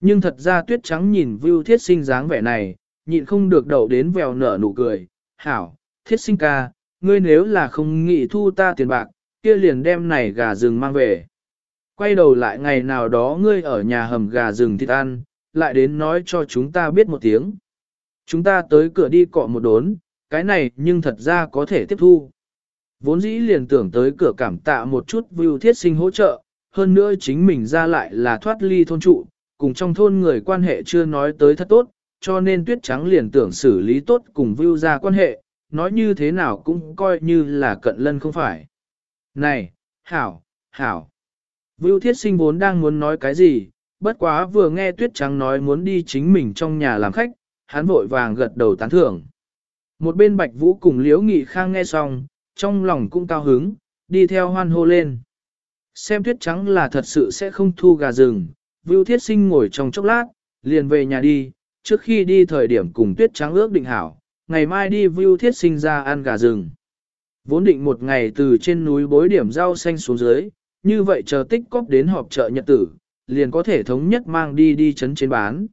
Speaker 1: Nhưng thật ra tuyết trắng nhìn view thiết sinh dáng vẻ này, nhịn không được đậu đến vèo nở nụ cười, hảo, thiết sinh ca, ngươi nếu là không nghĩ thu ta tiền bạc, kia liền đem này gà rừng mang về. Quay đầu lại ngày nào đó ngươi ở nhà hầm gà rừng thịt ăn, lại đến nói cho chúng ta biết một tiếng. Chúng ta tới cửa đi cọ một đốn, cái này nhưng thật ra có thể tiếp thu. Vốn dĩ liền tưởng tới cửa cảm tạ một chút view thiết sinh hỗ trợ, hơn nữa chính mình ra lại là thoát ly thôn trụ, cùng trong thôn người quan hệ chưa nói tới thật tốt, cho nên tuyết trắng liền tưởng xử lý tốt cùng view ra quan hệ, nói như thế nào cũng coi như là cận lân không phải. Này, hảo, hảo. Vưu thiết sinh vốn đang muốn nói cái gì, bất quá vừa nghe tuyết trắng nói muốn đi chính mình trong nhà làm khách, hắn vội vàng gật đầu tán thưởng. Một bên bạch vũ cùng liễu nghị khang nghe xong, trong lòng cũng cao hứng, đi theo hoan hô lên. Xem tuyết trắng là thật sự sẽ không thu gà rừng, Vưu Thiết Sinh ngồi trong chốc lát, liền về nhà đi, trước khi đi thời điểm cùng tuyết trắng ước định hảo, ngày mai đi Vưu Thiết Sinh ra ăn gà rừng. Vốn định một ngày từ trên núi bối điểm rau xanh xuống dưới, như vậy chờ tích cóp đến họp chợ nhật tử, liền có thể thống nhất mang đi đi chấn trên bán.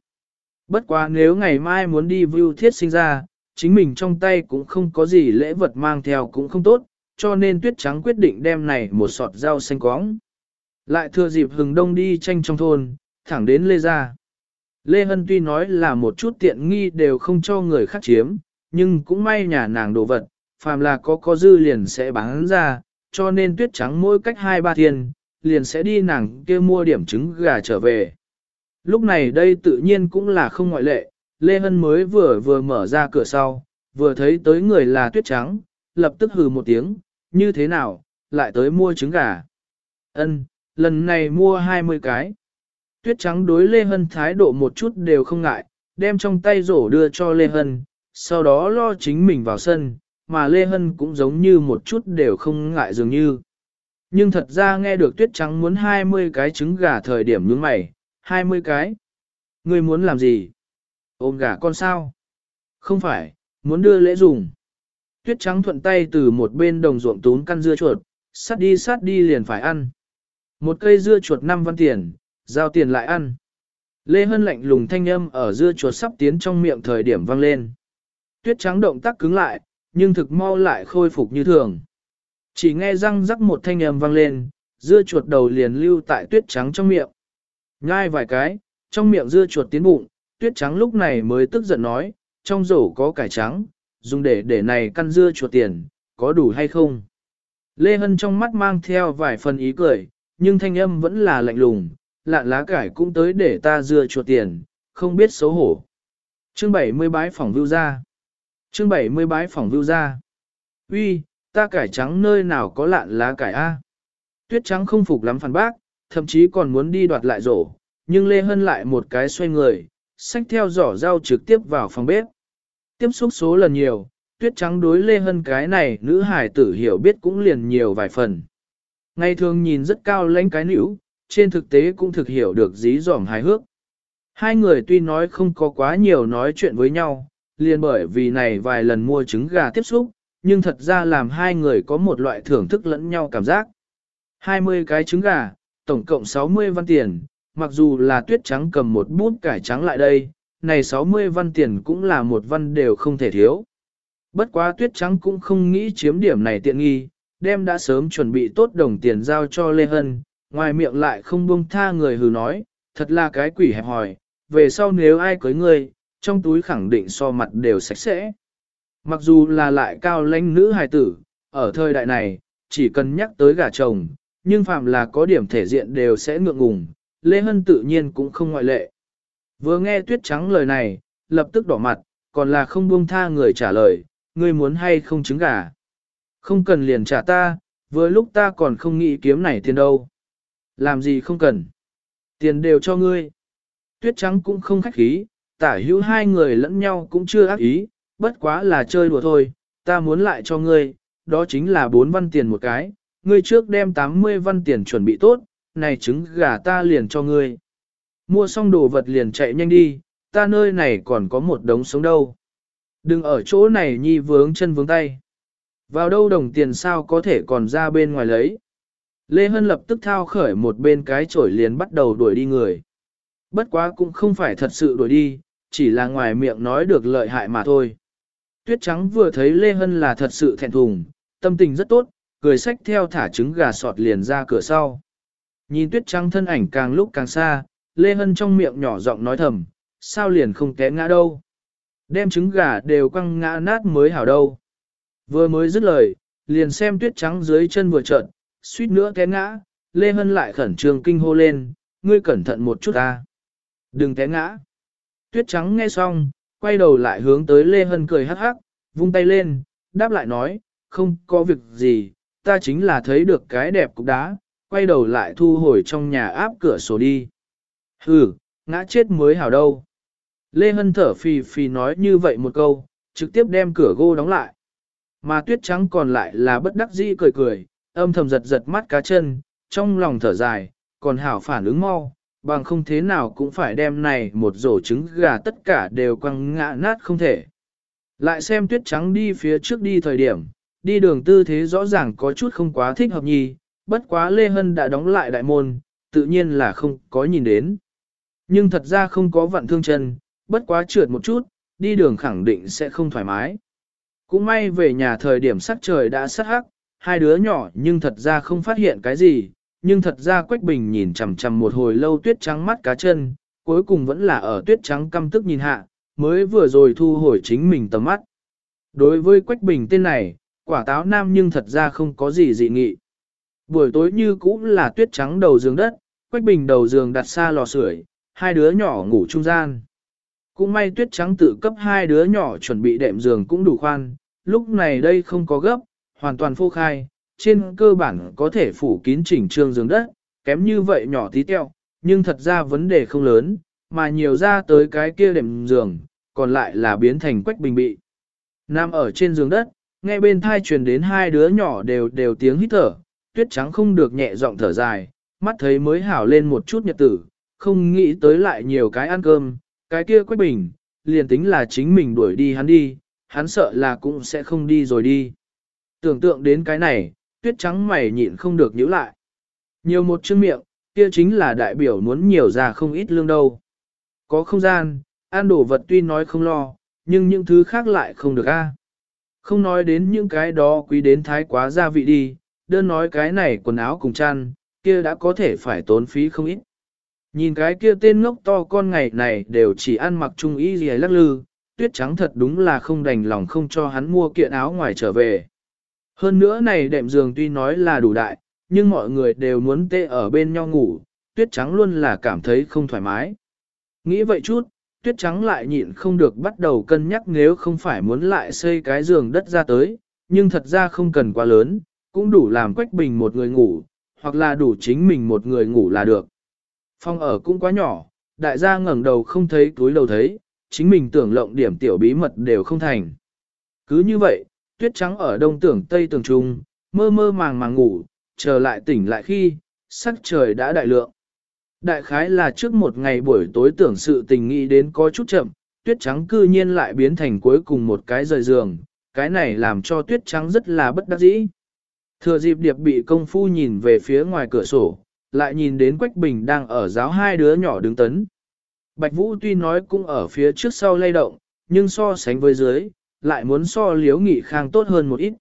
Speaker 1: Bất quá nếu ngày mai muốn đi Vưu Thiết Sinh ra, chính mình trong tay cũng không có gì lễ vật mang theo cũng không tốt, cho nên tuyết trắng quyết định đem này một sọt rau xanh cóng. Lại thừa dịp hừng đông đi tranh trong thôn, thẳng đến Lê Gia. Lê Hân tuy nói là một chút tiện nghi đều không cho người khác chiếm, nhưng cũng may nhà nàng đồ vật, phàm là có có dư liền sẽ bán ra, cho nên tuyết trắng mỗi cách hai ba tiền, liền sẽ đi nàng kia mua điểm trứng gà trở về. Lúc này đây tự nhiên cũng là không ngoại lệ, Lê Hân mới vừa vừa mở ra cửa sau, vừa thấy tới người là tuyết trắng, lập tức hừ một tiếng, như thế nào, lại tới mua trứng gà. Ân, lần này mua 20 cái. Tuyết trắng đối Lê Hân thái độ một chút đều không ngại, đem trong tay rổ đưa cho Lê Hân, sau đó lo chính mình vào sân, mà Lê Hân cũng giống như một chút đều không ngại dường như. Nhưng thật ra nghe được Tuyết trắng muốn 20 cái trứng gà thời điểm nhướng mày, 20 cái. Ngươi muốn làm gì? Ôm gà con sao? Không phải, muốn đưa lễ dùng. Tuyết trắng thuận tay từ một bên đồng ruộng tún căn dưa chuột, sát đi sát đi liền phải ăn. Một cây dưa chuột 5 văn tiền, giao tiền lại ăn. Lê Hân lạnh lùng thanh âm ở dưa chuột sắp tiến trong miệng thời điểm vang lên. Tuyết trắng động tác cứng lại, nhưng thực mau lại khôi phục như thường. Chỉ nghe răng rắc một thanh âm vang lên, dưa chuột đầu liền lưu tại tuyết trắng trong miệng. Nhai vài cái, trong miệng dưa chuột tiến bụng, tuyết trắng lúc này mới tức giận nói, trong rổ có cải trắng, dùng để để này căn dưa chuột tiền, có đủ hay không? Lê Hân trong mắt mang theo vài phần ý cười, nhưng thanh âm vẫn là lạnh lùng, lạn lá cải cũng tới để ta dưa chuột tiền, không biết xấu hổ. Chương 70 bái phỏng vưu ra. Chương 70 bái phỏng vưu ra. Uy, ta cải trắng nơi nào có lạn lá cải a? Tuyết trắng không phục lắm phản bác, thậm chí còn muốn đi đoạt lại rổ, nhưng Lê Hân lại một cái xoay người, xách theo giỏ rau trực tiếp vào phòng bếp. Tiếp xúc số lần nhiều, tuyết trắng đối Lê Hân cái này nữ hải tử hiểu biết cũng liền nhiều vài phần. Ngày thường nhìn rất cao lãnh cái nữ, trên thực tế cũng thực hiểu được dí dỏm hài hước. Hai người tuy nói không có quá nhiều nói chuyện với nhau, liền bởi vì này vài lần mua trứng gà tiếp xúc, nhưng thật ra làm hai người có một loại thưởng thức lẫn nhau cảm giác. 20 cái trứng gà, tổng cộng 60 văn tiền, mặc dù là tuyết trắng cầm một bút cải trắng lại đây, này 60 văn tiền cũng là một văn đều không thể thiếu. Bất quá tuyết trắng cũng không nghĩ chiếm điểm này tiện nghi, đem đã sớm chuẩn bị tốt đồng tiền giao cho Lê Hân, ngoài miệng lại không buông tha người hừ nói, thật là cái quỷ hẹp hỏi, về sau nếu ai cưới ngươi, trong túi khẳng định so mặt đều sạch sẽ. Mặc dù là lại cao lãnh nữ hài tử, ở thời đại này, chỉ cần nhắc tới gả chồng, nhưng phạm là có điểm thể diện đều sẽ ngượng ngùng, Lê Hân tự nhiên cũng không ngoại lệ. Vừa nghe tuyết trắng lời này, lập tức đỏ mặt, còn là không buông tha người trả lời, ngươi muốn hay không trứng gà. Không cần liền trả ta, vừa lúc ta còn không nghĩ kiếm này tiền đâu. Làm gì không cần. Tiền đều cho ngươi. Tuyết trắng cũng không khách khí, tả hữu hai người lẫn nhau cũng chưa ác ý, bất quá là chơi đùa thôi, ta muốn lại cho ngươi, đó chính là 4 văn tiền một cái, ngươi trước đem 80 văn tiền chuẩn bị tốt, này trứng gà ta liền cho ngươi. Mua xong đồ vật liền chạy nhanh đi, ta nơi này còn có một đống sống đâu. Đừng ở chỗ này nhi vướng chân vướng tay. Vào đâu đồng tiền sao có thể còn ra bên ngoài lấy. Lê Hân lập tức thao khởi một bên cái chổi liền bắt đầu đuổi đi người. Bất quá cũng không phải thật sự đuổi đi, chỉ là ngoài miệng nói được lợi hại mà thôi. Tuyết trắng vừa thấy Lê Hân là thật sự thẹn thùng, tâm tình rất tốt, cười sách theo thả trứng gà sọt liền ra cửa sau. Nhìn tuyết trắng thân ảnh càng lúc càng xa, Lê Hân trong miệng nhỏ giọng nói thầm, sao liền không té ngã đâu. Đem trứng gà đều quăng ngã nát mới hảo đâu. Vừa mới dứt lời, liền xem tuyết trắng dưới chân vừa trợn, suýt nữa té ngã, Lê Hân lại khẩn trương kinh hô lên, ngươi cẩn thận một chút ta. Đừng té ngã. Tuyết trắng nghe xong, quay đầu lại hướng tới Lê Hân cười hắc hắc, vung tay lên, đáp lại nói, không có việc gì, ta chính là thấy được cái đẹp cục đá, quay đầu lại thu hồi trong nhà áp cửa sổ đi. Hừ, ngã chết mới hảo đâu. Lê Hân thở phì phì nói như vậy một câu, trực tiếp đem cửa gô đóng lại. Mà tuyết trắng còn lại là bất đắc dĩ cười cười, âm thầm giật giật mắt cá chân, trong lòng thở dài, còn hảo phản ứng mau, bằng không thế nào cũng phải đem này một rổ trứng gà tất cả đều quăng ngã nát không thể. Lại xem tuyết trắng đi phía trước đi thời điểm, đi đường tư thế rõ ràng có chút không quá thích hợp nhì, bất quá Lê Hân đã đóng lại đại môn, tự nhiên là không có nhìn đến. Nhưng thật ra không có vặn thương chân, bất quá trượt một chút, đi đường khẳng định sẽ không thoải mái. Cũng may về nhà thời điểm sắc trời đã sắc hắc, hai đứa nhỏ nhưng thật ra không phát hiện cái gì, nhưng thật ra Quách Bình nhìn chằm chằm một hồi lâu tuyết trắng mắt cá chân, cuối cùng vẫn là ở tuyết trắng căm tức nhìn hạ, mới vừa rồi thu hồi chính mình tầm mắt. Đối với Quách Bình tên này, quả táo nam nhưng thật ra không có gì dị nghị. Buổi tối như cũ là tuyết trắng đầu giường đất, Quách Bình đầu giường đặt xa lò sưởi, hai đứa nhỏ ngủ trung gian. Cũng may tuyết trắng tự cấp hai đứa nhỏ chuẩn bị đệm giường cũng đủ khoan, lúc này đây không có gấp, hoàn toàn phô khai, trên cơ bản có thể phủ kín chỉnh trương giường đất, kém như vậy nhỏ tí teo, nhưng thật ra vấn đề không lớn, mà nhiều ra tới cái kia đệm giường, còn lại là biến thành quách bình bị. Nam ở trên giường đất, nghe bên thai truyền đến hai đứa nhỏ đều đều tiếng hít thở, tuyết trắng không được nhẹ giọng thở dài, mắt thấy mới hảo lên một chút nhật tử, không nghĩ tới lại nhiều cái ăn cơm, cái kia quách bình, liền tính là chính mình đuổi đi hắn đi, hắn sợ là cũng sẽ không đi rồi đi. Tưởng tượng đến cái này, tuyết trắng mày nhịn không được nhíu lại. Nhiều một chương miệng, kia chính là đại biểu muốn nhiều ra không ít lương đâu. Có không gian, ăn đồ vật tuy nói không lo, nhưng những thứ khác lại không được a. Không nói đến những cái đó quý đến thái quá gia vị đi, đơn nói cái này quần áo cùng chăn, kia đã có thể phải tốn phí không ít. Nhìn cái kia tên ngốc to con ngày này đều chỉ ăn mặc trung y gì lắc lư, tuyết trắng thật đúng là không đành lòng không cho hắn mua kiện áo ngoài trở về. Hơn nữa này đệm giường tuy nói là đủ đại, nhưng mọi người đều muốn tê ở bên nhau ngủ, tuyết trắng luôn là cảm thấy không thoải mái. Nghĩ vậy chút, tuyết trắng lại nhịn không được bắt đầu cân nhắc nếu không phải muốn lại xây cái giường đất ra tới, nhưng thật ra không cần quá lớn, cũng đủ làm quách bình một người ngủ, hoặc là đủ chính mình một người ngủ là được. Phòng ở cũng quá nhỏ, đại gia ngẩng đầu không thấy túi đầu thấy, chính mình tưởng lộng điểm tiểu bí mật đều không thành. Cứ như vậy, tuyết trắng ở đông tưởng tây tường trung, mơ mơ màng màng ngủ, chờ lại tỉnh lại khi, sắc trời đã đại lượng. Đại khái là trước một ngày buổi tối tưởng sự tình nghĩ đến có chút chậm, tuyết trắng cư nhiên lại biến thành cuối cùng một cái rời giường, cái này làm cho tuyết trắng rất là bất đắc dĩ. Thừa dịp điệp bị công phu nhìn về phía ngoài cửa sổ, lại nhìn đến Quách Bình đang ở giáo hai đứa nhỏ đứng tấn. Bạch Vũ tuy nói cũng ở phía trước sau lay động, nhưng so sánh với dưới, lại muốn so liếu nghị khang tốt hơn một ít.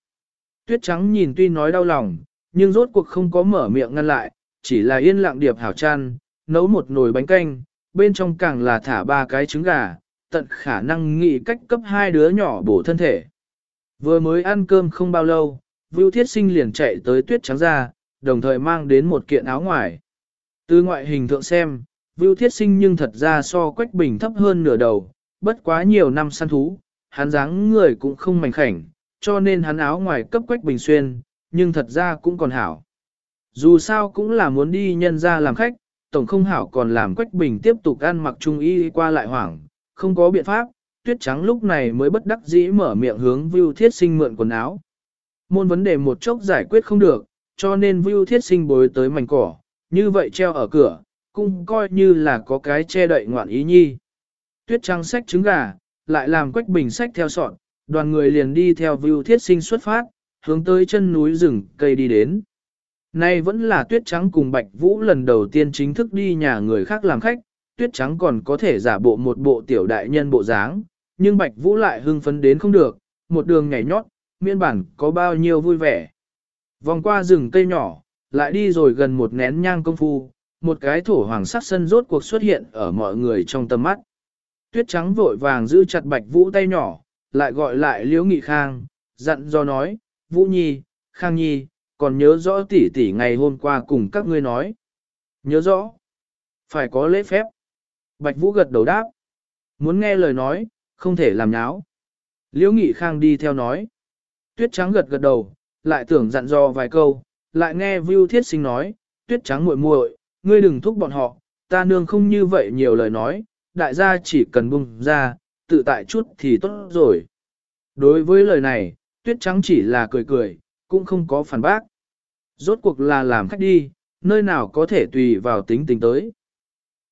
Speaker 1: Tuyết trắng nhìn tuy nói đau lòng, nhưng rốt cuộc không có mở miệng ngăn lại, chỉ là yên lặng điệp hảo chăn, nấu một nồi bánh canh, bên trong càng là thả ba cái trứng gà, tận khả năng nghĩ cách cấp hai đứa nhỏ bổ thân thể. Vừa mới ăn cơm không bao lâu, Vưu Thiết Sinh liền chạy tới tuyết trắng ra, đồng thời mang đến một kiện áo ngoài. Từ ngoại hình thượng xem, Vưu Thiết Sinh nhưng thật ra so Quách Bình thấp hơn nửa đầu, bất quá nhiều năm săn thú, hắn dáng người cũng không mảnh khảnh, cho nên hắn áo ngoài cấp Quách Bình xuyên, nhưng thật ra cũng còn hảo. Dù sao cũng là muốn đi nhân ra làm khách, tổng không hảo còn làm Quách Bình tiếp tục ăn mặc trung y qua lại hoảng, không có biện pháp, tuyết trắng lúc này mới bất đắc dĩ mở miệng hướng Vưu Thiết Sinh mượn quần áo. Môn vấn đề một chốc giải quyết không được, cho nên Vưu Thiết Sinh bối tới mảnh cỏ, như vậy treo ở cửa, cũng coi như là có cái che đậy ngoạn ý nhi. Tuyết trăng sách trứng gà, lại làm quách bình sách theo sọn, đoàn người liền đi theo Vưu Thiết Sinh xuất phát, hướng tới chân núi rừng cây đi đến. Nay vẫn là tuyết trắng cùng Bạch Vũ lần đầu tiên chính thức đi nhà người khác làm khách, tuyết trắng còn có thể giả bộ một bộ tiểu đại nhân bộ dáng, nhưng Bạch Vũ lại hưng phấn đến không được, một đường nhảy nhót, miên bản có bao nhiêu vui vẻ. Vòng qua rừng cây nhỏ, lại đi rồi gần một nén nhang công phu, một cái thổ hoàng sắc sân rốt cuộc xuất hiện ở mọi người trong tầm mắt. Tuyết trắng vội vàng giữ chặt bạch vũ tay nhỏ, lại gọi lại liễu nghị khang, dặn do nói, vũ nhi, khang nhi, còn nhớ rõ tỷ tỷ ngày hôm qua cùng các ngươi nói. Nhớ rõ. Phải có lễ phép. Bạch Vũ gật đầu đáp. Muốn nghe lời nói, không thể làm nháo. Liễu Nghị Khang đi theo nói. Tuyết trắng gật gật đầu, lại tưởng dặn dò vài câu, lại nghe Vưu Thiết Sinh nói, Tuyết trắng muội muội, ngươi đừng thúc bọn họ, ta nương không như vậy nhiều lời nói, đại gia chỉ cần bung ra, tự tại chút thì tốt rồi. Đối với lời này, Tuyết trắng chỉ là cười cười, cũng không có phản bác. Rốt cuộc là làm khách đi, nơi nào có thể tùy vào tính tình tới.